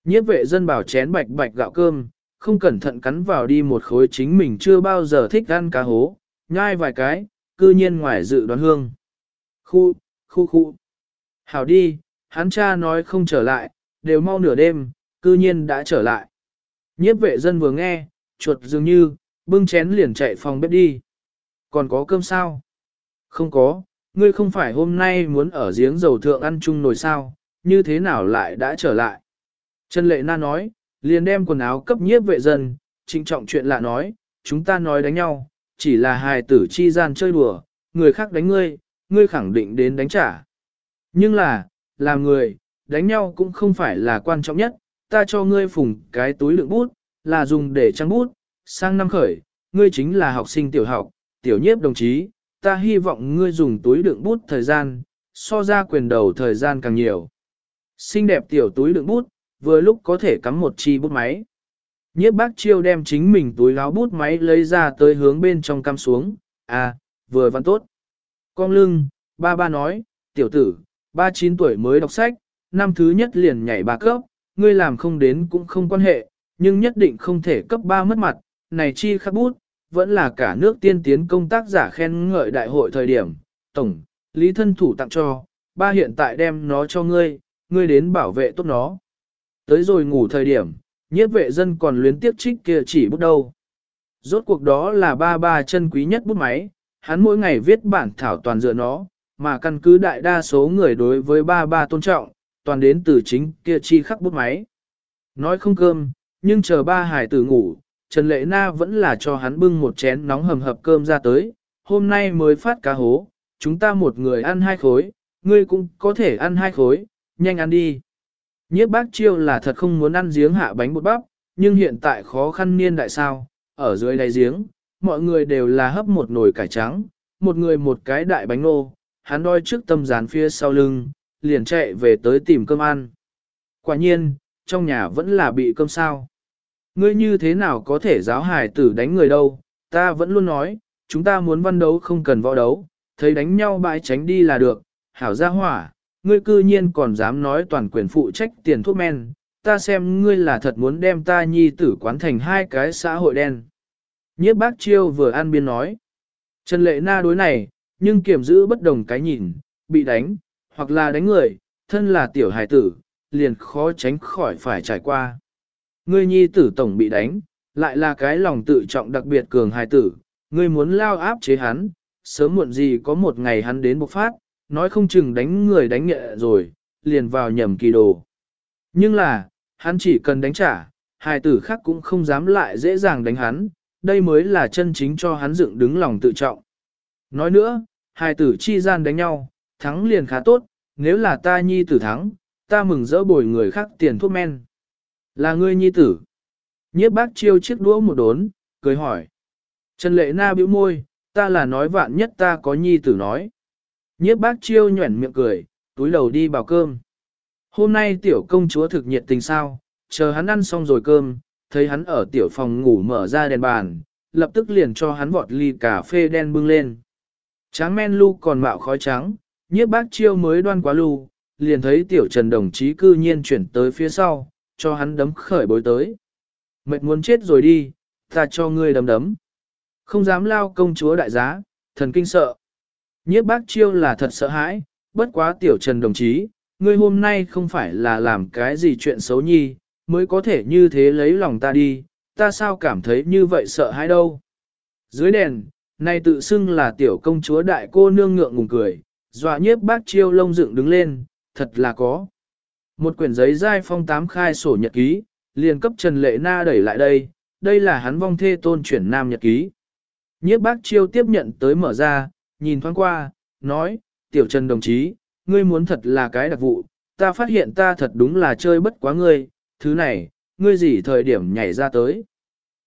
Nhiếp vệ dân bảo chén bạch bạch gạo cơm, không cẩn thận cắn vào đi một khối chính mình chưa bao giờ thích ăn cá hố, nhai vài cái, cư nhiên ngoài dự đoán hương. Khu, khu khu. Hảo đi, hắn cha nói không trở lại, đều mau nửa đêm, cư nhiên đã trở lại. Nhiếp vệ dân vừa nghe, chuột dường như, bưng chén liền chạy phòng bếp đi. Còn có cơm sao? Không có, ngươi không phải hôm nay muốn ở giếng dầu thượng ăn chung nồi sao, như thế nào lại đã trở lại? Trần Lệ Na nói, liền đem quần áo cấp nhiếp vệ dân, trinh trọng chuyện lạ nói, chúng ta nói đánh nhau, chỉ là hài tử chi gian chơi đùa, người khác đánh ngươi, ngươi khẳng định đến đánh trả. Nhưng là, làm người, đánh nhau cũng không phải là quan trọng nhất, ta cho ngươi phùng cái túi đựng bút, là dùng để trang bút, sang năm khởi, ngươi chính là học sinh tiểu học, tiểu nhiếp đồng chí, ta hy vọng ngươi dùng túi đựng bút thời gian, so ra quyền đầu thời gian càng nhiều. Xinh đẹp tiểu túi đựng bút, vừa lúc có thể cắm một chi bút máy. Nhiếp bác chiêu đem chính mình túi láo bút máy lấy ra tới hướng bên trong cắm xuống, à, vừa văn tốt. Con lưng, ba ba nói, tiểu tử, ba chín tuổi mới đọc sách, năm thứ nhất liền nhảy ba cấp, ngươi làm không đến cũng không quan hệ, nhưng nhất định không thể cấp ba mất mặt, này chi khắc bút, vẫn là cả nước tiên tiến công tác giả khen ngợi đại hội thời điểm, tổng, lý thân thủ tặng cho, ba hiện tại đem nó cho ngươi, ngươi đến bảo vệ tốt nó. Tới rồi ngủ thời điểm, nhiếp vệ dân còn luyến tiếp trích kia chỉ bút đâu. Rốt cuộc đó là ba ba chân quý nhất bút máy, hắn mỗi ngày viết bản thảo toàn dựa nó, mà căn cứ đại đa số người đối với ba ba tôn trọng, toàn đến từ chính kia chi khắc bút máy. Nói không cơm, nhưng chờ ba hải tử ngủ, Trần Lệ Na vẫn là cho hắn bưng một chén nóng hầm hập cơm ra tới, hôm nay mới phát cá hố, chúng ta một người ăn hai khối, ngươi cũng có thể ăn hai khối, nhanh ăn đi. Nhiếp bác chiêu là thật không muốn ăn giếng hạ bánh bột bắp, nhưng hiện tại khó khăn niên đại sao, ở dưới đáy giếng, mọi người đều là hấp một nồi cải trắng, một người một cái đại bánh nô, hắn đôi trước tâm dán phía sau lưng, liền chạy về tới tìm cơm ăn. Quả nhiên, trong nhà vẫn là bị cơm sao. Ngươi như thế nào có thể giáo hài tử đánh người đâu, ta vẫn luôn nói, chúng ta muốn văn đấu không cần võ đấu, thấy đánh nhau bãi tránh đi là được, hảo gia hỏa, ngươi cư nhiên còn dám nói toàn quyền phụ trách tiền thuốc men, ta xem ngươi là thật muốn đem ta nhi tử quán thành hai cái xã hội đen. Nhiếp bác chiêu vừa ăn biên nói. Trần lệ na đối này, nhưng kiểm giữ bất đồng cái nhìn, bị đánh, hoặc là đánh người, thân là tiểu hài tử, liền khó tránh khỏi phải trải qua. Ngươi nhi tử tổng bị đánh, lại là cái lòng tự trọng đặc biệt cường hài tử, ngươi muốn lao áp chế hắn, sớm muộn gì có một ngày hắn đến bộc phát, nói không chừng đánh người đánh nhẹ rồi, liền vào nhầm kỳ đồ. Nhưng là, hắn chỉ cần đánh trả, hài tử khác cũng không dám lại dễ dàng đánh hắn, đây mới là chân chính cho hắn dựng đứng lòng tự trọng. Nói nữa, hai tử chi gian đánh nhau, thắng liền khá tốt, nếu là ta nhi tử thắng, ta mừng dỡ bồi người khác tiền thuốc men. Là ngươi nhi tử. Nhiếp bác chiêu chiếc đũa một đốn, cười hỏi. Trần lệ na bĩu môi, ta là nói vạn nhất ta có nhi tử nói. Nhiếp bác chiêu nhuẩn miệng cười, túi đầu đi bảo cơm. Hôm nay tiểu công chúa thực nhiệt tình sao, chờ hắn ăn xong rồi cơm, thấy hắn ở tiểu phòng ngủ mở ra đèn bàn, lập tức liền cho hắn vọt ly cà phê đen bưng lên. Tráng men lu còn mạo khói trắng, nhiếp bác chiêu mới đoan quá lu, liền thấy tiểu trần đồng chí cư nhiên chuyển tới phía sau, cho hắn đấm khởi bối tới. Mệt muốn chết rồi đi, ta cho ngươi đấm đấm. Không dám lao công chúa đại giá, thần kinh sợ. Nhiếp bác chiêu là thật sợ hãi, bất quá tiểu trần đồng chí, ngươi hôm nay không phải là làm cái gì chuyện xấu nhi, mới có thể như thế lấy lòng ta đi, ta sao cảm thấy như vậy sợ hãi đâu. Dưới đèn, này tự xưng là tiểu công chúa đại cô nương ngượng ngùng cười, dọa nhiếp bác chiêu lông dựng đứng lên, thật là có. Một quyển giấy dai phong tám khai sổ nhật ký, liền cấp Trần Lệ Na đẩy lại đây, đây là hắn vong thê tôn chuyển nam nhật ký. Nhiếp bác chiêu tiếp nhận tới mở ra, nhìn thoáng qua, nói, tiểu Trần đồng chí, ngươi muốn thật là cái đặc vụ, ta phát hiện ta thật đúng là chơi bất quá ngươi, thứ này, ngươi gì thời điểm nhảy ra tới.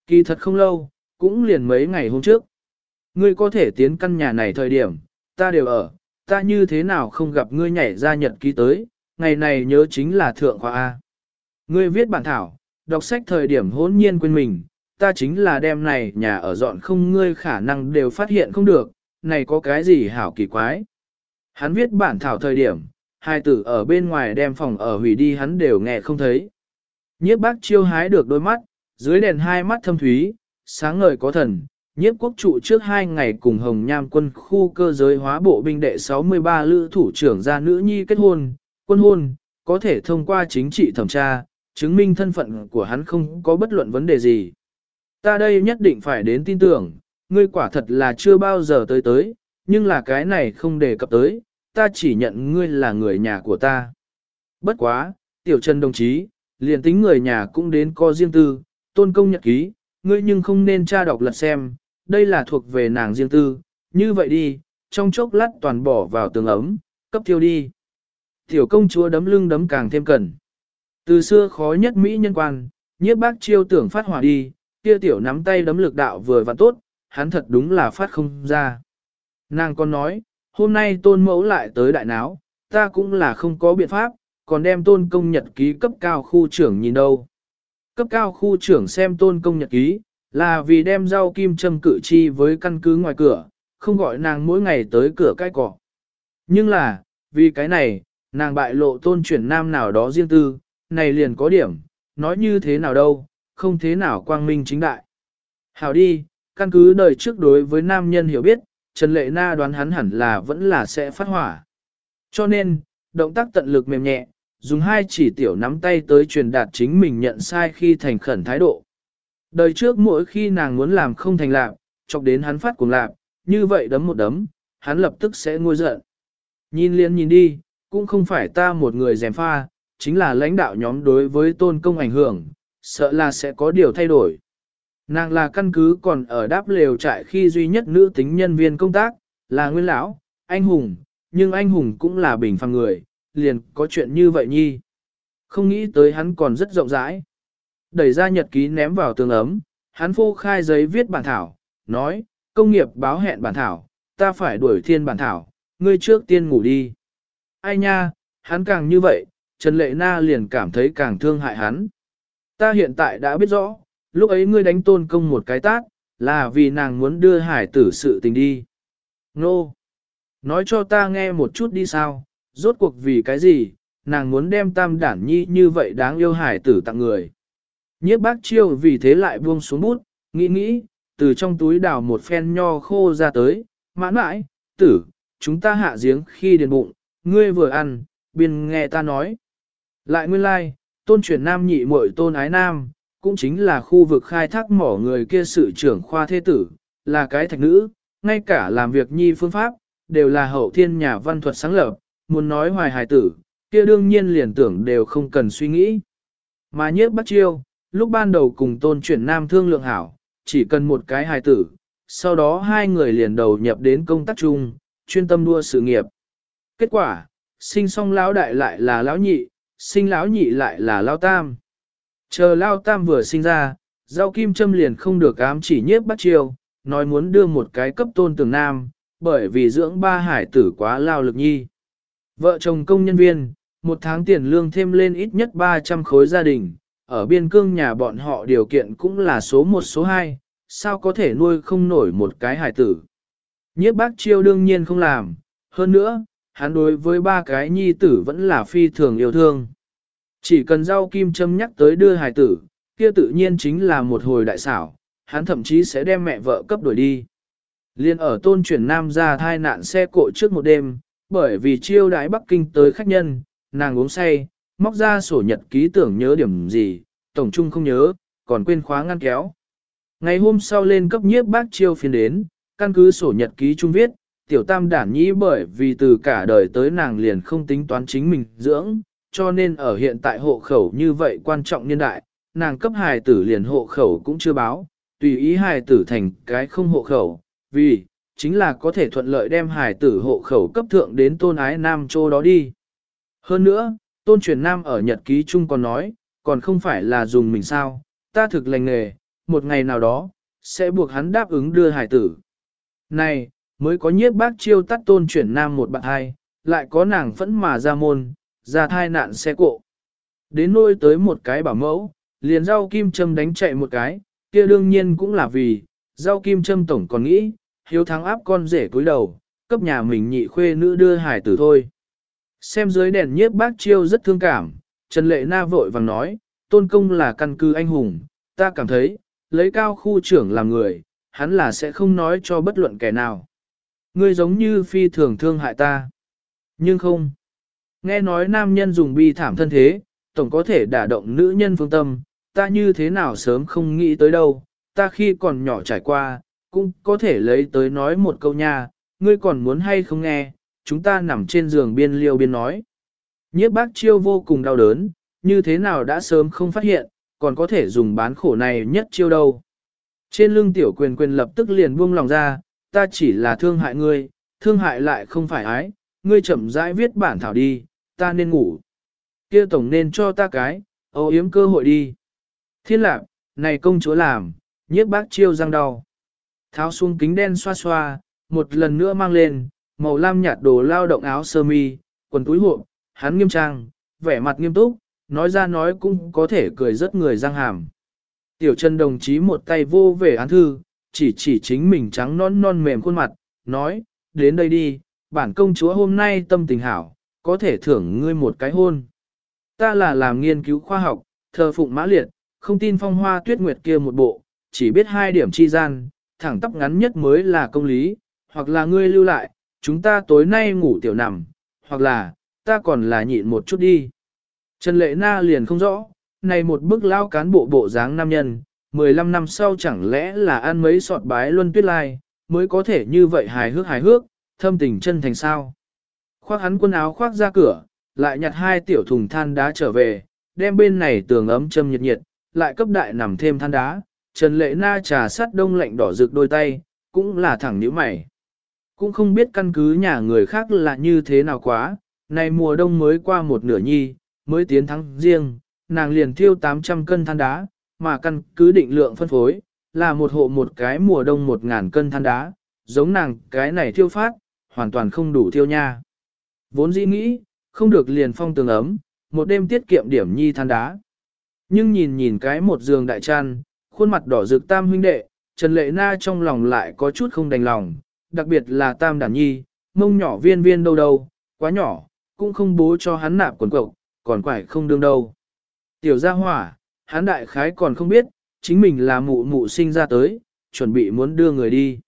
Kỳ thật không lâu, cũng liền mấy ngày hôm trước. Ngươi có thể tiến căn nhà này thời điểm, ta đều ở, ta như thế nào không gặp ngươi nhảy ra nhật ký tới, ngày này nhớ chính là thượng khoa A. Ngươi viết bản thảo, đọc sách thời điểm hỗn nhiên quên mình, ta chính là đem này nhà ở dọn không ngươi khả năng đều phát hiện không được, này có cái gì hảo kỳ quái. Hắn viết bản thảo thời điểm, hai tử ở bên ngoài đem phòng ở hủy đi hắn đều nghe không thấy. Nhiếp bác chiêu hái được đôi mắt, dưới đèn hai mắt thâm thúy, sáng ngời có thần, nhiếp quốc trụ trước hai ngày cùng Hồng Nham quân khu cơ giới hóa bộ binh đệ 63 lữ thủ trưởng gia nữ nhi kết hôn, quân hôn, có thể thông qua chính trị thẩm tra, chứng minh thân phận của hắn không có bất luận vấn đề gì. Ta đây nhất định phải đến tin tưởng, ngươi quả thật là chưa bao giờ tới tới, nhưng là cái này không đề cập tới, ta chỉ nhận ngươi là người nhà của ta. Bất quá, tiểu trần đồng chí, liền tính người nhà cũng đến co riêng tư, tôn công nhật ký, ngươi nhưng không nên tra đọc lật xem, đây là thuộc về nàng riêng tư, như vậy đi, trong chốc lát toàn bỏ vào tường ấm, cấp thiêu đi. Tiểu công chúa đấm lưng đấm càng thêm cần. Từ xưa khó nhất Mỹ nhân quan, nhiếp bác chiêu tưởng phát hỏa đi, kia tiểu nắm tay đấm lực đạo vừa và tốt, hắn thật đúng là phát không ra. Nàng còn nói, hôm nay tôn mẫu lại tới đại náo, ta cũng là không có biện pháp, còn đem tôn công nhật ký cấp cao khu trưởng nhìn đâu. Cấp cao khu trưởng xem tôn công nhật ký, là vì đem rau kim châm cử chi với căn cứ ngoài cửa, không gọi nàng mỗi ngày tới cửa cái cỏ. Nhưng là, vì cái này, nàng bại lộ tôn chuyển nam nào đó riêng tư, này liền có điểm, nói như thế nào đâu, không thế nào quang minh chính đại. Hảo đi, căn cứ đời trước đối với nam nhân hiểu biết, Trần Lệ Na đoán hắn hẳn là vẫn là sẽ phát hỏa. Cho nên, động tác tận lực mềm nhẹ, dùng hai chỉ tiểu nắm tay tới truyền đạt chính mình nhận sai khi thành khẩn thái độ. Đời trước mỗi khi nàng muốn làm không thành lạc, chọc đến hắn phát cuồng lạc, như vậy đấm một đấm, hắn lập tức sẽ ngôi giận. Nhìn liền nhìn đi, cũng không phải ta một người dèm pha, chính là lãnh đạo nhóm đối với tôn công ảnh hưởng, sợ là sẽ có điều thay đổi. Nàng là căn cứ còn ở đáp lều trại khi duy nhất nữ tính nhân viên công tác, là nguyên lão, anh hùng, nhưng anh hùng cũng là bình phàm người, liền có chuyện như vậy nhi. Không nghĩ tới hắn còn rất rộng rãi. Đẩy ra nhật ký ném vào tường ấm, hắn phô khai giấy viết bản thảo, nói, công nghiệp báo hẹn bản thảo, ta phải đuổi thiên bản thảo, ngươi trước tiên ngủ đi. Ai nha, hắn càng như vậy, Trần Lệ Na liền cảm thấy càng thương hại hắn. Ta hiện tại đã biết rõ, lúc ấy ngươi đánh tôn công một cái tát, là vì nàng muốn đưa hải tử sự tình đi. Nô! No. Nói cho ta nghe một chút đi sao, rốt cuộc vì cái gì, nàng muốn đem tam đản nhi như vậy đáng yêu hải tử tặng người. Nhiếp bác chiêu vì thế lại buông xuống bút, nghĩ nghĩ, từ trong túi đào một phen nho khô ra tới, mãn mãi, tử, chúng ta hạ giếng khi điền bụng, ngươi vừa ăn, biên nghe ta nói. Lại nguyên lai, like, tôn chuyển nam nhị muội tôn ái nam, cũng chính là khu vực khai thác mỏ người kia sự trưởng khoa thế tử, là cái thạch nữ, ngay cả làm việc nhi phương pháp, đều là hậu thiên nhà văn thuật sáng lập, muốn nói hoài hài tử, kia đương nhiên liền tưởng đều không cần suy nghĩ. Mà nhiếp bắt chiêu, lúc ban đầu cùng tôn chuyển nam thương lượng hảo, chỉ cần một cái hài tử, sau đó hai người liền đầu nhập đến công tác chung, chuyên tâm đua sự nghiệp. Kết quả, sinh song lão đại lại là lão nhị, sinh lão nhị lại là lão tam. Chờ lão tam vừa sinh ra, giao kim châm liền không được ám chỉ nhiếp bắt chiêu, nói muốn đưa một cái cấp tôn tường nam, bởi vì dưỡng ba hải tử quá lao lực nhi. Vợ chồng công nhân viên, một tháng tiền lương thêm lên ít nhất 300 khối gia đình, ở biên cương nhà bọn họ điều kiện cũng là số một số hai, sao có thể nuôi không nổi một cái hài tử. Nhiếp bác chiêu đương nhiên không làm, hơn nữa, hắn đối với ba cái nhi tử vẫn là phi thường yêu thương. Chỉ cần rau kim châm nhắc tới đưa hài tử, kia tự nhiên chính là một hồi đại xảo, hắn thậm chí sẽ đem mẹ vợ cấp đuổi đi. Liên ở tôn chuyển nam ra thai nạn xe cộ trước một đêm, bởi vì chiêu đái Bắc Kinh tới khách nhân, nàng uống say, móc ra sổ nhật ký tưởng nhớ điểm gì, tổng trung không nhớ, còn quên khóa ngăn kéo. Ngày hôm sau lên cấp nhiếp bác chiêu phiên đến, căn cứ sổ nhật ký trung viết, tiểu tam đản nhĩ bởi vì từ cả đời tới nàng liền không tính toán chính mình dưỡng, cho nên ở hiện tại hộ khẩu như vậy quan trọng niên đại, nàng cấp hài tử liền hộ khẩu cũng chưa báo, tùy ý hài tử thành cái không hộ khẩu, vì, chính là có thể thuận lợi đem hài tử hộ khẩu cấp thượng đến tôn ái nam châu đó đi. Hơn nữa, tôn truyền nam ở nhật ký chung còn nói, còn không phải là dùng mình sao, ta thực lành nghề, một ngày nào đó, sẽ buộc hắn đáp ứng đưa Hải tử. Này, mới có nhiếp bác chiêu tắt tôn chuyển nam một bạn hai, lại có nàng phẫn mà ra môn, ra thai nạn xe cộ. Đến nôi tới một cái bảo mẫu, liền rau kim châm đánh chạy một cái, kia đương nhiên cũng là vì, rau kim châm tổng còn nghĩ, hiếu thắng áp con rể cúi đầu, cấp nhà mình nhị khuê nữ đưa hải tử thôi. Xem dưới đèn nhiếp bác chiêu rất thương cảm, Trần Lệ Na vội vàng nói, tôn công là căn cứ anh hùng, ta cảm thấy, lấy cao khu trưởng làm người, hắn là sẽ không nói cho bất luận kẻ nào. Ngươi giống như phi thường thương hại ta. Nhưng không. Nghe nói nam nhân dùng bi thảm thân thế, tổng có thể đả động nữ nhân phương tâm, ta như thế nào sớm không nghĩ tới đâu, ta khi còn nhỏ trải qua, cũng có thể lấy tới nói một câu nha, ngươi còn muốn hay không nghe, chúng ta nằm trên giường biên liêu biên nói. Nhiếp bác chiêu vô cùng đau đớn, như thế nào đã sớm không phát hiện, còn có thể dùng bán khổ này nhất chiêu đâu. Trên lưng tiểu quyền quyền lập tức liền buông lòng ra, ta chỉ là thương hại ngươi, thương hại lại không phải ái, ngươi chậm rãi viết bản thảo đi, ta nên ngủ. Kia tổng nên cho ta cái, âu yếm cơ hội đi. Thiên lạc, này công chúa làm, nhiếp bác chiêu răng đau. Tháo xuống kính đen xoa xoa, một lần nữa mang lên, màu lam nhạt đồ lao động áo sơ mi, quần túi hộ, hắn nghiêm trang, vẻ mặt nghiêm túc, nói ra nói cũng có thể cười rất người răng hàm. Tiểu chân đồng chí một tay vô về án thư, chỉ chỉ chính mình trắng non non mềm khuôn mặt, nói, đến đây đi, bản công chúa hôm nay tâm tình hảo, có thể thưởng ngươi một cái hôn. Ta là làm nghiên cứu khoa học, thờ phụng mã liệt, không tin phong hoa tuyết nguyệt kia một bộ, chỉ biết hai điểm chi gian, thẳng tóc ngắn nhất mới là công lý, hoặc là ngươi lưu lại, chúng ta tối nay ngủ tiểu nằm, hoặc là, ta còn là nhịn một chút đi. Trần Lệ Na liền không rõ, này một bức lao cán bộ bộ dáng nam nhân, 15 năm sau chẳng lẽ là ăn mấy sọt bái luân tuyết lai, mới có thể như vậy hài hước hài hước, thâm tình chân thành sao. Khoác hắn quần áo khoác ra cửa, lại nhặt hai tiểu thùng than đá trở về, đem bên này tường ấm châm nhiệt nhiệt, lại cấp đại nằm thêm than đá, Trần Lệ Na trà sắt đông lạnh đỏ rực đôi tay, cũng là thẳng nhíu mày. Cũng không biết căn cứ nhà người khác là như thế nào quá, này mùa đông mới qua một nửa nhi, mới tiến thắng riêng, nàng liền thiêu 800 cân than đá, mà căn cứ định lượng phân phối, là một hộ một cái mùa đông 1.000 cân than đá, giống nàng cái này thiêu phát, hoàn toàn không đủ thiêu nha. Vốn dĩ nghĩ, không được liền phong tường ấm, một đêm tiết kiệm điểm nhi than đá. Nhưng nhìn nhìn cái một giường đại tràn, khuôn mặt đỏ rực tam huynh đệ, Trần Lệ Na trong lòng lại có chút không đành lòng, đặc biệt là tam đàn nhi, mông nhỏ viên viên đâu đâu, quá nhỏ, cũng không bố cho hắn nạp quần cộc, còn quải không đương đâu. Tiểu gia hỏa, hắn đại khái còn không biết, chính mình là mụ mụ sinh ra tới, chuẩn bị muốn đưa người đi.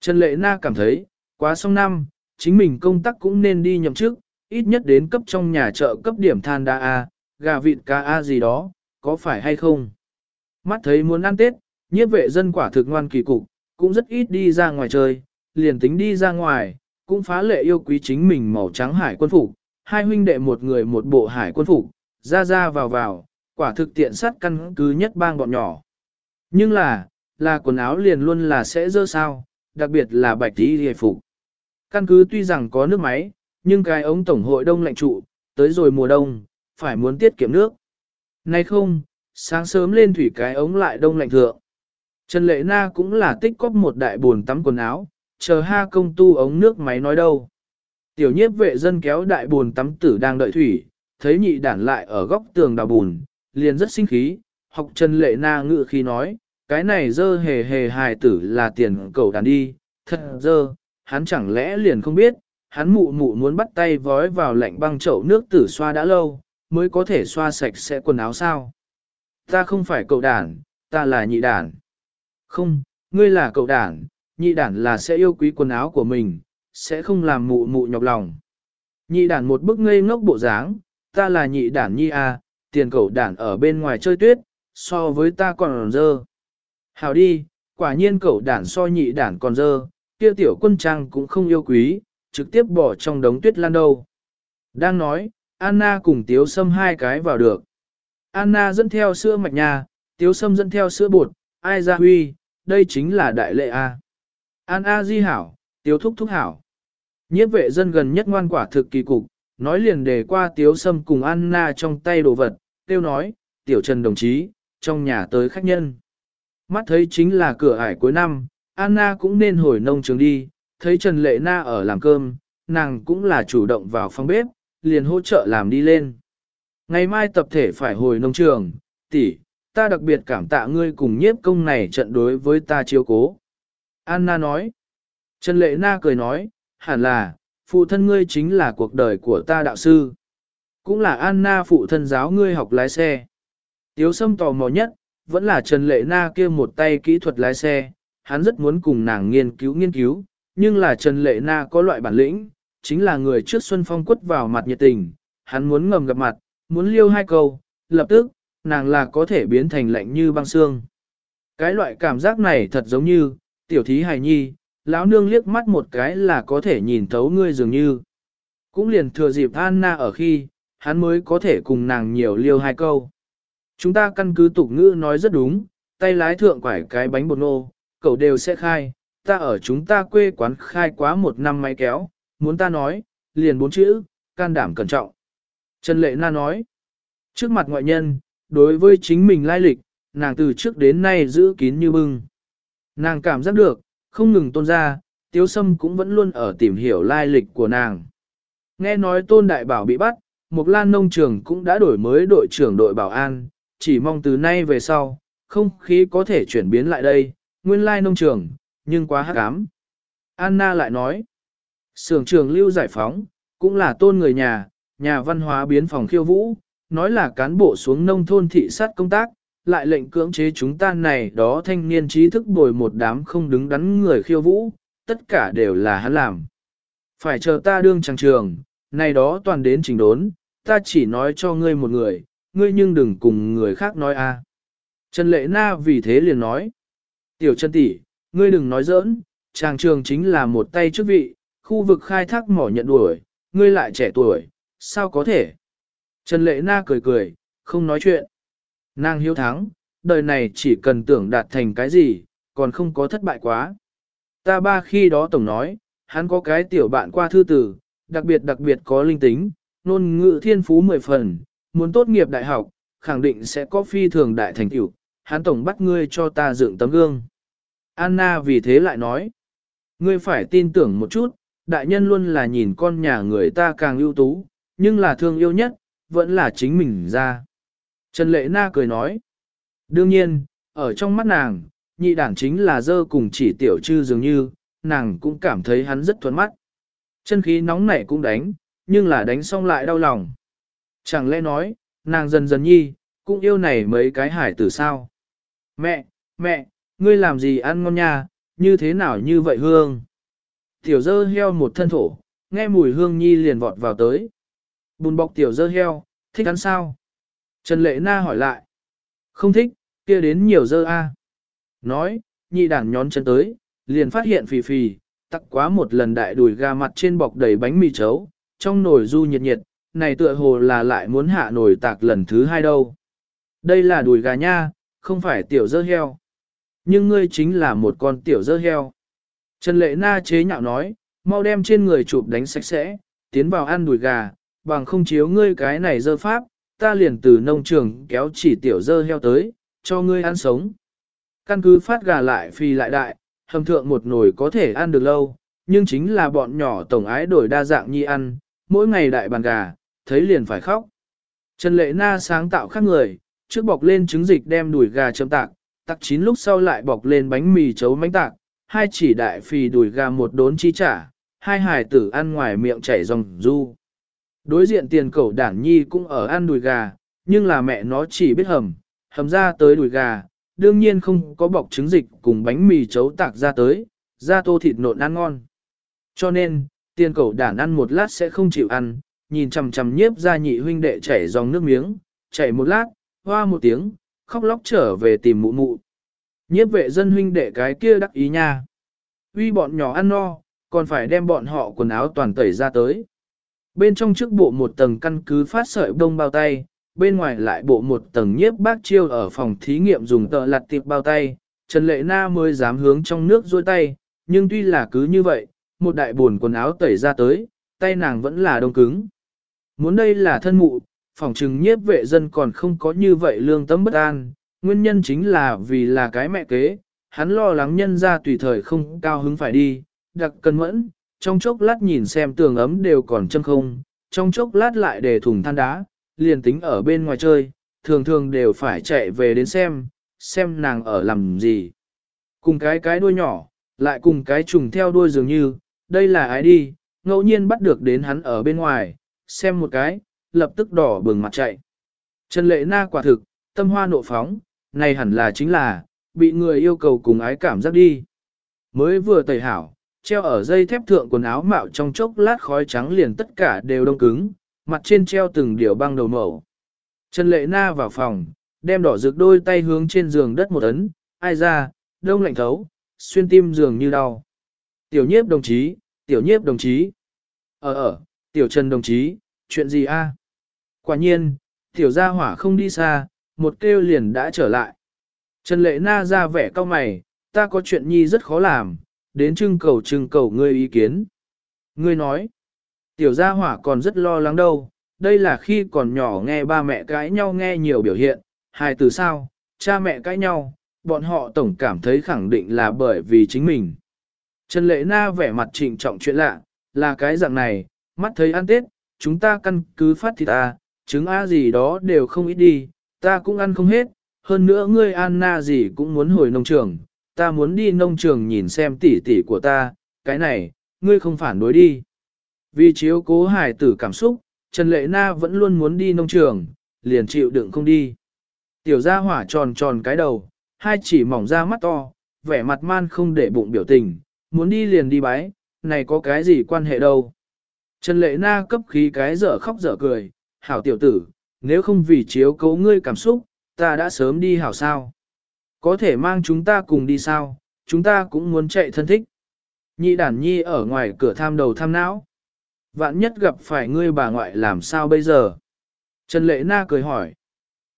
Trần Lệ Na cảm thấy, quá xong năm, chính mình công tác cũng nên đi nhậm chức, ít nhất đến cấp trong nhà chợ cấp điểm than đa A, gà vịt cá A gì đó, có phải hay không? Mắt thấy muốn ăn Tết, nhiếp vệ dân quả thực ngoan kỳ cục, cũng rất ít đi ra ngoài chơi, liền tính đi ra ngoài, cũng phá lệ yêu quý chính mình màu trắng hải quân phục, hai huynh đệ một người một bộ hải quân phục, ra ra vào vào, quả thực tiện sát căn cứ nhất bang bọn nhỏ. Nhưng là, là quần áo liền luôn là sẽ dơ sao, đặc biệt là bạch tí hề phục. Căn cứ tuy rằng có nước máy, nhưng cái ống tổng hội đông lạnh trụ, tới rồi mùa đông, phải muốn tiết kiệm nước. Nay không, sáng sớm lên thủy cái ống lại đông lạnh thượng. Trần Lệ Na cũng là tích cóp một đại buồn tắm quần áo, chờ ha công tu ống nước máy nói đâu. Tiểu nhiếp vệ dân kéo đại buồn tắm tử đang đợi thủy, thấy nhị đản lại ở góc tường đào bùn, liền rất sinh khí, học Trần Lệ Na ngự khi nói, cái này dơ hề hề hài tử là tiền cầu đàn đi, thật dơ, hắn chẳng lẽ liền không biết, hắn mụ mụ muốn bắt tay vói vào lạnh băng chậu nước tử xoa đã lâu, mới có thể xoa sạch sẽ quần áo sao. Ta không phải cậu đản, ta là nhị đản. Không, ngươi là cậu đản, nhị đản là sẽ yêu quý quần áo của mình, sẽ không làm mụ mụ nhọc lòng. Nhị đản một bức ngây ngốc bộ dáng, ta là nhị đản nhi à, tiền cậu đản ở bên ngoài chơi tuyết, so với ta còn dơ. Hào đi, quả nhiên cậu đản so nhị đản còn dơ, kia tiểu quân trang cũng không yêu quý, trực tiếp bỏ trong đống tuyết lan đâu. Đang nói, Anna cùng Tiếu Sâm hai cái vào được. Anna dẫn theo sữa mạch nhà, Tiếu Sâm dẫn theo sữa bột, ai ra huy, đây chính là đại lệ A. An di hảo, Tiếu Thúc Thúc hảo. Nhiếp vệ dân gần nhất ngoan quả thực kỳ cục, nói liền đề qua Tiếu Sâm cùng Anna trong tay đồ vật, tiêu nói, Tiểu Trần đồng chí, trong nhà tới khách nhân. Mắt thấy chính là cửa ải cuối năm, Anna cũng nên hồi nông trường đi, thấy Trần Lệ Na ở làm cơm, nàng cũng là chủ động vào phòng bếp, liền hỗ trợ làm đi lên. Ngày mai tập thể phải hồi nông trường, tỷ, ta đặc biệt cảm tạ ngươi cùng nhiếp công này trận đối với ta chiếu cố. Anna nói. Trần Lệ Na cười nói, hẳn là, phụ thân ngươi chính là cuộc đời của ta đạo sư. Cũng là Anna phụ thân giáo ngươi học lái xe. Tiếu Sâm tò mò nhất, vẫn là Trần Lệ Na kia một tay kỹ thuật lái xe, hắn rất muốn cùng nàng nghiên cứu nghiên cứu, nhưng là Trần Lệ Na có loại bản lĩnh, chính là người trước Xuân Phong quất vào mặt nhiệt tình, hắn muốn ngầm gặp mặt, muốn liêu hai câu, lập tức, nàng là có thể biến thành lạnh như băng xương. Cái loại cảm giác này thật giống như, tiểu thí hài nhi, lão nương liếc mắt một cái là có thể nhìn thấu ngươi dường như. Cũng liền thừa dịp Anna ở khi, hắn mới có thể cùng nàng nhiều liêu hai câu. Chúng ta căn cứ tục ngữ nói rất đúng, tay lái thượng quải cái bánh bột nô, cậu đều sẽ khai, ta ở chúng ta quê quán khai quá một năm máy kéo, muốn ta nói, liền bốn chữ, can đảm cẩn trọng. Trần Lệ Na nói, trước mặt ngoại nhân, đối với chính mình lai lịch, nàng từ trước đến nay giữ kín như bưng. Nàng cảm giác được, không ngừng tôn ra, tiếu sâm cũng vẫn luôn ở tìm hiểu lai lịch của nàng. Nghe nói tôn đại bảo bị bắt, Mộc Lan nông trường cũng đã đổi mới đội trưởng đội bảo an, chỉ mong từ nay về sau, không khí có thể chuyển biến lại đây, nguyên lai nông trường, nhưng quá hắc ám. Anna lại nói, Sưởng trường lưu giải phóng, cũng là tôn người nhà, nhà văn hóa biến phòng khiêu vũ, nói là cán bộ xuống nông thôn thị sát công tác, lại lệnh cưỡng chế chúng ta này đó thanh niên trí thức bồi một đám không đứng đắn người khiêu vũ, tất cả đều là hắn làm. Phải chờ ta đương trang trường, này đó toàn đến trình đốn, ta chỉ nói cho ngươi một người, ngươi nhưng đừng cùng người khác nói a. Trần Lệ Na vì thế liền nói, tiểu chân tỷ, ngươi đừng nói giỡn, trang trường chính là một tay chức vị, khu vực khai thác mỏ nhận đuổi, ngươi lại trẻ tuổi, sao có thể? Trần Lệ Na cười cười, không nói chuyện. Nàng hiếu thắng, đời này chỉ cần tưởng đạt thành cái gì, còn không có thất bại quá. Ta ba khi đó tổng nói, hắn có cái tiểu bạn qua thư tử, đặc biệt đặc biệt có linh tính, nôn ngữ thiên phú mười phần, muốn tốt nghiệp đại học, khẳng định sẽ có phi thường đại thành tiểu, hắn tổng bắt ngươi cho ta dựng tấm gương. Anna vì thế lại nói, ngươi phải tin tưởng một chút, đại nhân luôn là nhìn con nhà người ta càng ưu tú, nhưng là thương yêu nhất, vẫn là chính mình ra. Trần Lệ Na cười nói, đương nhiên, ở trong mắt nàng, nhị đảng chính là dơ cùng chỉ tiểu trư dường như, nàng cũng cảm thấy hắn rất thuận mắt. Chân khí nóng nảy cũng đánh, nhưng là đánh xong lại đau lòng. Chẳng lẽ nói, nàng dần dần nhi, cũng yêu này mấy cái hải tử sao? Mẹ, mẹ, ngươi làm gì ăn ngon nha, như thế nào như vậy hương? Tiểu dơ heo một thân thổ, nghe mùi hương nhi liền vọt vào tới. Bùn bọc tiểu dơ heo, thích ăn sao? Trần Lệ Na hỏi lại. Không thích, kia đến nhiều dơ a. Nói, nhị đản nhón chân tới, liền phát hiện phì phì, tắc quá một lần đại đùi gà mặt trên bọc đầy bánh mì chấu, trong nồi du nhiệt nhiệt, này tựa hồ là lại muốn hạ nồi tạc lần thứ hai đâu. Đây là đùi gà nha, không phải tiểu dơ heo. Nhưng ngươi chính là một con tiểu dơ heo. Trần Lệ Na chế nhạo nói, mau đem trên người chụp đánh sạch sẽ, tiến vào ăn đùi gà, bằng không chiếu ngươi cái này dơ pháp, ta liền từ nông trường kéo chỉ tiểu dơ heo tới, cho ngươi ăn sống. Căn cứ phát gà lại phi lại đại, hầm thượng một nồi có thể ăn được lâu, nhưng chính là bọn nhỏ tổng ái đổi đa dạng nhi ăn, mỗi ngày đại bàn gà, thấy liền phải khóc. Trần Lệ Na sáng tạo khác người, trước bọc lên trứng dịch đem đùi gà châm tạc, tạc chín lúc sau lại bọc lên bánh mì chấu bánh tạc, hai chỉ đại phì đùi gà một đốn chi trả, hai hài tử ăn ngoài miệng chảy ròng du. Đối diện tiền cẩu đản nhi cũng ở ăn đùi gà, nhưng là mẹ nó chỉ biết hầm, hầm ra tới đùi gà, đương nhiên không có bọc trứng dịch cùng bánh mì chấu tạc ra tới, ra tô thịt nộn ăn ngon. Cho nên, tiền cẩu đản ăn một lát sẽ không chịu ăn, nhìn chằm chằm nhiếp ra nhị huynh đệ chảy dòng nước miếng, chảy một lát, hoa một tiếng, khóc lóc trở về tìm mụ mụ. Nhiếp vệ dân huynh đệ cái kia đắc ý nha. Uy bọn nhỏ ăn no, còn phải đem bọn họ quần áo toàn tẩy ra tới. Bên trong trước bộ một tầng căn cứ phát sợi đông bao tay, bên ngoài lại bộ một tầng nhiếp bác chiêu ở phòng thí nghiệm dùng tờ lặt tiệp bao tay, Trần Lệ Na mới dám hướng trong nước dôi tay, nhưng tuy là cứ như vậy, một đại buồn quần áo tẩy ra tới, tay nàng vẫn là đông cứng. Muốn đây là thân mụ, phòng trừng nhiếp vệ dân còn không có như vậy lương tâm bất an, nguyên nhân chính là vì là cái mẹ kế, hắn lo lắng nhân ra tùy thời không cao hứng phải đi, đặc cân mẫn, trong chốc lát nhìn xem tường ấm đều còn châm không, trong chốc lát lại để thùng than đá, liền tính ở bên ngoài chơi, thường thường đều phải chạy về đến xem, xem nàng ở làm gì. Cùng cái cái đuôi nhỏ, lại cùng cái trùng theo đuôi dường như, đây là ai đi, ngẫu nhiên bắt được đến hắn ở bên ngoài, xem một cái, lập tức đỏ bừng mặt chạy. Trần lệ na quả thực, tâm hoa nộ phóng, này hẳn là chính là, bị người yêu cầu cùng ái cảm giác đi. Mới vừa tẩy hảo, treo ở dây thép thượng quần áo mạo trong chốc lát khói trắng liền tất cả đều đông cứng, mặt trên treo từng điều băng đầu mẩu, Trần Lệ Na vào phòng, đem đỏ rực đôi tay hướng trên giường đất một ấn, ai ra, đông lạnh thấu, xuyên tim giường như đau. Tiểu nhiếp đồng chí, tiểu nhiếp đồng chí. Ở ở, tiểu trần đồng chí, chuyện gì a? Quả nhiên, tiểu gia hỏa không đi xa, một kêu liền đã trở lại. Trần Lệ Na ra vẻ cao mày, ta có chuyện nhi rất khó làm, đến trưng cầu trưng cầu ngươi ý kiến. Ngươi nói, tiểu gia hỏa còn rất lo lắng đâu, đây là khi còn nhỏ nghe ba mẹ cãi nhau nghe nhiều biểu hiện, hai từ sao, cha mẹ cãi nhau, bọn họ tổng cảm thấy khẳng định là bởi vì chính mình. Trần Lệ Na vẻ mặt trịnh trọng chuyện lạ, là cái dạng này, mắt thấy ăn Tết, chúng ta căn cứ phát thịt ta, trứng A gì đó đều không ít đi, ta cũng ăn không hết, hơn nữa ngươi Anna gì cũng muốn hồi nông trường, ta muốn đi nông trường nhìn xem tỉ tỉ của ta, cái này, ngươi không phản đối đi. Vì chiếu cố hải tử cảm xúc, Trần Lệ Na vẫn luôn muốn đi nông trường, liền chịu đựng không đi. Tiểu gia hỏa tròn tròn cái đầu, hai chỉ mỏng ra mắt to, vẻ mặt man không để bụng biểu tình, muốn đi liền đi bái, này có cái gì quan hệ đâu. Trần Lệ Na cấp khí cái dở khóc dở cười, hảo tiểu tử, nếu không vì chiếu cố ngươi cảm xúc, ta đã sớm đi hảo sao. Có thể mang chúng ta cùng đi sao, chúng ta cũng muốn chạy thân thích. Nhị đản nhi ở ngoài cửa tham đầu tham não. Vạn nhất gặp phải ngươi bà ngoại làm sao bây giờ? Trần Lệ Na cười hỏi.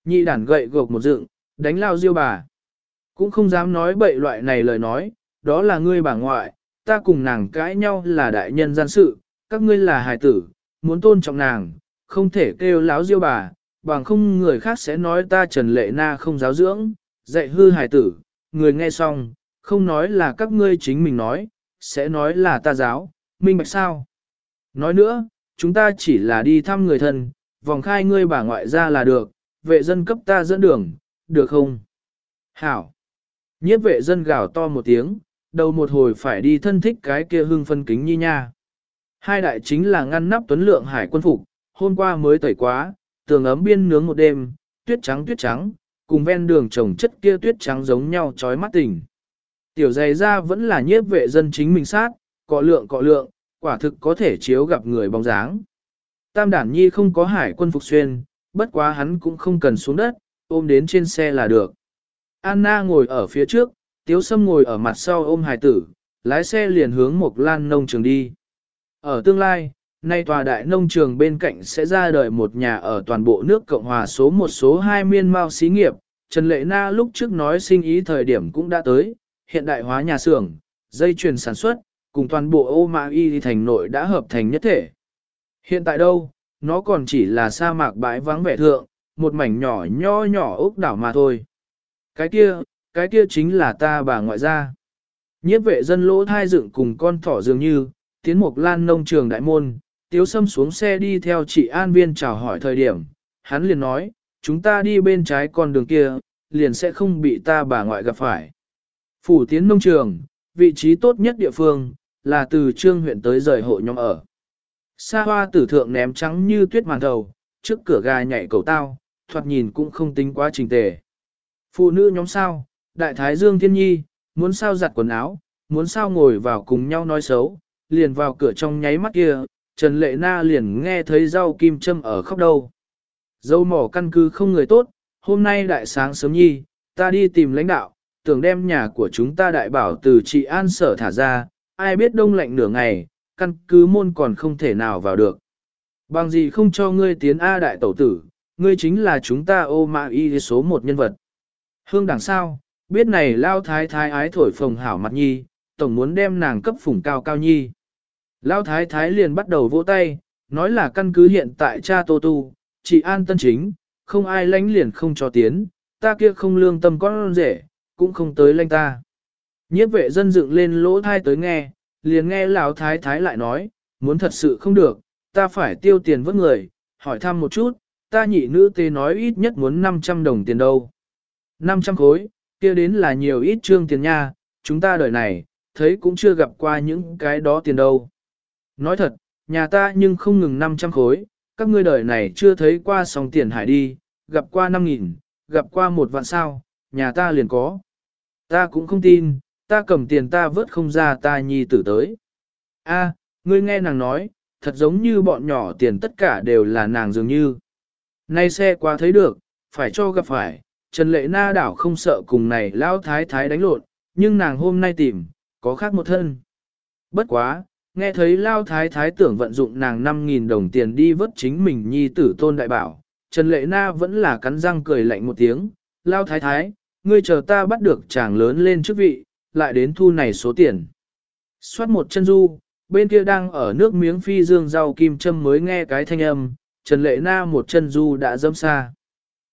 Nhị đản gậy gộc một dựng, đánh lao diêu bà. Cũng không dám nói bậy loại này lời nói, đó là ngươi bà ngoại, ta cùng nàng cãi nhau là đại nhân gian sự, các ngươi là hài tử, muốn tôn trọng nàng, không thể kêu láo diêu bà, bằng không người khác sẽ nói ta Trần Lệ Na không giáo dưỡng, dạy hư hài tử, người nghe xong, không nói là các ngươi chính mình nói, sẽ nói là ta giáo, minh bạch sao. Nói nữa, chúng ta chỉ là đi thăm người thân, vòng khai ngươi bà ngoại ra là được, vệ dân cấp ta dẫn đường, được không? Hảo! Nhiếp vệ dân gào to một tiếng, đầu một hồi phải đi thân thích cái kia hưng phân kính nhi nha. Hai đại chính là ngăn nắp tuấn lượng hải quân phục, hôm qua mới tẩy quá, tường ấm biên nướng một đêm, tuyết trắng tuyết trắng, cùng ven đường trồng chất kia tuyết trắng giống nhau trói mắt tỉnh Tiểu dày ra vẫn là nhiếp vệ dân chính mình sát, cọ lượng cọ lượng, quả thực có thể chiếu gặp người bóng dáng. Tam đản nhi không có hải quân phục xuyên, bất quá hắn cũng không cần xuống đất, ôm đến trên xe là được. Anna ngồi ở phía trước, Tiếu Sâm ngồi ở mặt sau ôm hải tử, lái xe liền hướng một lan nông trường đi. Ở tương lai, nay tòa đại nông trường bên cạnh sẽ ra đời một nhà ở toàn bộ nước Cộng hòa số một số hai miên mao xí nghiệp. Trần Lệ Na lúc trước nói sinh ý thời điểm cũng đã tới, hiện đại hóa nhà xưởng, dây chuyền sản xuất, cùng toàn bộ ô mạ y thành nội đã hợp thành nhất thể. Hiện tại đâu, nó còn chỉ là sa mạc bãi vắng vẻ thượng, một mảnh nhỏ nho nhỏ ốc đảo mà thôi. Cái kia, cái kia chính là ta bà ngoại gia. Nhiếp vệ dân lỗ thai dựng cùng con thỏ dường như, tiến mục lan nông trường đại môn, tiếu sâm xuống xe đi theo chị an viên chào hỏi thời điểm, hắn liền nói, chúng ta đi bên trái con đường kia, liền sẽ không bị ta bà ngoại gặp phải. Phủ tiến nông trường, vị trí tốt nhất địa phương, là từ trương huyện tới rời hộ nhóm ở. Sa hoa tử thượng ném trắng như tuyết màn đầu, trước cửa gà nhảy cầu tao, thoạt nhìn cũng không tính quá trình tề. Phụ nữ nhóm sao, đại thái dương thiên nhi, muốn sao giặt quần áo, muốn sao ngồi vào cùng nhau nói xấu, liền vào cửa trong nháy mắt kia, Trần Lệ Na liền nghe thấy rau kim châm ở khóc đâu. Dâu mỏ căn cứ không người tốt, hôm nay đại sáng sớm nhi, ta đi tìm lãnh đạo, tưởng đem nhà của chúng ta đại bảo từ trị an sở thả ra, ai biết đông lạnh nửa ngày, căn cứ môn còn không thể nào vào được. Bằng gì không cho ngươi tiến A đại tẩu tử, ngươi chính là chúng ta ô mạ y số một nhân vật. Hương đằng sao, biết này lao thái thái ái thổi phồng hảo mặt nhi, tổng muốn đem nàng cấp phủng cao cao nhi. Lao thái thái liền bắt đầu vỗ tay, nói là căn cứ hiện tại cha tô tu, chị an tân chính, không ai lánh liền không cho tiến, ta kia không lương tâm con rể, cũng không tới lanh ta. Nhiếp vệ dân dựng lên lỗ thai tới nghe, liền nghe lão thái thái lại nói, muốn thật sự không được, ta phải tiêu tiền vớt người, hỏi thăm một chút, ta nhị nữ tê nói ít nhất muốn 500 đồng tiền đâu. 500 khối, kia đến là nhiều ít trương tiền nha, chúng ta đời này, thấy cũng chưa gặp qua những cái đó tiền đâu. Nói thật, nhà ta nhưng không ngừng 500 khối, các ngươi đời này chưa thấy qua sòng tiền hải đi, gặp qua 5.000, gặp qua một vạn sao, nhà ta liền có. Ta cũng không tin, ta cầm tiền ta vớt không ra ta nhi tử tới. A, ngươi nghe nàng nói, thật giống như bọn nhỏ tiền tất cả đều là nàng dường như. Nay xe qua thấy được, phải cho gặp phải, Trần Lệ Na đảo không sợ cùng này lao thái thái đánh lộn, nhưng nàng hôm nay tìm, có khác một thân. Bất quá, nghe thấy lao thái thái tưởng vận dụng nàng 5.000 đồng tiền đi vớt chính mình nhi tử tôn đại bảo, Trần Lệ Na vẫn là cắn răng cười lạnh một tiếng, lao thái thái, ngươi chờ ta bắt được chàng lớn lên chức vị, lại đến thu này số tiền. Xoát một chân du, bên kia đang ở nước miếng phi dương rau kim châm mới nghe cái thanh âm, Trần Lệ Na một chân du đã dâm xa.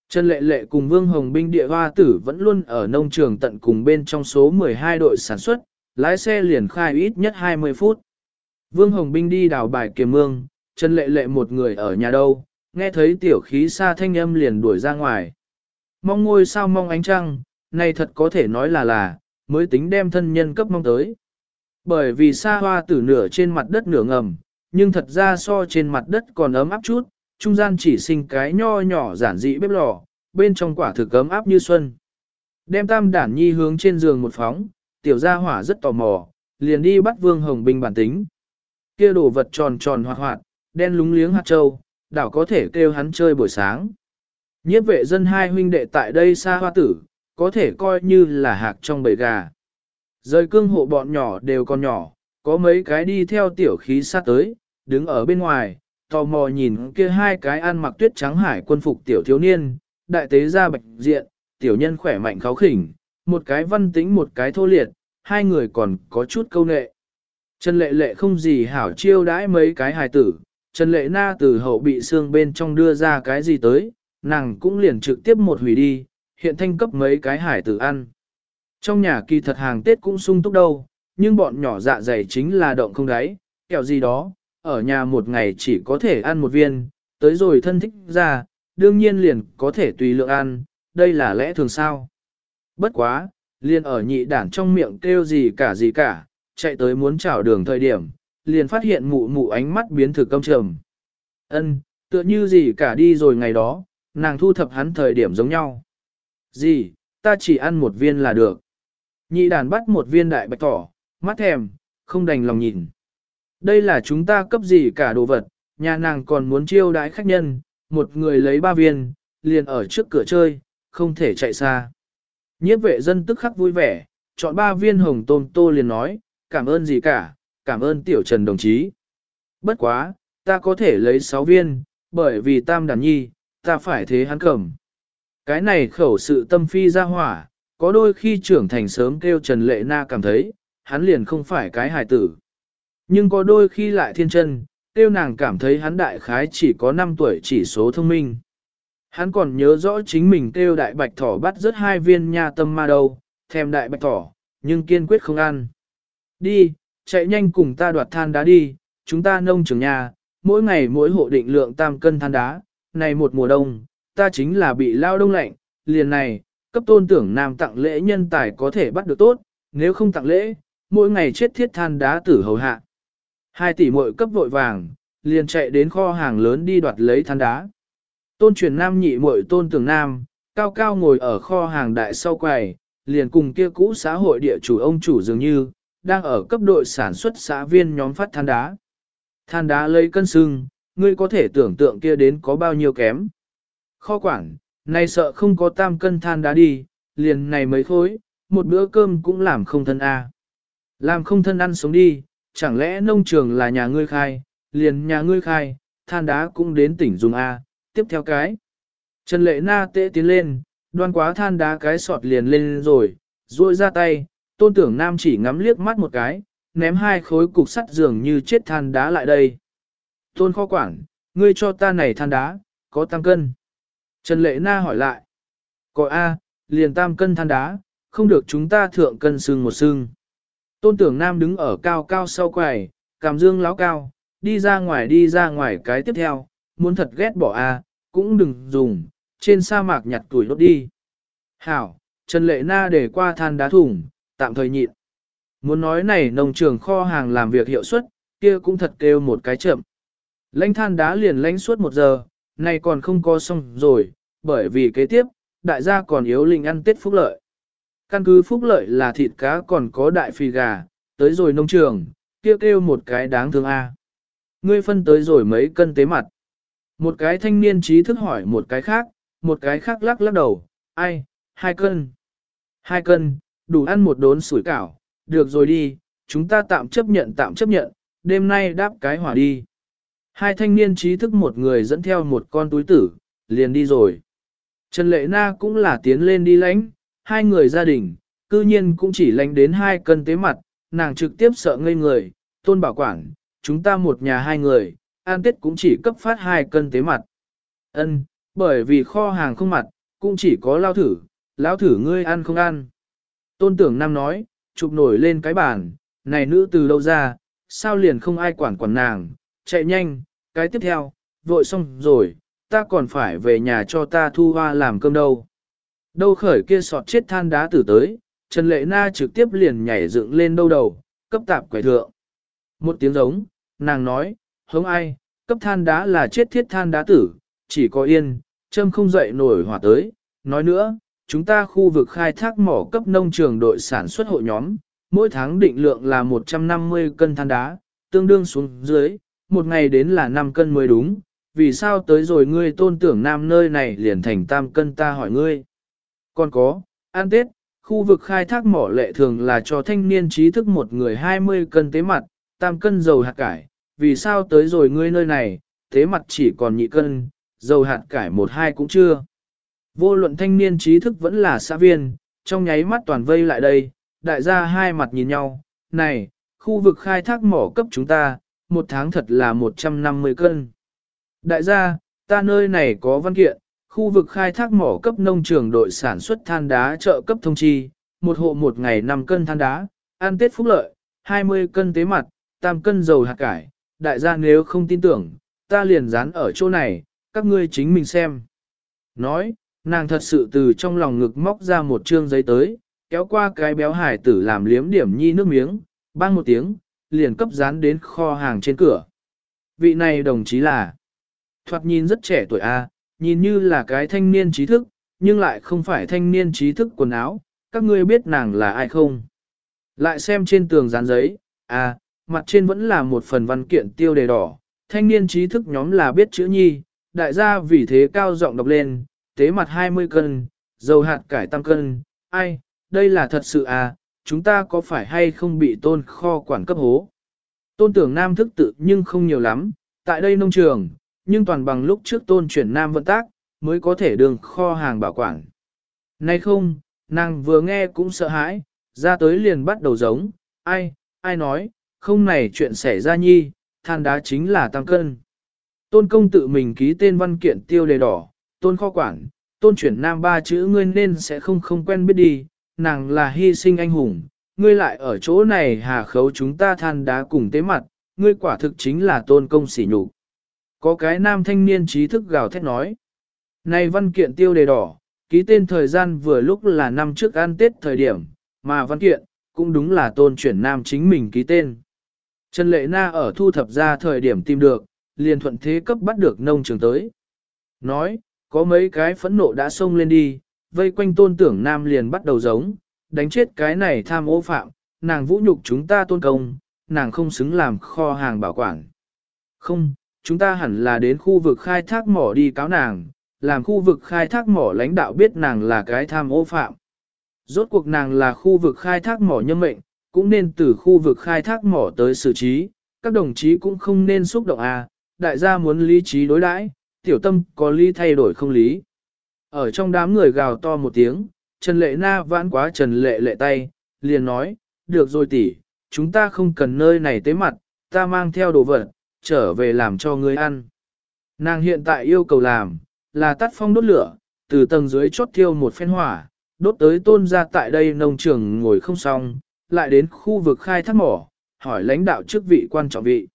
Trần Lệ Lệ cùng Vương Hồng binh địa hoa tử vẫn luôn ở nông trường tận cùng bên trong số 12 đội sản xuất, lái xe liền khai ít nhất 20 phút. Vương Hồng binh đi đào bài kiềm mương, Trần Lệ Lệ một người ở nhà đâu, nghe thấy tiểu khí xa thanh âm liền đuổi ra ngoài. Mong ngôi sao mong ánh trăng, này thật có thể nói là là, mới tính đem thân nhân cấp mong tới. Bởi vì xa hoa tử nửa trên mặt đất nửa ngầm, nhưng thật ra so trên mặt đất còn ấm áp chút, trung gian chỉ sinh cái nho nhỏ giản dị bếp lò, bên trong quả thực ấm áp như xuân. Đem tam đản nhi hướng trên giường một phóng, tiểu gia hỏa rất tò mò, liền đi bắt vương hồng binh bản tính. Kia đồ vật tròn tròn hoạt hoạt, đen lúng liếng hạt châu, đảo có thể kêu hắn chơi buổi sáng. Nhiếp vệ dân hai huynh đệ tại đây xa hoa tử, có thể coi như là hạc trong bầy gà. Rời cương hộ bọn nhỏ đều còn nhỏ, có mấy cái đi theo tiểu khí sát tới, đứng ở bên ngoài, tò mò nhìn kia hai cái ăn mặc tuyết trắng hải quân phục tiểu thiếu niên, đại tế ra bạch diện, tiểu nhân khỏe mạnh kháo khỉnh, một cái văn tính một cái thô liệt, hai người còn có chút câu nệ. Trần lệ lệ không gì hảo chiêu đãi mấy cái hài tử, Trần lệ na từ hậu bị xương bên trong đưa ra cái gì tới, nàng cũng liền trực tiếp một hủy đi, hiện thanh cấp mấy cái hải tử ăn. Trong nhà kỳ thật hàng Tết cũng sung túc đâu, nhưng bọn nhỏ dạ dày chính là động không đáy, kẹo gì đó, ở nhà một ngày chỉ có thể ăn một viên, tới rồi thân thích ra, đương nhiên liền có thể tùy lượng ăn, đây là lẽ thường sao. Bất quá, liền ở nhị đản trong miệng kêu gì cả gì cả, chạy tới muốn chào đường thời điểm, liền phát hiện mụ mụ ánh mắt biến thực công trầm. Ân, tựa như gì cả đi rồi ngày đó, nàng thu thập hắn thời điểm giống nhau. Gì, ta chỉ ăn một viên là được. Nhị đàn bắt một viên đại bạch tỏ mắt thèm, không đành lòng nhìn. Đây là chúng ta cấp gì cả đồ vật, nhà nàng còn muốn chiêu đãi khách nhân, một người lấy ba viên, liền ở trước cửa chơi, không thể chạy xa. Nhiếp vệ dân tức khắc vui vẻ, chọn ba viên hồng tôm tô liền nói, cảm ơn gì cả, cảm ơn tiểu trần đồng chí. Bất quá, ta có thể lấy sáu viên, bởi vì tam đàn nhi, ta phải thế hắn cầm. Cái này khẩu sự tâm phi ra hỏa, có đôi khi trưởng thành sớm kêu Trần Lệ Na cảm thấy, hắn liền không phải cái hài tử. Nhưng có đôi khi lại thiên chân, kêu nàng cảm thấy hắn đại khái chỉ có 5 tuổi chỉ số thông minh. Hắn còn nhớ rõ chính mình kêu đại bạch thỏ bắt rất hai viên nha tâm ma đâu, thèm đại bạch thỏ, nhưng kiên quyết không ăn. Đi, chạy nhanh cùng ta đoạt than đá đi, chúng ta nông trường nhà, mỗi ngày mỗi hộ định lượng tam cân than đá, này một mùa đông, ta chính là bị lao đông lạnh, liền này, cấp tôn tưởng nam tặng lễ nhân tài có thể bắt được tốt, nếu không tặng lễ, mỗi ngày chết thiết than đá tử hầu hạ. Hai tỷ muội cấp vội vàng, liền chạy đến kho hàng lớn đi đoạt lấy than đá. Tôn truyền nam nhị muội tôn tưởng nam, cao cao ngồi ở kho hàng đại sau quầy, liền cùng kia cũ xã hội địa chủ ông chủ dường như, đang ở cấp đội sản xuất xã viên nhóm phát than đá. Than đá lấy cân sưng, ngươi có thể tưởng tượng kia đến có bao nhiêu kém. Kho quản, này sợ không có tam cân than đá đi, liền này mấy khối, một bữa cơm cũng làm không thân a. Làm không thân ăn sống đi, chẳng lẽ nông trường là nhà ngươi khai, liền nhà ngươi khai, than đá cũng đến tỉnh dùng a, tiếp theo cái. Trần lệ na tệ tiến lên, đoan quá than đá cái sọt liền lên rồi, ruôi ra tay, tôn tưởng nam chỉ ngắm liếc mắt một cái, ném hai khối cục sắt dường như chết than đá lại đây. Tôn kho quản, ngươi cho ta này than đá, có tam cân. Trần Lệ Na hỏi lại. Có A, liền tam cân than đá, không được chúng ta thượng cân xương một xương. Tôn tưởng nam đứng ở cao cao sau quầy, cảm dương láo cao, đi ra ngoài đi ra ngoài cái tiếp theo, muốn thật ghét bỏ A, cũng đừng dùng, trên sa mạc nhặt tuổi đốt đi. Hảo, Trần Lệ Na để qua than đá thủng, tạm thời nhịn. Muốn nói này nông trường kho hàng làm việc hiệu suất, kia cũng thật kêu một cái chậm. Lãnh than đá liền lãnh suốt một giờ, nay còn không có xong rồi, bởi vì kế tiếp, đại gia còn yếu linh ăn tết phúc lợi. Căn cứ phúc lợi là thịt cá còn có đại phi gà, tới rồi nông trường, kêu kêu một cái đáng thương a. Ngươi phân tới rồi mấy cân tế mặt. Một cái thanh niên trí thức hỏi một cái khác, một cái khác lắc lắc đầu, ai, hai cân. Hai cân, đủ ăn một đốn sủi cảo, được rồi đi, chúng ta tạm chấp nhận tạm chấp nhận, đêm nay đáp cái hỏa đi. Hai thanh niên trí thức một người dẫn theo một con túi tử, liền đi rồi. Trần Lệ Na cũng là tiến lên đi lánh, hai người gia đình, cư nhiên cũng chỉ lánh đến hai cân tế mặt, nàng trực tiếp sợ ngây người, tôn bảo quản, chúng ta một nhà hai người, an tết cũng chỉ cấp phát hai cân tế mặt. Ân, bởi vì kho hàng không mặt, cũng chỉ có lao thử, lao thử ngươi ăn không ăn. Tôn tưởng nam nói, chụp nổi lên cái bàn, này nữ từ đâu ra, sao liền không ai quản quản nàng, chạy nhanh, cái tiếp theo, vội xong rồi, ta còn phải về nhà cho ta thu hoa làm cơm đâu. Đâu khởi kia sọt chết than đá tử tới, Trần Lệ Na trực tiếp liền nhảy dựng lên đâu đầu, cấp tạp quẻ thượng. Một tiếng giống, nàng nói, hống ai, cấp than đá là chết thiết than đá tử, chỉ có yên, châm không dậy nổi hỏa tới. Nói nữa, chúng ta khu vực khai thác mỏ cấp nông trường đội sản xuất hộ nhóm, mỗi tháng định lượng là 150 cân than đá, tương đương xuống dưới, một ngày đến là 5 cân mới đúng, vì sao tới rồi ngươi tôn tưởng nam nơi này liền thành tam cân ta hỏi ngươi. Còn có, an tết, khu vực khai thác mỏ lệ thường là cho thanh niên trí thức một người 20 cân tế mặt, tam cân dầu hạt cải, vì sao tới rồi ngươi nơi này, tế mặt chỉ còn nhị cân, dầu hạt cải một hai cũng chưa. Vô luận thanh niên trí thức vẫn là xã viên, trong nháy mắt toàn vây lại đây, đại gia hai mặt nhìn nhau, này, khu vực khai thác mỏ cấp chúng ta, một tháng thật là 150 cân. Đại gia, ta nơi này có văn kiện, khu vực khai thác mỏ cấp nông trường đội sản xuất than đá trợ cấp thông chi, một hộ một ngày 5 cân than đá, ăn tết phúc lợi, 20 cân tế mặt, tam cân dầu hạt cải, đại gia nếu không tin tưởng, ta liền dán ở chỗ này, các ngươi chính mình xem. Nói, nàng thật sự từ trong lòng ngực móc ra một trương giấy tới, kéo qua cái béo hải tử làm liếm điểm nhi nước miếng, bang một tiếng, liền cấp dán đến kho hàng trên cửa. Vị này đồng chí là, thoạt nhìn rất trẻ tuổi A, nhìn như là cái thanh niên trí thức, nhưng lại không phải thanh niên trí thức quần áo, các ngươi biết nàng là ai không? Lại xem trên tường dán giấy, à, mặt trên vẫn là một phần văn kiện tiêu đề đỏ, thanh niên trí thức nhóm là biết chữ nhi, đại gia vì thế cao giọng đọc lên, tế mặt 20 cân, dầu hạt cải tăng cân, ai, đây là thật sự à, chúng ta có phải hay không bị tôn kho quản cấp hố? Tôn tưởng nam thức tự nhưng không nhiều lắm, tại đây nông trường, nhưng toàn bằng lúc trước tôn chuyển nam vận tác, mới có thể đường kho hàng bảo quản. Nay không, nàng vừa nghe cũng sợ hãi, ra tới liền bắt đầu giống, ai, ai nói, không này chuyện xảy ra nhi, than đá chính là tăng cân. Tôn công tự mình ký tên văn kiện tiêu đề đỏ, tôn kho quản, tôn chuyển nam ba chữ ngươi nên sẽ không không quen biết đi, nàng là hy sinh anh hùng, ngươi lại ở chỗ này hà khấu chúng ta than đá cùng tế mặt, ngươi quả thực chính là tôn công sỉ nhục. Có cái nam thanh niên trí thức gào thét nói. Này văn kiện tiêu đề đỏ, ký tên thời gian vừa lúc là năm trước ăn Tết thời điểm, mà văn kiện, cũng đúng là tôn chuyển nam chính mình ký tên. Trần Lệ Na ở thu thập ra thời điểm tìm được, liền thuận thế cấp bắt được nông trường tới. Nói, có mấy cái phẫn nộ đã xông lên đi, vây quanh tôn tưởng nam liền bắt đầu giống, đánh chết cái này tham ô phạm, nàng vũ nhục chúng ta tôn công, nàng không xứng làm kho hàng bảo quản. Không, chúng ta hẳn là đến khu vực khai thác mỏ đi cáo nàng, làm khu vực khai thác mỏ lãnh đạo biết nàng là cái tham ô phạm. Rốt cuộc nàng là khu vực khai thác mỏ nhân mệnh, cũng nên từ khu vực khai thác mỏ tới xử trí, các đồng chí cũng không nên xúc động à, đại gia muốn lý trí đối đãi, tiểu tâm có lý thay đổi không lý. Ở trong đám người gào to một tiếng, Trần Lệ Na vãn quá Trần Lệ Lệ tay, liền nói, được rồi tỷ, chúng ta không cần nơi này tế mặt, ta mang theo đồ vật, trở về làm cho ngươi ăn. Nàng hiện tại yêu cầu làm, là tắt phong đốt lửa, từ tầng dưới chốt thiêu một phen hỏa, đốt tới tôn ra tại đây nông trường ngồi không xong, lại đến khu vực khai thác mỏ, hỏi lãnh đạo chức vị quan trọng vị.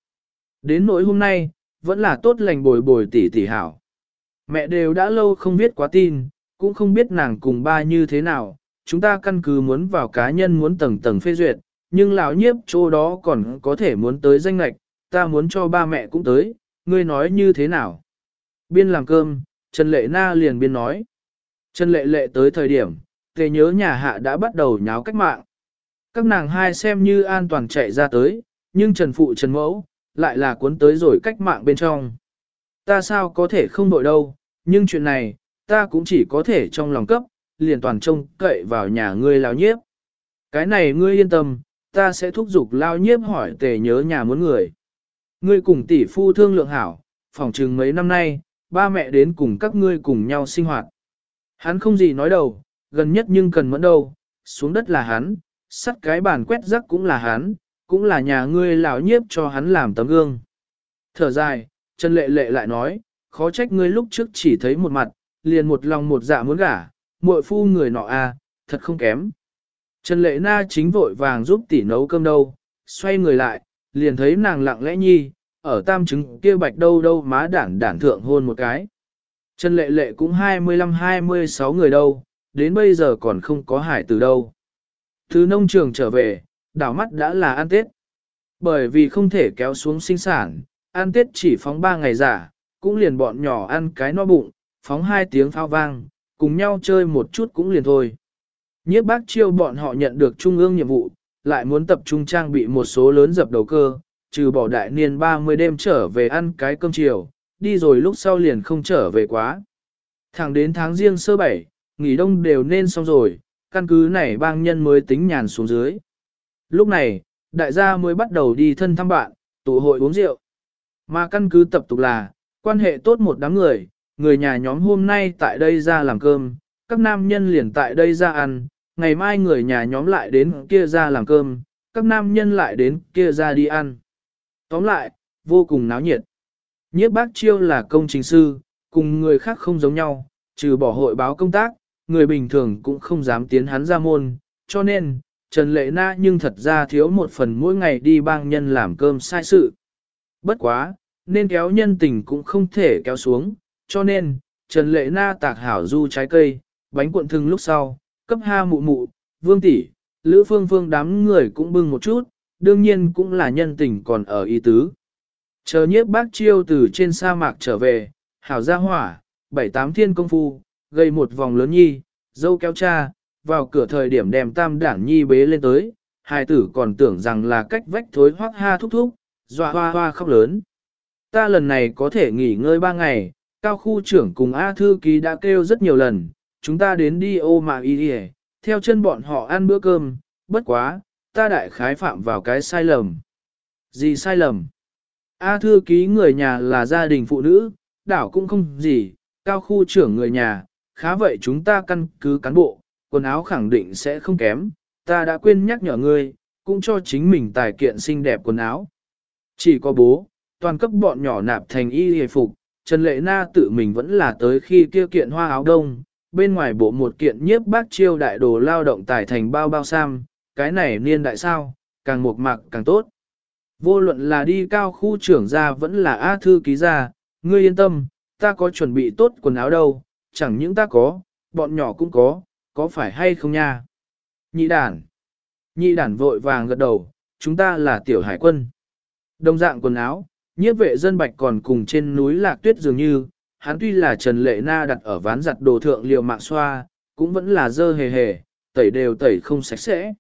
Đến nỗi hôm nay, vẫn là tốt lành bồi bồi tỷ tỷ hảo. Mẹ đều đã lâu không biết quá tin, cũng không biết nàng cùng ba như thế nào, chúng ta căn cứ muốn vào cá nhân muốn tầng tầng phê duyệt, nhưng lão nhiếp chỗ đó còn có thể muốn tới danh lạch, ta muốn cho ba mẹ cũng tới, ngươi nói như thế nào? Biên làm cơm, Trần Lệ Na liền biên nói. Trần Lệ Lệ tới thời điểm, tề nhớ nhà hạ đã bắt đầu nháo cách mạng. Các nàng hai xem như an toàn chạy ra tới, nhưng Trần Phụ Trần Mẫu, lại là cuốn tới rồi cách mạng bên trong. Ta sao có thể không đội đâu, nhưng chuyện này, ta cũng chỉ có thể trong lòng cấp, liền toàn trông cậy vào nhà ngươi lao nhiếp. Cái này ngươi yên tâm, ta sẽ thúc giục lao nhiếp hỏi tề nhớ nhà muốn người. Ngươi cùng tỷ phu thương lượng hảo, phòng chừng mấy năm nay, ba mẹ đến cùng các ngươi cùng nhau sinh hoạt. Hắn không gì nói đầu gần nhất nhưng cần mẫn đâu, xuống đất là hắn, sắt cái bàn quét rắc cũng là hắn, cũng là nhà ngươi lão nhiếp cho hắn làm tấm gương. Thở dài, Trần Lệ Lệ lại nói, khó trách ngươi lúc trước chỉ thấy một mặt, liền một lòng một dạ muốn gả, muội phu người nọ a, à, thật không kém. Trần Lệ Na chính vội vàng giúp tỷ nấu cơm đâu, xoay người lại, liền thấy nàng lặng lẽ nhi, ở tam trứng kia bạch đâu đâu má đản đản thượng hôn một cái. Trần Lệ Lệ cũng 25-26 người đâu, đến bây giờ còn không có hải từ đâu. Từ nông trường trở về, đảo mắt đã là ăn Tết. Bởi vì không thể kéo xuống sinh sản, ăn Tết chỉ phóng 3 ngày giả, cũng liền bọn nhỏ ăn cái no bụng, phóng hai tiếng phao vang, cùng nhau chơi một chút cũng liền thôi. Nhiếp bác chiêu bọn họ nhận được trung ương nhiệm vụ, lại muốn tập trung trang bị một số lớn dập đầu cơ, trừ bỏ đại niên 30 đêm trở về ăn cái cơm chiều, đi rồi lúc sau liền không trở về quá. Thẳng đến tháng riêng sơ bảy, nghỉ đông đều nên xong rồi, căn cứ này bang nhân mới tính nhàn xuống dưới. Lúc này, đại gia mới bắt đầu đi thân thăm bạn, tụ hội uống rượu. Mà căn cứ tập tục là, quan hệ tốt một đám người, người nhà nhóm hôm nay tại đây ra làm cơm, các nam nhân liền tại đây ra ăn, ngày mai người nhà nhóm lại đến kia ra làm cơm, các nam nhân lại đến kia ra đi ăn. Tóm lại, vô cùng náo nhiệt. Nhiếp bác chiêu là công trình sư, cùng người khác không giống nhau, trừ bỏ hội báo công tác, người bình thường cũng không dám tiến hắn ra môn, cho nên, Trần Lệ Na nhưng thật ra thiếu một phần mỗi ngày đi bang nhân làm cơm sai sự. Bất quá, nên kéo nhân tình cũng không thể kéo xuống, cho nên, Trần Lệ Na tạc hảo du trái cây, bánh cuộn thừng lúc sau, cấp ha mụ mụ, vương tỷ, lữ phương phương đám người cũng bưng một chút, đương nhiên cũng là nhân tình còn ở y tứ. Chờ nhiếp bác chiêu từ trên sa mạc trở về, hảo gia hỏa, bảy tám thiên công phu, gây một vòng lớn nhi, dâu kéo cha, vào cửa thời điểm đem tam đảng nhi bế lên tới, hai tử còn tưởng rằng là cách vách thối hoác ha thúc thúc, dọa hoa hoa khóc lớn. Ta lần này có thể nghỉ ngơi ba ngày, cao khu trưởng cùng A thư ký đã kêu rất nhiều lần, chúng ta đến đi ô mà y đi theo chân bọn họ ăn bữa cơm, bất quá, ta đại khái phạm vào cái sai lầm. Gì sai lầm? A thư ký người nhà là gia đình phụ nữ, đảo cũng không gì, cao khu trưởng người nhà, khá vậy chúng ta căn cứ cán bộ, quần áo khẳng định sẽ không kém, ta đã quên nhắc nhở ngươi, cũng cho chính mình tài kiện xinh đẹp quần áo. Chỉ có bố, toàn cấp bọn nhỏ nạp thành y hề phục, Trần Lệ Na tự mình vẫn là tới khi kia kiện hoa áo đông, bên ngoài bộ một kiện nhiếp bác chiêu đại đồ lao động tài thành bao bao sam, cái này niên đại sao, càng mộc mạc càng tốt. Vô luận là đi cao khu trưởng ra vẫn là A thư ký ra, ngươi yên tâm, ta có chuẩn bị tốt quần áo đâu, chẳng những ta có, bọn nhỏ cũng có, có phải hay không nha? Nhị đản. Nhị đản vội vàng gật đầu, chúng ta là tiểu hải quân. Đồng dạng quần áo, nhiếp vệ dân bạch còn cùng trên núi lạc tuyết dường như, hắn tuy là Trần Lệ Na đặt ở ván giặt đồ thượng liều mạng xoa, cũng vẫn là dơ hề hề, tẩy đều tẩy không sạch sẽ.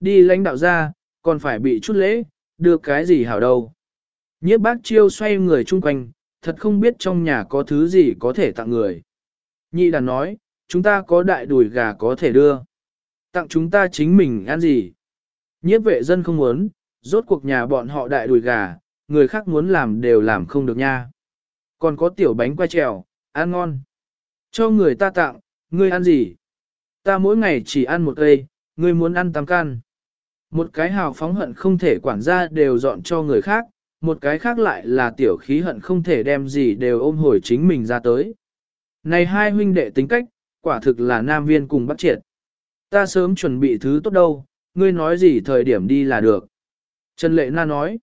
Đi lãnh đạo ra, còn phải bị chút lễ, đưa cái gì hảo đâu. Nhiếp bác chiêu xoay người chung quanh, thật không biết trong nhà có thứ gì có thể tặng người. Nhị đàn nói, chúng ta có đại đùi gà có thể đưa. Tặng chúng ta chính mình ăn gì? Nhiếp vệ dân không muốn, rốt cuộc nhà bọn họ đại đùi gà, người khác muốn làm đều làm không được nha. Còn có tiểu bánh quay trèo, ăn ngon. Cho người ta tặng, ngươi ăn gì? Ta mỗi ngày chỉ ăn một cây, ngươi muốn ăn tám can. Một cái hào phóng hận không thể quản gia đều dọn cho người khác, một cái khác lại là tiểu khí hận không thể đem gì đều ôm hồi chính mình ra tới. Này hai huynh đệ tính cách, quả thực là nam viên cùng bắt triệt. Ta sớm chuẩn bị thứ tốt đâu, ngươi nói gì thời điểm đi là được. Trần Lệ Na nói,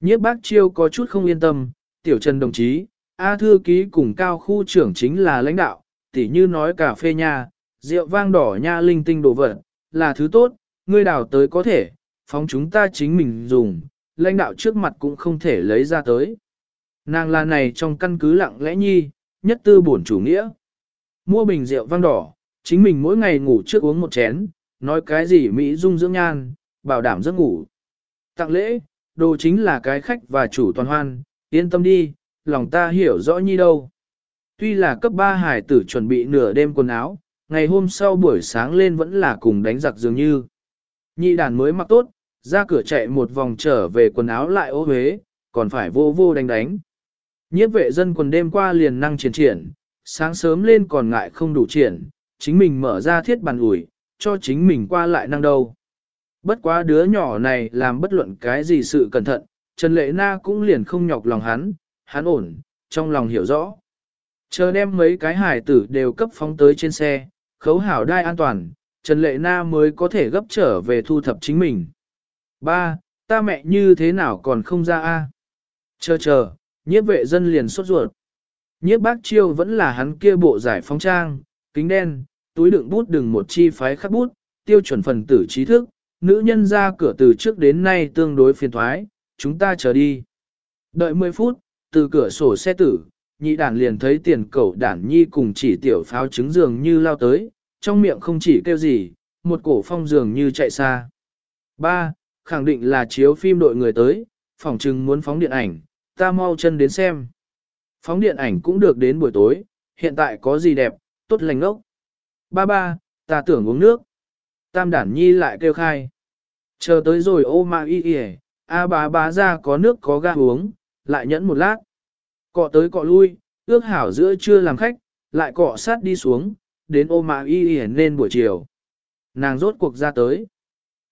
nhiếp bác chiêu có chút không yên tâm, tiểu Trần đồng chí, A thư ký cùng cao khu trưởng chính là lãnh đạo, tỉ như nói cà phê nha, rượu vang đỏ nha linh tinh đồ vật, là thứ tốt, ngươi đào tới có thể, phóng chúng ta chính mình dùng, lãnh đạo trước mặt cũng không thể lấy ra tới. Nàng là này trong căn cứ lặng lẽ nhi, nhất tư bổn chủ nghĩa. Mua bình rượu vang đỏ, chính mình mỗi ngày ngủ trước uống một chén, nói cái gì Mỹ dung dưỡng nhan, bảo đảm giấc ngủ. Tặng lễ, đồ chính là cái khách và chủ toàn hoan, yên tâm đi, lòng ta hiểu rõ nhi đâu. Tuy là cấp 3 hải tử chuẩn bị nửa đêm quần áo, ngày hôm sau buổi sáng lên vẫn là cùng đánh giặc dường như. Nhị đàn mới mặc tốt, ra cửa chạy một vòng trở về quần áo lại ô huế, còn phải vô vô đánh đánh. Nhiếp vệ dân quần đêm qua liền năng triển triển, sáng sớm lên còn ngại không đủ triển, chính mình mở ra thiết bàn ủi, cho chính mình qua lại năng đâu. Bất quá đứa nhỏ này làm bất luận cái gì sự cẩn thận, Trần Lệ Na cũng liền không nhọc lòng hắn, hắn ổn, trong lòng hiểu rõ. Chờ đem mấy cái hải tử đều cấp phóng tới trên xe, khấu hảo đai an toàn, Trần Lệ Na mới có thể gấp trở về thu thập chính mình. Ba, ta mẹ như thế nào còn không ra a? Chờ chờ, nhiếp vệ dân liền sốt ruột. Nhiếp bác chiêu vẫn là hắn kia bộ giải phóng trang, kính đen, túi đựng bút đừng một chi phái khắc bút, tiêu chuẩn phần tử trí thức, nữ nhân ra cửa từ trước đến nay tương đối phiền thoái, chúng ta chờ đi. Đợi 10 phút, từ cửa sổ xe tử, nhị đản liền thấy tiền cẩu đản nhi cùng chỉ tiểu pháo trứng dường như lao tới, trong miệng không chỉ kêu gì, một cổ phong dường như chạy xa. Ba, khẳng định là chiếu phim đội người tới, phỏng chừng muốn phóng điện ảnh, ta mau chân đến xem. Phóng điện ảnh cũng được đến buổi tối, hiện tại có gì đẹp, tốt lành ngốc. Ba ba, ta tưởng uống nước. Tam đản nhi lại kêu khai. Chờ tới rồi ô mà y y a bà bà ra có nước có ga uống, lại nhẫn một lát. Cọ tới cọ lui, ước hảo giữa trưa làm khách, lại cọ sát đi xuống, đến ô mà y y nên buổi chiều. Nàng rốt cuộc ra tới.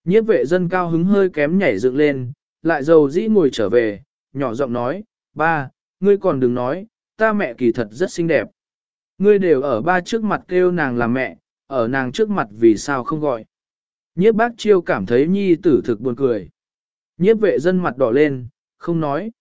Nhiếp vệ dân cao hứng hơi kém nhảy dựng lên, lại dầu dĩ ngồi trở về, nhỏ giọng nói, ba, ngươi còn đừng nói, ta mẹ kỳ thật rất xinh đẹp. Ngươi đều ở ba trước mặt kêu nàng là mẹ, ở nàng trước mặt vì sao không gọi. Nhiếp bác chiêu cảm thấy nhi tử thực buồn cười. Nhiếp vệ dân mặt đỏ lên, không nói.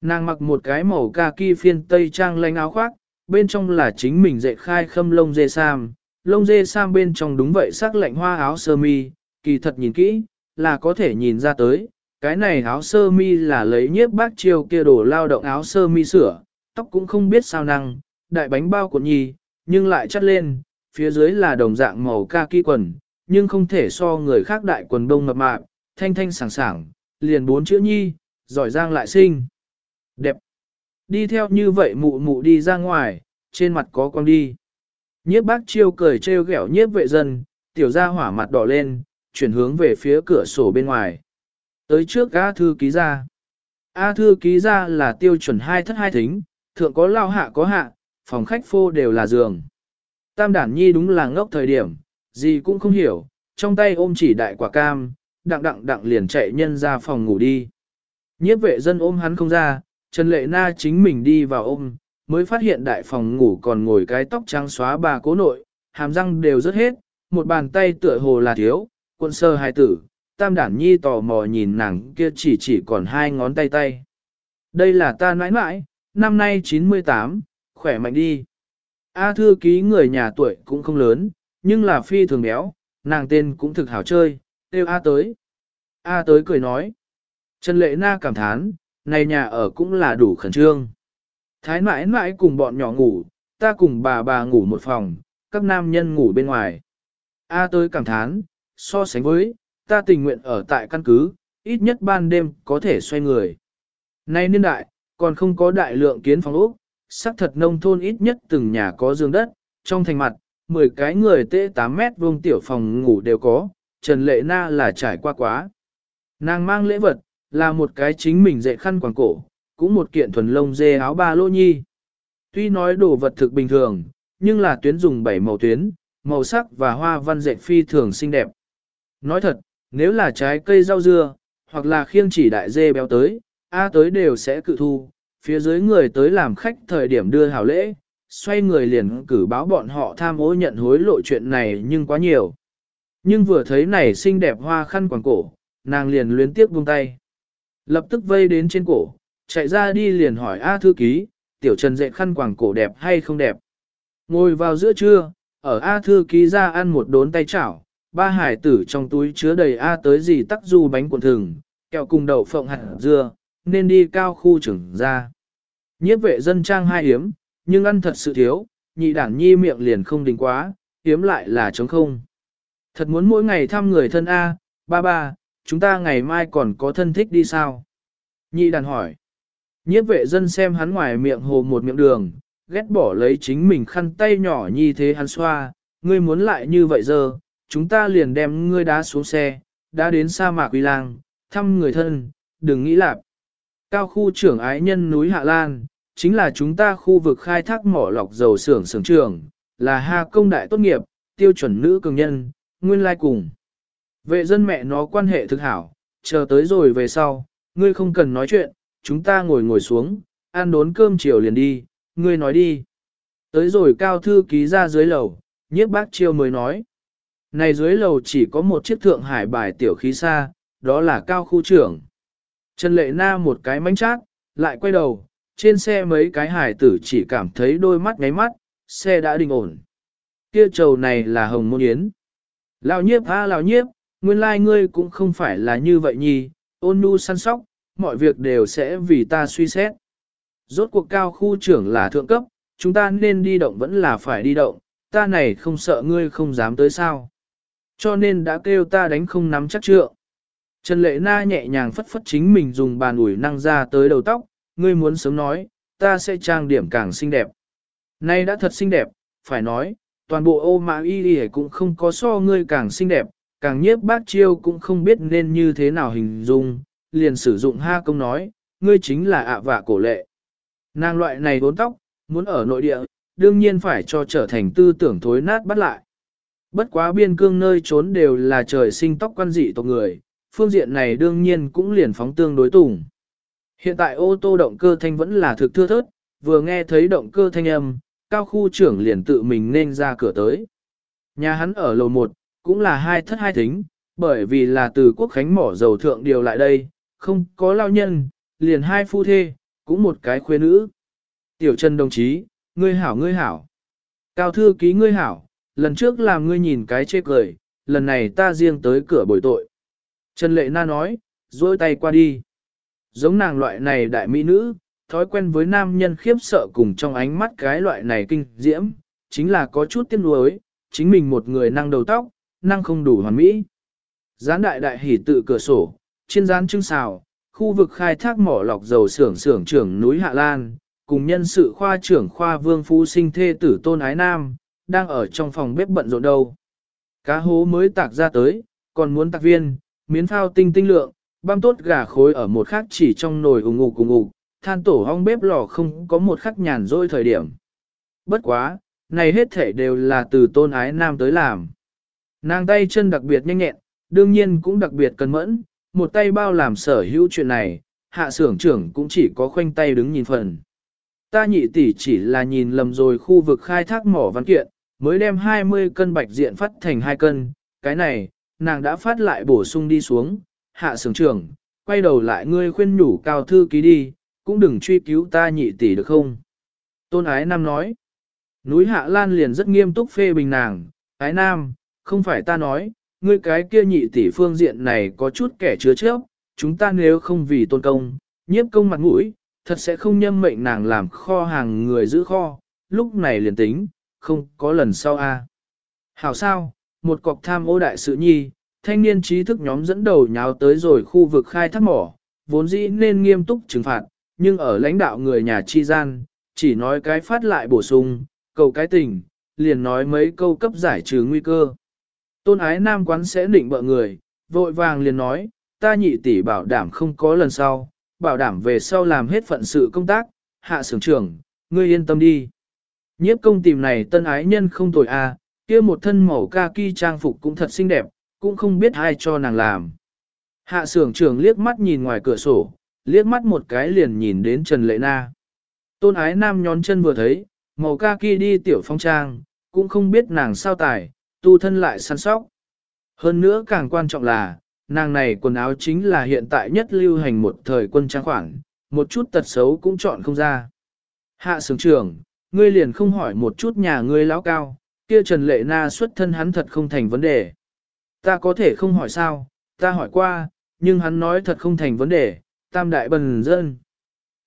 Nàng mặc một cái màu kaki phiên tây trang lanh áo khoác, bên trong là chính mình dạy khai khâm lông dê sam. Lông dê sam bên trong đúng vậy sắc lạnh hoa áo sơ mi, kỳ thật nhìn kỹ, là có thể nhìn ra tới. Cái này áo sơ mi là lấy nhiếp bác chiêu kia đổ lao động áo sơ mi sửa, tóc cũng không biết sao năng, đại bánh bao của nhi, nhưng lại chắt lên, phía dưới là đồng dạng màu kaki quần, nhưng không thể so người khác đại quần đông mập mạp, thanh thanh sảng sảng, liền bốn chữ nhi, giỏi giang lại sinh. Đẹp. Đi theo như vậy mụ mụ đi ra ngoài, trên mặt có con đi. Nhiếp bác chiêu cười trêu ghẹo nhiếp vệ dân, tiểu ra hỏa mặt đỏ lên, chuyển hướng về phía cửa sổ bên ngoài. Tới trước A thư ký ra. A thư ký ra là tiêu chuẩn hai thất hai thính, thượng có lao hạ có hạ, phòng khách phô đều là giường. Tam đản nhi đúng là ngốc thời điểm, gì cũng không hiểu, trong tay ôm chỉ đại quả cam, đặng đặng đặng liền chạy nhân ra phòng ngủ đi. Nhiếp vệ dân ôm hắn không ra, Trần Lệ Na chính mình đi vào ôm, mới phát hiện đại phòng ngủ còn ngồi cái tóc trắng xóa bà cố nội, hàm răng đều rớt hết, một bàn tay tựa hồ là thiếu, quân sơ hài tử, tam đản nhi tò mò nhìn nàng kia chỉ chỉ còn hai ngón tay tay. Đây là ta nãi nãi, năm nay 98, khỏe mạnh đi. A thư ký người nhà tuổi cũng không lớn, nhưng là phi thường béo, nàng tên cũng thực hảo chơi, tiêu A tới. A tới cười nói. Trần Lệ Na cảm thán, này nhà ở cũng là đủ khẩn trương. Thái mãi mãi cùng bọn nhỏ ngủ, ta cùng bà bà ngủ một phòng, các nam nhân ngủ bên ngoài. A tới cảm thán, so sánh với, ta tình nguyện ở tại căn cứ, ít nhất ban đêm có thể xoay người. Nay niên đại, còn không có đại lượng kiến phòng ốc, xác thật nông thôn ít nhất từng nhà có giường đất, trong thành mặt, 10 cái người tê 8 mét vuông tiểu phòng ngủ đều có, Trần Lệ Na là trải qua quá. Nàng mang lễ vật, là một cái chính mình dạy khăn quàng cổ, cũng một kiện thuần lông dê áo ba lô nhi. Tuy nói đồ vật thực bình thường, nhưng là tuyến dùng bảy màu tuyến, màu sắc và hoa văn dệt phi thường xinh đẹp. Nói thật, nếu là trái cây rau dưa, hoặc là khiêng chỉ đại dê béo tới, A tới đều sẽ cự thu, phía dưới người tới làm khách thời điểm đưa hảo lễ, xoay người liền cử báo bọn họ tham ô nhận hối lộ chuyện này nhưng quá nhiều. Nhưng vừa thấy này xinh đẹp hoa khăn quàng cổ, nàng liền luyến tiếc buông tay. Lập tức vây đến trên cổ, chạy ra đi liền hỏi A thư ký, tiểu trần dạy khăn quàng cổ đẹp hay không đẹp. Ngồi vào giữa trưa, ở A thư ký ra ăn một đốn tay chảo, ba hải tử trong túi chứa đầy A tới gì tắc du bánh cuộn thường, kẹo cùng đậu phộng hạt dưa, nên đi cao khu trưởng ra. Nhiếp vệ dân trang hai hiếm, nhưng ăn thật sự thiếu, nhị đảng nhi miệng liền không đình quá, hiếm lại là trống không. Thật muốn mỗi ngày thăm người thân A, ba ba, chúng ta ngày mai còn có thân thích đi sao? Nhị đàn hỏi. Nhiếp vệ dân xem hắn ngoài miệng hồ một miệng đường, ghét bỏ lấy chính mình khăn tay nhỏ như thế hắn xoa, ngươi muốn lại như vậy giờ, chúng ta liền đem ngươi đá xuống xe, đã đến sa mạc Quy Lang, thăm người thân, đừng nghĩ lạp. Cao khu trưởng ái nhân núi Hạ Lan, chính là chúng ta khu vực khai thác mỏ lọc dầu xưởng xưởng trưởng, là ha công đại tốt nghiệp, tiêu chuẩn nữ cường nhân, nguyên lai cùng. Vệ dân mẹ nó quan hệ thực hảo, chờ tới rồi về sau, ngươi không cần nói chuyện, chúng ta ngồi ngồi xuống, ăn đốn cơm chiều liền đi, ngươi nói đi. Tới rồi cao thư ký ra dưới lầu, nhiếp bác chiêu mới nói. Này dưới lầu chỉ có một chiếc thượng hải bài tiểu khí xa, đó là cao khu trưởng. Trần Lệ Na một cái mánh chát, lại quay đầu, trên xe mấy cái hải tử chỉ cảm thấy đôi mắt ngáy mắt, xe đã đình ổn. Kia trầu này là hồng môn yến. Lão nhiếp ha lão nhiếp, nguyên lai like ngươi cũng không phải là như vậy nhì, ôn nu săn sóc, mọi việc đều sẽ vì ta suy xét. Rốt cuộc cao khu trưởng là thượng cấp, chúng ta nên đi động vẫn là phải đi động, ta này không sợ ngươi không dám tới sao. Cho nên đã kêu ta đánh không nắm chắc trượng. Trần Lệ Na nhẹ nhàng phất phất chính mình dùng bàn ủi năng ra tới đầu tóc, ngươi muốn sớm nói, ta sẽ trang điểm càng xinh đẹp. Nay đã thật xinh đẹp, phải nói, toàn bộ ô mã y y cũng không có so ngươi càng xinh đẹp, càng nhiếp bác chiêu cũng không biết nên như thế nào hình dung, liền sử dụng ha công nói, ngươi chính là ạ vạ cổ lệ. Nàng loại này bốn tóc, muốn ở nội địa, đương nhiên phải cho trở thành tư tưởng thối nát bắt lại. Bất quá biên cương nơi trốn đều là trời sinh tóc quan dị tộc người, phương diện này đương nhiên cũng liền phóng tương đối tùng. Hiện tại ô tô động cơ thanh vẫn là thực thưa thớt, vừa nghe thấy động cơ thanh âm, cao khu trưởng liền tự mình nên ra cửa tới. Nhà hắn ở lầu 1, cũng là hai thất hai thính, bởi vì là từ quốc khánh mỏ dầu thượng điều lại đây, không có lao nhân, liền hai phu thê, cũng một cái khuê nữ. Tiểu Trần đồng chí, ngươi hảo ngươi hảo. Cao thư ký ngươi hảo, lần trước làm ngươi nhìn cái chê cười, lần này ta riêng tới cửa bồi tội. Trần Lệ Na nói, duỗi tay qua đi. Giống nàng loại này đại mỹ nữ, thói quen với nam nhân khiếp sợ cùng trong ánh mắt cái loại này kinh diễm, chính là có chút tiếc nuối, chính mình một người năng đầu tóc, năng không đủ hoàn mỹ. Gián đại đại hỉ tự cửa sổ, trên gián trưng xào, khu vực khai thác mỏ lọc dầu xưởng xưởng trưởng núi Hạ Lan, cùng nhân sự khoa trưởng khoa vương phú sinh thê tử tôn ái nam, đang ở trong phòng bếp bận rộn đâu. Cá hố mới tạc ra tới, còn muốn tạc viên, miến phao tinh tinh lượng, băm tốt gà khối ở một khắc chỉ trong nồi ủng ngục ủng ngục, than tổ hong bếp lò không có một khắc nhàn rỗi thời điểm. Bất quá, này hết thể đều là từ tôn ái nam tới làm. Nàng tay chân đặc biệt nhanh nhẹn, đương nhiên cũng đặc biệt cẩn mẫn, một tay bao làm sở hữu chuyện này, hạ sưởng trưởng cũng chỉ có khoanh tay đứng nhìn phần. Ta nhị tỷ chỉ là nhìn lầm rồi khu vực khai thác mỏ văn kiện, mới đem 20 cân bạch diện phát thành 2 cân, cái này, nàng đã phát lại bổ sung đi xuống, hạ sưởng trưởng, quay đầu lại ngươi khuyên nhủ cao thư ký đi, cũng đừng truy cứu ta nhị tỷ được không? Tôn Ái Nam nói, núi Hạ Lan liền rất nghiêm túc phê bình nàng, Ái Nam, không phải ta nói, ngươi cái kia nhị tỷ phương diện này có chút kẻ chứa chấp, chúng ta nếu không vì tôn công, nhiếp công mặt mũi, thật sẽ không nhâm mệnh nàng làm kho hàng người giữ kho, lúc này liền tính, không có lần sau a. Hảo sao, một cọc tham ô đại sự nhi, thanh niên trí thức nhóm dẫn đầu nháo tới rồi khu vực khai thác mỏ, vốn dĩ nên nghiêm túc trừng phạt, nhưng ở lãnh đạo người nhà chi gian, chỉ nói cái phát lại bổ sung, cầu cái tình, liền nói mấy câu cấp giải trừ nguy cơ. Tôn ái nam quán sẽ định bợ người, vội vàng liền nói, ta nhị tỷ bảo đảm không có lần sau, bảo đảm về sau làm hết phận sự công tác, hạ sưởng trưởng, ngươi yên tâm đi. Nhiếp công tìm này tân ái nhân không tồi a, à, kia một thân màu kaki trang phục cũng thật xinh đẹp, cũng không biết ai cho nàng làm. Hạ sưởng trưởng liếc mắt nhìn ngoài cửa sổ, liếc mắt một cái liền nhìn đến Trần Lệ Na. Tôn ái nam nhón chân vừa thấy, màu kaki đi tiểu phong trang, cũng không biết nàng sao tài, tu thân lại săn sóc. Hơn nữa càng quan trọng là, nàng này quần áo chính là hiện tại nhất lưu hành một thời quân trang khoản, một chút tật xấu cũng chọn không ra. Hạ sướng trưởng, ngươi liền không hỏi một chút nhà ngươi lão cao, kia Trần Lệ Na xuất thân hắn thật không thành vấn đề. Ta có thể không hỏi sao, ta hỏi qua, nhưng hắn nói thật không thành vấn đề, tam đại bần dân.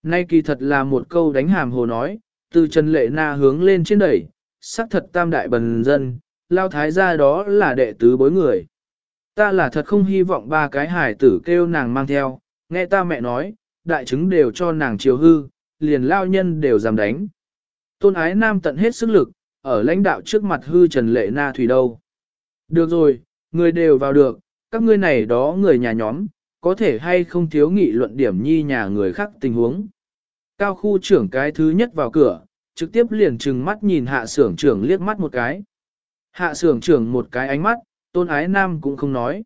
Nay kỳ thật là một câu đánh hàm hồ nói, từ Trần Lệ Na hướng lên trên đẩy, xác thật tam đại bần dân, lao thái gia đó là đệ tứ bối người. Ta là thật không hy vọng ba cái hải tử kêu nàng mang theo, nghe ta mẹ nói, đại chứng đều cho nàng chiều hư, liền lao nhân đều dám đánh. Tôn ái nam tận hết sức lực, ở lãnh đạo trước mặt hư trần lệ na thủy đâu. Được rồi, người đều vào được, các ngươi này đó người nhà nhóm, có thể hay không thiếu nghị luận điểm nhi nhà người khác tình huống. Cao khu trưởng cái thứ nhất vào cửa, trực tiếp liền trừng mắt nhìn hạ Sưởng trưởng liếc mắt một cái. Hạ Sưởng trưởng một cái ánh mắt, tôn ái nam cũng không nói.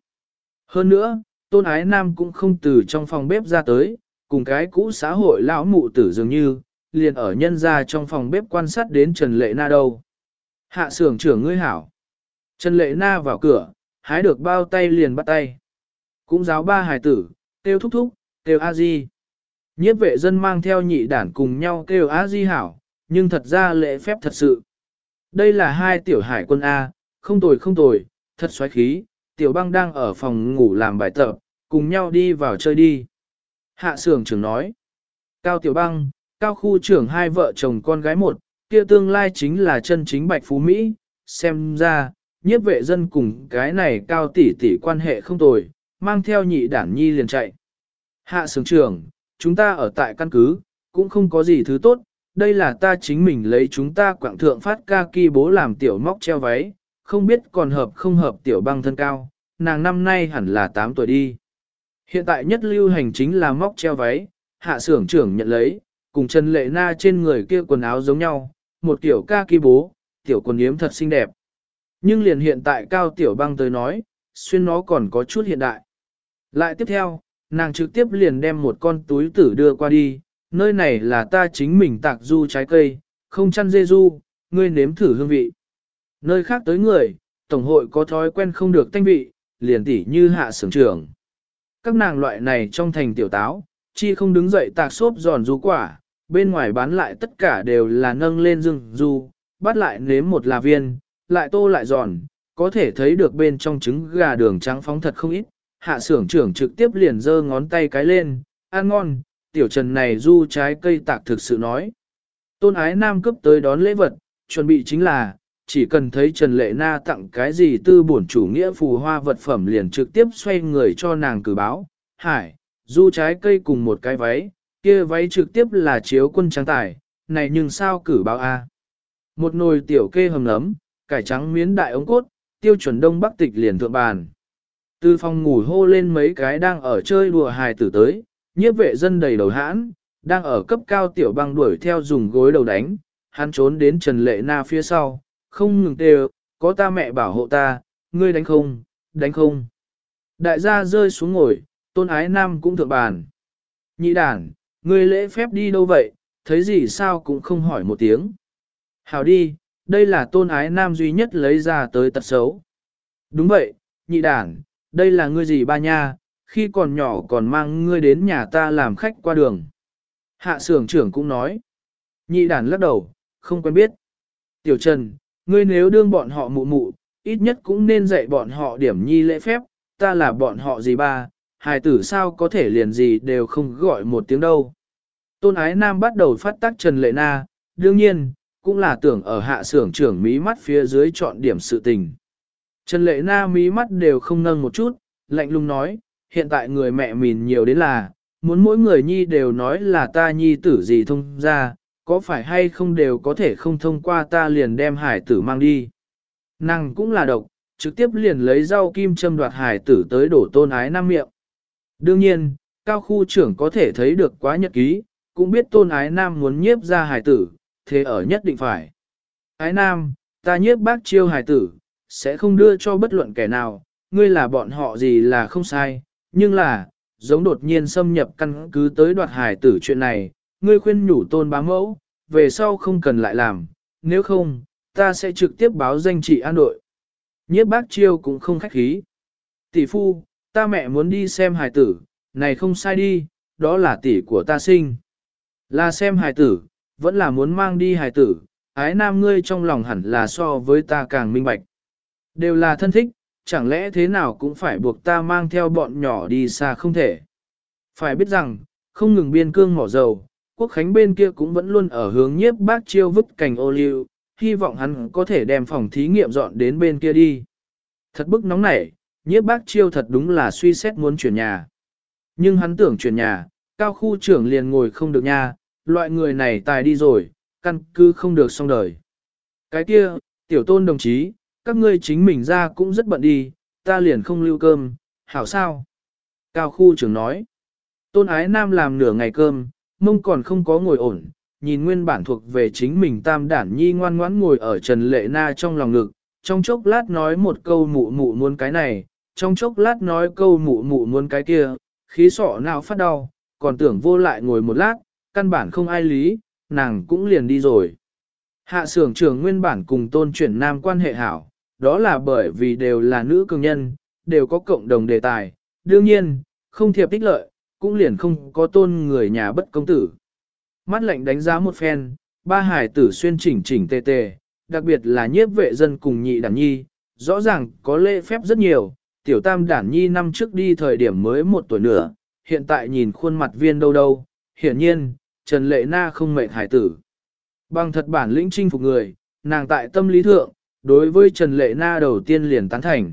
Hơn nữa, tôn ái nam cũng không từ trong phòng bếp ra tới, cùng cái cũ xã hội lão mụ tử dường như, liền ở nhân ra trong phòng bếp quan sát đến Trần Lệ Na đâu. Hạ Sưởng trưởng ngươi hảo. Trần Lệ Na vào cửa, hái được bao tay liền bắt tay. Cũng giáo ba hài tử, kêu thúc thúc, kêu a di. Nhiếp vệ dân mang theo nhị đản cùng nhau kêu a di hảo, nhưng thật ra lễ phép thật sự. Đây là hai tiểu hải quân A, không tồi không tồi, thật xoáy khí, tiểu băng đang ở phòng ngủ làm bài tập, cùng nhau đi vào chơi đi. Hạ sưởng trưởng nói, Cao tiểu băng, cao khu trưởng hai vợ chồng con gái một, kia tương lai chính là chân chính bạch phú Mỹ, xem ra, nhiếp vệ dân cùng cái này cao tỷ tỷ quan hệ không tồi, mang theo nhị đản nhi liền chạy. Hạ sưởng trưởng, chúng ta ở tại căn cứ, cũng không có gì thứ tốt, đây là ta chính mình lấy chúng ta quảng thượng phát ca kỳ bố làm tiểu móc treo váy, không biết còn hợp không hợp tiểu băng thân cao, nàng năm nay hẳn là 8 tuổi đi. Hiện tại nhất lưu hành chính là móc treo váy, hạ sưởng trưởng nhận lấy, cùng Trần Lệ Na trên người kia quần áo giống nhau, một tiểu ca kỳ bố, tiểu quần yếm thật xinh đẹp. Nhưng liền hiện tại cao tiểu băng tới nói, xuyên nó còn có chút hiện đại. Lại tiếp theo, nàng trực tiếp liền đem một con túi tử đưa qua đi, nơi này là ta chính mình tạc du trái cây, không chăn dê du, ngươi nếm thử hương vị. Nơi khác tới người, Tổng hội có thói quen không được thanh vị, liền tỉ như hạ sưởng trưởng. Các nàng loại này trong thành tiểu táo, chi không đứng dậy tạc xốp giòn du quả, bên ngoài bán lại tất cả đều là nâng lên rừng du, bắt lại nếm một là viên, lại tô lại giòn, có thể thấy được bên trong trứng gà đường trắng phóng thật không ít. Hạ sưởng trưởng trực tiếp liền giơ ngón tay cái lên, ăn ngon, tiểu trần này du trái cây tạc thực sự nói. Tôn ái nam cấp tới đón lễ vật, chuẩn bị chính là, chỉ cần thấy Trần Lệ Na tặng cái gì tư bổn chủ nghĩa phù hoa vật phẩm liền trực tiếp xoay người cho nàng cử báo. Hải, du trái cây cùng một cái váy, kia váy trực tiếp là chiếu quân trắng tải, này nhưng sao cử báo A. Một nồi tiểu kê hầm nấm, cải trắng miến đại ống cốt, tiêu chuẩn đông bắc tịch liền thượng bàn. Từ phòng ngủ hô lên mấy cái đang ở chơi đùa hài tử tới, nhiếp vệ dân đầy đầu hãn, đang ở cấp cao tiểu băng đuổi theo dùng gối đầu đánh, hắn trốn đến Trần Lệ Na phía sau, không ngừng tê có ta mẹ bảo hộ ta, ngươi đánh không, đánh không. Đại gia rơi xuống ngồi, tôn ái nam cũng thượng bàn. Nhị đàn, ngươi lễ phép đi đâu vậy, thấy gì sao cũng không hỏi một tiếng. Hảo đi, đây là tôn ái nam duy nhất lấy ra tới tật xấu. Đúng vậy, nhị đàn, đây là ngươi gì ba nha, khi còn nhỏ còn mang ngươi đến nhà ta làm khách qua đường. Hạ sưởng trưởng cũng nói. Nhị đàn lắc đầu, không quen biết. Tiểu Trần, ngươi nếu đương bọn họ mụ mụ, ít nhất cũng nên dạy bọn họ điểm nhi lễ phép, ta là bọn họ gì ba, hài tử sao có thể liền gì đều không gọi một tiếng đâu. Tôn ái nam bắt đầu phát tác Trần Lệ Na, đương nhiên, cũng là tưởng ở hạ sưởng trưởng mí mắt phía dưới chọn điểm sự tình. Trần Lệ Na mí mắt đều không nâng một chút, lạnh lùng nói, hiện tại người mẹ mình nhiều đến là, muốn mỗi người nhi đều nói là ta nhi tử gì thông ra, có phải hay không đều có thể không thông qua ta liền đem hải tử mang đi. Nàng cũng là độc, trực tiếp liền lấy rau kim châm đoạt hải tử tới đổ tôn ái nam miệng. Đương nhiên, cao khu trưởng có thể thấy được quá nhật ký, cũng biết tôn ái nam muốn nhiếp ra hải tử, thế ở nhất định phải. Ái nam, ta nhiếp bác chiêu hải tử, sẽ không đưa cho bất luận kẻ nào, ngươi là bọn họ gì là không sai, nhưng là, giống đột nhiên xâm nhập căn cứ tới đoạt hải tử chuyện này, ngươi khuyên nhủ tôn bá mẫu, về sau không cần lại làm, nếu không, ta sẽ trực tiếp báo danh trị an đội. Nhiếp bác chiêu cũng không khách khí. Tỷ phu, ta mẹ muốn đi xem hài tử, này không sai đi, đó là tỷ của ta sinh. Là xem hài tử, vẫn là muốn mang đi hài tử, ái nam ngươi trong lòng hẳn là so với ta càng minh bạch. Đều là thân thích, chẳng lẽ thế nào cũng phải buộc ta mang theo bọn nhỏ đi xa không thể. Phải biết rằng, không ngừng biên cương mỏ dầu, quốc khánh bên kia cũng vẫn luôn ở hướng nhiếp bác chiêu vứt cành ô liu, hy vọng hắn có thể đem phòng thí nghiệm dọn đến bên kia đi. Thật bức nóng nảy, nhiếp bác chiêu thật đúng là suy xét muốn chuyển nhà. Nhưng hắn tưởng chuyển nhà, cao khu trưởng liền ngồi không được nha, loại người này tài đi rồi, căn cứ không được xong đời. Cái kia, tiểu tôn đồng chí, các ngươi chính mình ra cũng rất bận đi, ta liền không lưu cơm, hảo sao? Cao khu trưởng nói, tôn ái nam làm nửa ngày cơm, mông còn không có ngồi ổn, nhìn nguyên bản thuộc về chính mình tam đản nhi ngoan ngoãn ngồi ở Trần Lệ Na trong lòng ngực, trong chốc lát nói một câu mụ mụ muốn cái này, trong chốc lát nói câu mụ mụ muốn cái kia, khí sọ nào phát đau, còn tưởng vô lại ngồi một lát, căn bản không ai lý, nàng cũng liền đi rồi. Hạ sưởng trưởng nguyên bản cùng tôn chuyển nam quan hệ hảo, đó là bởi vì đều là nữ cường nhân, đều có cộng đồng đề tài, đương nhiên, không thiệp tích lợi, cũng liền không có tôn người nhà bất công tử. Mắt lệnh đánh giá một phen, ba hải tử xuyên chỉnh chỉnh tề tề, đặc biệt là nhiếp vệ dân cùng nhị đàn nhi, rõ ràng có lễ phép rất nhiều, tiểu tam đản nhi năm trước đi thời điểm mới một tuổi nữa, hiện tại nhìn khuôn mặt viên đâu đâu, hiển nhiên, Trần Lệ Na không mệt hải tử. Bằng thật bản lĩnh chinh phục người, nàng tại tâm lý thượng, đối với Trần Lệ Na đầu tiên liền tán thành.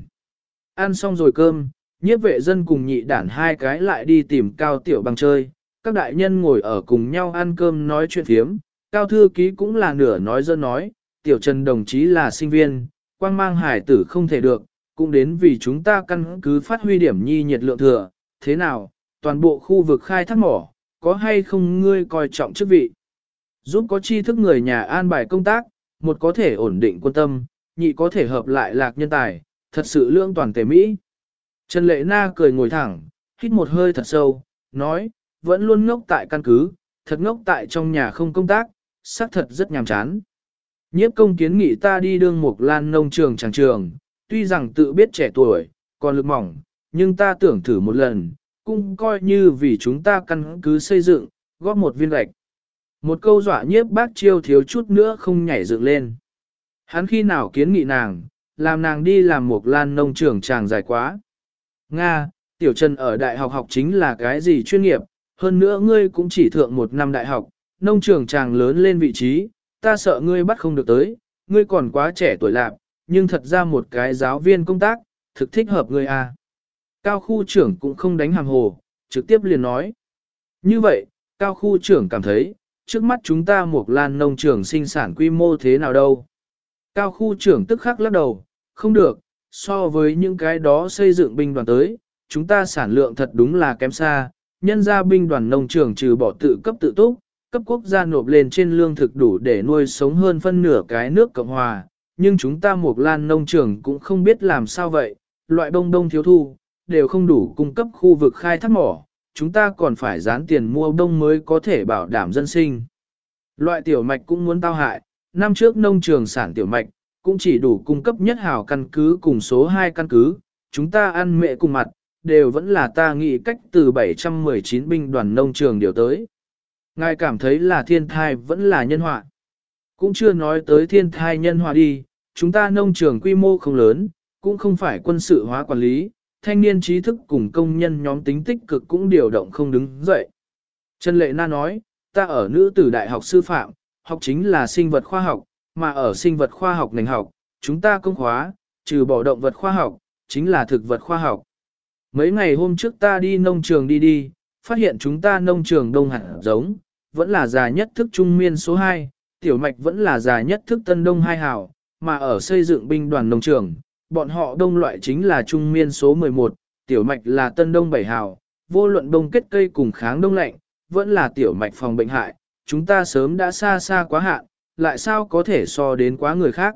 Ăn xong rồi cơm, nhiếp vệ dân cùng nhị đản hai cái lại đi tìm cao tiểu bằng chơi, các đại nhân ngồi ở cùng nhau ăn cơm nói chuyện thiếm, cao thư ký cũng là nửa nói dân nói, tiểu trần đồng chí là sinh viên, quang mang hải tử không thể được, cũng đến vì chúng ta căn cứ phát huy điểm nhi nhiệt lượng thừa, thế nào, toàn bộ khu vực khai thác mỏ, có hay không ngươi coi trọng chức vị. Giúp có tri thức người nhà an bài công tác, một có thể ổn định quân tâm, nhị có thể hợp lại lạc nhân tài, thật sự lương toàn tề Mỹ. Trần Lệ Na cười ngồi thẳng, hít một hơi thật sâu, nói, vẫn luôn ngốc tại căn cứ, thật ngốc tại trong nhà không công tác, xác thật rất nhàm chán. Nhiếp công kiến nghị ta đi đương một lan nông trường chẳng trường, tuy rằng tự biết trẻ tuổi, còn lực mỏng, nhưng ta tưởng thử một lần, cũng coi như vì chúng ta căn cứ xây dựng, góp một viên gạch. Một câu dọa nhiếp bác chiêu thiếu chút nữa không nhảy dựng lên. Hắn khi nào kiến nghị nàng, làm nàng đi làm một lan nông trường chàng dài quá. Nga, tiểu trần ở đại học học chính là cái gì chuyên nghiệp, hơn nữa ngươi cũng chỉ thượng một năm đại học, nông trường chàng lớn lên vị trí, ta sợ ngươi bắt không được tới, ngươi còn quá trẻ tuổi lạc, nhưng thật ra một cái giáo viên công tác, thực thích hợp ngươi à. Cao khu trưởng cũng không đánh hàng hồ, trực tiếp liền nói. Như vậy, cao khu trưởng cảm thấy, trước mắt chúng ta một lan nông trường sinh sản quy mô thế nào đâu. Cao khu trưởng tức khắc lắc đầu, không được, so với những cái đó xây dựng binh đoàn tới, chúng ta sản lượng thật đúng là kém xa, nhân gia binh đoàn nông trường trừ bỏ tự cấp tự túc, cấp quốc gia nộp lên trên lương thực đủ để nuôi sống hơn phân nửa cái nước Cộng Hòa, nhưng chúng ta một lan nông trường cũng không biết làm sao vậy, loại đông đông thiếu thu, đều không đủ cung cấp khu vực khai thác mỏ, chúng ta còn phải dán tiền mua đông mới có thể bảo đảm dân sinh. Loại tiểu mạch cũng muốn tao hại, năm trước nông trường sản tiểu mạch, cũng chỉ đủ cung cấp nhất hào căn cứ cùng số 2 căn cứ, chúng ta ăn mẹ cùng mặt, đều vẫn là ta nghĩ cách từ 719 binh đoàn nông trường điều tới. Ngài cảm thấy là thiên thai vẫn là nhân họa. Cũng chưa nói tới thiên thai nhân họa đi, chúng ta nông trường quy mô không lớn, cũng không phải quân sự hóa quản lý, thanh niên trí thức cùng công nhân nhóm tính tích cực cũng điều động không đứng dậy. Trần Lệ Na nói, ta ở nữ tử đại học sư phạm, học chính là sinh vật khoa học, mà ở sinh vật khoa học ngành học, chúng ta công khóa, trừ bỏ động vật khoa học, chính là thực vật khoa học. Mấy ngày hôm trước ta đi nông trường đi đi, phát hiện chúng ta nông trường đông hẳn giống, vẫn là già nhất thức trung miên số 2, tiểu mạch vẫn là già nhất thức tân đông hai hào, mà ở xây dựng binh đoàn nông trường, bọn họ đông loại chính là trung miên số 11, tiểu mạch là tân đông bảy hào, vô luận đông kết cây cùng kháng đông lạnh, vẫn là tiểu mạch phòng bệnh hại, chúng ta sớm đã xa xa quá hạn, lại sao có thể so đến quá người khác.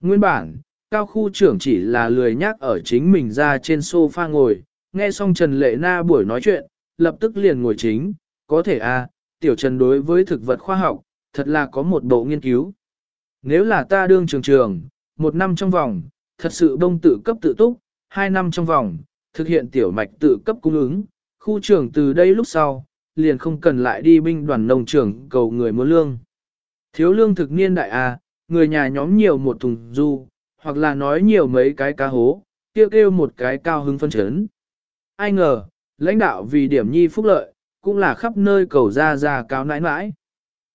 Nguyên bản, cao khu trưởng chỉ là lười nhác ở chính mình ra trên sofa ngồi, nghe xong Trần Lệ Na buổi nói chuyện, lập tức liền ngồi chính, có thể a à, tiểu Trần đối với thực vật khoa học, thật là có một bộ nghiên cứu. Nếu là ta đương trường trường, một năm trong vòng, thật sự đông tự cấp tự túc, hai năm trong vòng, thực hiện tiểu mạch tự cấp cung ứng, khu trưởng từ đây lúc sau, liền không cần lại đi binh đoàn nông trường cầu người mua lương. Thiếu lương thực niên đại A, người nhà nhóm nhiều một thùng du, hoặc là nói nhiều mấy cái cá hố, kêu kêu một cái cao hứng phân chấn. Ai ngờ, lãnh đạo vì điểm nhi phúc lợi, cũng là khắp nơi cầu ra ra cáo nãi nãi.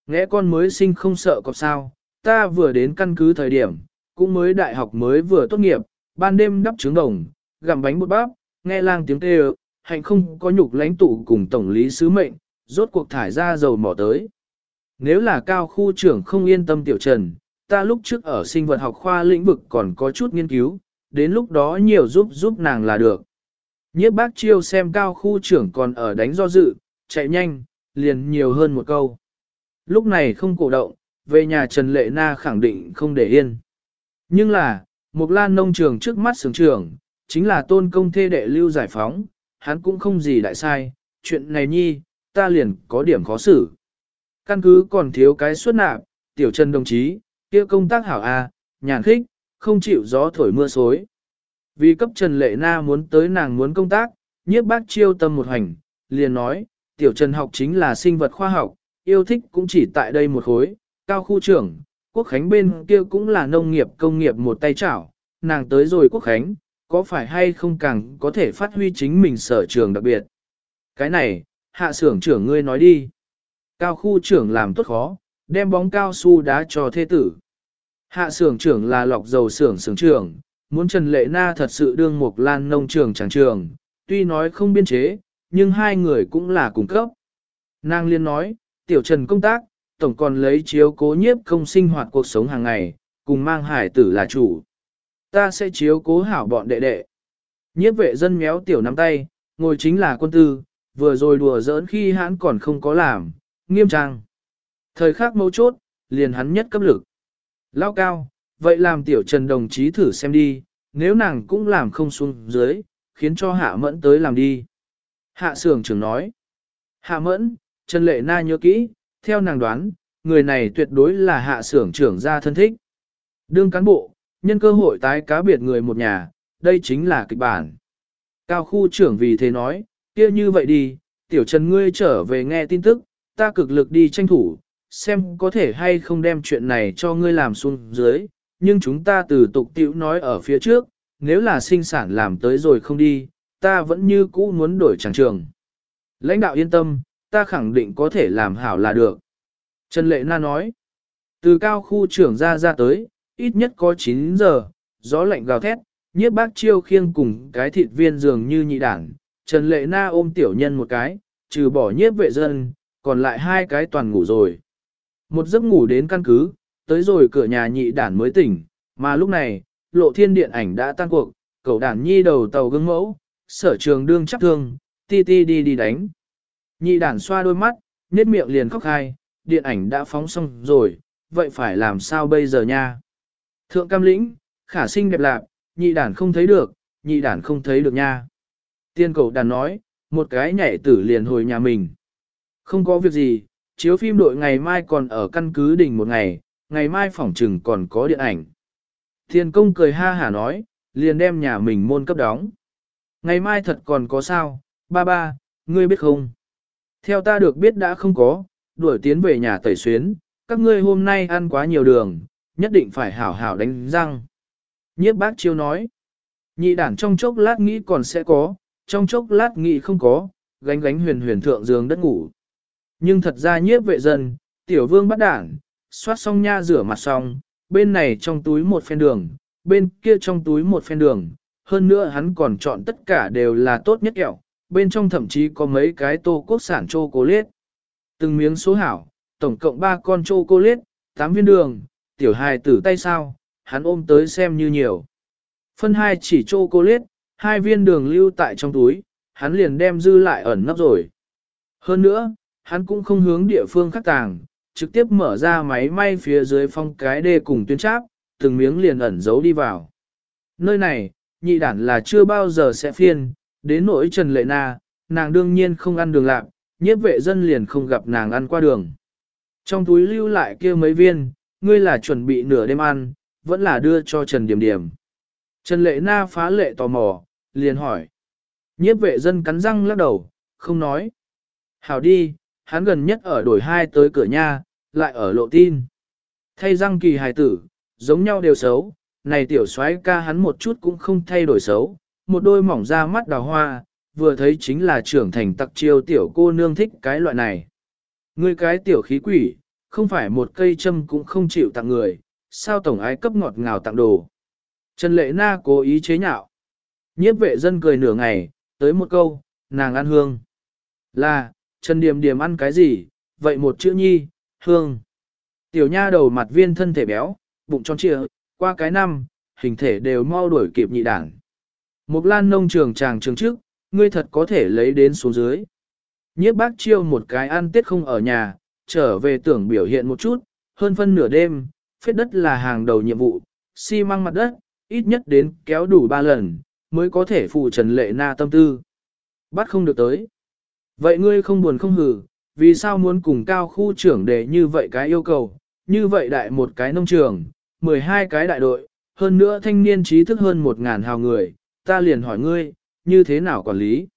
Nghe con mới sinh không sợ có sao, ta vừa đến căn cứ thời điểm, cũng mới đại học mới vừa tốt nghiệp, ban đêm đắp trứng đồng, gặm bánh bột bắp, nghe lang tiếng kêu, hạnh không có nhục lãnh tụ cùng tổng lý sứ mệnh, rốt cuộc thải ra dầu mỏ tới. Nếu là cao khu trưởng không yên tâm tiểu trần, ta lúc trước ở sinh vật học khoa lĩnh vực còn có chút nghiên cứu, đến lúc đó nhiều giúp giúp nàng là được. Nhiếp bác chiêu xem cao khu trưởng còn ở đánh do dự, chạy nhanh, liền nhiều hơn một câu. Lúc này không cổ động, về nhà Trần Lệ Na khẳng định không để yên. Nhưng là, một lan nông trường trước mắt sướng trường, chính là tôn công thê đệ lưu giải phóng, hắn cũng không gì đại sai, chuyện này nhi, ta liền có điểm khó xử. Căn cứ còn thiếu cái suất nạp, tiểu trần đồng chí, kia công tác hảo A, nhàn khích, không chịu gió thổi mưa xối. Vì cấp Trần Lệ Na muốn tới nàng muốn công tác, nhiếp bác chiêu tâm một hành, liền nói, tiểu Trần học chính là sinh vật khoa học, yêu thích cũng chỉ tại đây một khối, cao khu trưởng, quốc khánh bên kia cũng là nông nghiệp công nghiệp một tay chảo, nàng tới rồi quốc khánh, có phải hay không càng có thể phát huy chính mình sở trường đặc biệt. Cái này, hạ xưởng trưởng ngươi nói đi. Cao khu trưởng làm tốt khó, đem bóng cao su đá cho thế tử. Hạ xưởng trưởng là lọc dầu xưởng xưởng trưởng, muốn Trần Lệ Na thật sự đương một lan nông trường chẳng trường, tuy nói không biên chế, nhưng hai người cũng là cùng cấp. Nàng liên nói, tiểu Trần công tác, tổng còn lấy chiếu cố nhiếp công sinh hoạt cuộc sống hàng ngày, cùng mang hải tử là chủ. Ta sẽ chiếu cố hảo bọn đệ đệ. Nhiếp vệ dân méo tiểu nắm tay, ngồi chính là quân tư, vừa rồi đùa giỡn khi hắn còn không có làm, nghiêm trang. Thời khắc mấu chốt, liền hắn nhất cấp lực. Lao cao, vậy làm tiểu trần đồng chí thử xem đi, nếu nàng cũng làm không xuống dưới, khiến cho hạ mẫn tới làm đi. Hạ sưởng trưởng nói. Hạ mẫn, Trần Lệ Na nhớ kỹ, theo nàng đoán, người này tuyệt đối là hạ sưởng trưởng gia thân thích. Đương cán bộ, nhân cơ hội tái cá biệt người một nhà, đây chính là kịch bản. Cao khu trưởng vì thế nói, kia như vậy đi, tiểu trần ngươi trở về nghe tin tức, ta cực lực đi tranh thủ, xem có thể hay không đem chuyện này cho ngươi làm xuống dưới, nhưng chúng ta từ tục tiểu nói ở phía trước, nếu là sinh sản làm tới rồi không đi, ta vẫn như cũ muốn đổi tràng trường. Lãnh đạo yên tâm, ta khẳng định có thể làm hảo là được. Trần Lệ Na nói, từ cao khu trưởng ra ra tới, ít nhất có 9 giờ, gió lạnh gào thét, nhiếp bác chiêu khiêng cùng cái thịt viên dường như nhị đảng. Trần Lệ Na ôm tiểu nhân một cái, trừ bỏ nhiếp vệ dân, còn lại hai cái toàn ngủ rồi. Một giấc ngủ đến căn cứ, tới rồi cửa nhà nhị đản mới tỉnh, mà lúc này, lộ thiên điện ảnh đã tan cuộc, cậu đản nhi đầu tàu gương mẫu, sở trường đương chắc thương, ti ti đi đi đánh. Nhị đản xoa đôi mắt, nết miệng liền khóc hai, điện ảnh đã phóng xong rồi, vậy phải làm sao bây giờ nha? Thượng cam lĩnh, khả sinh đẹp lạc, nhị đản không thấy được, nhị đản không thấy được nha. Tiên Cầu đàn nói, một cái nhảy tử liền hồi nhà mình. Không có việc gì, chiếu phim đội ngày mai còn ở căn cứ đỉnh một ngày, ngày mai phỏng trừng còn có điện ảnh. Thiên công cười ha hả nói, liền đem nhà mình môn cấp đóng. Ngày mai thật còn có sao, ba ba, ngươi biết không? Theo ta được biết đã không có, đuổi tiến về nhà tẩy xuyến, các ngươi hôm nay ăn quá nhiều đường, nhất định phải hảo hảo đánh răng. Nhiếp bác chiêu nói, nhị đản trong chốc lát nghĩ còn sẽ có, trong chốc lát nghĩ không có, gánh gánh huyền huyền thượng giường đất ngủ. Nhưng thật ra nhiếp vệ dân, tiểu vương bắt đản, xoát xong nha rửa mặt xong, bên này trong túi một phen đường, bên kia trong túi một phen đường, hơn nữa hắn còn chọn tất cả đều là tốt nhất kẹo, bên trong thậm chí có mấy cái tô quốc sản chocolate. Từng miếng số hảo, tổng cộng 3 con chocolate, 8 viên đường, tiểu hài tử tay sao, hắn ôm tới xem như nhiều. Phân hai chỉ chocolate, hai viên đường lưu tại trong túi, hắn liền đem dư lại ẩn nấp rồi. Hơn nữa, hắn cũng không hướng địa phương khác tàng, trực tiếp mở ra máy may phía dưới phong cái đê cùng tuyến tráp, từng miếng liền ẩn giấu đi vào. Nơi này, nhị đản là chưa bao giờ sẽ phiên, đến nỗi Trần Lệ Na, nàng đương nhiên không ăn đường lạc, nhiếp vệ dân liền không gặp nàng ăn qua đường. Trong túi lưu lại kia mấy viên, ngươi là chuẩn bị nửa đêm ăn, vẫn là đưa cho Trần Điểm Điểm. Trần Lệ Na phá lệ tò mò, liền hỏi. Nhiếp vệ dân cắn răng lắc đầu, không nói. Hảo đi, hắn gần nhất ở đổi hai tới cửa nhà, lại ở lộ tin. Thay răng kỳ hài tử, giống nhau đều xấu, này tiểu soái ca hắn một chút cũng không thay đổi xấu, một đôi mỏng da mắt đào hoa, vừa thấy chính là trưởng thành tặc chiêu tiểu cô nương thích cái loại này. Ngươi cái tiểu khí quỷ, không phải một cây châm cũng không chịu tặng người, sao tổng ái cấp ngọt ngào tặng đồ. Trần Lệ Na cố ý chế nhạo. Nhiếp vệ dân cười nửa ngày, tới một câu, nàng ăn hương. Là, Trần Điềm Điềm ăn cái gì, vậy một chữ nhi, hương. Tiểu nha đầu mặt viên thân thể béo, bụng tròn trịa, qua cái năm, hình thể đều mau đuổi kịp nhị đảng. Mục lan nông trường chàng trường trước, ngươi thật có thể lấy đến xuống dưới. Nhiếp bác chiêu một cái ăn tiết không ở nhà, trở về tưởng biểu hiện một chút, hơn phân nửa đêm, phết đất là hàng đầu nhiệm vụ, xi măng mặt đất, ít nhất đến kéo đủ ba lần, mới có thể phụ trần lệ na tâm tư. Bắt không được tới. Vậy ngươi không buồn không hử, vì sao muốn cùng cao khu trưởng để như vậy cái yêu cầu, như vậy đại một cái nông trường, 12 cái đại đội, hơn nữa thanh niên trí thức hơn 1.000 hào người, ta liền hỏi ngươi, như thế nào quản lý?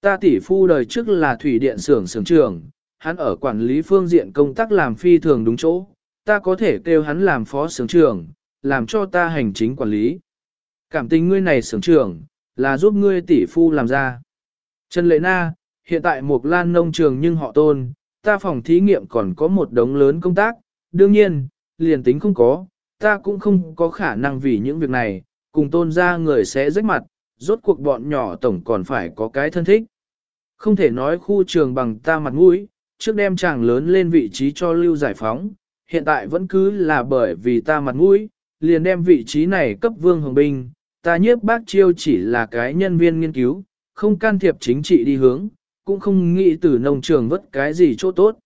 Ta tỷ phu đời trước là thủy điện xưởng xưởng trưởng, hắn ở quản lý phương diện công tác làm phi thường đúng chỗ, ta có thể kêu hắn làm phó xưởng trưởng, làm cho ta hành chính quản lý. Cảm tình ngươi này xưởng trưởng, là giúp ngươi tỷ phu làm ra. Trần Lệ Na, hiện tại một lan nông trường nhưng họ tôn, ta phòng thí nghiệm còn có một đống lớn công tác, đương nhiên, liền tính không có, ta cũng không có khả năng vì những việc này, cùng tôn ra người sẽ rách mặt, rốt cuộc bọn nhỏ tổng còn phải có cái thân thích. Không thể nói khu trường bằng ta mặt mũi, trước đem chàng lớn lên vị trí cho lưu giải phóng, hiện tại vẫn cứ là bởi vì ta mặt mũi, liền đem vị trí này cấp vương hồng binh, ta nhiếp bác chiêu chỉ là cái nhân viên nghiên cứu, không can thiệp chính trị đi hướng, cũng không nghĩ từ nông trường vất cái gì chỗ tốt.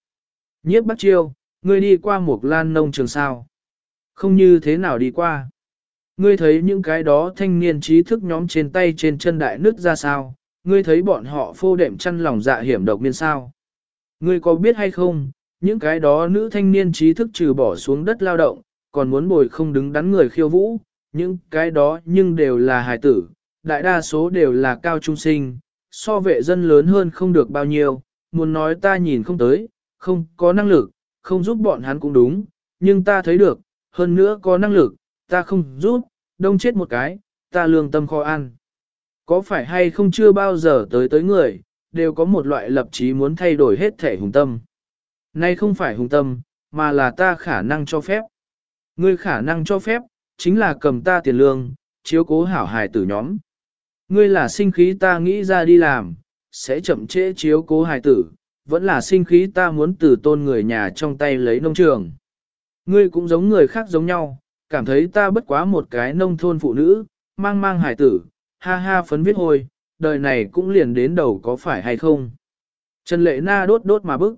Nhiếp bác chiêu, ngươi đi qua một lan nông trường sao? Không như thế nào đi qua. Ngươi thấy những cái đó thanh niên trí thức nhóm trên tay trên chân đại nước ra sao? Ngươi thấy bọn họ phô đệm chăn lòng dạ hiểm độc miên sao? Ngươi có biết hay không, những cái đó nữ thanh niên trí thức trừ bỏ xuống đất lao động, còn muốn bồi không đứng đắn người khiêu vũ, những cái đó nhưng đều là hài tử, đại đa số đều là cao trung sinh, so vệ dân lớn hơn không được bao nhiêu, muốn nói ta nhìn không tới, không có năng lực, không giúp bọn hắn cũng đúng, nhưng ta thấy được, hơn nữa có năng lực, ta không rút đông chết một cái, ta lương tâm khó ăn. Có phải hay không chưa bao giờ tới tới người, đều có một loại lập chí muốn thay đổi hết thể hùng tâm. Nay không phải hùng tâm, mà là ta khả năng cho phép. Ngươi khả năng cho phép, chính là cầm ta tiền lương, chiếu cố hảo hài tử nhóm. Ngươi là sinh khí ta nghĩ ra đi làm, sẽ chậm trễ chiếu cố hài tử, vẫn là sinh khí ta muốn từ tôn người nhà trong tay lấy nông trường. Ngươi cũng giống người khác giống nhau, cảm thấy ta bất quá một cái nông thôn phụ nữ, mang mang hải tử, ha ha phấn viết hôi, đời này cũng liền đến đầu có phải hay không. Trần Lệ Na đốt đốt mà bức.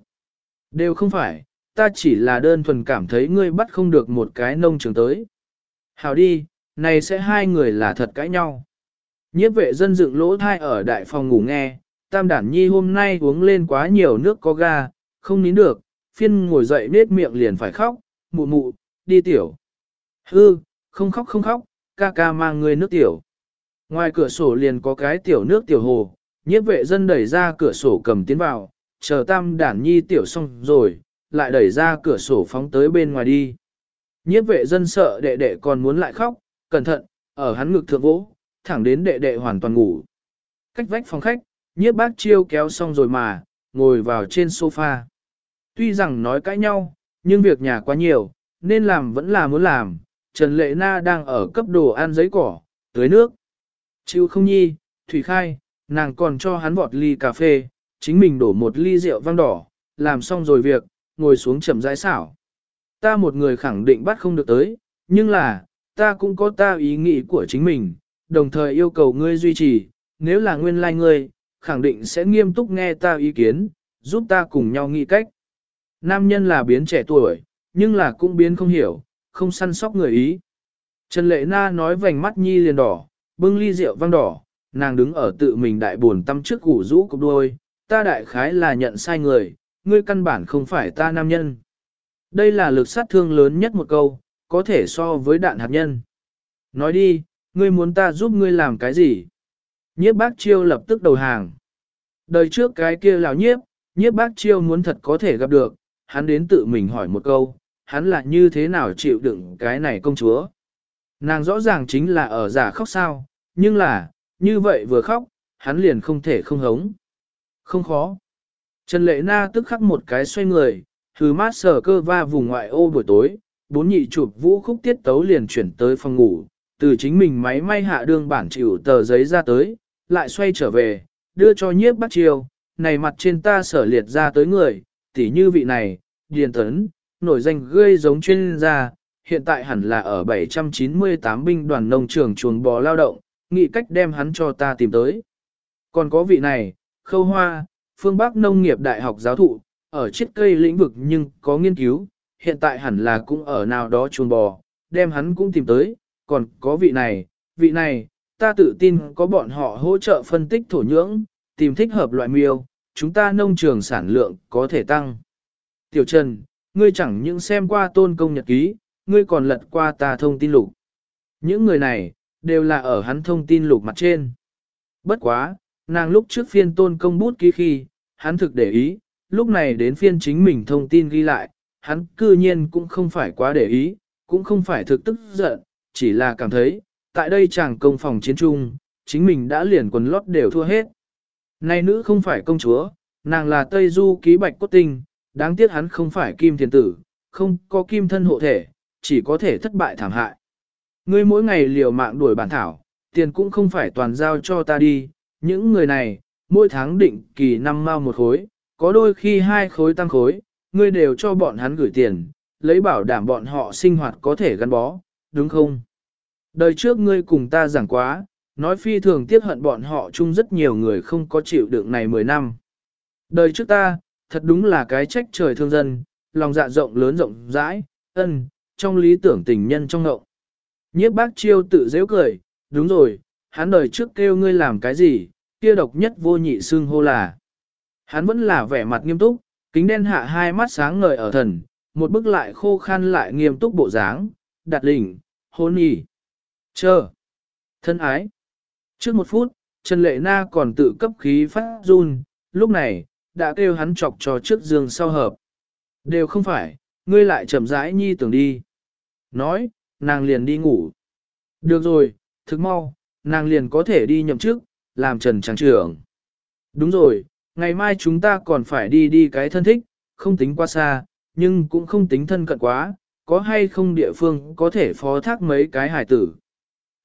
Đều không phải, ta chỉ là đơn thuần cảm thấy ngươi bắt không được một cái nông trường tới. Hào đi, này sẽ hai người là thật cãi nhau. Nhiếp vệ dân dựng lỗ thai ở đại phòng ngủ nghe, tam đản nhi hôm nay uống lên quá nhiều nước có ga, không nín được, phiên ngồi dậy nết miệng liền phải khóc, mụ mụ, đi tiểu. Hư, không khóc không khóc, ca ca mang người nước tiểu. Ngoài cửa sổ liền có cái tiểu nước tiểu hồ, nhiếp vệ dân đẩy ra cửa sổ cầm tiến vào, chờ tam đản nhi tiểu xong rồi, lại đẩy ra cửa sổ phóng tới bên ngoài đi. Nhiếp vệ dân sợ đệ đệ còn muốn lại khóc, cẩn thận, ở hắn ngực thượng vỗ, thẳng đến đệ đệ hoàn toàn ngủ. Cách vách phòng khách, nhiếp bác chiêu kéo xong rồi mà, ngồi vào trên sofa. Tuy rằng nói cãi nhau, nhưng việc nhà quá nhiều, nên làm vẫn là muốn làm. Trần Lệ Na đang ở cấp đồ ăn giấy cỏ, tưới nước. Chịu không nhi, Thủy Khai, nàng còn cho hắn vọt ly cà phê, chính mình đổ một ly rượu vang đỏ, làm xong rồi việc, ngồi xuống chậm rãi xảo. Ta một người khẳng định bắt không được tới, nhưng là, ta cũng có ta ý nghĩ của chính mình, đồng thời yêu cầu ngươi duy trì, nếu là nguyên lai like ngươi, khẳng định sẽ nghiêm túc nghe ta ý kiến, giúp ta cùng nhau nghĩ cách. Nam nhân là biến trẻ tuổi, nhưng là cũng biến không hiểu, không săn sóc người ý. Trần Lệ Na nói vành mắt nhi liền đỏ, bưng ly rượu vang đỏ, nàng đứng ở tự mình đại buồn tâm trước củ rũ cục đôi, ta đại khái là nhận sai người, ngươi căn bản không phải ta nam nhân. Đây là lực sát thương lớn nhất một câu, có thể so với đạn hạt nhân. Nói đi, ngươi muốn ta giúp ngươi làm cái gì? Nhiếp bác chiêu lập tức đầu hàng. Đời trước cái kia lão nhiếp, nhiếp bác chiêu muốn thật có thể gặp được, hắn đến tự mình hỏi một câu, hắn là như thế nào chịu đựng cái này công chúa? Nàng rõ ràng chính là ở giả khóc sao, nhưng là, như vậy vừa khóc, hắn liền không thể không hống. Không khó. Trần Lệ Na tức khắc một cái xoay người, thử mát sở cơ va vùng ngoại ô buổi tối, bốn nhị chụp vũ khúc tiết tấu liền chuyển tới phòng ngủ, từ chính mình máy may hạ đương bản chịu tờ giấy ra tới, lại xoay trở về, đưa cho nhiếp bắt chiêu, này mặt trên ta sở liệt ra tới người, tỉ như vị này, Điền Tấn, nổi danh gây giống chuyên gia, hiện tại hẳn là ở 798 binh đoàn nông trường chuồng bò lao động, nghĩ cách đem hắn cho ta tìm tới. Còn có vị này, Khâu Hoa, phương Bắc Nông nghiệp Đại học giáo thụ, ở chiết cây lĩnh vực nhưng có nghiên cứu, hiện tại hẳn là cũng ở nào đó chuồng bò, đem hắn cũng tìm tới, còn có vị này, vị này, ta tự tin có bọn họ hỗ trợ phân tích thổ nhưỡng, tìm thích hợp loại miêu, chúng ta nông trường sản lượng có thể tăng. Tiểu Trần, ngươi chẳng những xem qua tôn công nhật ký, ngươi còn lật qua ta thông tin lục. Những người này, đều là ở hắn thông tin lục mặt trên. Bất quá, nàng lúc trước phiên tôn công bút ký khi, hắn thực để ý, lúc này đến phiên chính mình thông tin ghi lại, hắn cư nhiên cũng không phải quá để ý, cũng không phải thực tức giận, chỉ là cảm thấy, tại đây chàng công phòng chiến trung, chính mình đã liền quần lót đều thua hết. Này nữ không phải công chúa, nàng là Tây Du ký bạch cốt tinh, đáng tiếc hắn không phải kim thiền tử, không có kim thân hộ thể, chỉ có thể thất bại thảm hại. Ngươi mỗi ngày liều mạng đuổi bản thảo, tiền cũng không phải toàn giao cho ta đi, những người này, mỗi tháng định kỳ năm mao một khối, có đôi khi hai khối tăng khối, ngươi đều cho bọn hắn gửi tiền, lấy bảo đảm bọn họ sinh hoạt có thể gắn bó, đúng không? Đời trước ngươi cùng ta giảng quá, nói phi thường tiếc hận bọn họ chung rất nhiều người không có chịu đựng này 10 năm. Đời trước ta, thật đúng là cái trách trời thương dân, lòng dạ rộng lớn rộng rãi, ân, trong lý tưởng tình nhân trong ngậu. Nhiếp bác chiêu tự dễ cười, đúng rồi, hắn đời trước kêu ngươi làm cái gì, kia độc nhất vô nhị xương hô là. Hắn vẫn là vẻ mặt nghiêm túc, kính đen hạ hai mắt sáng ngời ở thần, một bức lại khô khan lại nghiêm túc bộ dáng, đặt lỉnh, hôn nhỉ. Chờ. Thân ái. Trước một phút, Trần Lệ Na còn tự cấp khí phát run, lúc này, đã kêu hắn chọc cho trước giường sau hợp. Đều không phải, ngươi lại chậm rãi nhi tưởng đi. Nói, nàng liền đi ngủ. Được rồi, thức mau, nàng liền có thể đi nhậm chức, làm trần tràng trưởng. Đúng rồi, ngày mai chúng ta còn phải đi đi cái thân thích, không tính quá xa, nhưng cũng không tính thân cận quá, có hay không địa phương có thể phó thác mấy cái hải tử.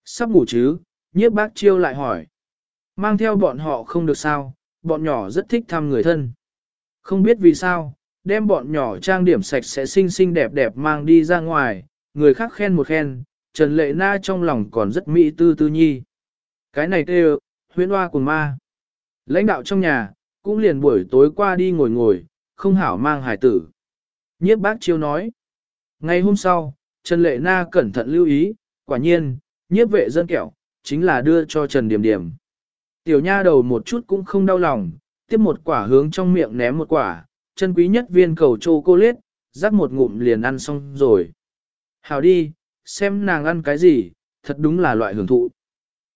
Sắp ngủ chứ, nhiếp bác chiêu lại hỏi. Mang theo bọn họ không được sao, bọn nhỏ rất thích thăm người thân. Không biết vì sao, đem bọn nhỏ trang điểm sạch sẽ xinh xinh đẹp đẹp mang đi ra ngoài, người khác khen một khen, Trần Lệ Na trong lòng còn rất mỹ tư tư nhi. Cái này kêu, huyễn hoa cùng ma. Lãnh đạo trong nhà, cũng liền buổi tối qua đi ngồi ngồi, không hảo mang hải tử. Nhiếp bác chiêu nói. Ngày hôm sau, Trần Lệ Na cẩn thận lưu ý, quả nhiên, nhiếp vệ dân kẹo, chính là đưa cho Trần Điểm Điểm. Tiểu nha đầu một chút cũng không đau lòng, tiếp một quả hướng trong miệng ném một quả, chân quý nhất viên cầu chocolate, rắc một ngụm liền ăn xong rồi. Hào đi, xem nàng ăn cái gì, thật đúng là loại hưởng thụ.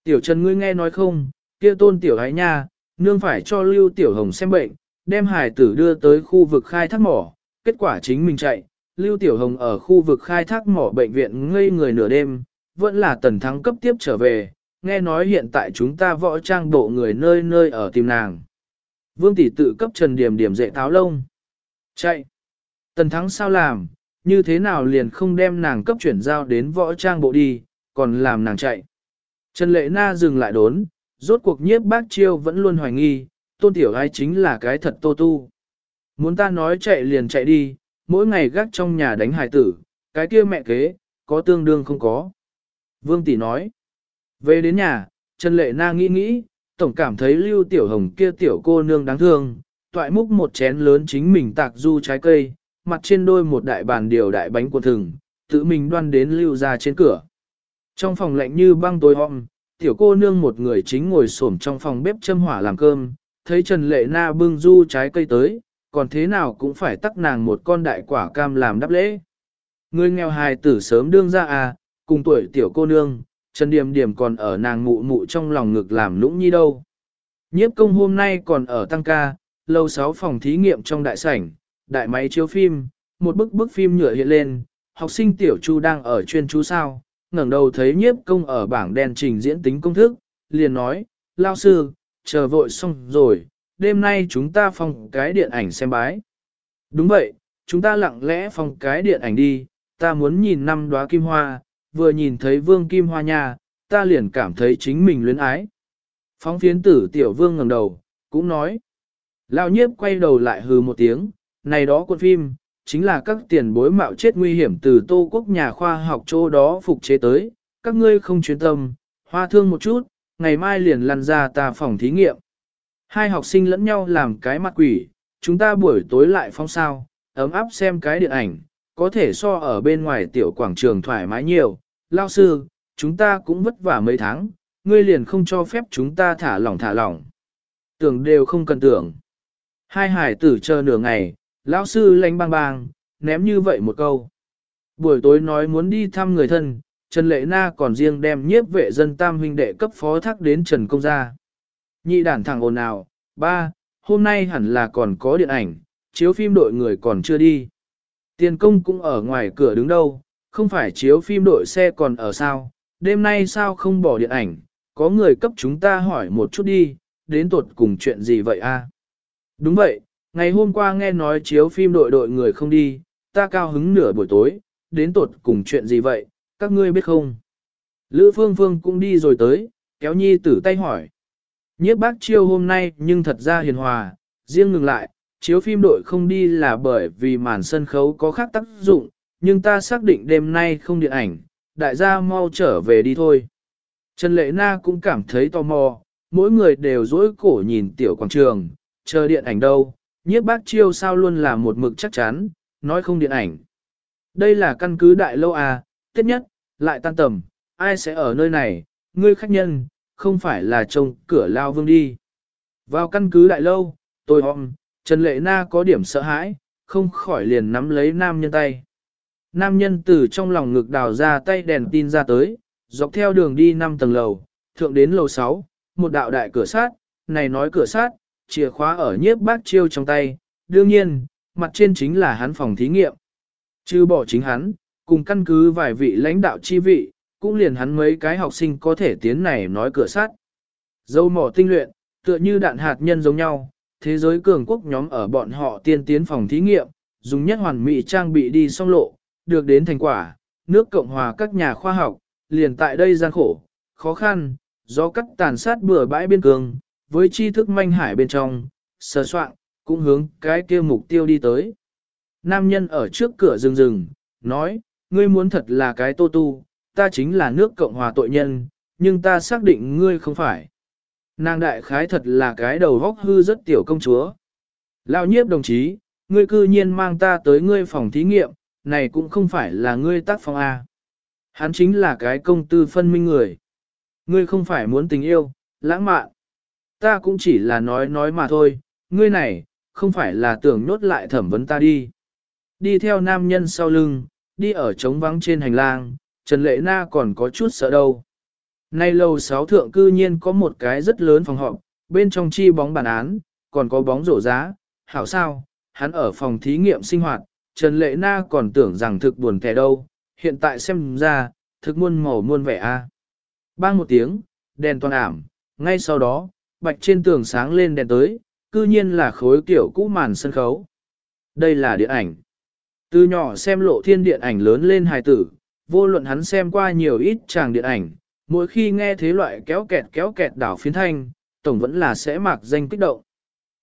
Tiểu Trần ngươi nghe nói không, kia tôn tiểu gái nha, nương phải cho Lưu Tiểu Hồng xem bệnh, đem hải tử đưa tới khu vực khai thác mỏ, kết quả chính mình chạy. Lưu Tiểu Hồng ở khu vực khai thác mỏ bệnh viện ngây người nửa đêm, vẫn là tần thắng cấp tiếp trở về, nghe nói hiện tại chúng ta võ trang bộ người nơi nơi ở tìm nàng. Vương tỷ tự cấp trần điểm điểm dạy tháo lông. Chạy. Tần thắng sao làm, như thế nào liền không đem nàng cấp chuyển giao đến võ trang bộ đi, còn làm nàng chạy. Trần lệ na dừng lại đốn, rốt cuộc nhiếp bác chiêu vẫn luôn hoài nghi, tôn tiểu ai chính là cái thật tô tu. Muốn ta nói chạy liền chạy đi, mỗi ngày gác trong nhà đánh hải tử, cái kia mẹ kế, có tương đương không có. Vương tỷ nói, về đến nhà, Trần Lệ Na nghĩ nghĩ, tổng cảm thấy Lưu Tiểu Hồng kia tiểu cô nương đáng thương, toại múc một chén lớn chính mình tạc du trái cây, mặt trên đôi một đại bàn điều đại bánh của thừng, tự mình đoan đến Lưu ra trên cửa. Trong phòng lạnh như băng tối hôm, tiểu cô nương một người chính ngồi xổm trong phòng bếp châm hỏa làm cơm, thấy Trần Lệ Na bưng du trái cây tới, còn thế nào cũng phải tắc nàng một con đại quả cam làm đáp lễ. Người nghèo hài tử sớm đương ra à, cùng tuổi tiểu cô nương, Trần Điềm Điềm còn ở nàng mụ mụ trong lòng ngực làm lũng nhi đâu. Nhiếp công hôm nay còn ở tăng ca, lâu sáu phòng thí nghiệm trong đại sảnh, đại máy chiếu phim, một bức bức phim nhựa hiện lên, học sinh tiểu chu đang ở chuyên chú sao, ngẩng đầu thấy nhiếp công ở bảng đen trình diễn tính công thức, liền nói, lao sư, chờ vội xong rồi, đêm nay chúng ta phòng cái điện ảnh xem bái. Đúng vậy, chúng ta lặng lẽ phòng cái điện ảnh đi, ta muốn nhìn năm đóa kim hoa, vừa nhìn thấy vương kim hoa nha, ta liền cảm thấy chính mình luyến ái. Phóng phiến tử tiểu vương ngẩng đầu, cũng nói. Lão nhiếp quay đầu lại hừ một tiếng, này đó quân phim, chính là các tiền bối mạo chết nguy hiểm từ tô quốc nhà khoa học chỗ đó phục chế tới, các ngươi không chuyên tâm, hoa thương một chút, ngày mai liền lăn ra ta phòng thí nghiệm. Hai học sinh lẫn nhau làm cái mặt quỷ, chúng ta buổi tối lại phong sao, ấm áp xem cái điện ảnh, có thể so ở bên ngoài tiểu quảng trường thoải mái nhiều. Lao sư, chúng ta cũng vất vả mấy tháng, ngươi liền không cho phép chúng ta thả lỏng thả lỏng. Tưởng đều không cần tưởng. Hai hải tử chờ nửa ngày, lão sư lánh bang bang, ném như vậy một câu. Buổi tối nói muốn đi thăm người thân, Trần Lệ Na còn riêng đem nhiếp vệ dân tam huynh đệ cấp phó thác đến Trần Công gia. Nhị đản thẳng ồn ào, ba, hôm nay hẳn là còn có điện ảnh, chiếu phim đội người còn chưa đi. Tiền công cũng ở ngoài cửa đứng đâu, không phải chiếu phim đội xe còn ở sao, đêm nay sao không bỏ điện ảnh, có người cấp chúng ta hỏi một chút đi, đến tuột cùng chuyện gì vậy a? Đúng vậy, ngày hôm qua nghe nói chiếu phim đội đội người không đi, ta cao hứng nửa buổi tối, đến tuột cùng chuyện gì vậy, các ngươi biết không? Lữ Phương Phương cũng đi rồi tới, kéo nhi tử tay hỏi. Nhiếp bác chiêu hôm nay nhưng thật ra hiền hòa, riêng ngừng lại, chiếu phim đội không đi là bởi vì màn sân khấu có khác tác dụng, nhưng ta xác định đêm nay không điện ảnh, đại gia mau trở về đi thôi. Trần Lệ Na cũng cảm thấy tò mò, mỗi người đều dối cổ nhìn tiểu quảng trường, chờ điện ảnh đâu, nhiếp bác chiêu sao luôn là một mực chắc chắn, nói không điện ảnh. Đây là căn cứ đại lâu à, tiết nhất, lại tan tầm, ai sẽ ở nơi này, ngươi khách nhân, không phải là trông cửa lao vương đi. Vào căn cứ đại lâu, tôi hôm, Trần Lệ Na có điểm sợ hãi, không khỏi liền nắm lấy nam nhân tay. Nam nhân từ trong lòng ngực đào ra tay đèn tin ra tới, dọc theo đường đi 5 tầng lầu, thượng đến lầu 6, một đạo đại cửa sát, này nói cửa sát, chìa khóa ở nhiếp bác chiêu trong tay, đương nhiên, mặt trên chính là hắn phòng thí nghiệm. Chứ bỏ chính hắn, cùng căn cứ vài vị lãnh đạo chi vị, cũng liền hắn mấy cái học sinh có thể tiến này nói cửa sát. Dâu mỏ tinh luyện, tựa như đạn hạt nhân giống nhau, thế giới cường quốc nhóm ở bọn họ tiên tiến phòng thí nghiệm, dùng nhất hoàn mỹ trang bị đi song lộ, được đến thành quả, nước Cộng hòa các nhà khoa học, liền tại đây gian khổ, khó khăn, do cắt tàn sát bừa bãi biên cương, với tri thức manh hải bên trong, sờ soạn, cũng hướng cái kia mục tiêu đi tới. Nam nhân ở trước cửa rừng rừng, nói, ngươi muốn thật là cái tô tu, ta chính là nước Cộng hòa tội nhân, nhưng ta xác định ngươi không phải. Nàng đại khái thật là cái đầu góc hư rất tiểu công chúa. Lão nhiếp đồng chí, ngươi cư nhiên mang ta tới ngươi phòng thí nghiệm, này cũng không phải là ngươi tác phong A. Hắn chính là cái công tư phân minh người. Ngươi không phải muốn tình yêu, lãng mạn. Ta cũng chỉ là nói nói mà thôi, ngươi này, không phải là tưởng nốt lại thẩm vấn ta đi. Đi theo nam nhân sau lưng, đi ở trống vắng trên hành lang, Trần Lệ Na còn có chút sợ đâu. Nay lầu sáu thượng cư nhiên có một cái rất lớn phòng họp, bên trong chi bóng bàn án, còn có bóng rổ giá, hảo sao, hắn ở phòng thí nghiệm sinh hoạt, Trần Lệ Na còn tưởng rằng thực buồn kẻ đâu, hiện tại xem ra, thực muôn màu muôn vẻ a. À. Bang một tiếng, đèn toàn ảm, ngay sau đó, bạch trên tường sáng lên đèn tới, cư nhiên là khối kiểu cũ màn sân khấu. Đây là điện ảnh. Từ nhỏ xem lộ thiên điện ảnh lớn lên hài tử, vô luận hắn xem qua nhiều ít tràng điện ảnh, mỗi khi nghe thế loại kéo kẹt kéo kẹt đảo phiến thanh, tổng vẫn là sẽ mạc danh kích động.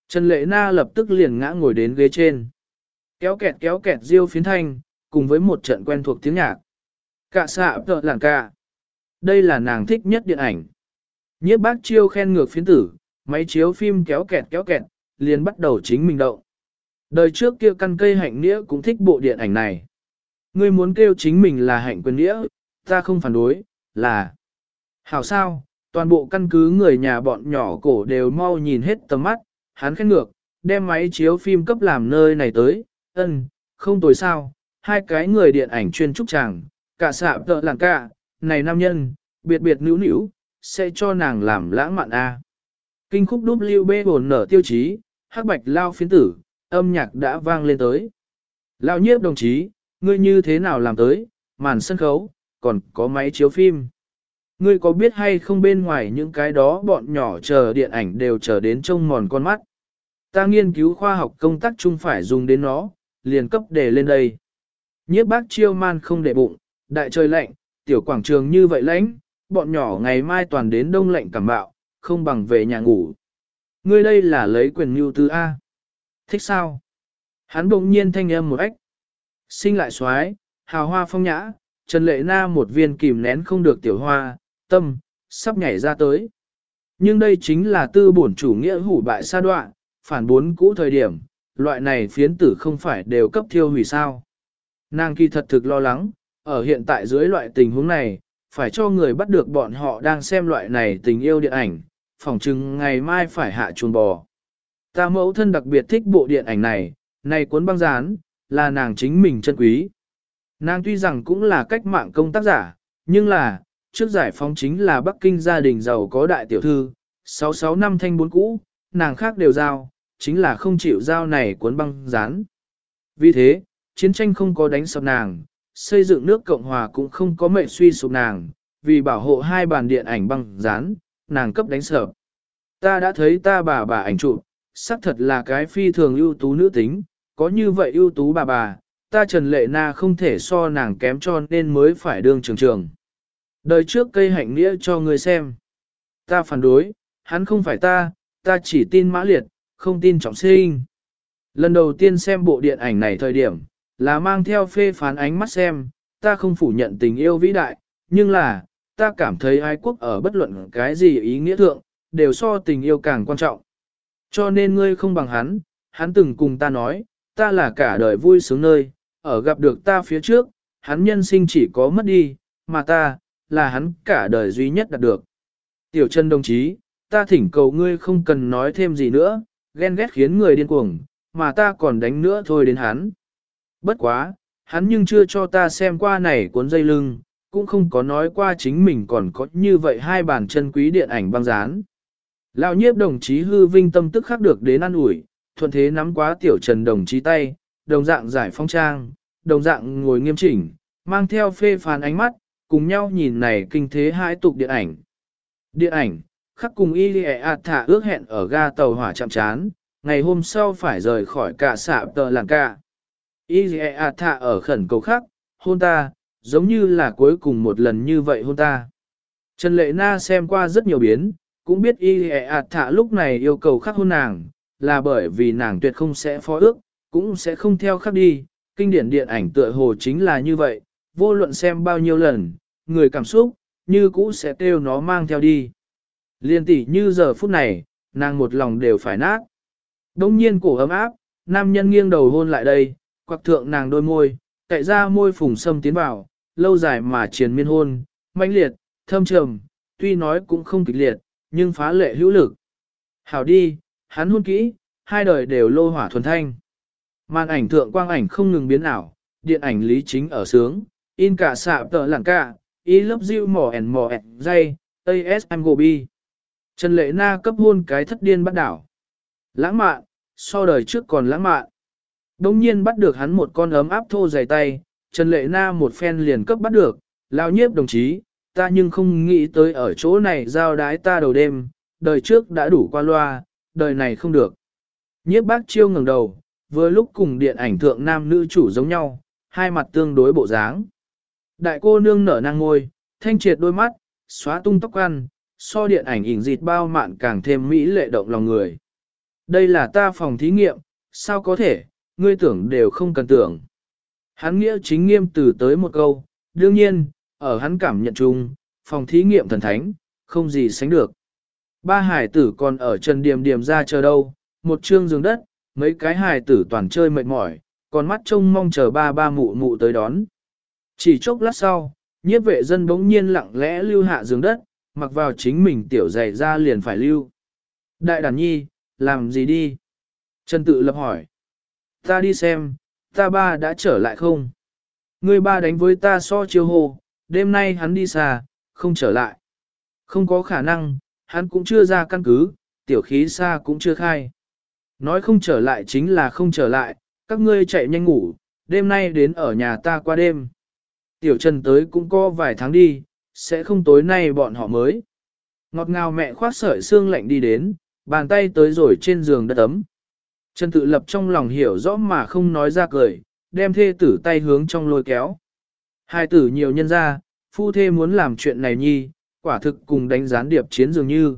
Trần Lệ Na lập tức liền ngã ngồi đến ghế trên. Kéo kẹt kéo kẹt riêu phiến thanh, cùng với một trận quen thuộc tiếng nhạc. Cạ xạ tợ làng ca. Đây là nàng thích nhất điện ảnh. Nhiếp bác chiêu khen ngược phiến tử, máy chiếu phim kéo kẹt kéo kẹt, liền bắt đầu chính mình động. Đời trước kia căn cây hạnh nghĩa cũng thích bộ điện ảnh này. Ngươi muốn kêu chính mình là hạnh quyền nghĩa, ta không phản đối, là Hảo sao, toàn bộ căn cứ người nhà bọn nhỏ cổ đều mau nhìn hết tầm mắt, hắn khen ngược, đem máy chiếu phim cấp làm nơi này tới, ân, không tồi sao, hai cái người điện ảnh chuyên trúc chàng, cả xạ tợ làng cả, này nam nhân, biệt biệt nữ nữ, sẽ cho nàng làm lãng mạn A. Kinh khúc WB hồn nở tiêu chí, hắc bạch lao phiến tử, âm nhạc đã vang lên tới. Lao nhiếp đồng chí, ngươi như thế nào làm tới, màn sân khấu, còn có máy chiếu phim. Ngươi có biết hay không bên ngoài những cái đó bọn nhỏ chờ điện ảnh đều chờ đến trông mòn con mắt. Ta nghiên cứu khoa học công tác chung phải dùng đến nó, liền cấp đề lên đây. Nhiếp bác chiêu man không để bụng, đại trời lạnh, tiểu quảng trường như vậy lãnh, bọn nhỏ ngày mai toàn đến đông lạnh cảm bạo, không bằng về nhà ngủ. Ngươi đây là lấy quyền mưu tư A. Thích sao? Hắn bỗng nhiên thanh âm một ếch. Sinh lại xoái, hào hoa phong nhã, Trần Lệ Na một viên kìm nén không được tiểu hoa, tâm, sắp nhảy ra tới. Nhưng đây chính là tư bổn chủ nghĩa hủ bại sa đoạn, phản bốn cũ thời điểm, loại này phiến tử không phải đều cấp thiêu hủy sao. Nàng kỳ thật thực lo lắng, ở hiện tại dưới loại tình huống này, phải cho người bắt được bọn họ đang xem loại này tình yêu điện ảnh, phỏng chừng ngày mai phải hạ chuồn bò. Ta mẫu thân đặc biệt thích bộ điện ảnh này, này cuốn băng dán, là nàng chính mình chân quý. Nàng tuy rằng cũng là cách mạng công tác giả, nhưng là, trước giải phóng chính là Bắc Kinh gia đình giàu có đại tiểu thư, 66 năm thanh bốn cũ, nàng khác đều giao, chính là không chịu giao này cuốn băng dán. Vì thế, chiến tranh không có đánh sập nàng, xây dựng nước Cộng Hòa cũng không có mệnh suy sụp nàng, vì bảo hộ hai bàn điện ảnh băng dán, nàng cấp đánh sập. Ta đã thấy ta bà bà ảnh chụp, xác thật là cái phi thường ưu tú nữ tính, có như vậy ưu tú bà bà, ta Trần Lệ Na không thể so nàng kém cho nên mới phải đương trường trường. Đời trước cây hạnh nghĩa cho người xem. Ta phản đối, hắn không phải ta, ta chỉ tin mã liệt, không tin trọng sinh. Lần đầu tiên xem bộ điện ảnh này thời điểm, là mang theo phê phán ánh mắt xem, ta không phủ nhận tình yêu vĩ đại, nhưng là, ta cảm thấy ai quốc ở bất luận cái gì ý nghĩa thượng, đều so tình yêu càng quan trọng. Cho nên ngươi không bằng hắn, hắn từng cùng ta nói, ta là cả đời vui sướng nơi, ở gặp được ta phía trước, hắn nhân sinh chỉ có mất đi, mà ta, là hắn cả đời duy nhất đạt được. Tiểu chân đồng chí, ta thỉnh cầu ngươi không cần nói thêm gì nữa, ghen ghét khiến người điên cuồng, mà ta còn đánh nữa thôi đến hắn. Bất quá, hắn nhưng chưa cho ta xem qua này cuốn dây lưng, cũng không có nói qua chính mình còn có như vậy hai bản chân quý điện ảnh băng dán. Lão nhiếp đồng chí hư vinh tâm tức khắc được đến ăn ủi, thuận thế nắm quá tiểu trần đồng chí tay, đồng dạng giải phong trang, đồng dạng ngồi nghiêm chỉnh, mang theo phê phán ánh mắt, cùng nhau nhìn này kinh thế hai tục điện ảnh. Điện ảnh, khắc cùng y lì ạt thả ước hẹn ở ga tàu hỏa chạm chán, ngày hôm sau phải rời khỏi cả xạ tờ làng ca. Y lì ạt thả ở khẩn cầu khắc, hôn ta, giống như là cuối cùng một lần như vậy hôn ta. Trần Lệ Na xem qua rất nhiều biến, cũng biết y ạt thả lúc này yêu cầu khắc hôn nàng, là bởi vì nàng tuyệt không sẽ phó ước, cũng sẽ không theo khắc đi. Kinh điển điện ảnh tựa hồ chính là như vậy, vô luận xem bao nhiêu lần, người cảm xúc, như cũ sẽ kêu nó mang theo đi. Liên tỷ như giờ phút này, nàng một lòng đều phải nát. Đông nhiên cổ ấm áp, nam nhân nghiêng đầu hôn lại đây, quặc thượng nàng đôi môi, cậy ra môi phùng sâm tiến vào, lâu dài mà triền miên hôn, mãnh liệt, thâm trầm, tuy nói cũng không kịch liệt, nhưng phá lệ hữu lực. Hảo đi, hắn hôn kỹ, hai đời đều lô hỏa thuần thanh. Màn ảnh thượng quang ảnh không ngừng biến ảo, điện ảnh lý chính ở sướng, in cả xạ tờ lẳng cả, y lớp diêu mỏ ẻn mỏ ẻn dây, ASM Gobi. Trần Lệ Na cấp hôn cái thất điên bắt đảo. Lãng mạn, so đời trước còn lãng mạn. Đông nhiên bắt được hắn một con ấm áp thô dày tay, Trần Lệ Na một phen liền cấp bắt được, lao nhiếp đồng chí, ta nhưng không nghĩ tới ở chỗ này giao đái ta đầu đêm, đời trước đã đủ qua loa, đời này không được. Nhiếp bác chiêu ngẩng đầu, vừa lúc cùng điện ảnh thượng nam nữ chủ giống nhau, hai mặt tương đối bộ dáng. Đại cô nương nở nang ngôi, thanh triệt đôi mắt, xóa tung tóc ăn, so điện ảnh ỉn dịt bao mạn càng thêm mỹ lệ động lòng người. Đây là ta phòng thí nghiệm, sao có thể, ngươi tưởng đều không cần tưởng. Hắn nghĩa chính nghiêm từ tới một câu, đương nhiên, ở hắn cảm nhận chung, phòng thí nghiệm thần thánh, không gì sánh được. Ba hải tử còn ở trần điểm điểm ra chờ đâu, một trương giường đất, mấy cái hải tử toàn chơi mệt mỏi, còn mắt trông mong chờ ba ba mụ mụ tới đón. Chỉ chốc lát sau, nhiếp vệ dân bỗng nhiên lặng lẽ lưu hạ giường đất, mặc vào chính mình tiểu giày ra liền phải lưu. Đại đàn nhi, làm gì đi? Trần tự lập hỏi. Ta đi xem, ta ba đã trở lại không? Người ba đánh với ta so chiêu hồ, đêm nay hắn đi xa, không trở lại. Không có khả năng, hắn cũng chưa ra căn cứ, tiểu khí xa cũng chưa khai. Nói không trở lại chính là không trở lại, các ngươi chạy nhanh ngủ, đêm nay đến ở nhà ta qua đêm. Tiểu Trần tới cũng có vài tháng đi, sẽ không tối nay bọn họ mới. Ngọt ngào mẹ khoác sợi xương lạnh đi đến, bàn tay tới rồi trên giường đất ấm. Trần tự lập trong lòng hiểu rõ mà không nói ra cười, đem thê tử tay hướng trong lôi kéo. Hai tử nhiều nhân ra, phu thê muốn làm chuyện này nhi, quả thực cùng đánh gián điệp chiến dường như.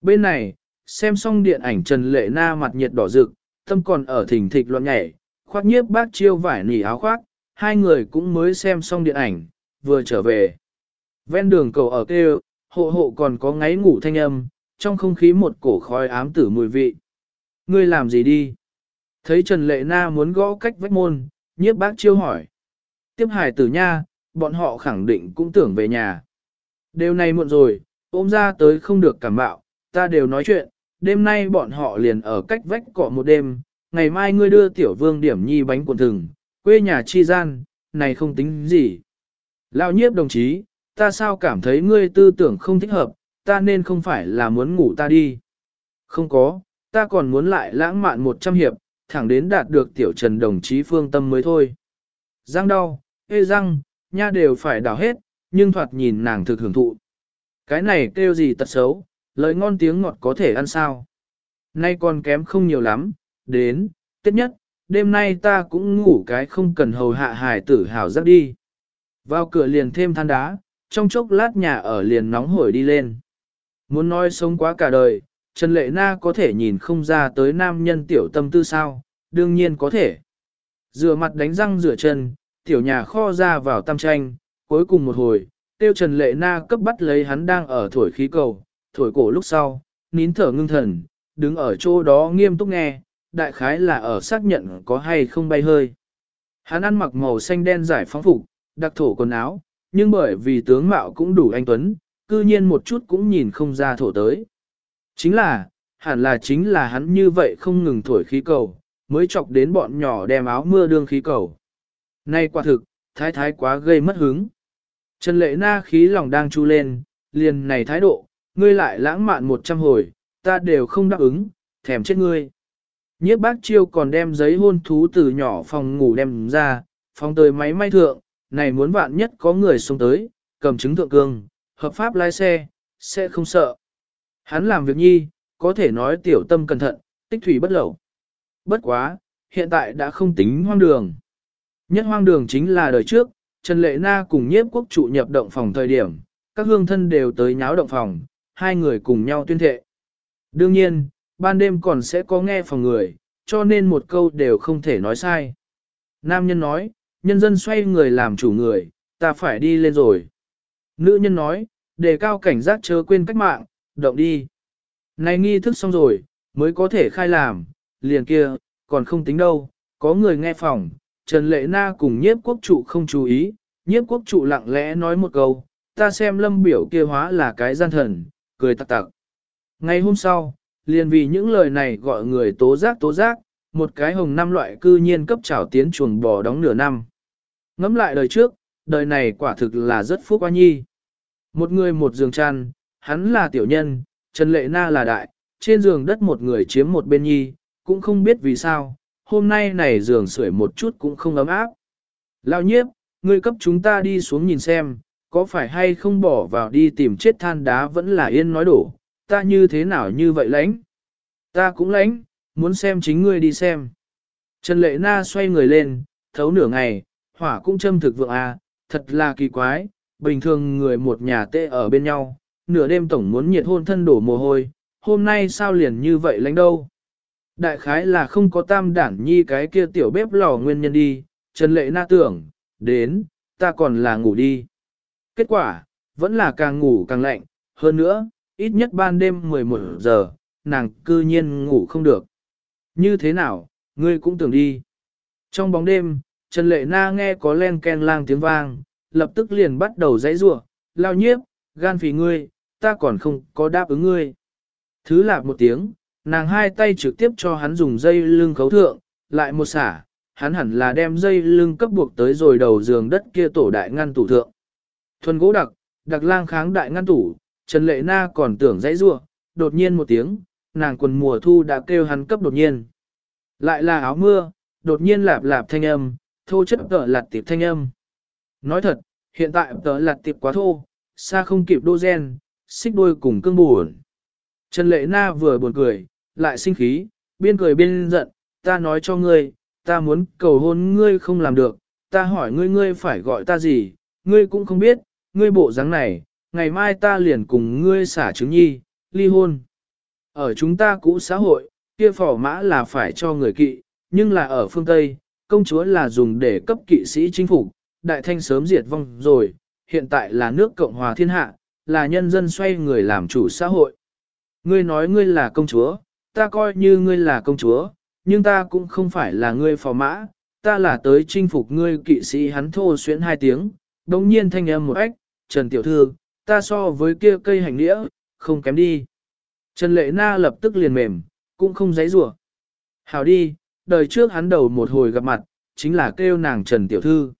Bên này, Xem xong điện ảnh Trần Lệ Na mặt nhiệt đỏ rực, tâm còn ở thỉnh thịch loạn nhảy, khoác nhiếp bác chiêu vải nỉ áo khoác, hai người cũng mới xem xong điện ảnh, vừa trở về. Ven đường cầu ở kêu, hộ hộ còn có ngáy ngủ thanh âm, trong không khí một cổ khói ám tử mùi vị. Ngươi làm gì đi? Thấy Trần Lệ Na muốn gõ cách vách môn, nhiếp bác chiêu hỏi. Tiếp hải tử nha, bọn họ khẳng định cũng tưởng về nhà. Đều này muộn rồi, ôm ra tới không được cảm bạo, ta đều nói chuyện, đêm nay bọn họ liền ở cách vách cọ một đêm, ngày mai ngươi đưa tiểu vương điểm nhi bánh cuộn thừng, quê nhà chi gian, này không tính gì. Lão nhiếp đồng chí, ta sao cảm thấy ngươi tư tưởng không thích hợp, ta nên không phải là muốn ngủ ta đi. Không có, ta còn muốn lại lãng mạn một trăm hiệp, thẳng đến đạt được tiểu trần đồng chí phương tâm mới thôi. Giang đau, ê răng, nha đều phải đào hết, nhưng thoạt nhìn nàng thực hưởng thụ. Cái này kêu gì tật xấu, lời ngon tiếng ngọt có thể ăn sao. Nay còn kém không nhiều lắm, đến, tiết nhất, đêm nay ta cũng ngủ cái không cần hầu hạ hài tử hào giấc đi. Vào cửa liền thêm than đá, trong chốc lát nhà ở liền nóng hổi đi lên. Muốn nói sống quá cả đời, Trần Lệ Na có thể nhìn không ra tới nam nhân tiểu tâm tư sao, đương nhiên có thể. Rửa mặt đánh răng rửa chân, tiểu nhà kho ra vào tam tranh, cuối cùng một hồi, tiêu Trần Lệ Na cấp bắt lấy hắn đang ở thổi khí cầu, thổi cổ lúc sau, nín thở ngưng thần, đứng ở chỗ đó nghiêm túc nghe, đại khái là ở xác nhận có hay không bay hơi. Hắn ăn mặc màu xanh đen giải phóng phục, đặc thổ quần áo, nhưng bởi vì tướng mạo cũng đủ anh Tuấn, cư nhiên một chút cũng nhìn không ra thổ tới. Chính là, hẳn là chính là hắn như vậy không ngừng thổi khí cầu, mới chọc đến bọn nhỏ đem áo mưa đương khí cầu. Nay quả thực, thái thái quá gây mất hứng. Trần lệ na khí lòng đang chu lên, liền này thái độ, ngươi lại lãng mạn một trăm hồi, ta đều không đáp ứng, thèm chết ngươi. Nhiếp bác chiêu còn đem giấy hôn thú từ nhỏ phòng ngủ đem ra, phòng tới máy may thượng, này muốn vạn nhất có người xuống tới, cầm chứng thượng cương, hợp pháp lái xe, sẽ không sợ. Hắn làm việc nhi, có thể nói tiểu tâm cẩn thận, tích thủy bất lẩu. Bất quá, hiện tại đã không tính hoang đường. Nhất hoang đường chính là đời trước, Trần Lệ Na cùng nhiếp quốc trụ nhập động phòng thời điểm, các hương thân đều tới nháo động phòng, hai người cùng nhau tuyên thệ. Đương nhiên, ban đêm còn sẽ có nghe phòng người, cho nên một câu đều không thể nói sai. Nam nhân nói, nhân dân xoay người làm chủ người, ta phải đi lên rồi. Nữ nhân nói, đề cao cảnh giác chớ quên cách mạng, động đi. Này nghi thức xong rồi, mới có thể khai làm, liền kia, còn không tính đâu, có người nghe phòng, Trần Lệ Na cùng nhiếp quốc trụ không chú ý, nhiếp quốc trụ lặng lẽ nói một câu, ta xem lâm biểu kia hóa là cái gian thần, cười tặc tặc. Ngày hôm sau, liền vì những lời này gọi người tố giác tố giác, một cái hồng năm loại cư nhiên cấp trảo tiến chuồng bò đóng nửa năm. Ngắm lại đời trước, đời này quả thực là rất phúc oa nhi. Một người một giường chăn, hắn là tiểu nhân, Trần Lệ Na là đại, trên giường đất một người chiếm một bên nhi, cũng không biết vì sao, hôm nay này giường sưởi một chút cũng không ấm áp. Lão nhiếp, ngươi cấp chúng ta đi xuống nhìn xem, có phải hay không bỏ vào đi tìm chết than đá vẫn là yên nói đổ, ta như thế nào như vậy lãnh? Ta cũng lãnh, muốn xem chính ngươi đi xem. Trần Lệ Na xoay người lên, thấu nửa ngày, hỏa cũng châm thực vượng à, thật là kỳ quái, bình thường người một nhà tê ở bên nhau, nửa đêm tổng muốn nhiệt hôn thân đổ mồ hôi, hôm nay sao liền như vậy lãnh đâu. Đại khái là không có tam đản nhi cái kia tiểu bếp lò nguyên nhân đi, Trần Lệ Na tưởng, đến, ta còn là ngủ đi. Kết quả, vẫn là càng ngủ càng lạnh, hơn nữa, ít nhất ban đêm 11 giờ, nàng cư nhiên ngủ không được. Như thế nào, ngươi cũng tưởng đi. Trong bóng đêm, Trần Lệ Na nghe có len ken lang tiếng vang, lập tức liền bắt đầu dãy rủa, lao nhiếp, gan phì ngươi, ta còn không có đáp ứng ngươi. Thứ lạc một tiếng, nàng hai tay trực tiếp cho hắn dùng dây lưng khấu thượng, lại một xả, hắn hẳn là đem dây lưng cấp buộc tới rồi đầu giường đất kia tổ đại ngăn tủ thượng. Thuần gỗ đặc, đặc lang kháng đại ngăn tủ, Trần Lệ Na còn tưởng dãy rủa, đột nhiên một tiếng, nàng quần mùa thu đã kêu hắn cấp đột nhiên. Lại là áo mưa, đột nhiên lạp lạp thanh âm, thô chất tờ lạt tiệp thanh âm. Nói thật, hiện tại tờ lạt tiệp quá thô, xa không kịp đô gen, xích đôi cùng cương buồn. Trần Lệ Na vừa buồn cười, lại sinh khí, biên cười biên giận, ta nói cho ngươi, ta muốn cầu hôn ngươi không làm được, ta hỏi ngươi ngươi phải gọi ta gì, ngươi cũng không biết, ngươi bộ dáng này, ngày mai ta liền cùng ngươi xả trứng nhi, ly hôn. ở chúng ta cũ xã hội, kia phò mã là phải cho người kỵ, nhưng là ở phương Tây, công chúa là dùng để cấp kỵ sĩ chính phủ, đại thanh sớm diệt vong rồi, hiện tại là nước Cộng hòa thiên hạ, là nhân dân xoay người làm chủ xã hội. Ngươi nói ngươi là công chúa, ta coi như ngươi là công chúa, nhưng ta cũng không phải là ngươi phò mã, ta là tới chinh phục ngươi kỵ sĩ hắn thô xuyến hai tiếng, đồng nhiên thanh âm một ếch, Trần Tiểu Thư, ta so với kia cây hành đĩa, không kém đi. Trần Lệ Na lập tức liền mềm, cũng không giấy rủa Hảo đi, đời trước hắn đầu một hồi gặp mặt, chính là kêu nàng Trần Tiểu Thư.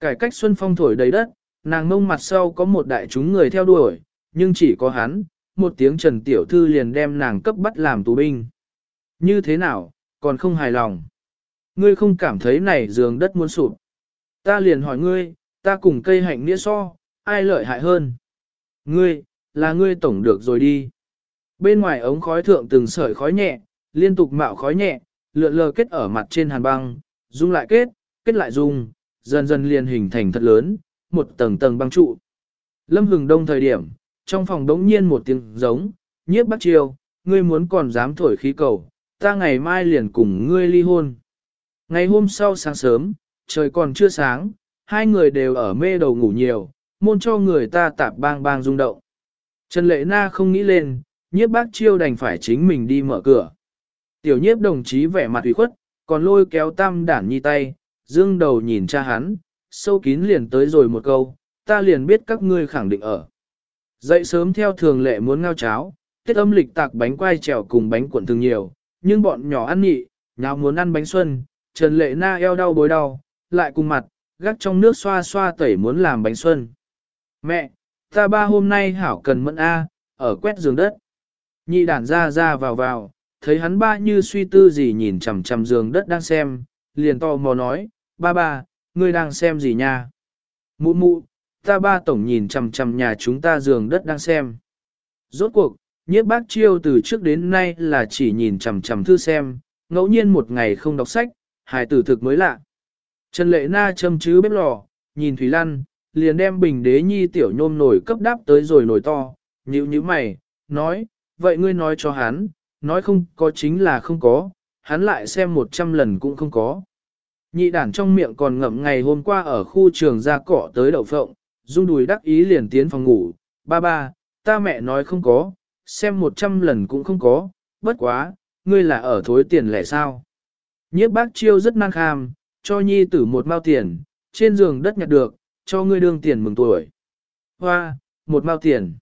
Cải cách xuân phong thổi đầy đất, nàng mông mặt sau có một đại chúng người theo đuổi, nhưng chỉ có hắn, một tiếng Trần Tiểu Thư liền đem nàng cấp bắt làm tù binh. Như thế nào, còn không hài lòng. Ngươi không cảm thấy này giường đất muốn sụp. Ta liền hỏi ngươi, ta cùng cây hạnh nghĩa so, ai lợi hại hơn? Ngươi, là ngươi tổng được rồi đi. Bên ngoài ống khói thượng từng sợi khói nhẹ, liên tục mạo khói nhẹ, lượn lờ kết ở mặt trên hàn băng, dung lại kết, kết lại dung, dần dần liền hình thành thật lớn, một tầng tầng băng trụ. Lâm hừng đông thời điểm, trong phòng đống nhiên một tiếng giống, nhiếp bắt chiêu, ngươi muốn còn dám thổi khí cầu, ta ngày mai liền cùng ngươi ly hôn. Ngày hôm sau sáng sớm, trời còn chưa sáng, hai người đều ở mê đầu ngủ nhiều, môn cho người ta tạp bang bang rung động. Trần Lệ Na không nghĩ lên, nhiếp bác chiêu đành phải chính mình đi mở cửa. Tiểu nhiếp đồng chí vẻ mặt ủy khuất, còn lôi kéo tam đản nhi tay, dương đầu nhìn cha hắn, sâu kín liền tới rồi một câu, ta liền biết các ngươi khẳng định ở. Dậy sớm theo thường lệ muốn ngao cháo, tiết âm lịch tạc bánh quai trèo cùng bánh cuộn thường nhiều, nhưng bọn nhỏ ăn nhị, nào muốn ăn bánh xuân, Trần Lệ Na eo đau bối đau, lại cùng mặt, gắt trong nước xoa xoa tẩy muốn làm bánh xuân. Mẹ, ta ba hôm nay hảo cần mẫn A, ở quét giường đất. Nhị đản ra ra vào vào, thấy hắn ba như suy tư gì nhìn chằm chằm giường đất đang xem, liền to mò nói, ba ba, ngươi đang xem gì nha? Mụ mụ, ta ba tổng nhìn chằm chằm nhà chúng ta giường đất đang xem. Rốt cuộc, nhiếp bác chiêu từ trước đến nay là chỉ nhìn chằm chằm thư xem, ngẫu nhiên một ngày không đọc sách, hài tử thực mới lạ. Trần Lệ Na châm chứ bếp lò, nhìn Thủy Lăn, liền đem bình đế nhi tiểu nhôm nổi cấp đáp tới rồi nổi to, nhíu nhíu mày, nói, vậy ngươi nói cho hắn, nói không có chính là không có, hắn lại xem một trăm lần cũng không có. Nhị đản trong miệng còn ngậm ngày hôm qua ở khu trường ra cỏ tới đậu phộng, dung đùi đắc ý liền tiến phòng ngủ, ba ba, ta mẹ nói không có, xem một trăm lần cũng không có, bất quá, ngươi là ở thối tiền lẻ sao. Nhiếp bác chiêu rất năng kham, cho nhi tử một mao tiền, trên giường đất nhặt được, cho ngươi đương tiền mừng tuổi. Hoa, một mao tiền.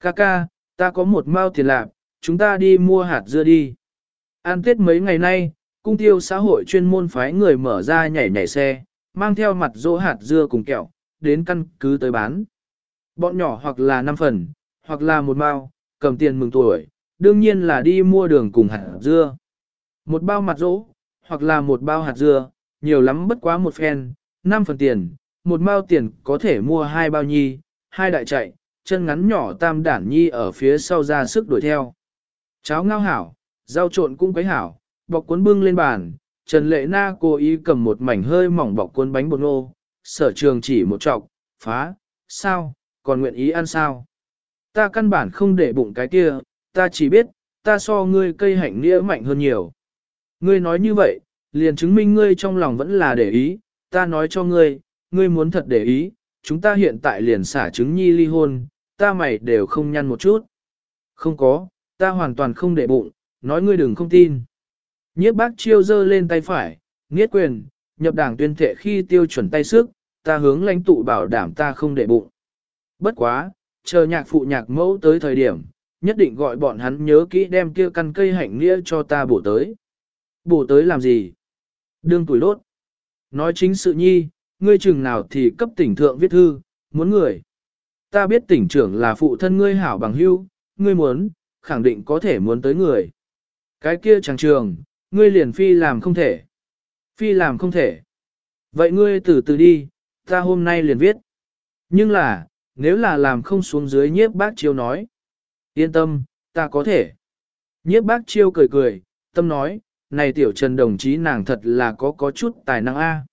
Ca ca, ta có một mao tiền lạc, chúng ta đi mua hạt dưa đi. An tết mấy ngày nay, cung tiêu xã hội chuyên môn phái người mở ra nhảy nhảy xe, mang theo mặt dỗ hạt dưa cùng kẹo, đến căn cứ tới bán. Bọn nhỏ hoặc là 5 phần, hoặc là một bao, cầm tiền mừng tuổi, đương nhiên là đi mua đường cùng hạt dưa. Một bao mặt dỗ, hoặc là một bao hạt dưa, nhiều lắm bất quá một phen, 5 phần tiền, một bao tiền có thể mua hai bao nhi, hai đại chạy, chân ngắn nhỏ tam đản nhi ở phía sau ra sức đuổi theo. Cháo ngao hảo, rau trộn cũng quấy hảo, bọc cuốn bưng lên bàn, Trần Lệ Na cố ý cầm một mảnh hơi mỏng bọc cuốn bánh bột ngô, sở trường chỉ một trọc, phá, sao, còn nguyện ý ăn sao. Ta căn bản không để bụng cái kia, ta chỉ biết, ta so ngươi cây hạnh nghĩa mạnh hơn nhiều. Ngươi nói như vậy, liền chứng minh ngươi trong lòng vẫn là để ý, ta nói cho ngươi, ngươi muốn thật để ý, chúng ta hiện tại liền xả trứng nhi ly hôn, ta mày đều không nhăn một chút. Không có, ta hoàn toàn không để bụng, nói ngươi đừng không tin. Nhiếp bác chiêu dơ lên tay phải, nghiết quyền, nhập đảng tuyên thệ khi tiêu chuẩn tay sức, ta hướng lãnh tụ bảo đảm ta không để bụng. Bất quá, chờ nhạc phụ nhạc mẫu tới thời điểm, nhất định gọi bọn hắn nhớ kỹ đem kia căn cây hạnh nghĩa cho ta bổ tới. Bổ tới làm gì? Đương tuổi lốt. Nói chính sự nhi, ngươi chừng nào thì cấp tỉnh thượng viết thư, muốn người. Ta biết tỉnh trưởng là phụ thân ngươi hảo bằng hưu, ngươi muốn, khẳng định có thể muốn tới người. Cái kia chẳng trường, ngươi liền phi làm không thể. Phi làm không thể. Vậy ngươi từ từ đi, ta hôm nay liền viết. Nhưng là, nếu là làm không xuống dưới nhiếp bác chiêu nói. Yên tâm, ta có thể. Nhiếp bác chiêu cười cười, tâm nói, này tiểu trần đồng chí nàng thật là có có chút tài năng A.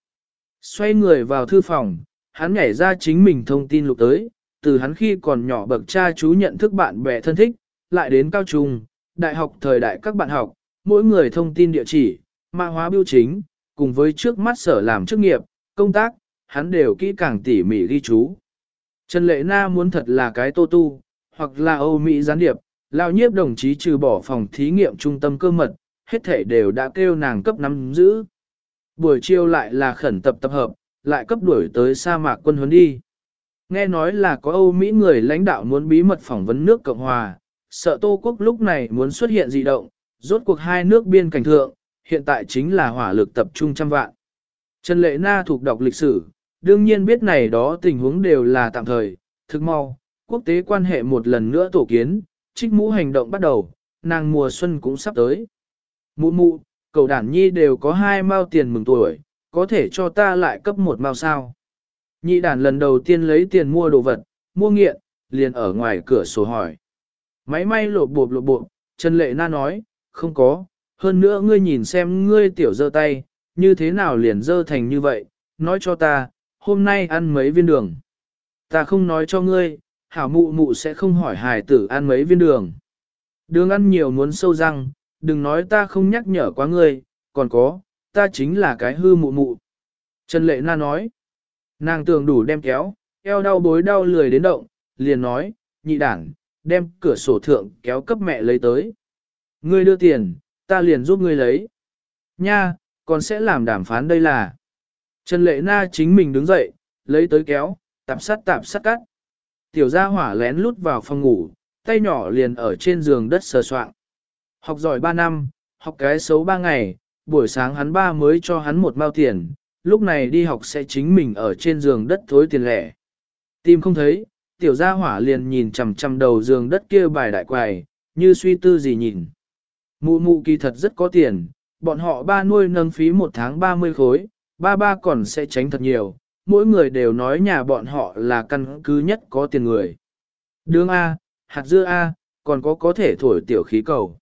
Xoay người vào thư phòng, hắn nhảy ra chính mình thông tin lục tới, từ hắn khi còn nhỏ bậc cha chú nhận thức bạn bè thân thích, lại đến cao trung, Đại học thời đại các bạn học, mỗi người thông tin địa chỉ, mã hóa biểu chính, cùng với trước mắt sở làm chức nghiệp, công tác, hắn đều kỹ càng tỉ mỉ ghi chú. Trần Lệ Na muốn thật là cái tô tu, hoặc là Âu Mỹ gián điệp, lao nhiếp đồng chí trừ bỏ phòng thí nghiệm trung tâm cơ mật, hết thể đều đã kêu nàng cấp nắm giữ. Buổi chiều lại là khẩn tập tập hợp, lại cấp đuổi tới sa mạc quân huấn đi. Nghe nói là có Âu Mỹ người lãnh đạo muốn bí mật phỏng vấn nước Cộng Hòa, sợ Tô Quốc lúc này muốn xuất hiện dị động, rốt cuộc hai nước biên cảnh thượng, hiện tại chính là hỏa lực tập trung trăm vạn. Trần Lệ Na thuộc đọc lịch sử, đương nhiên biết này đó tình huống đều là tạm thời, thực mau, quốc tế quan hệ một lần nữa tổ kiến, trích mũ hành động bắt đầu, nàng mùa xuân cũng sắp tới. Mụ mụ, Cầu đản nhi đều có hai mao tiền mừng tuổi, có thể cho ta lại cấp một mao sao. Nhị Đản lần đầu tiên lấy tiền mua đồ vật, mua nghiện, liền ở ngoài cửa sổ hỏi. Máy may lộp bộp lộp bộp, Trần Lệ Na nói, không có, hơn nữa ngươi nhìn xem ngươi tiểu dơ tay, như thế nào liền dơ thành như vậy, nói cho ta, hôm nay ăn mấy viên đường. Ta không nói cho ngươi, hảo mụ mụ sẽ không hỏi hài tử ăn mấy viên đường. Đường ăn nhiều muốn sâu răng, đừng nói ta không nhắc nhở quá ngươi, còn có, ta chính là cái hư mụ mụ. Trần Lệ Na nói, nàng tưởng đủ đem kéo, eo đau bối đau lười đến động, liền nói, nhị đảng, đem cửa sổ thượng kéo cấp mẹ lấy tới. Ngươi đưa tiền, ta liền giúp ngươi lấy. Nha, còn sẽ làm đàm phán đây là. Trần Lệ Na chính mình đứng dậy, lấy tới kéo, tạp sắt tạp sắt cắt. Tiểu gia hỏa lén lút vào phòng ngủ, tay nhỏ liền ở trên giường đất sờ soạng. Học giỏi 3 năm, học cái xấu 3 ngày, buổi sáng hắn ba mới cho hắn một mao tiền, lúc này đi học sẽ chính mình ở trên giường đất thối tiền lẻ. Tìm không thấy, tiểu gia hỏa liền nhìn chằm chằm đầu giường đất kia bài đại quài, như suy tư gì nhìn. Mụ mụ kỳ thật rất có tiền, bọn họ ba nuôi nâng phí một tháng 30 khối, ba ba còn sẽ tránh thật nhiều, mỗi người đều nói nhà bọn họ là căn cứ nhất có tiền người. Đường A, hạt dưa A, còn có có thể thổi tiểu khí cầu.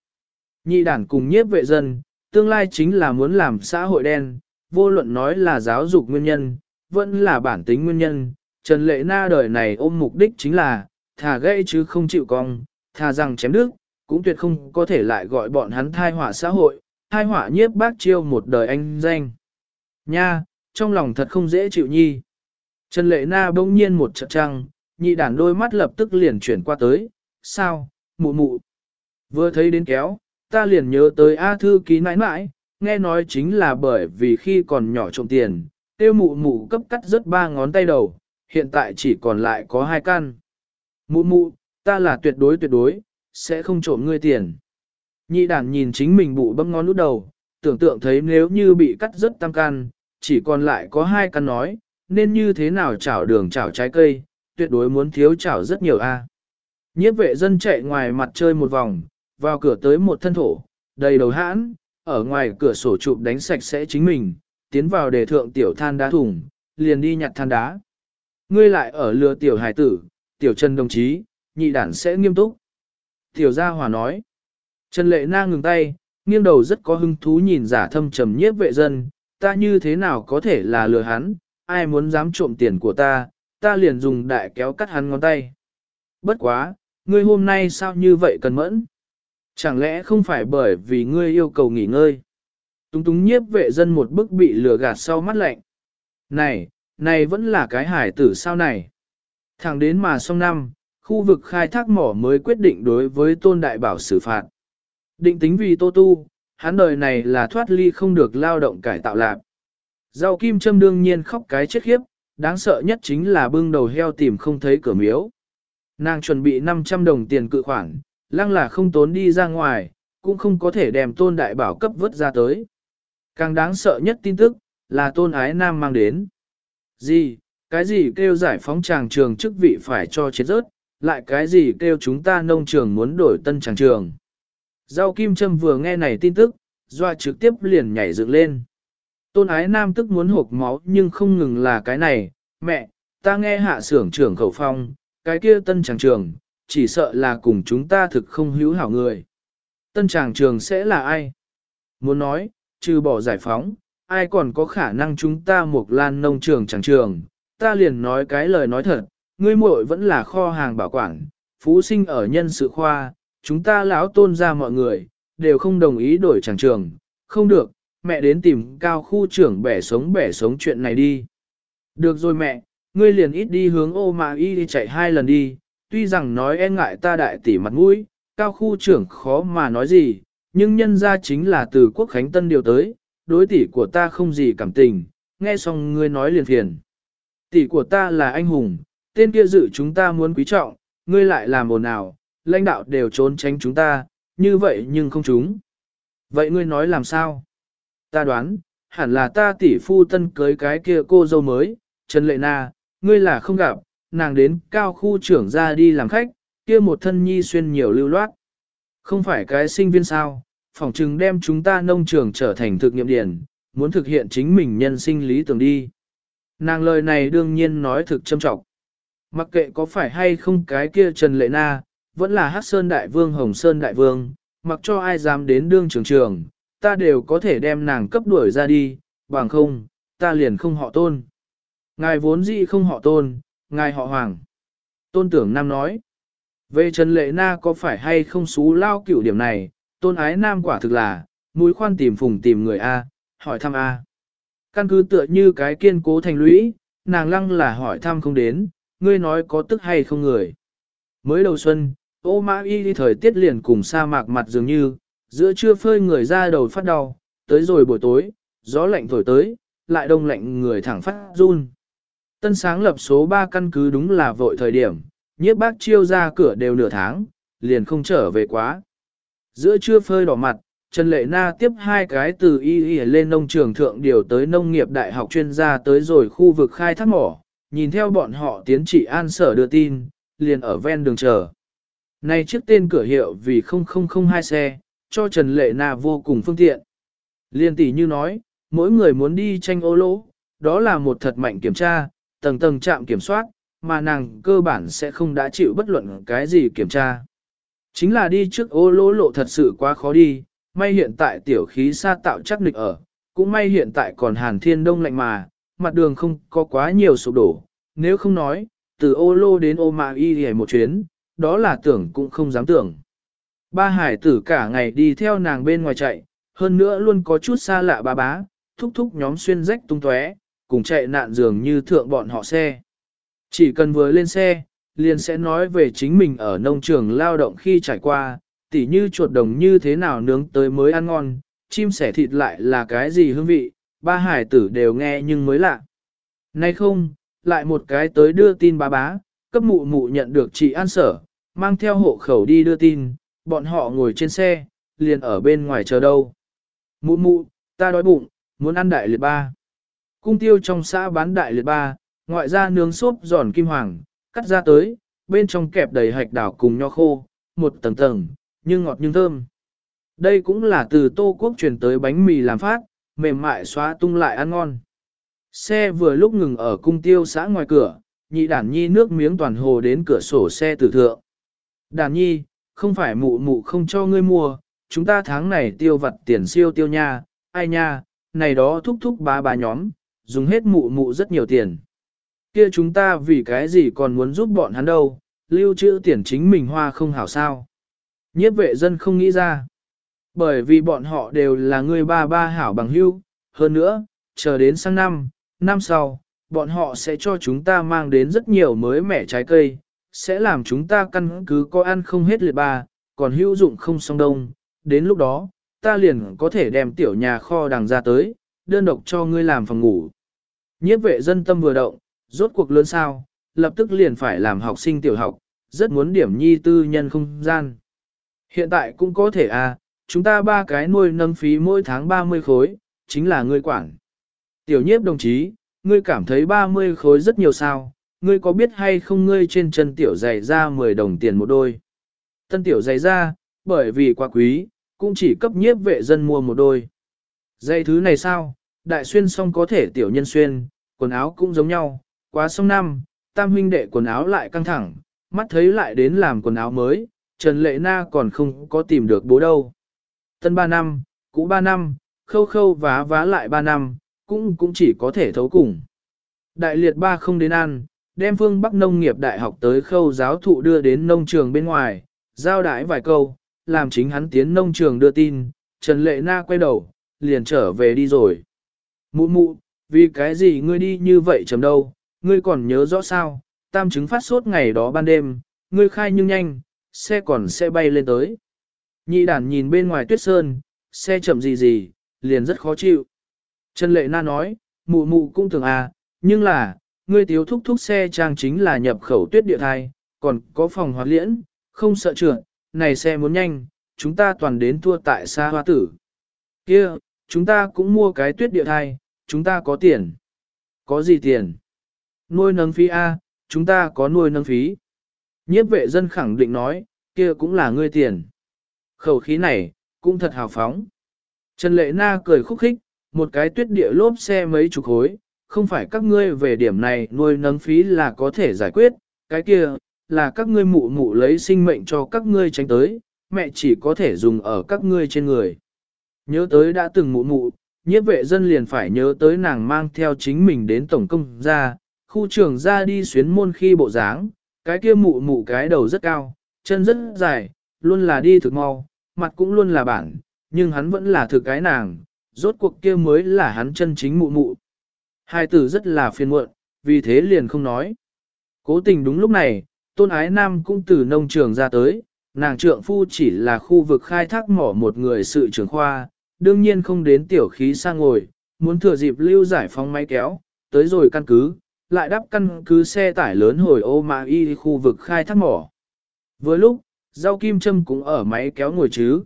Nhị đản cùng nhiếp vệ dân, tương lai chính là muốn làm xã hội đen, vô luận nói là giáo dục nguyên nhân, vẫn là bản tính nguyên nhân. Trần Lệ Na đời này ôm mục đích chính là, thà gây chứ không chịu cong, thà rằng chém đức, cũng tuyệt không có thể lại gọi bọn hắn thai họa xã hội, thai họa nhiếp bác chiêu một đời anh danh. Nha, trong lòng thật không dễ chịu nhi. Trần Lệ Na bỗng nhiên một trận trăng, nhị đản đôi mắt lập tức liền chuyển qua tới, sao, mụ mụ. Vừa thấy đến kéo, ta liền nhớ tới A thư ký nãi nãi, nghe nói chính là bởi vì khi còn nhỏ trộm tiền, tiêu mụ mụ cấp cắt rất ba ngón tay đầu, hiện tại chỉ còn lại có hai căn. Mụ mụ, ta là tuyệt đối tuyệt đối, sẽ không trộm ngươi tiền. Nhị đàn nhìn chính mình bụ bấm ngón út đầu, tưởng tượng thấy nếu như bị cắt rất tam căn, chỉ còn lại có hai căn nói, nên như thế nào chảo đường chảo trái cây, tuyệt đối muốn thiếu chảo rất nhiều a. Nhiếp vệ dân chạy ngoài mặt chơi một vòng, vào cửa tới một thân thổ, đầy đầu hãn, ở ngoài cửa sổ chụp đánh sạch sẽ chính mình, tiến vào để thượng tiểu than đá thùng, liền đi nhặt than đá. Ngươi lại ở lừa tiểu hải tử, tiểu trần đồng chí, nhị đản sẽ nghiêm túc. Tiểu gia hòa nói. Trần lệ na ngừng tay, nghiêng đầu rất có hứng thú nhìn giả thâm trầm nhiếp vệ dân, ta như thế nào có thể là lừa hắn, ai muốn dám trộm tiền của ta, ta liền dùng đại kéo cắt hắn ngón tay. Bất quá, ngươi hôm nay sao như vậy cần mẫn? Chẳng lẽ không phải bởi vì ngươi yêu cầu nghỉ ngơi? Túng túng nhiếp vệ dân một bức bị lừa gạt sau mắt lạnh. Này, này vẫn là cái hải tử sao này? Thẳng đến mà xong năm, khu vực khai thác mỏ mới quyết định đối với tôn đại bảo xử phạt. Định tính vì tô tu, hắn đời này là thoát ly không được lao động cải tạo lạc. Rau kim châm đương nhiên khóc cái chết khiếp, đáng sợ nhất chính là bưng đầu heo tìm không thấy cửa miếu. Nàng chuẩn bị 500 đồng tiền cự khoản, lăng là không tốn đi ra ngoài, cũng không có thể đem tôn đại bảo cấp vớt ra tới. Càng đáng sợ nhất tin tức, là tôn ái nam mang đến. Gì, cái gì kêu giải phóng tràng trường chức vị phải cho chết rớt, lại cái gì kêu chúng ta nông trường muốn đổi tân tràng trường. Giao kim Trâm vừa nghe này tin tức, doa trực tiếp liền nhảy dựng lên. Tôn ái nam tức muốn hộp máu nhưng không ngừng là cái này, mẹ, ta nghe hạ xưởng trưởng khẩu phong, cái kia tân tràng trường, chỉ sợ là cùng chúng ta thực không hữu hảo người. Tân tràng trường sẽ là ai? Muốn nói, trừ bỏ giải phóng, ai còn có khả năng chúng ta một lan nông trường chẳng trường, ta liền nói cái lời nói thật, ngươi muội vẫn là kho hàng bảo quản, phú sinh ở nhân sự khoa, chúng ta lão tôn ra mọi người, đều không đồng ý đổi chẳng trường, không được, mẹ đến tìm cao khu trưởng bẻ sống bẻ sống chuyện này đi. Được rồi mẹ, ngươi liền ít đi hướng ô mà y đi chạy hai lần đi, tuy rằng nói e ngại ta đại tỷ mặt mũi, cao khu trưởng khó mà nói gì, nhưng nhân ra chính là từ quốc khánh tân điều tới, đối tỷ của ta không gì cảm tình, nghe xong ngươi nói liền phiền. Tỷ của ta là anh hùng, tên kia dự chúng ta muốn quý trọng, ngươi lại làm ồn ào, lãnh đạo đều trốn tránh chúng ta, như vậy nhưng không chúng. Vậy ngươi nói làm sao? Ta đoán, hẳn là ta tỷ phu tân cưới cái kia cô dâu mới, Trần Lệ Na, ngươi là không gặp, nàng đến cao khu trưởng ra đi làm khách, kia một thân nhi xuyên nhiều lưu loát. Không phải cái sinh viên sao, phỏng chừng đem chúng ta nông trường trở thành thực nghiệm điển, muốn thực hiện chính mình nhân sinh lý tưởng đi. Nàng lời này đương nhiên nói thực châm trọng. Mặc kệ có phải hay không cái kia Trần Lệ Na, vẫn là Hắc Sơn Đại Vương Hồng Sơn Đại Vương, mặc cho ai dám đến đương trường trường, ta đều có thể đem nàng cấp đuổi ra đi, bằng không, ta liền không họ tôn. Ngài vốn dĩ không họ tôn, ngài họ hoàng. Tôn tưởng nam nói, về Trần Lệ Na có phải hay không xú lao cửu điểm này, tôn ái nam quả thực là, mũi khoan tìm phùng tìm người A, hỏi thăm A. Căn cứ tựa như cái kiên cố thành lũy, nàng lăng là hỏi thăm không đến, ngươi nói có tức hay không người. Mới đầu xuân, ô mã y đi thời tiết liền cùng sa mạc mặt dường như, giữa trưa phơi người ra đầu phát đau, tới rồi buổi tối, gió lạnh thổi tới, lại đông lạnh người thẳng phát run. Tân sáng lập số 3 căn cứ đúng là vội thời điểm, nhiếp bác chiêu ra cửa đều nửa tháng, liền không trở về quá. Giữa trưa phơi đỏ mặt, Trần Lệ Na tiếp hai cái từ y y lên nông trường thượng điều tới nông nghiệp đại học chuyên gia tới rồi khu vực khai thác mỏ, nhìn theo bọn họ tiến trị an sở đưa tin, liền ở ven đường chờ. Này chiếc tên cửa hiệu vì 0002 xe, cho Trần Lệ Na vô cùng phương tiện. Liên tỷ như nói, mỗi người muốn đi tranh ô lỗ, đó là một thật mạnh kiểm tra, tầng tầng chạm kiểm soát, mà nàng cơ bản sẽ không đã chịu bất luận cái gì kiểm tra. Chính là đi trước ô lỗ lộ thật sự quá khó đi, may hiện tại tiểu khí xa tạo chắc nịch ở, cũng may hiện tại còn hàn thiên đông lạnh mà, mặt đường không có quá nhiều sụp đổ, nếu không nói, từ ô lô đến ô mạ y hề một chuyến, đó là tưởng cũng không dám tưởng. Ba hải tử cả ngày đi theo nàng bên ngoài chạy, hơn nữa luôn có chút xa lạ ba bá, thúc thúc nhóm xuyên rách tung tóe, cùng chạy nạn dường như thượng bọn họ xe. Chỉ cần vừa lên xe, liền sẽ nói về chính mình ở nông trường lao động khi trải qua, tỉ như chuột đồng như thế nào nướng tới mới ăn ngon, chim sẻ thịt lại là cái gì hương vị, ba hải tử đều nghe nhưng mới lạ. Nay không, lại một cái tới đưa tin bá bá, cấp mụ mụ nhận được chị an sở, mang theo hộ khẩu đi đưa tin, bọn họ ngồi trên xe, liền ở bên ngoài chờ đâu. Mụ mụ, ta đói bụng, muốn ăn đại liệt ba. Cung tiêu trong xã bán đại liệt ba, ngoại ra nướng xốp giòn kim hoàng, cắt ra tới, bên trong kẹp đầy hạch đảo cùng nho khô, một tầng tầng, nhưng ngọt nhưng thơm. Đây cũng là từ Tô Quốc truyền tới bánh mì làm phát, mềm mại xóa tung lại ăn ngon. Xe vừa lúc ngừng ở cung tiêu xã ngoài cửa, nhị đản nhi nước miếng toàn hồ đến cửa sổ xe tử thượng. Đản nhi, không phải mụ mụ không cho ngươi mua, chúng ta tháng này tiêu vặt tiền siêu tiêu nha, ai nha, này đó thúc thúc ba ba nhóm, dùng hết mụ mụ rất nhiều tiền. Kia chúng ta vì cái gì còn muốn giúp bọn hắn đâu, lưu trữ tiền chính mình hoa không hảo sao. Nhiếp vệ dân không nghĩ ra. Bởi vì bọn họ đều là người ba ba hảo bằng hưu, hơn nữa, chờ đến sang năm, năm sau, bọn họ sẽ cho chúng ta mang đến rất nhiều mới mẻ trái cây, sẽ làm chúng ta căn cứ có ăn không hết liệt ba, còn hữu dụng không song đông. Đến lúc đó, ta liền có thể đem tiểu nhà kho đằng ra tới, đơn độc cho ngươi làm phòng ngủ. Nhiếp vệ dân tâm vừa động, rốt cuộc lớn sao, lập tức liền phải làm học sinh tiểu học, rất muốn điểm nhi tư nhân không gian. Hiện tại cũng có thể à, chúng ta ba cái nuôi nâng phí mỗi tháng 30 khối, chính là ngươi quản. Tiểu nhiếp đồng chí, ngươi cảm thấy 30 khối rất nhiều sao, ngươi có biết hay không ngươi trên chân tiểu giày ra 10 đồng tiền một đôi. Tân tiểu giày ra, bởi vì quá quý, cũng chỉ cấp nhiếp vệ dân mua một đôi. Giày thứ này sao, đại xuyên xong có thể tiểu nhân xuyên, quần áo cũng giống nhau, quá xong năm, tam huynh đệ quần áo lại căng thẳng, mắt thấy lại đến làm quần áo mới, Trần Lệ Na còn không có tìm được bố đâu. Tân 3 năm, cũ 3 năm, khâu khâu vá vá lại 3 năm, cũng cũng chỉ có thể thấu cùng. Đại liệt ba không đến ăn, đem phương Bắc Nông nghiệp Đại học tới khâu giáo thụ đưa đến nông trường bên ngoài, Giao đãi vài câu, làm chính hắn tiến nông trường đưa tin, Trần Lệ Na quay đầu, liền trở về đi rồi. Mụ mụ, vì cái gì ngươi đi như vậy chấm đâu, ngươi còn nhớ rõ sao, tam chứng phát sốt ngày đó ban đêm, ngươi khai nhưng nhanh, xe còn sẽ bay lên tới. Nhị đàn nhìn bên ngoài tuyết sơn, xe chậm gì gì, liền rất khó chịu. Trần Lệ Na nói, mụ mụ cũng thường à, nhưng là, ngươi tiếu thúc thúc xe trang chính là nhập khẩu tuyết địa thai, còn có phòng hoạt liễn, không sợ trượt, này xe muốn nhanh, chúng ta toàn đến thua tại xa hoa tử. kia chúng ta cũng mua cái tuyết địa thai, chúng ta có tiền. Có gì tiền? Nuôi nâng phí A, chúng ta có nuôi nâng phí. Nhiếp vệ dân khẳng định nói, kia cũng là ngươi tiền. Khẩu khí này, cũng thật hào phóng. Trần Lệ Na cười khúc khích, một cái tuyết địa lốp xe mấy chục khối, không phải các ngươi về điểm này nuôi nâng phí là có thể giải quyết, cái kia, là các ngươi mụ mụ lấy sinh mệnh cho các ngươi tránh tới, mẹ chỉ có thể dùng ở các ngươi trên người. Nhớ tới đã từng mụ mụ, nhiếp vệ dân liền phải nhớ tới nàng mang theo chính mình đến tổng công ra, khu trường ra đi xuyến môn khi bộ dáng, cái kia mụ mụ cái đầu rất cao, chân rất dài, luôn là đi thực mau, mặt cũng luôn là bản, nhưng hắn vẫn là thực cái nàng, rốt cuộc kia mới là hắn chân chính mụ mụ. Hai tử rất là phiền muộn, vì thế liền không nói. Cố tình đúng lúc này, tôn ái nam cũng từ nông trường ra tới, nàng trượng phu chỉ là khu vực khai thác mỏ một người sự trưởng khoa, đương nhiên không đến tiểu khí sang ngồi, muốn thừa dịp lưu giải phóng máy kéo, tới rồi căn cứ, lại đắp căn cứ xe tải lớn hồi ô mà y khu vực khai thác mỏ. Vừa lúc, rau kim châm cũng ở máy kéo ngồi chứ.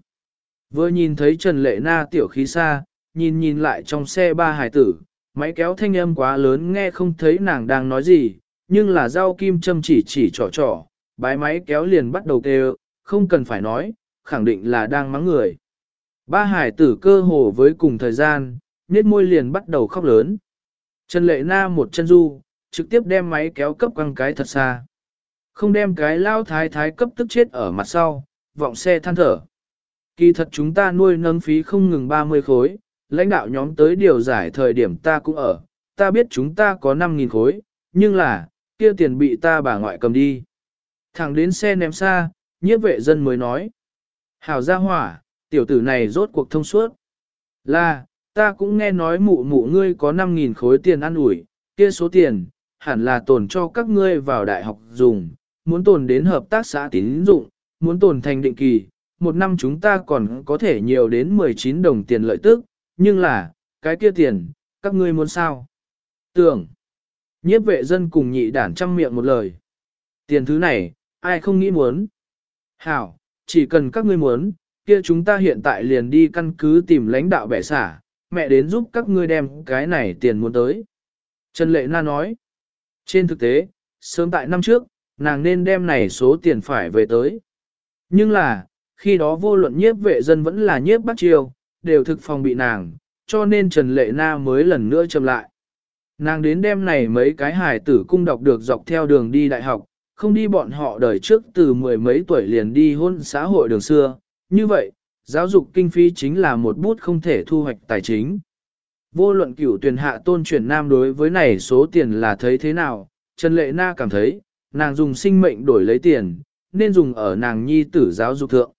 Vừa nhìn thấy Trần Lệ Na tiểu khí xa, nhìn nhìn lại trong xe ba hải tử, máy kéo thanh âm quá lớn nghe không thấy nàng đang nói gì, nhưng là rau kim châm chỉ chỉ trỏ trỏ, bái máy kéo liền bắt đầu kêu, không cần phải nói, khẳng định là đang mắng người. Ba hải tử cơ hồ với cùng thời gian, nết môi liền bắt đầu khóc lớn. Trần Lệ Na một chân du, trực tiếp đem máy kéo cấp quăng cái thật xa. Không đem cái lao thái thái cấp tức chết ở mặt sau, vọng xe than thở. Kỳ thật chúng ta nuôi nâng phí không ngừng 30 khối, lãnh đạo nhóm tới điều giải thời điểm ta cũng ở, ta biết chúng ta có 5.000 khối, nhưng là, kia tiền bị ta bà ngoại cầm đi. Thẳng đến xe ném xa, nhiếp vệ dân mới nói. Hảo gia hỏa, tiểu tử này rốt cuộc thông suốt. Là, ta cũng nghe nói mụ mụ ngươi có 5.000 khối tiền ăn ủi, kia số tiền, hẳn là tồn cho các ngươi vào đại học dùng, muốn tồn đến hợp tác xã tín dụng, muốn tồn thành định kỳ, một năm chúng ta còn có thể nhiều đến 19 đồng tiền lợi tức, nhưng là, cái kia tiền, các ngươi muốn sao? Tưởng, nhiếp vệ dân cùng nhị đản trăm miệng một lời. Tiền thứ này, ai không nghĩ muốn? Hảo, chỉ cần các ngươi muốn, kia chúng ta hiện tại liền đi căn cứ tìm lãnh đạo bẻ xả, mẹ đến giúp các ngươi đem cái này tiền muốn tới. Trần Lệ Na nói, trên thực tế, sớm tại năm trước, nàng nên đem này số tiền phải về tới. Nhưng là, khi đó vô luận nhiếp vệ dân vẫn là nhiếp bắt triều đều thực phòng bị nàng, cho nên Trần Lệ Na mới lần nữa chậm lại. Nàng đến đêm này mấy cái hài tử cung đọc được dọc theo đường đi đại học, không đi bọn họ đời trước từ mười mấy tuổi liền đi hôn xã hội đường xưa. Như vậy, giáo dục kinh phí chính là một bút không thể thu hoạch tài chính. Vô luận cửu tuyển hạ tôn chuyển nam đối với này số tiền là thấy thế nào, Trần Lệ Na cảm thấy, nàng dùng sinh mệnh đổi lấy tiền, nên dùng ở nàng nhi tử giáo dục thượng.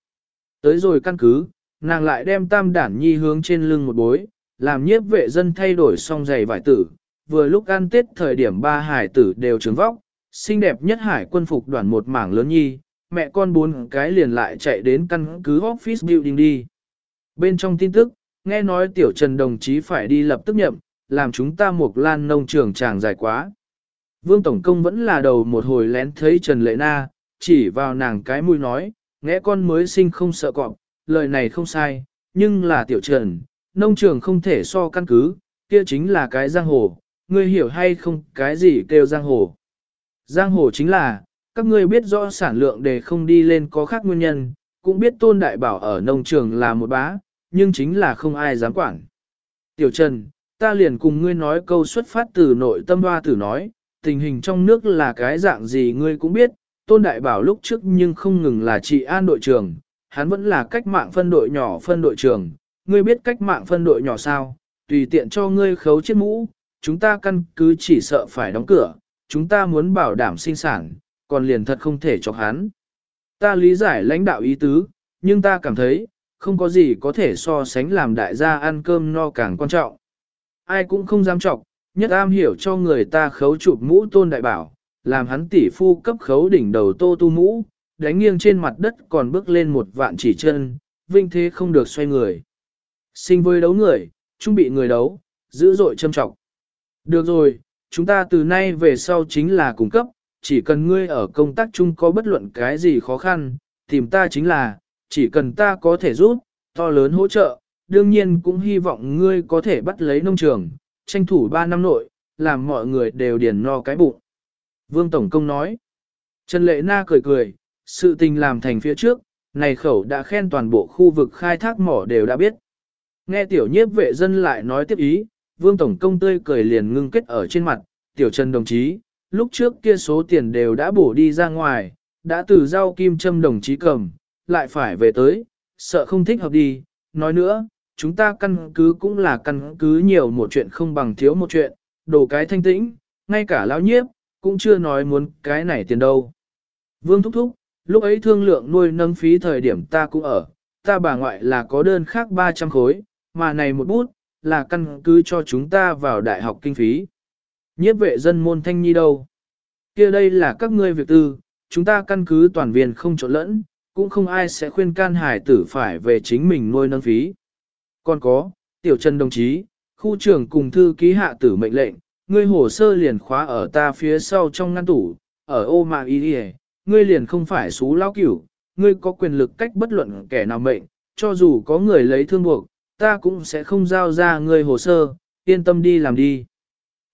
Tới rồi căn cứ, nàng lại đem tam đản nhi hướng trên lưng một bối, làm nhiếp vệ dân thay đổi xong giày vải tử. Vừa lúc ăn tết thời điểm ba hải tử đều trứng vóc, xinh đẹp nhất hải quân phục đoàn một mảng lớn nhi, mẹ con bốn cái liền lại chạy đến căn cứ office building đi. Bên trong tin tức, nghe nói tiểu trần đồng chí phải đi lập tức nhậm, làm chúng ta một lan nông trường chàng dài quá. Vương Tổng Công vẫn là đầu một hồi lén thấy Trần Lệ Na, chỉ vào nàng cái mũi nói, nghe con mới sinh không sợ cọp, lời này không sai, nhưng là tiểu trần, nông trường không thể so căn cứ, kia chính là cái giang hồ, ngươi hiểu hay không cái gì kêu giang hồ. Giang hồ chính là, các ngươi biết rõ sản lượng để không đi lên có khác nguyên nhân, cũng biết tôn đại bảo ở nông trường là một bá, nhưng chính là không ai dám quản. Tiểu Trần, ta liền cùng ngươi nói câu xuất phát từ nội tâm hoa tử nói, tình hình trong nước là cái dạng gì ngươi cũng biết, tôn đại bảo lúc trước nhưng không ngừng là trị an đội trưởng, hắn vẫn là cách mạng phân đội nhỏ phân đội trưởng, ngươi biết cách mạng phân đội nhỏ sao, tùy tiện cho ngươi khấu chiếc mũ, chúng ta căn cứ chỉ sợ phải đóng cửa, chúng ta muốn bảo đảm sinh sản, còn liền thật không thể cho hắn. Ta lý giải lãnh đạo ý tứ, nhưng ta cảm thấy, không có gì có thể so sánh làm đại gia ăn cơm no càng quan trọng. Ai cũng không dám trọng, nhất am hiểu cho người ta khấu chụp mũ tôn đại bảo, làm hắn tỷ phu cấp khấu đỉnh đầu tô tu mũ, đánh nghiêng trên mặt đất còn bước lên một vạn chỉ chân, vinh thế không được xoay người. Sinh với đấu người, trung bị người đấu, dữ dội châm trọng. Được rồi, chúng ta từ nay về sau chính là cung cấp, chỉ cần ngươi ở công tác chung có bất luận cái gì khó khăn, tìm ta chính là, chỉ cần ta có thể giúp, to lớn hỗ trợ, đương nhiên cũng hy vọng ngươi có thể bắt lấy nông trường, tranh thủ 3 năm nội, làm mọi người đều điền no cái bụng. Vương Tổng Công nói, Trần Lệ Na cười cười, sự tình làm thành phía trước, này khẩu đã khen toàn bộ khu vực khai thác mỏ đều đã biết. Nghe tiểu nhiếp vệ dân lại nói tiếp ý, Vương Tổng Công tươi cười liền ngưng kết ở trên mặt, tiểu Trần đồng chí, lúc trước kia số tiền đều đã bổ đi ra ngoài, đã từ giao kim châm đồng chí cầm, lại phải về tới, sợ không thích hợp đi, nói nữa, chúng ta căn cứ cũng là căn cứ nhiều một chuyện không bằng thiếu một chuyện, đồ cái thanh tĩnh, ngay cả lão nhiếp, cũng chưa nói muốn cái này tiền đâu. Vương thúc thúc, lúc ấy thương lượng nuôi nâng phí thời điểm ta cũng ở, ta bà ngoại là có đơn khác 300 khối, mà này một bút, là căn cứ cho chúng ta vào đại học kinh phí. Nhiếp vệ dân môn thanh nhi đâu? kia đây là các ngươi việc tư, chúng ta căn cứ toàn viên không trộn lẫn, cũng không ai sẽ khuyên can hải tử phải về chính mình nuôi nâng phí. Còn có, tiểu trần đồng chí, khu trưởng cùng thư ký hạ tử mệnh lệnh, ngươi hồ sơ liền khóa ở ta phía sau trong ngăn tủ, ở ô mạng y đi ngươi liền không phải xú lão cửu, ngươi có quyền lực cách bất luận kẻ nào mệnh, cho dù có người lấy thương buộc, ta cũng sẽ không giao ra ngươi hồ sơ, yên tâm đi làm đi.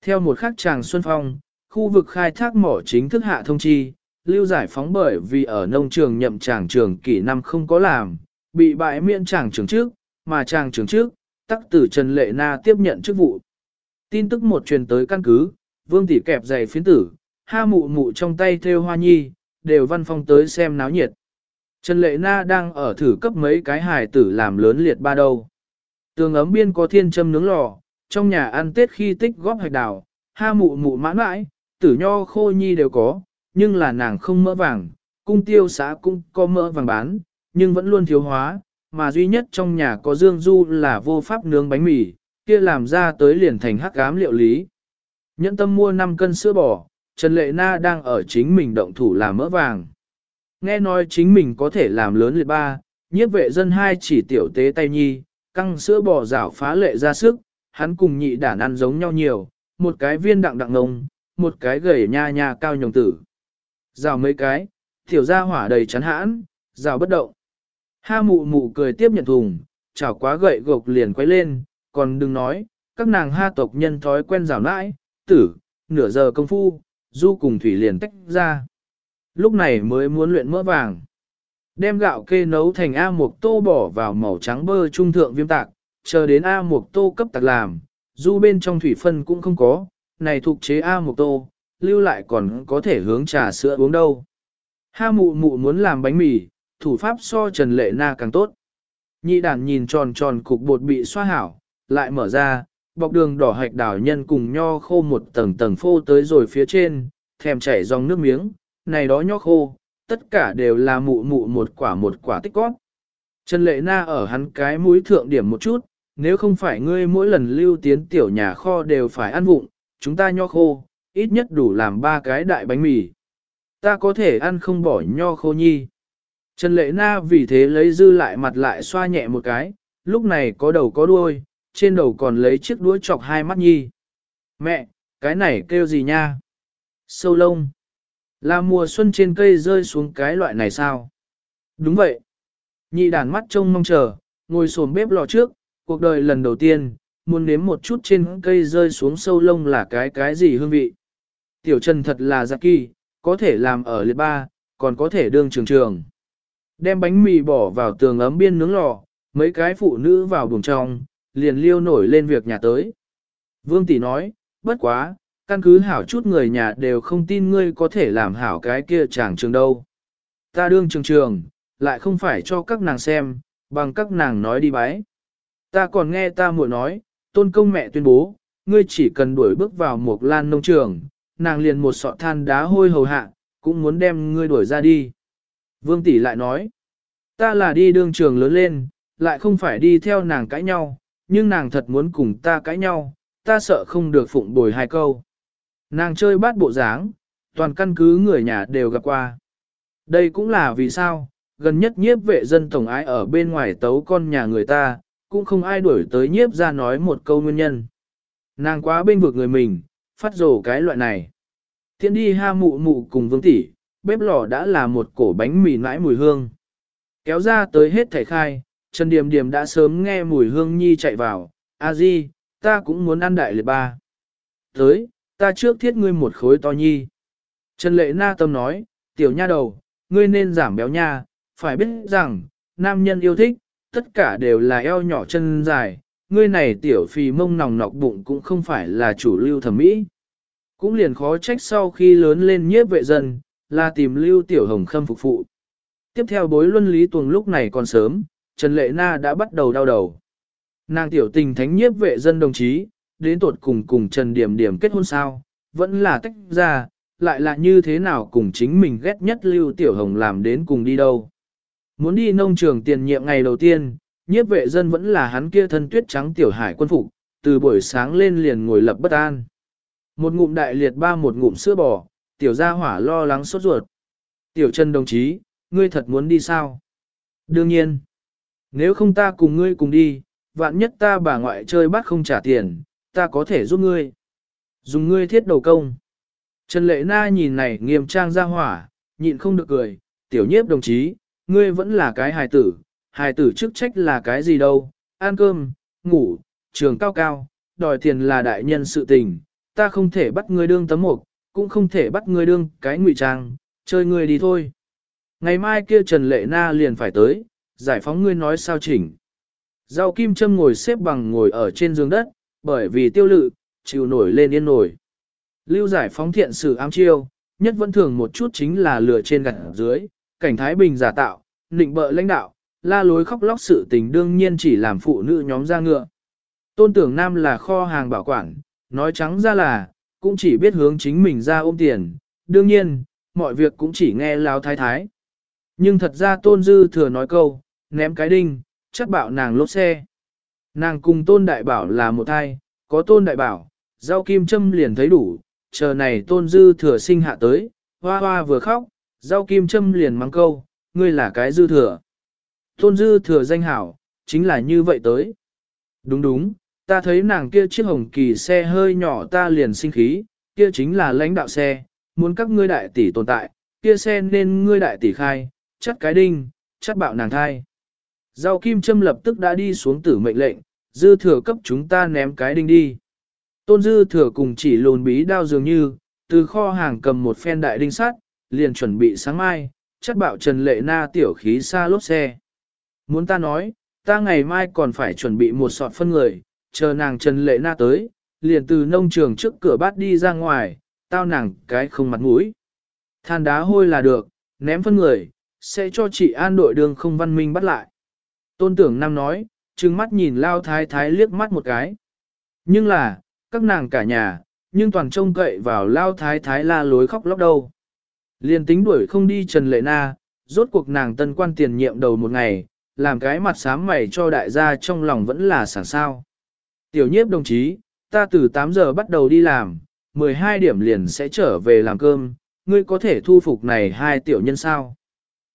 Theo một khắc chàng Xuân Phong, khu vực khai thác mỏ chính thức hạ thông chi, lưu giải phóng bởi vì ở nông trường nhậm tràng trường kỷ năm không có làm, bị bại miễn tràng trường trước, mà tràng trường trước, tắc tử Trần Lệ Na tiếp nhận chức vụ. Tin tức một truyền tới căn cứ, vương tỷ kẹp giày phiến tử, ha mụ mụ trong tay theo hoa nhi, đều văn phong tới xem náo nhiệt. Trần Lệ Na đang ở thử cấp mấy cái hài tử làm lớn liệt ba đâu. Tường ấm biên có thiên châm nướng lò, trong nhà ăn tết khi tích góp hạch đào, ha mụ mụ mãn mãi, tử nho khô nhi đều có, nhưng là nàng không mỡ vàng, cung tiêu xã cũng có mỡ vàng bán, nhưng vẫn luôn thiếu hóa, mà duy nhất trong nhà có dương du là vô pháp nướng bánh mì, kia làm ra tới liền thành hắc ám liệu lý. Nhẫn tâm mua 5 cân sữa bò, Trần Lệ Na đang ở chính mình động thủ làm mỡ vàng. Nghe nói chính mình có thể làm lớn liệt ba, nhiếp vệ dân hai chỉ tiểu tế tay nhi, căng sữa bò rảo phá lệ ra sức, hắn cùng nhị đản ăn giống nhau nhiều, một cái viên đặng đặng ngông, một cái gầy nha nha cao nhồng tử. Rào mấy cái, tiểu ra hỏa đầy chắn hãn, rào bất động. Ha mụ mụ cười tiếp nhận thùng, chảo quá gậy gộc liền quay lên, còn đừng nói, các nàng ha tộc nhân thói quen rào nãi, tử, nửa giờ công phu, du cùng thủy liền tách ra. Lúc này mới muốn luyện mỡ vàng. Đem gạo kê nấu thành A mục tô bỏ vào màu trắng bơ trung thượng viêm tạc, chờ đến A mục tô cấp tạc làm, du bên trong thủy phân cũng không có, này thuộc chế A mục tô, lưu lại còn có thể hướng trà sữa uống đâu. Ha mụ mụ muốn làm bánh mì, thủ pháp so Trần Lệ Na càng tốt. Nhị đàn nhìn tròn tròn cục bột bị xoa hảo, lại mở ra, bọc đường đỏ hạch đảo nhân cùng nho khô một tầng tầng phô tới rồi phía trên, thèm chảy dòng nước miếng, này đó nho khô, tất cả đều là mụ mụ một quả một quả tích cóp. Trần Lệ Na ở hắn cái mũi thượng điểm một chút, nếu không phải ngươi mỗi lần lưu tiến tiểu nhà kho đều phải ăn vụng, chúng ta nho khô, ít nhất đủ làm ba cái đại bánh mì. Ta có thể ăn không bỏ nho khô nhi. Trần Lệ Na vì thế lấy dư lại mặt lại xoa nhẹ một cái, lúc này có đầu có đuôi, trên đầu còn lấy chiếc đuôi chọc hai mắt nhi. Mẹ, cái này kêu gì nha? Sâu lông. Là mùa xuân trên cây rơi xuống cái loại này sao? Đúng vậy. Nhị đàn mắt trông mong chờ, ngồi xổm bếp lò trước, cuộc đời lần đầu tiên, muốn nếm một chút trên cây rơi xuống sâu lông là cái cái gì hương vị. Tiểu Trần thật là giặc kỳ, có thể làm ở liệt ba, còn có thể đương trường trường. Đem bánh mì bỏ vào tường ấm biên nướng lò, mấy cái phụ nữ vào buồng trong, liền liêu nổi lên việc nhà tới. Vương Tỷ nói, bất quá, căn cứ hảo chút người nhà đều không tin ngươi có thể làm hảo cái kia chàng trường đâu. Ta đương trường trường, lại không phải cho các nàng xem, bằng các nàng nói đi bái. Ta còn nghe ta muội nói, tôn công mẹ tuyên bố, ngươi chỉ cần đuổi bước vào một lan nông trường, nàng liền một sọ than đá hôi hầu hạ, cũng muốn đem ngươi đuổi ra đi. Vương Tỷ lại nói, ta là đi đương trường lớn lên, lại không phải đi theo nàng cãi nhau, nhưng nàng thật muốn cùng ta cãi nhau, ta sợ không được phụng bồi hai câu. Nàng chơi bát bộ dáng, toàn căn cứ người nhà đều gặp qua. Đây cũng là vì sao, gần nhất nhiếp vệ dân tổng ái ở bên ngoài tấu con nhà người ta, cũng không ai đuổi tới nhiếp ra nói một câu nguyên nhân. Nàng quá bên vực người mình, phát rồ cái loại này. Thiện đi ha mụ mụ cùng vương tỷ, bếp lò đã là một cổ bánh mì nãi mùi hương. Kéo ra tới hết thảy khai, Trần Điềm Điềm đã sớm nghe mùi hương nhi chạy vào, a di, ta cũng muốn ăn đại liệt ba. Tới, ta trước thiết ngươi một khối to nhi. Trần Lệ Na tâm nói, tiểu nha đầu, ngươi nên giảm béo nha, phải biết rằng, nam nhân yêu thích, tất cả đều là eo nhỏ chân dài, ngươi này tiểu phì mông nòng nọc bụng cũng không phải là chủ lưu thẩm mỹ. Cũng liền khó trách sau khi lớn lên nhiếp vệ dân, là tìm lưu tiểu hồng khâm phục phụ. Tiếp theo bối luân lý tuồng lúc này còn sớm, Trần Lệ Na đã bắt đầu đau đầu. Nàng tiểu tình thánh nhiếp vệ dân đồng chí, đến tuột cùng cùng Trần Điểm Điểm kết hôn sao, vẫn là tách ra, lại là như thế nào cùng chính mình ghét nhất Lưu Tiểu Hồng làm đến cùng đi đâu. Muốn đi nông trường tiền nhiệm ngày đầu tiên, nhiếp vệ dân vẫn là hắn kia thân tuyết trắng tiểu hải quân phục, từ buổi sáng lên liền ngồi lập bất an. Một ngụm đại liệt ba một ngụm sữa bò, tiểu gia hỏa lo lắng sốt ruột. Tiểu Trần đồng chí, ngươi thật muốn đi sao? Đương nhiên, nếu không ta cùng ngươi cùng đi, vạn nhất ta bà ngoại chơi bắt không trả tiền, ta có thể giúp ngươi. Dùng ngươi thiết đầu công. Trần Lệ Na nhìn này nghiêm trang ra hỏa, nhịn không được cười, tiểu nhiếp đồng chí, ngươi vẫn là cái hài tử, hài tử chức trách là cái gì đâu, ăn cơm, ngủ, trường cao cao, đòi tiền là đại nhân sự tình, ta không thể bắt ngươi đương tấm mộc, cũng không thể bắt ngươi đương cái ngụy trang, chơi ngươi đi thôi. Ngày mai kia Trần Lệ Na liền phải tới, giải phóng ngươi nói sao chỉnh. Rau kim châm ngồi xếp bằng ngồi ở trên giường đất, bởi vì tiêu lự, chịu nổi lên yên nổi. Lưu giải phóng thiện sự ám chiêu, nhất vẫn thường một chút chính là lửa trên gặt dưới, cảnh thái bình giả tạo, nịnh bợ lãnh đạo, la lối khóc lóc sự tình đương nhiên chỉ làm phụ nữ nhóm ra ngựa. Tôn tưởng nam là kho hàng bảo quản, nói trắng ra là, cũng chỉ biết hướng chính mình ra ôm tiền, đương nhiên, mọi việc cũng chỉ nghe lao thái thái. Nhưng thật ra tôn dư thừa nói câu, ném cái đinh, chắc bảo nàng lốt xe. Nàng cùng tôn đại bảo là một thai, có tôn đại bảo, rau kim châm liền thấy đủ, chờ này tôn dư thừa sinh hạ tới, hoa hoa vừa khóc, rau kim châm liền mắng câu, ngươi là cái dư thừa. Tôn dư thừa danh hảo, chính là như vậy tới. Đúng đúng, ta thấy nàng kia chiếc hồng kỳ xe hơi nhỏ ta liền sinh khí, kia chính là lãnh đạo xe, muốn các ngươi đại tỷ tồn tại, kia xe nên ngươi đại tỷ khai, chắc cái đinh, chắc bạo nàng thai. Giao kim châm lập tức đã đi xuống tử mệnh lệnh, dư thừa cấp chúng ta ném cái đinh đi. Tôn dư thừa cùng chỉ lùn bí đao dường như, từ kho hàng cầm một phen đại đinh sắt, liền chuẩn bị sáng mai, chắc bạo Trần Lệ Na tiểu khí xa lốt xe. Muốn ta nói, ta ngày mai còn phải chuẩn bị một sọt phân người, chờ nàng Trần Lệ Na tới, liền từ nông trường trước cửa bát đi ra ngoài, tao nàng cái không mặt mũi. Than đá hôi là được, ném phân người, sẽ cho chị an đội đường không văn minh bắt lại. Tôn tưởng Nam nói, trừng mắt nhìn lao thái thái liếc mắt một cái. Nhưng là, các nàng cả nhà, nhưng toàn trông cậy vào lao thái thái la lối khóc lóc đâu. liền tính đuổi không đi Trần Lệ Na, rốt cuộc nàng tân quan tiền nhiệm đầu một ngày, làm cái mặt sám mày cho đại gia trong lòng vẫn là sảng sao. Tiểu nhiếp đồng chí, ta từ 8 giờ bắt đầu đi làm, 12 điểm liền sẽ trở về làm cơm, ngươi có thể thu phục này hai tiểu nhân sao?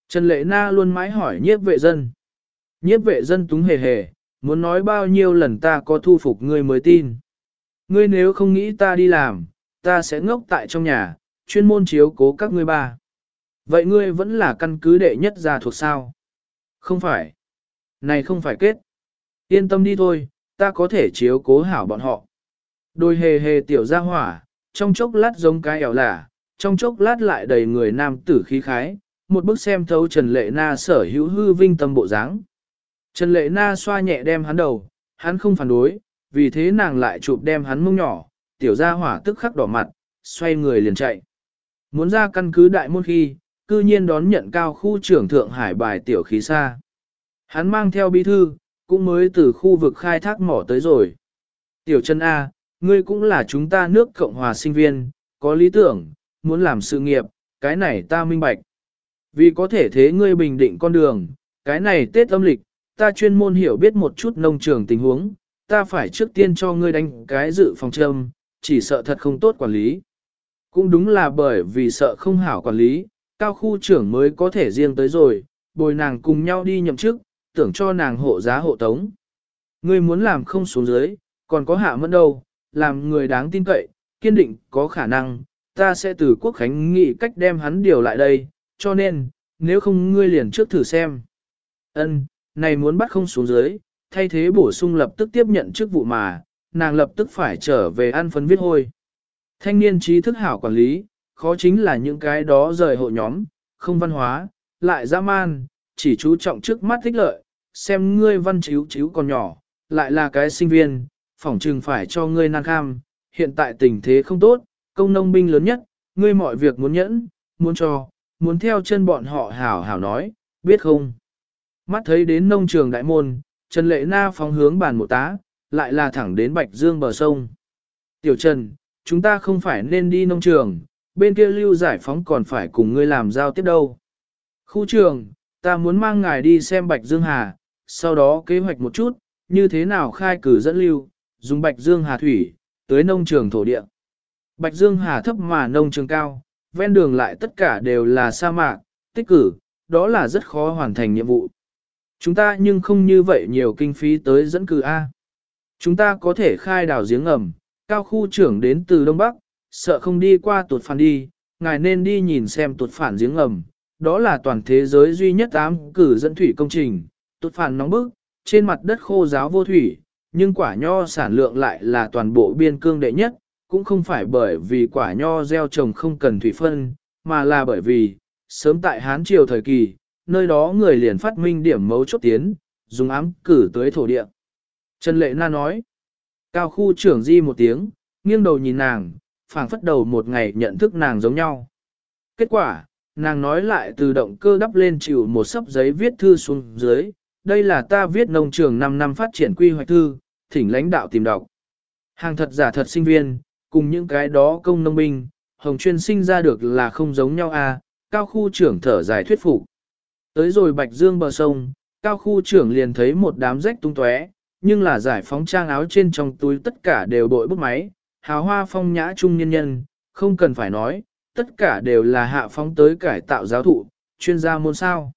Trần Lệ Na luôn mãi hỏi nhiếp vệ dân. Nhiếp vệ dân túng hề hề, muốn nói bao nhiêu lần ta có thu phục ngươi mới tin. Ngươi nếu không nghĩ ta đi làm, ta sẽ ngốc tại trong nhà, chuyên môn chiếu cố các ngươi ba. Vậy ngươi vẫn là căn cứ đệ nhất gia thuộc sao? Không phải. Này không phải kết. Yên tâm đi thôi, ta có thể chiếu cố hảo bọn họ. Đôi hề hề tiểu ra hỏa, trong chốc lát giống cái ẻo lả, trong chốc lát lại đầy người nam tử khí khái, một bức xem thấu Trần Lệ Na sở hữu hư vinh tâm bộ dáng. Trần Lệ Na xoa nhẹ đem hắn đầu, hắn không phản đối, vì thế nàng lại chụp đem hắn mông nhỏ, tiểu gia hỏa tức khắc đỏ mặt, xoay người liền chạy. Muốn ra căn cứ đại môn khi, cư nhiên đón nhận cao khu trưởng Thượng Hải bài tiểu khí xa. Hắn mang theo bí thư, cũng mới từ khu vực khai thác mỏ tới rồi. Tiểu chân A, ngươi cũng là chúng ta nước Cộng hòa sinh viên, có lý tưởng, muốn làm sự nghiệp, cái này ta minh bạch. Vì có thể thế ngươi bình định con đường, cái này Tết âm lịch, ta chuyên môn hiểu biết một chút nông trường tình huống, ta phải trước tiên cho ngươi đánh cái dự phòng châm, chỉ sợ thật không tốt quản lý. Cũng đúng là bởi vì sợ không hảo quản lý, cao khu trưởng mới có thể riêng tới rồi, bồi nàng cùng nhau đi nhậm chức, tưởng cho nàng hộ giá hộ tống. Ngươi muốn làm không xuống dưới, còn có hạ mẫn đâu, làm người đáng tin cậy, kiên định có khả năng, ta sẽ từ quốc khánh nghị cách đem hắn điều lại đây, cho nên, nếu không ngươi liền trước thử xem. Ân, này muốn bắt không xuống dưới, thay thế bổ sung lập tức tiếp nhận chức vụ mà, nàng lập tức phải trở về ăn phấn viết hôi. Thanh niên trí thức hảo quản lý, khó chính là những cái đó rời hộ nhóm, không văn hóa, lại dã man, chỉ chú trọng trước mắt thích lợi, xem ngươi văn chiếu chiếu còn nhỏ, lại là cái sinh viên, phỏng trừng phải cho ngươi nan kham, hiện tại tình thế không tốt, công nông binh lớn nhất, ngươi mọi việc muốn nhẫn, muốn cho, muốn theo chân bọn họ hảo hảo nói, biết không? Mắt thấy đến nông trường đại môn, Trần Lệ Na phóng hướng bàn một tá, lại là thẳng đến Bạch Dương bờ sông. Tiểu Trần, chúng ta không phải nên đi nông trường, bên kia lưu giải phóng còn phải cùng ngươi làm giao tiếp đâu. Khu trường, ta muốn mang ngài đi xem Bạch Dương Hà, sau đó kế hoạch một chút, như thế nào khai cử dẫn lưu, dùng Bạch Dương Hà thủy, tới nông trường thổ địa. Bạch Dương Hà thấp mà nông trường cao, ven đường lại tất cả đều là sa mạc, tích cử, đó là rất khó hoàn thành nhiệm vụ. Chúng ta nhưng không như vậy nhiều kinh phí tới dẫn cử A. Chúng ta có thể khai đào giếng ngầm, cao khu trưởng đến từ Đông Bắc, sợ không đi qua tuột phản đi, ngài nên đi nhìn xem tuột phản giếng ngầm, đó là toàn thế giới duy nhất ám cử dẫn thủy công trình, tuột phản nóng bức, trên mặt đất khô giáo vô thủy, nhưng quả nho sản lượng lại là toàn bộ biên cương đệ nhất, cũng không phải bởi vì quả nho gieo trồng không cần thủy phân, mà là bởi vì, sớm tại Hán Triều thời kỳ, nơi đó người liền phát minh điểm mấu chốt tiến, dùng ám cử tới thổ địa. Trần Lệ Na nói, cao khu trưởng di một tiếng, nghiêng đầu nhìn nàng, phảng phất đầu một ngày nhận thức nàng giống nhau. Kết quả, nàng nói lại từ động cơ đắp lên chịu một sấp giấy viết thư xuống dưới, đây là ta viết nông trường 5 năm phát triển quy hoạch thư, thỉnh lãnh đạo tìm đọc. Hàng thật giả thật sinh viên, cùng những cái đó công nông binh, hồng chuyên sinh ra được là không giống nhau à, cao khu trưởng thở dài thuyết phục. Tới rồi Bạch Dương bờ sông, cao khu trưởng liền thấy một đám rách tung tóe, nhưng là giải phóng trang áo trên trong túi tất cả đều bội bút máy, hào hoa phong nhã trung nhân nhân, không cần phải nói, tất cả đều là hạ phóng tới cải tạo giáo thụ, chuyên gia môn sao.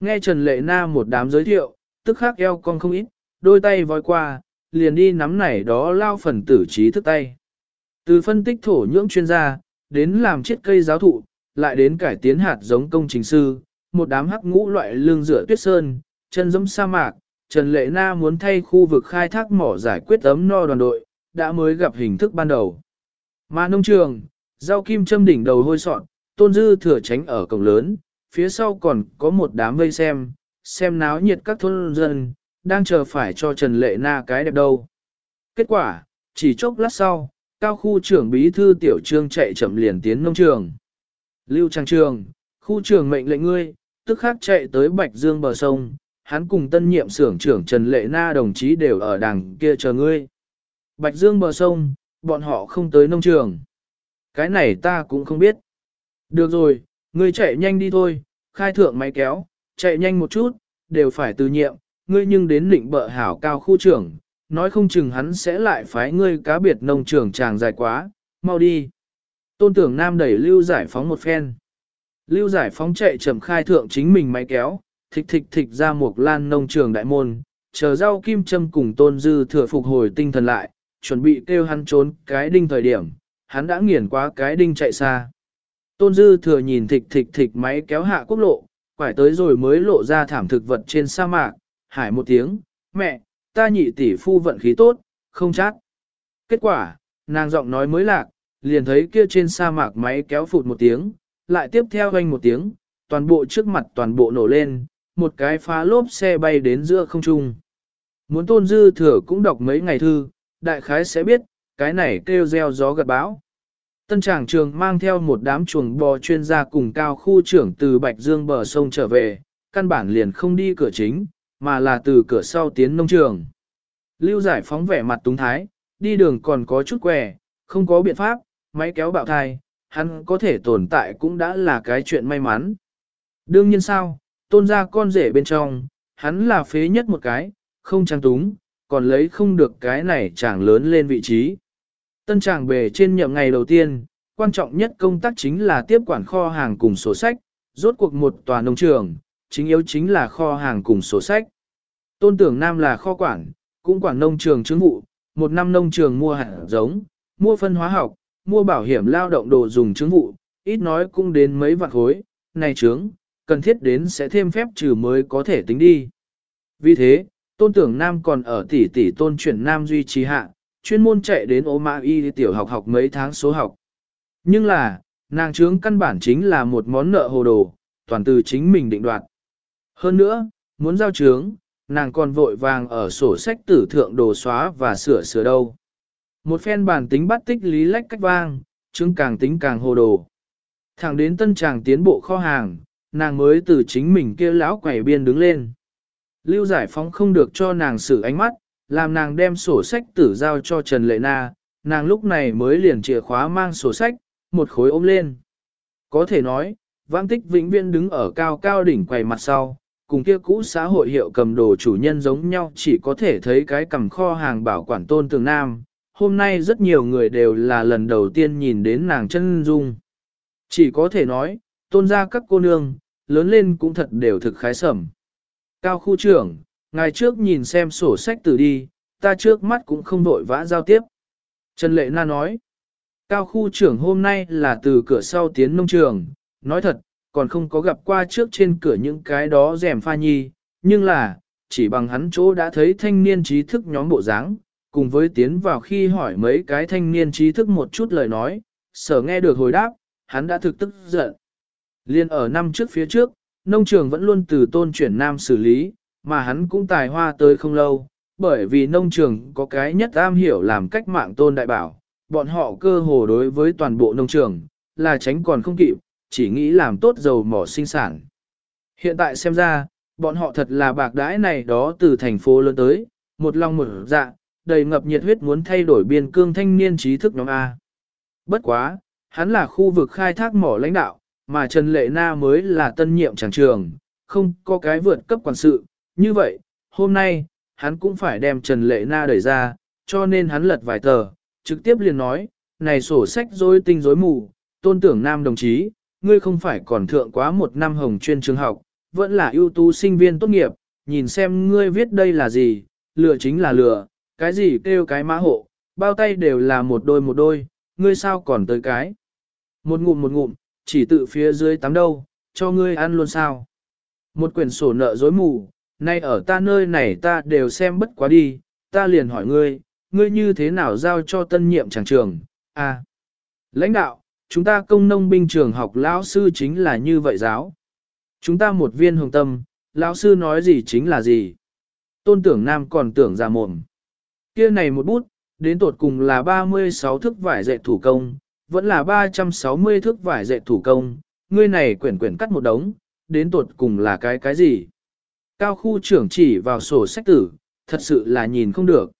Nghe Trần Lệ Na một đám giới thiệu, tức khắc eo con không ít, đôi tay voi qua, liền đi nắm này đó lao phần tử trí thức tay. Từ phân tích thổ nhưỡng chuyên gia, đến làm chiết cây giáo thụ, lại đến cải tiến hạt giống công trình sư, một đám hắc ngũ loại lương rửa tuyết sơn, chân giống sa mạc, Trần Lệ Na muốn thay khu vực khai thác mỏ giải quyết ấm no đoàn đội, đã mới gặp hình thức ban đầu. Mà nông trường, rau kim châm đỉnh đầu hôi sọn, tôn dư thừa tránh ở cổng lớn, phía sau còn có một đám vây xem, xem náo nhiệt các thôn dân, đang chờ phải cho Trần Lệ Na cái đẹp đâu. Kết quả, chỉ chốc lát sau, cao khu trưởng bí thư tiểu trương chạy chậm liền tiến nông trường. Lưu Trang Trường, khu trưởng mệnh lệnh ngươi, tức khắc chạy tới Bạch Dương bờ sông, hắn cùng tân nhiệm xưởng trưởng Trần Lệ Na đồng chí đều ở đằng kia chờ ngươi. Bạch Dương bờ sông, bọn họ không tới nông trường. Cái này ta cũng không biết. Được rồi, ngươi chạy nhanh đi thôi, khai thượng máy kéo, chạy nhanh một chút, đều phải từ nhiệm, ngươi nhưng đến lĩnh bợ hảo cao khu trưởng, nói không chừng hắn sẽ lại phái ngươi cá biệt nông trường chàng dài quá, mau đi. Tôn tưởng nam đẩy lưu giải phóng một phen. Lưu giải phóng chạy chậm khai thượng chính mình máy kéo, thịch thịch thịch ra một lan nông trường đại môn, chờ rau kim châm cùng tôn dư thừa phục hồi tinh thần lại, chuẩn bị kêu hắn trốn cái đinh thời điểm, hắn đã nghiền quá cái đinh chạy xa. Tôn dư thừa nhìn thịch thịch thịch máy kéo hạ quốc lộ, quải tới rồi mới lộ ra thảm thực vật trên sa mạc, hải một tiếng, mẹ, ta nhị tỷ phu vận khí tốt, không chát. Kết quả, nàng giọng nói mới lạc, liền thấy kia trên sa mạc máy kéo phụt một tiếng, lại tiếp theo hoanh một tiếng, toàn bộ trước mặt toàn bộ nổ lên, một cái phá lốp xe bay đến giữa không trung. Muốn tôn dư thừa cũng đọc mấy ngày thư, đại khái sẽ biết, cái này kêu gieo gió gật bão. Tân tràng trường mang theo một đám chuồng bò chuyên gia cùng cao khu trưởng từ Bạch Dương bờ sông trở về, căn bản liền không đi cửa chính, mà là từ cửa sau tiến nông trường. Lưu giải phóng vẻ mặt túng thái, đi đường còn có chút què, không có biện pháp, máy kéo bạo thai, hắn có thể tồn tại cũng đã là cái chuyện may mắn. Đương nhiên sao, tôn ra con rể bên trong, hắn là phế nhất một cái, không trang túng, còn lấy không được cái này chàng lớn lên vị trí. Tân chàng bề trên nhậm ngày đầu tiên, quan trọng nhất công tác chính là tiếp quản kho hàng cùng sổ sách, rốt cuộc một tòa nông trường, chính yếu chính là kho hàng cùng sổ sách. Tôn tưởng nam là kho quản, cũng quản nông trường chứng vụ, một năm nông trường mua hạt giống, mua phân hóa học, mua bảo hiểm lao động đồ dùng chứng vụ, ít nói cũng đến mấy vạn khối, này trướng, cần thiết đến sẽ thêm phép trừ mới có thể tính đi. Vì thế, tôn tưởng nam còn ở tỷ tỷ tôn chuyển nam duy trì hạ, chuyên môn chạy đến ô mã y tiểu học học mấy tháng số học. Nhưng là, nàng trướng căn bản chính là một món nợ hồ đồ, toàn từ chính mình định đoạt. Hơn nữa, muốn giao trướng, nàng còn vội vàng ở sổ sách tử thượng đồ xóa và sửa sửa đâu. Một phen bản tính bắt tích lý lách cách vang, trứng càng tính càng hồ đồ. Thẳng đến tân tràng tiến bộ kho hàng, nàng mới từ chính mình kia lão quẩy biên đứng lên. Lưu giải phóng không được cho nàng xử ánh mắt, làm nàng đem sổ sách tử giao cho Trần Lệ Na, nàng lúc này mới liền chìa khóa mang sổ sách, một khối ôm lên. Có thể nói, vãng tích vĩnh viên đứng ở cao cao đỉnh quầy mặt sau, cùng kia cũ xã hội hiệu cầm đồ chủ nhân giống nhau chỉ có thể thấy cái cầm kho hàng bảo quản tôn tường nam. Hôm nay rất nhiều người đều là lần đầu tiên nhìn đến nàng chân dung. Chỉ có thể nói, tôn ra các cô nương, lớn lên cũng thật đều thực khái sẩm. Cao khu trưởng, ngày trước nhìn xem sổ sách từ đi, ta trước mắt cũng không đội vã giao tiếp. Trần Lệ Na nói, Cao khu trưởng hôm nay là từ cửa sau tiến nông trường, nói thật, còn không có gặp qua trước trên cửa những cái đó rèm pha nhi, nhưng là, chỉ bằng hắn chỗ đã thấy thanh niên trí thức nhóm bộ dáng, cùng với tiến vào khi hỏi mấy cái thanh niên trí thức một chút lời nói, sở nghe được hồi đáp, hắn đã thực tức giận. Liên ở năm trước phía trước, nông trường vẫn luôn từ tôn chuyển nam xử lý, mà hắn cũng tài hoa tới không lâu, bởi vì nông trường có cái nhất am hiểu làm cách mạng tôn đại bảo, bọn họ cơ hồ đối với toàn bộ nông trường, là tránh còn không kịp, chỉ nghĩ làm tốt dầu mỏ sinh sản. Hiện tại xem ra, bọn họ thật là bạc đãi này đó từ thành phố lớn tới, một lòng một dạ, đầy ngập nhiệt huyết muốn thay đổi biên cương thanh niên trí thức nhóm A. Bất quá, hắn là khu vực khai thác mỏ lãnh đạo, mà Trần Lệ Na mới là tân nhiệm chàng trường, không có cái vượt cấp quản sự. Như vậy, hôm nay, hắn cũng phải đem Trần Lệ Na đẩy ra, cho nên hắn lật vài tờ, trực tiếp liền nói, này sổ sách dối tinh dối mù, tôn tưởng nam đồng chí, ngươi không phải còn thượng quá một năm hồng chuyên trường học, vẫn là ưu tú sinh viên tốt nghiệp, nhìn xem ngươi viết đây là gì, lừa chính là lừa, cái gì kêu cái mã hộ, bao tay đều là một đôi một đôi, ngươi sao còn tới cái. Một ngụm một ngụm, chỉ tự phía dưới tắm đâu, cho ngươi ăn luôn sao. Một quyển sổ nợ dối mù, nay ở ta nơi này ta đều xem bất quá đi, ta liền hỏi ngươi, ngươi như thế nào giao cho tân nhiệm chàng trường, à. Lãnh đạo, chúng ta công nông binh trường học lão sư chính là như vậy giáo. Chúng ta một viên hồng tâm, lão sư nói gì chính là gì. Tôn tưởng nam còn tưởng ra mồm. Kia này một bút, đến tột cùng là 36 thước vải dệt thủ công, vẫn là 360 thước vải dệt thủ công, ngươi này quyển quyển cắt một đống, đến tột cùng là cái cái gì. Cao khu trưởng chỉ vào sổ sách tử, thật sự là nhìn không được.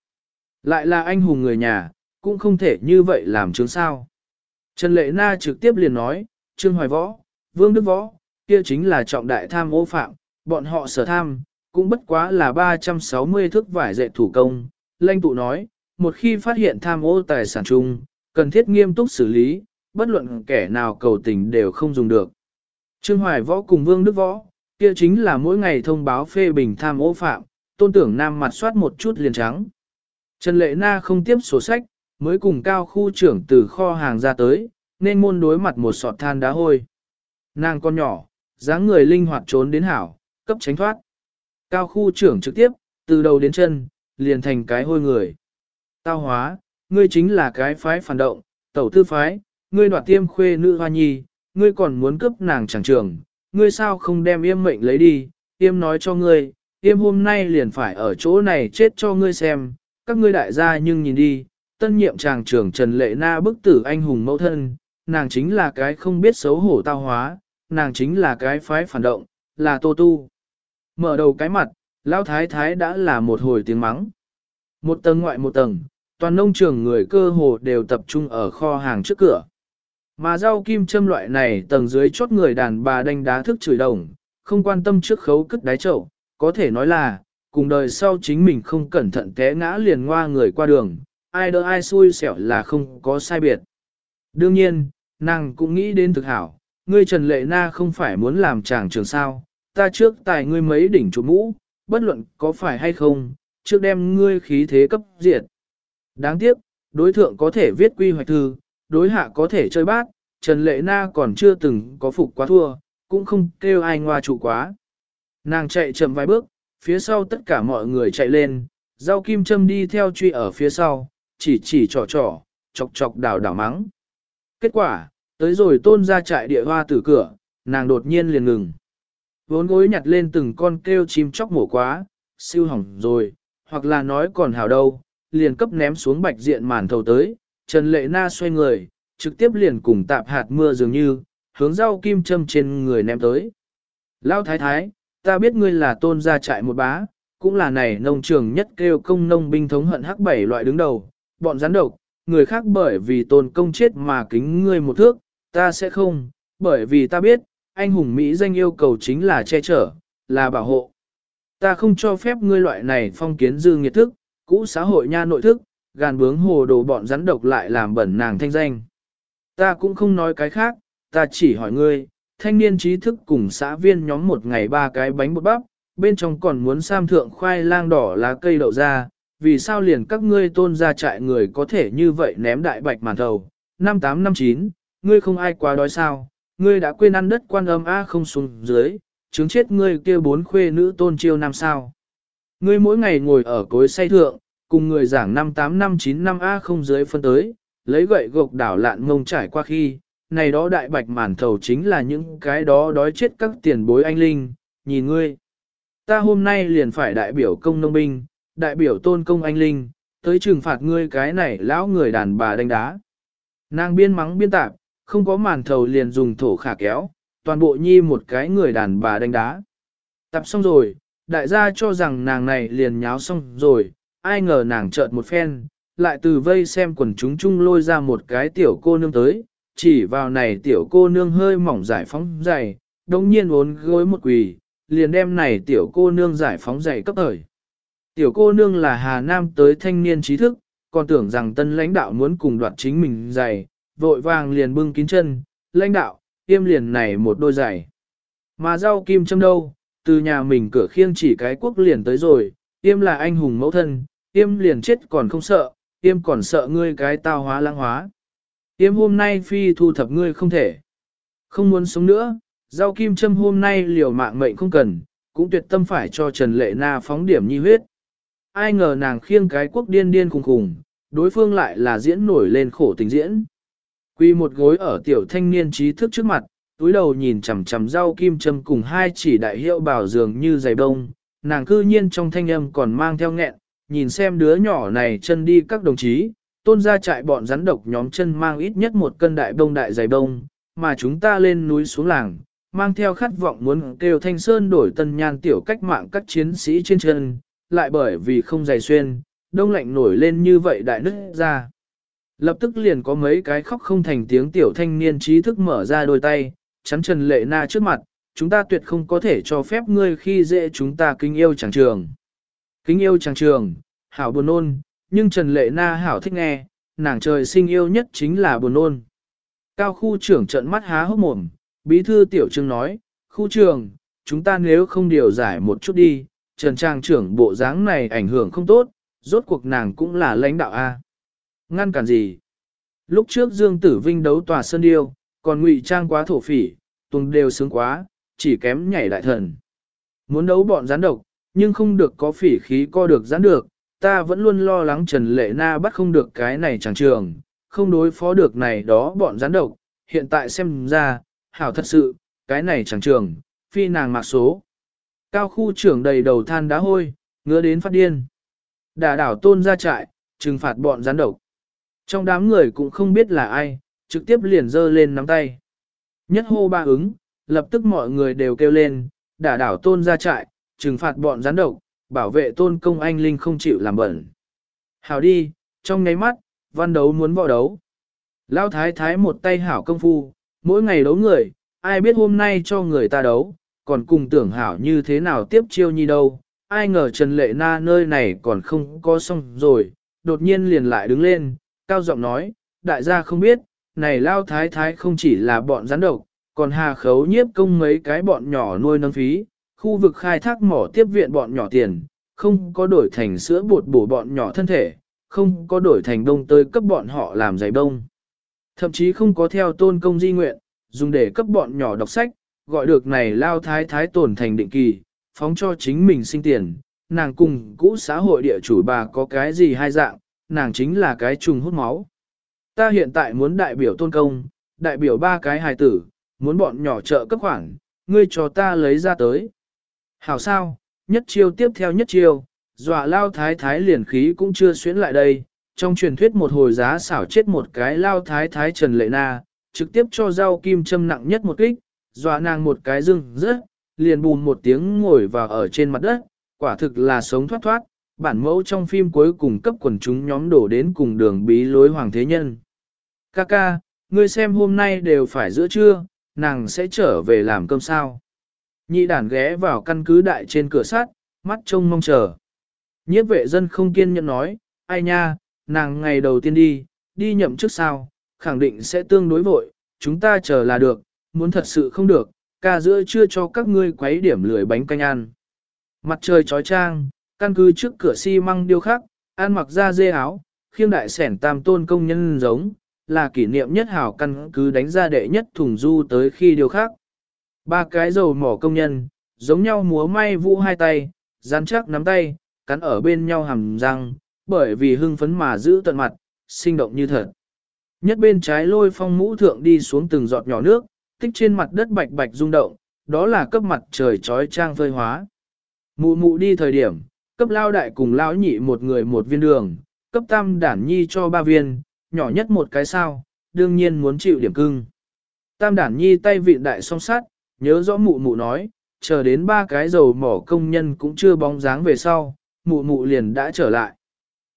Lại là anh hùng người nhà, cũng không thể như vậy làm chứng sao. Trần Lệ Na trực tiếp liền nói, Trương Hoài Võ, Vương Đức Võ, kia chính là trọng đại tham ô phạm, bọn họ sở tham, cũng bất quá là 360 thước vải dệt thủ công. Lanh tụ nói, một khi phát hiện tham ô tài sản chung, cần thiết nghiêm túc xử lý, bất luận kẻ nào cầu tình đều không dùng được. Trương Hoài Võ cùng Vương Đức Võ, kia chính là mỗi ngày thông báo phê bình tham ô phạm, tôn tưởng nam mặt soát một chút liền trắng. Trần Lệ Na không tiếp sổ sách, mới cùng cao khu trưởng từ kho hàng ra tới, nên môn đối mặt một sọt than đá hôi. Nàng con nhỏ, dáng người linh hoạt trốn đến hảo, cấp tránh thoát. Cao khu trưởng trực tiếp, từ đầu đến chân, liền thành cái hôi người. Tao hóa, ngươi chính là cái phái phản động, tẩu tư phái, ngươi đoạt tiêm khuê nữ hoa nhi, ngươi còn muốn cướp nàng chẳng trường, ngươi sao không đem yêm mệnh lấy đi, yêm nói cho ngươi, yêm hôm nay liền phải ở chỗ này chết cho ngươi xem, các ngươi đại gia nhưng nhìn đi, tân nhiệm chàng trưởng Trần Lệ Na bức tử anh hùng mẫu thân, nàng chính là cái không biết xấu hổ tao hóa, nàng chính là cái phái phản động, là tô tu. Mở đầu cái mặt, Lão Thái Thái đã là một hồi tiếng mắng. Một tầng ngoại một tầng, toàn nông trường người cơ hồ đều tập trung ở kho hàng trước cửa. Mà rau kim châm loại này tầng dưới chốt người đàn bà đánh đá thức chửi đồng, không quan tâm trước khấu cất đáy chậu, có thể nói là, cùng đời sau chính mình không cẩn thận té ngã liền ngoa người qua đường, ai đỡ ai xui xẻo là không có sai biệt. Đương nhiên, nàng cũng nghĩ đến thực hảo, ngươi Trần Lệ Na không phải muốn làm chàng trường sao, ta trước tài ngươi mấy đỉnh chủ mũ, bất luận có phải hay không, trước đem ngươi khí thế cấp diệt. Đáng tiếc, đối thượng có thể viết quy hoạch thư, đối hạ có thể chơi bát, Trần Lệ Na còn chưa từng có phục quá thua, cũng không kêu ai ngoa chủ quá. Nàng chạy chậm vài bước, phía sau tất cả mọi người chạy lên, rau kim châm đi theo truy ở phía sau, chỉ chỉ trò trò, chọc chọc đảo đảo mắng. Kết quả, tới rồi tôn ra trại địa hoa từ cửa, nàng đột nhiên liền ngừng. Vốn gối nhặt lên từng con kêu chim chóc mổ quá, siêu hỏng rồi, hoặc là nói còn hào đâu, liền cấp ném xuống bạch diện màn thầu tới, Trần Lệ Na xoay người, trực tiếp liền cùng tạp hạt mưa dường như, hướng rau kim châm trên người ném tới. Lao thái thái, ta biết ngươi là tôn gia trại một bá, cũng là này nông trường nhất kêu công nông binh thống hận hắc bảy loại đứng đầu, bọn gián độc, người khác bởi vì tôn công chết mà kính ngươi một thước, ta sẽ không, bởi vì ta biết, anh hùng Mỹ danh yêu cầu chính là che chở, là bảo hộ. Ta không cho phép ngươi loại này phong kiến dư nghiệt thức, cũ xã hội nha nội thức, gàn bướng hồ đồ bọn rắn độc lại làm bẩn nàng thanh danh. Ta cũng không nói cái khác, ta chỉ hỏi ngươi, thanh niên trí thức cùng xã viên nhóm một ngày ba cái bánh bột bắp, bên trong còn muốn sam thượng khoai lang đỏ lá cây đậu ra, vì sao liền các ngươi tôn ra trại người có thể như vậy ném đại bạch màn thầu. Năm tám năm chín, ngươi không ai quá đói sao, ngươi đã quên ăn đất quan âm A không xuống dưới, chứng chết ngươi kia bốn khuê nữ tôn chiêu năm sao. Ngươi mỗi ngày ngồi ở cối say thượng, cùng người giảng năm tám năm chín năm A không dưới phân tới, lấy gậy gộc đảo lạn ngông trải qua khi, này đó đại bạch màn thầu chính là những cái đó đói chết các tiền bối anh linh, nhìn ngươi. Ta hôm nay liền phải đại biểu công nông binh, đại biểu tôn công anh linh, tới trừng phạt ngươi cái này lão người đàn bà đánh đá. Nàng biên mắng biên tạp, không có màn thầu liền dùng thổ khả kéo, toàn bộ nhi một cái người đàn bà đánh đá. Tập xong rồi, đại gia cho rằng nàng này liền nháo xong rồi, ai ngờ nàng chợt một phen, lại từ vây xem quần chúng chung lôi ra một cái tiểu cô nương tới, chỉ vào này tiểu cô nương hơi mỏng giải phóng dày, đồng nhiên uốn gối một quỳ, liền đem này tiểu cô nương giải phóng dày cấp thời. Tiểu cô nương là Hà Nam tới thanh niên trí thức, còn tưởng rằng tân lãnh đạo muốn cùng đoạt chính mình dày, vội vàng liền bưng kín chân, lãnh đạo, tiêm liền này một đôi giày. Mà rau kim châm đâu, từ nhà mình cửa khiêng chỉ cái quốc liền tới rồi, tiêm là anh hùng mẫu thân, tiêm liền chết còn không sợ, tiêm còn sợ ngươi cái tao hóa lãng hóa. Tiêm hôm nay phi thu thập ngươi không thể. Không muốn sống nữa, rau kim châm hôm nay liều mạng mệnh không cần, cũng tuyệt tâm phải cho Trần Lệ Na phóng điểm nhi huyết. Ai ngờ nàng khiêng cái quốc điên điên khùng khùng, đối phương lại là diễn nổi lên khổ tình diễn. Quy một gối ở tiểu thanh niên trí thức trước mặt, túi đầu nhìn chằm chằm rau kim châm cùng hai chỉ đại hiệu bảo dường như giày bông, nàng cư nhiên trong thanh âm còn mang theo nghẹn, nhìn xem đứa nhỏ này chân đi các đồng chí, tôn ra trại bọn rắn độc nhóm chân mang ít nhất một cân đại bông đại giày bông, mà chúng ta lên núi xuống làng, mang theo khát vọng muốn kêu thanh sơn đổi tân nhan tiểu cách mạng các chiến sĩ trên chân, lại bởi vì không giày xuyên, đông lạnh nổi lên như vậy đại nứt ra. Lập tức liền có mấy cái khóc không thành tiếng tiểu thanh niên trí thức mở ra đôi tay, chắn Trần Lệ Na trước mặt, chúng ta tuyệt không có thể cho phép ngươi khi dễ chúng ta kính yêu chàng trường. Kính yêu chàng trường, hảo buồn ôn, nhưng Trần Lệ Na hảo thích nghe, nàng trời sinh yêu nhất chính là buồn ôn. Cao khu trưởng trận mắt há hốc mồm, bí thư tiểu trương nói, khu trưởng, chúng ta nếu không điều giải một chút đi, Trần Trang trưởng bộ dáng này ảnh hưởng không tốt, rốt cuộc nàng cũng là lãnh đạo A. Ngăn cản gì? Lúc trước Dương Tử Vinh đấu tòa Sơn Điêu, còn ngụy trang quá thổ phỉ, tuần đều sướng quá, chỉ kém nhảy đại thần. Muốn đấu bọn gián độc, nhưng không được có phỉ khí co được gián được, ta vẫn luôn lo lắng Trần Lệ Na bắt không được cái này chẳng trường, không đối phó được này đó bọn gián độc, hiện tại xem ra, hảo thật sự, cái này chẳng trường, phi nàng mạc số. Cao khu trưởng đầy đầu than đá hôi, ngứa đến phát điên. Đả đảo tôn ra trại, trừng phạt bọn gián độc. Trong đám người cũng không biết là ai, trực tiếp liền giơ lên nắm tay. Nhất hô ba ứng, lập tức mọi người đều kêu lên, đả đảo tôn ra trại, trừng phạt bọn gián độc, bảo vệ tôn công anh linh không chịu làm bẩn. hảo đi, trong ngáy mắt, văn đấu muốn võ đấu. Lao thái thái một tay hảo công phu, mỗi ngày đấu người, ai biết hôm nay cho người ta đấu, còn cùng tưởng hảo như thế nào tiếp chiêu nhi đâu, ai ngờ Trần Lệ Na nơi này còn không có xong rồi, đột nhiên liền lại đứng lên, cao giọng nói, đại gia không biết, này Lao thái thái không chỉ là bọn gián độc, còn hà khấu nhiếp công mấy cái bọn nhỏ nuôi nâng phí, khu vực khai thác mỏ tiếp viện bọn nhỏ tiền, không có đổi thành sữa bột bổ bọn nhỏ thân thể, không có đổi thành đông tới cấp bọn họ làm giày đông. Thậm chí không có theo tôn công di nguyện, dùng để cấp bọn nhỏ đọc sách, gọi được này lao thái thái tổn thành định kỳ, phóng cho chính mình sinh tiền, nàng cùng cũ xã hội địa chủ bà có cái gì hai dạng, nàng chính là cái trùng hút máu. Ta hiện tại muốn đại biểu tôn công, đại biểu ba cái hài tử, muốn bọn nhỏ trợ cấp khoản, ngươi cho ta lấy ra tới. Hảo sao, nhất chiêu tiếp theo nhất chiêu, dọa lao thái thái liền khí cũng chưa xuyến lại đây, trong truyền thuyết một hồi giá xảo chết một cái lao thái thái Trần Lệ Na, trực tiếp cho rau kim châm nặng nhất một kích, dọa nàng một cái rưng rớt, liền bùn một tiếng ngồi vào ở trên mặt đất, quả thực là sống thoát thoát, bản mẫu trong phim cuối cùng cấp quần chúng nhóm đổ đến cùng đường bí lối hoàng thế nhân. Kaka, ngươi xem hôm nay đều phải giữa trưa, nàng sẽ trở về làm cơm sao. Nhị đàn ghé vào căn cứ đại trên cửa sắt, mắt trông mong chờ. Nhiếp vệ dân không kiên nhẫn nói, ai nha, nàng ngày đầu tiên đi, đi nhậm trước sao, khẳng định sẽ tương đối vội, chúng ta chờ là được, muốn thật sự không được, ca giữa chưa cho các ngươi quấy điểm lười bánh canh ăn. Mặt trời trói trang, căn cứ trước cửa xi măng điêu khắc, ăn mặc da dê áo, khiêng đại sẻn tam tôn công nhân giống, là kỷ niệm nhất hảo căn cứ đánh ra đệ nhất thùng du tới khi điều khác Ba cái dầu mỏ công nhân, giống nhau múa may vũ hai tay, rắn chắc nắm tay, cắn ở bên nhau hàm răng, bởi vì hưng phấn mà giữ tận mặt, sinh động như thật. Nhất bên trái lôi phong mũ thượng đi xuống từng giọt nhỏ nước, tích trên mặt đất bạch bạch rung động, đó là cấp mặt trời trói trang phơi hóa. Mụ mụ đi thời điểm, cấp lao đại cùng lão nhị một người một viên đường, cấp tam đản nhi cho ba viên, nhỏ nhất một cái sao, đương nhiên muốn chịu điểm cưng. Tam đản nhi tay vịn đại song sát, nhớ rõ mụ mụ nói, chờ đến ba cái dầu mỏ công nhân cũng chưa bóng dáng về sau, mụ mụ liền đã trở lại.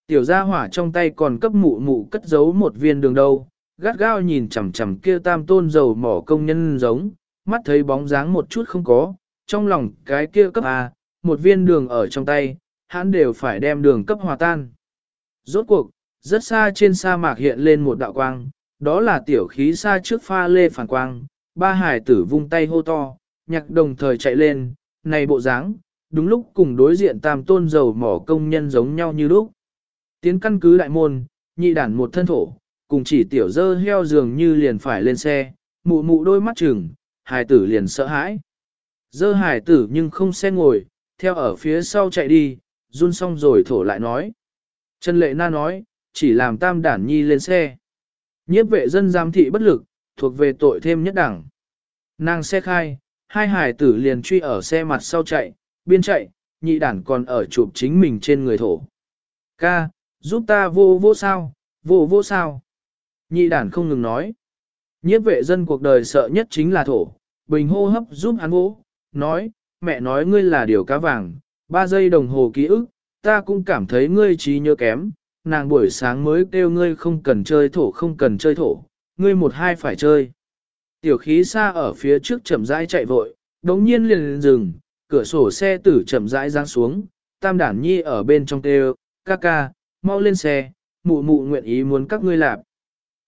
Tiểu gia hỏa trong tay còn cấp mụ mụ cất giấu một viên đường đâu, gắt gao nhìn chằm chằm kia tam tôn dầu mỏ công nhân giống, mắt thấy bóng dáng một chút không có, trong lòng cái kia cấp A, một viên đường ở trong tay, hắn đều phải đem đường cấp hòa tan. Rốt cuộc, rất xa trên sa mạc hiện lên một đạo quang, đó là tiểu khí xa trước pha lê phản quang, ba hải tử vung tay hô to, nhạc đồng thời chạy lên, này bộ dáng, đúng lúc cùng đối diện tam tôn dầu mỏ công nhân giống nhau như lúc. Tiến căn cứ đại môn, nhị đản một thân thổ, cùng chỉ tiểu dơ heo dường như liền phải lên xe, mụ mụ đôi mắt chừng, hải tử liền sợ hãi. Dơ hải tử nhưng không xe ngồi, theo ở phía sau chạy đi, run xong rồi thổ lại nói. Trần Lệ Na nói, chỉ làm tam đản nhi lên xe. Nhiếp vệ dân giám thị bất lực, thuộc về tội thêm nhất đẳng. Nàng xe khai, hai hải tử liền truy ở xe mặt sau chạy, biên chạy, nhị đản còn ở chụp chính mình trên người thổ. Ca, giúp ta vô vô sao, vô vô sao. Nhị đản không ngừng nói. Nhiếp vệ dân cuộc đời sợ nhất chính là thổ, bình hô hấp giúp hắn vô, nói, mẹ nói ngươi là điều cá vàng, ba giây đồng hồ ký ức, ta cũng cảm thấy ngươi trí nhớ kém, nàng buổi sáng mới kêu ngươi không cần chơi thổ không cần chơi thổ, ngươi một hai phải chơi. Tiểu khí xa ở phía trước chậm rãi chạy vội, đống nhiên liền dừng, cửa sổ xe tử chậm rãi giáng xuống, tam đản nhi ở bên trong kêu, ca ca, mau lên xe, mụ mụ nguyện ý muốn các ngươi lạp.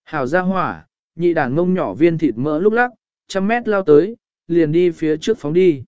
Hảo ra hỏa, nhị đàn ngông nhỏ viên thịt mỡ lúc lắc, trăm mét lao tới, liền đi phía trước phóng đi.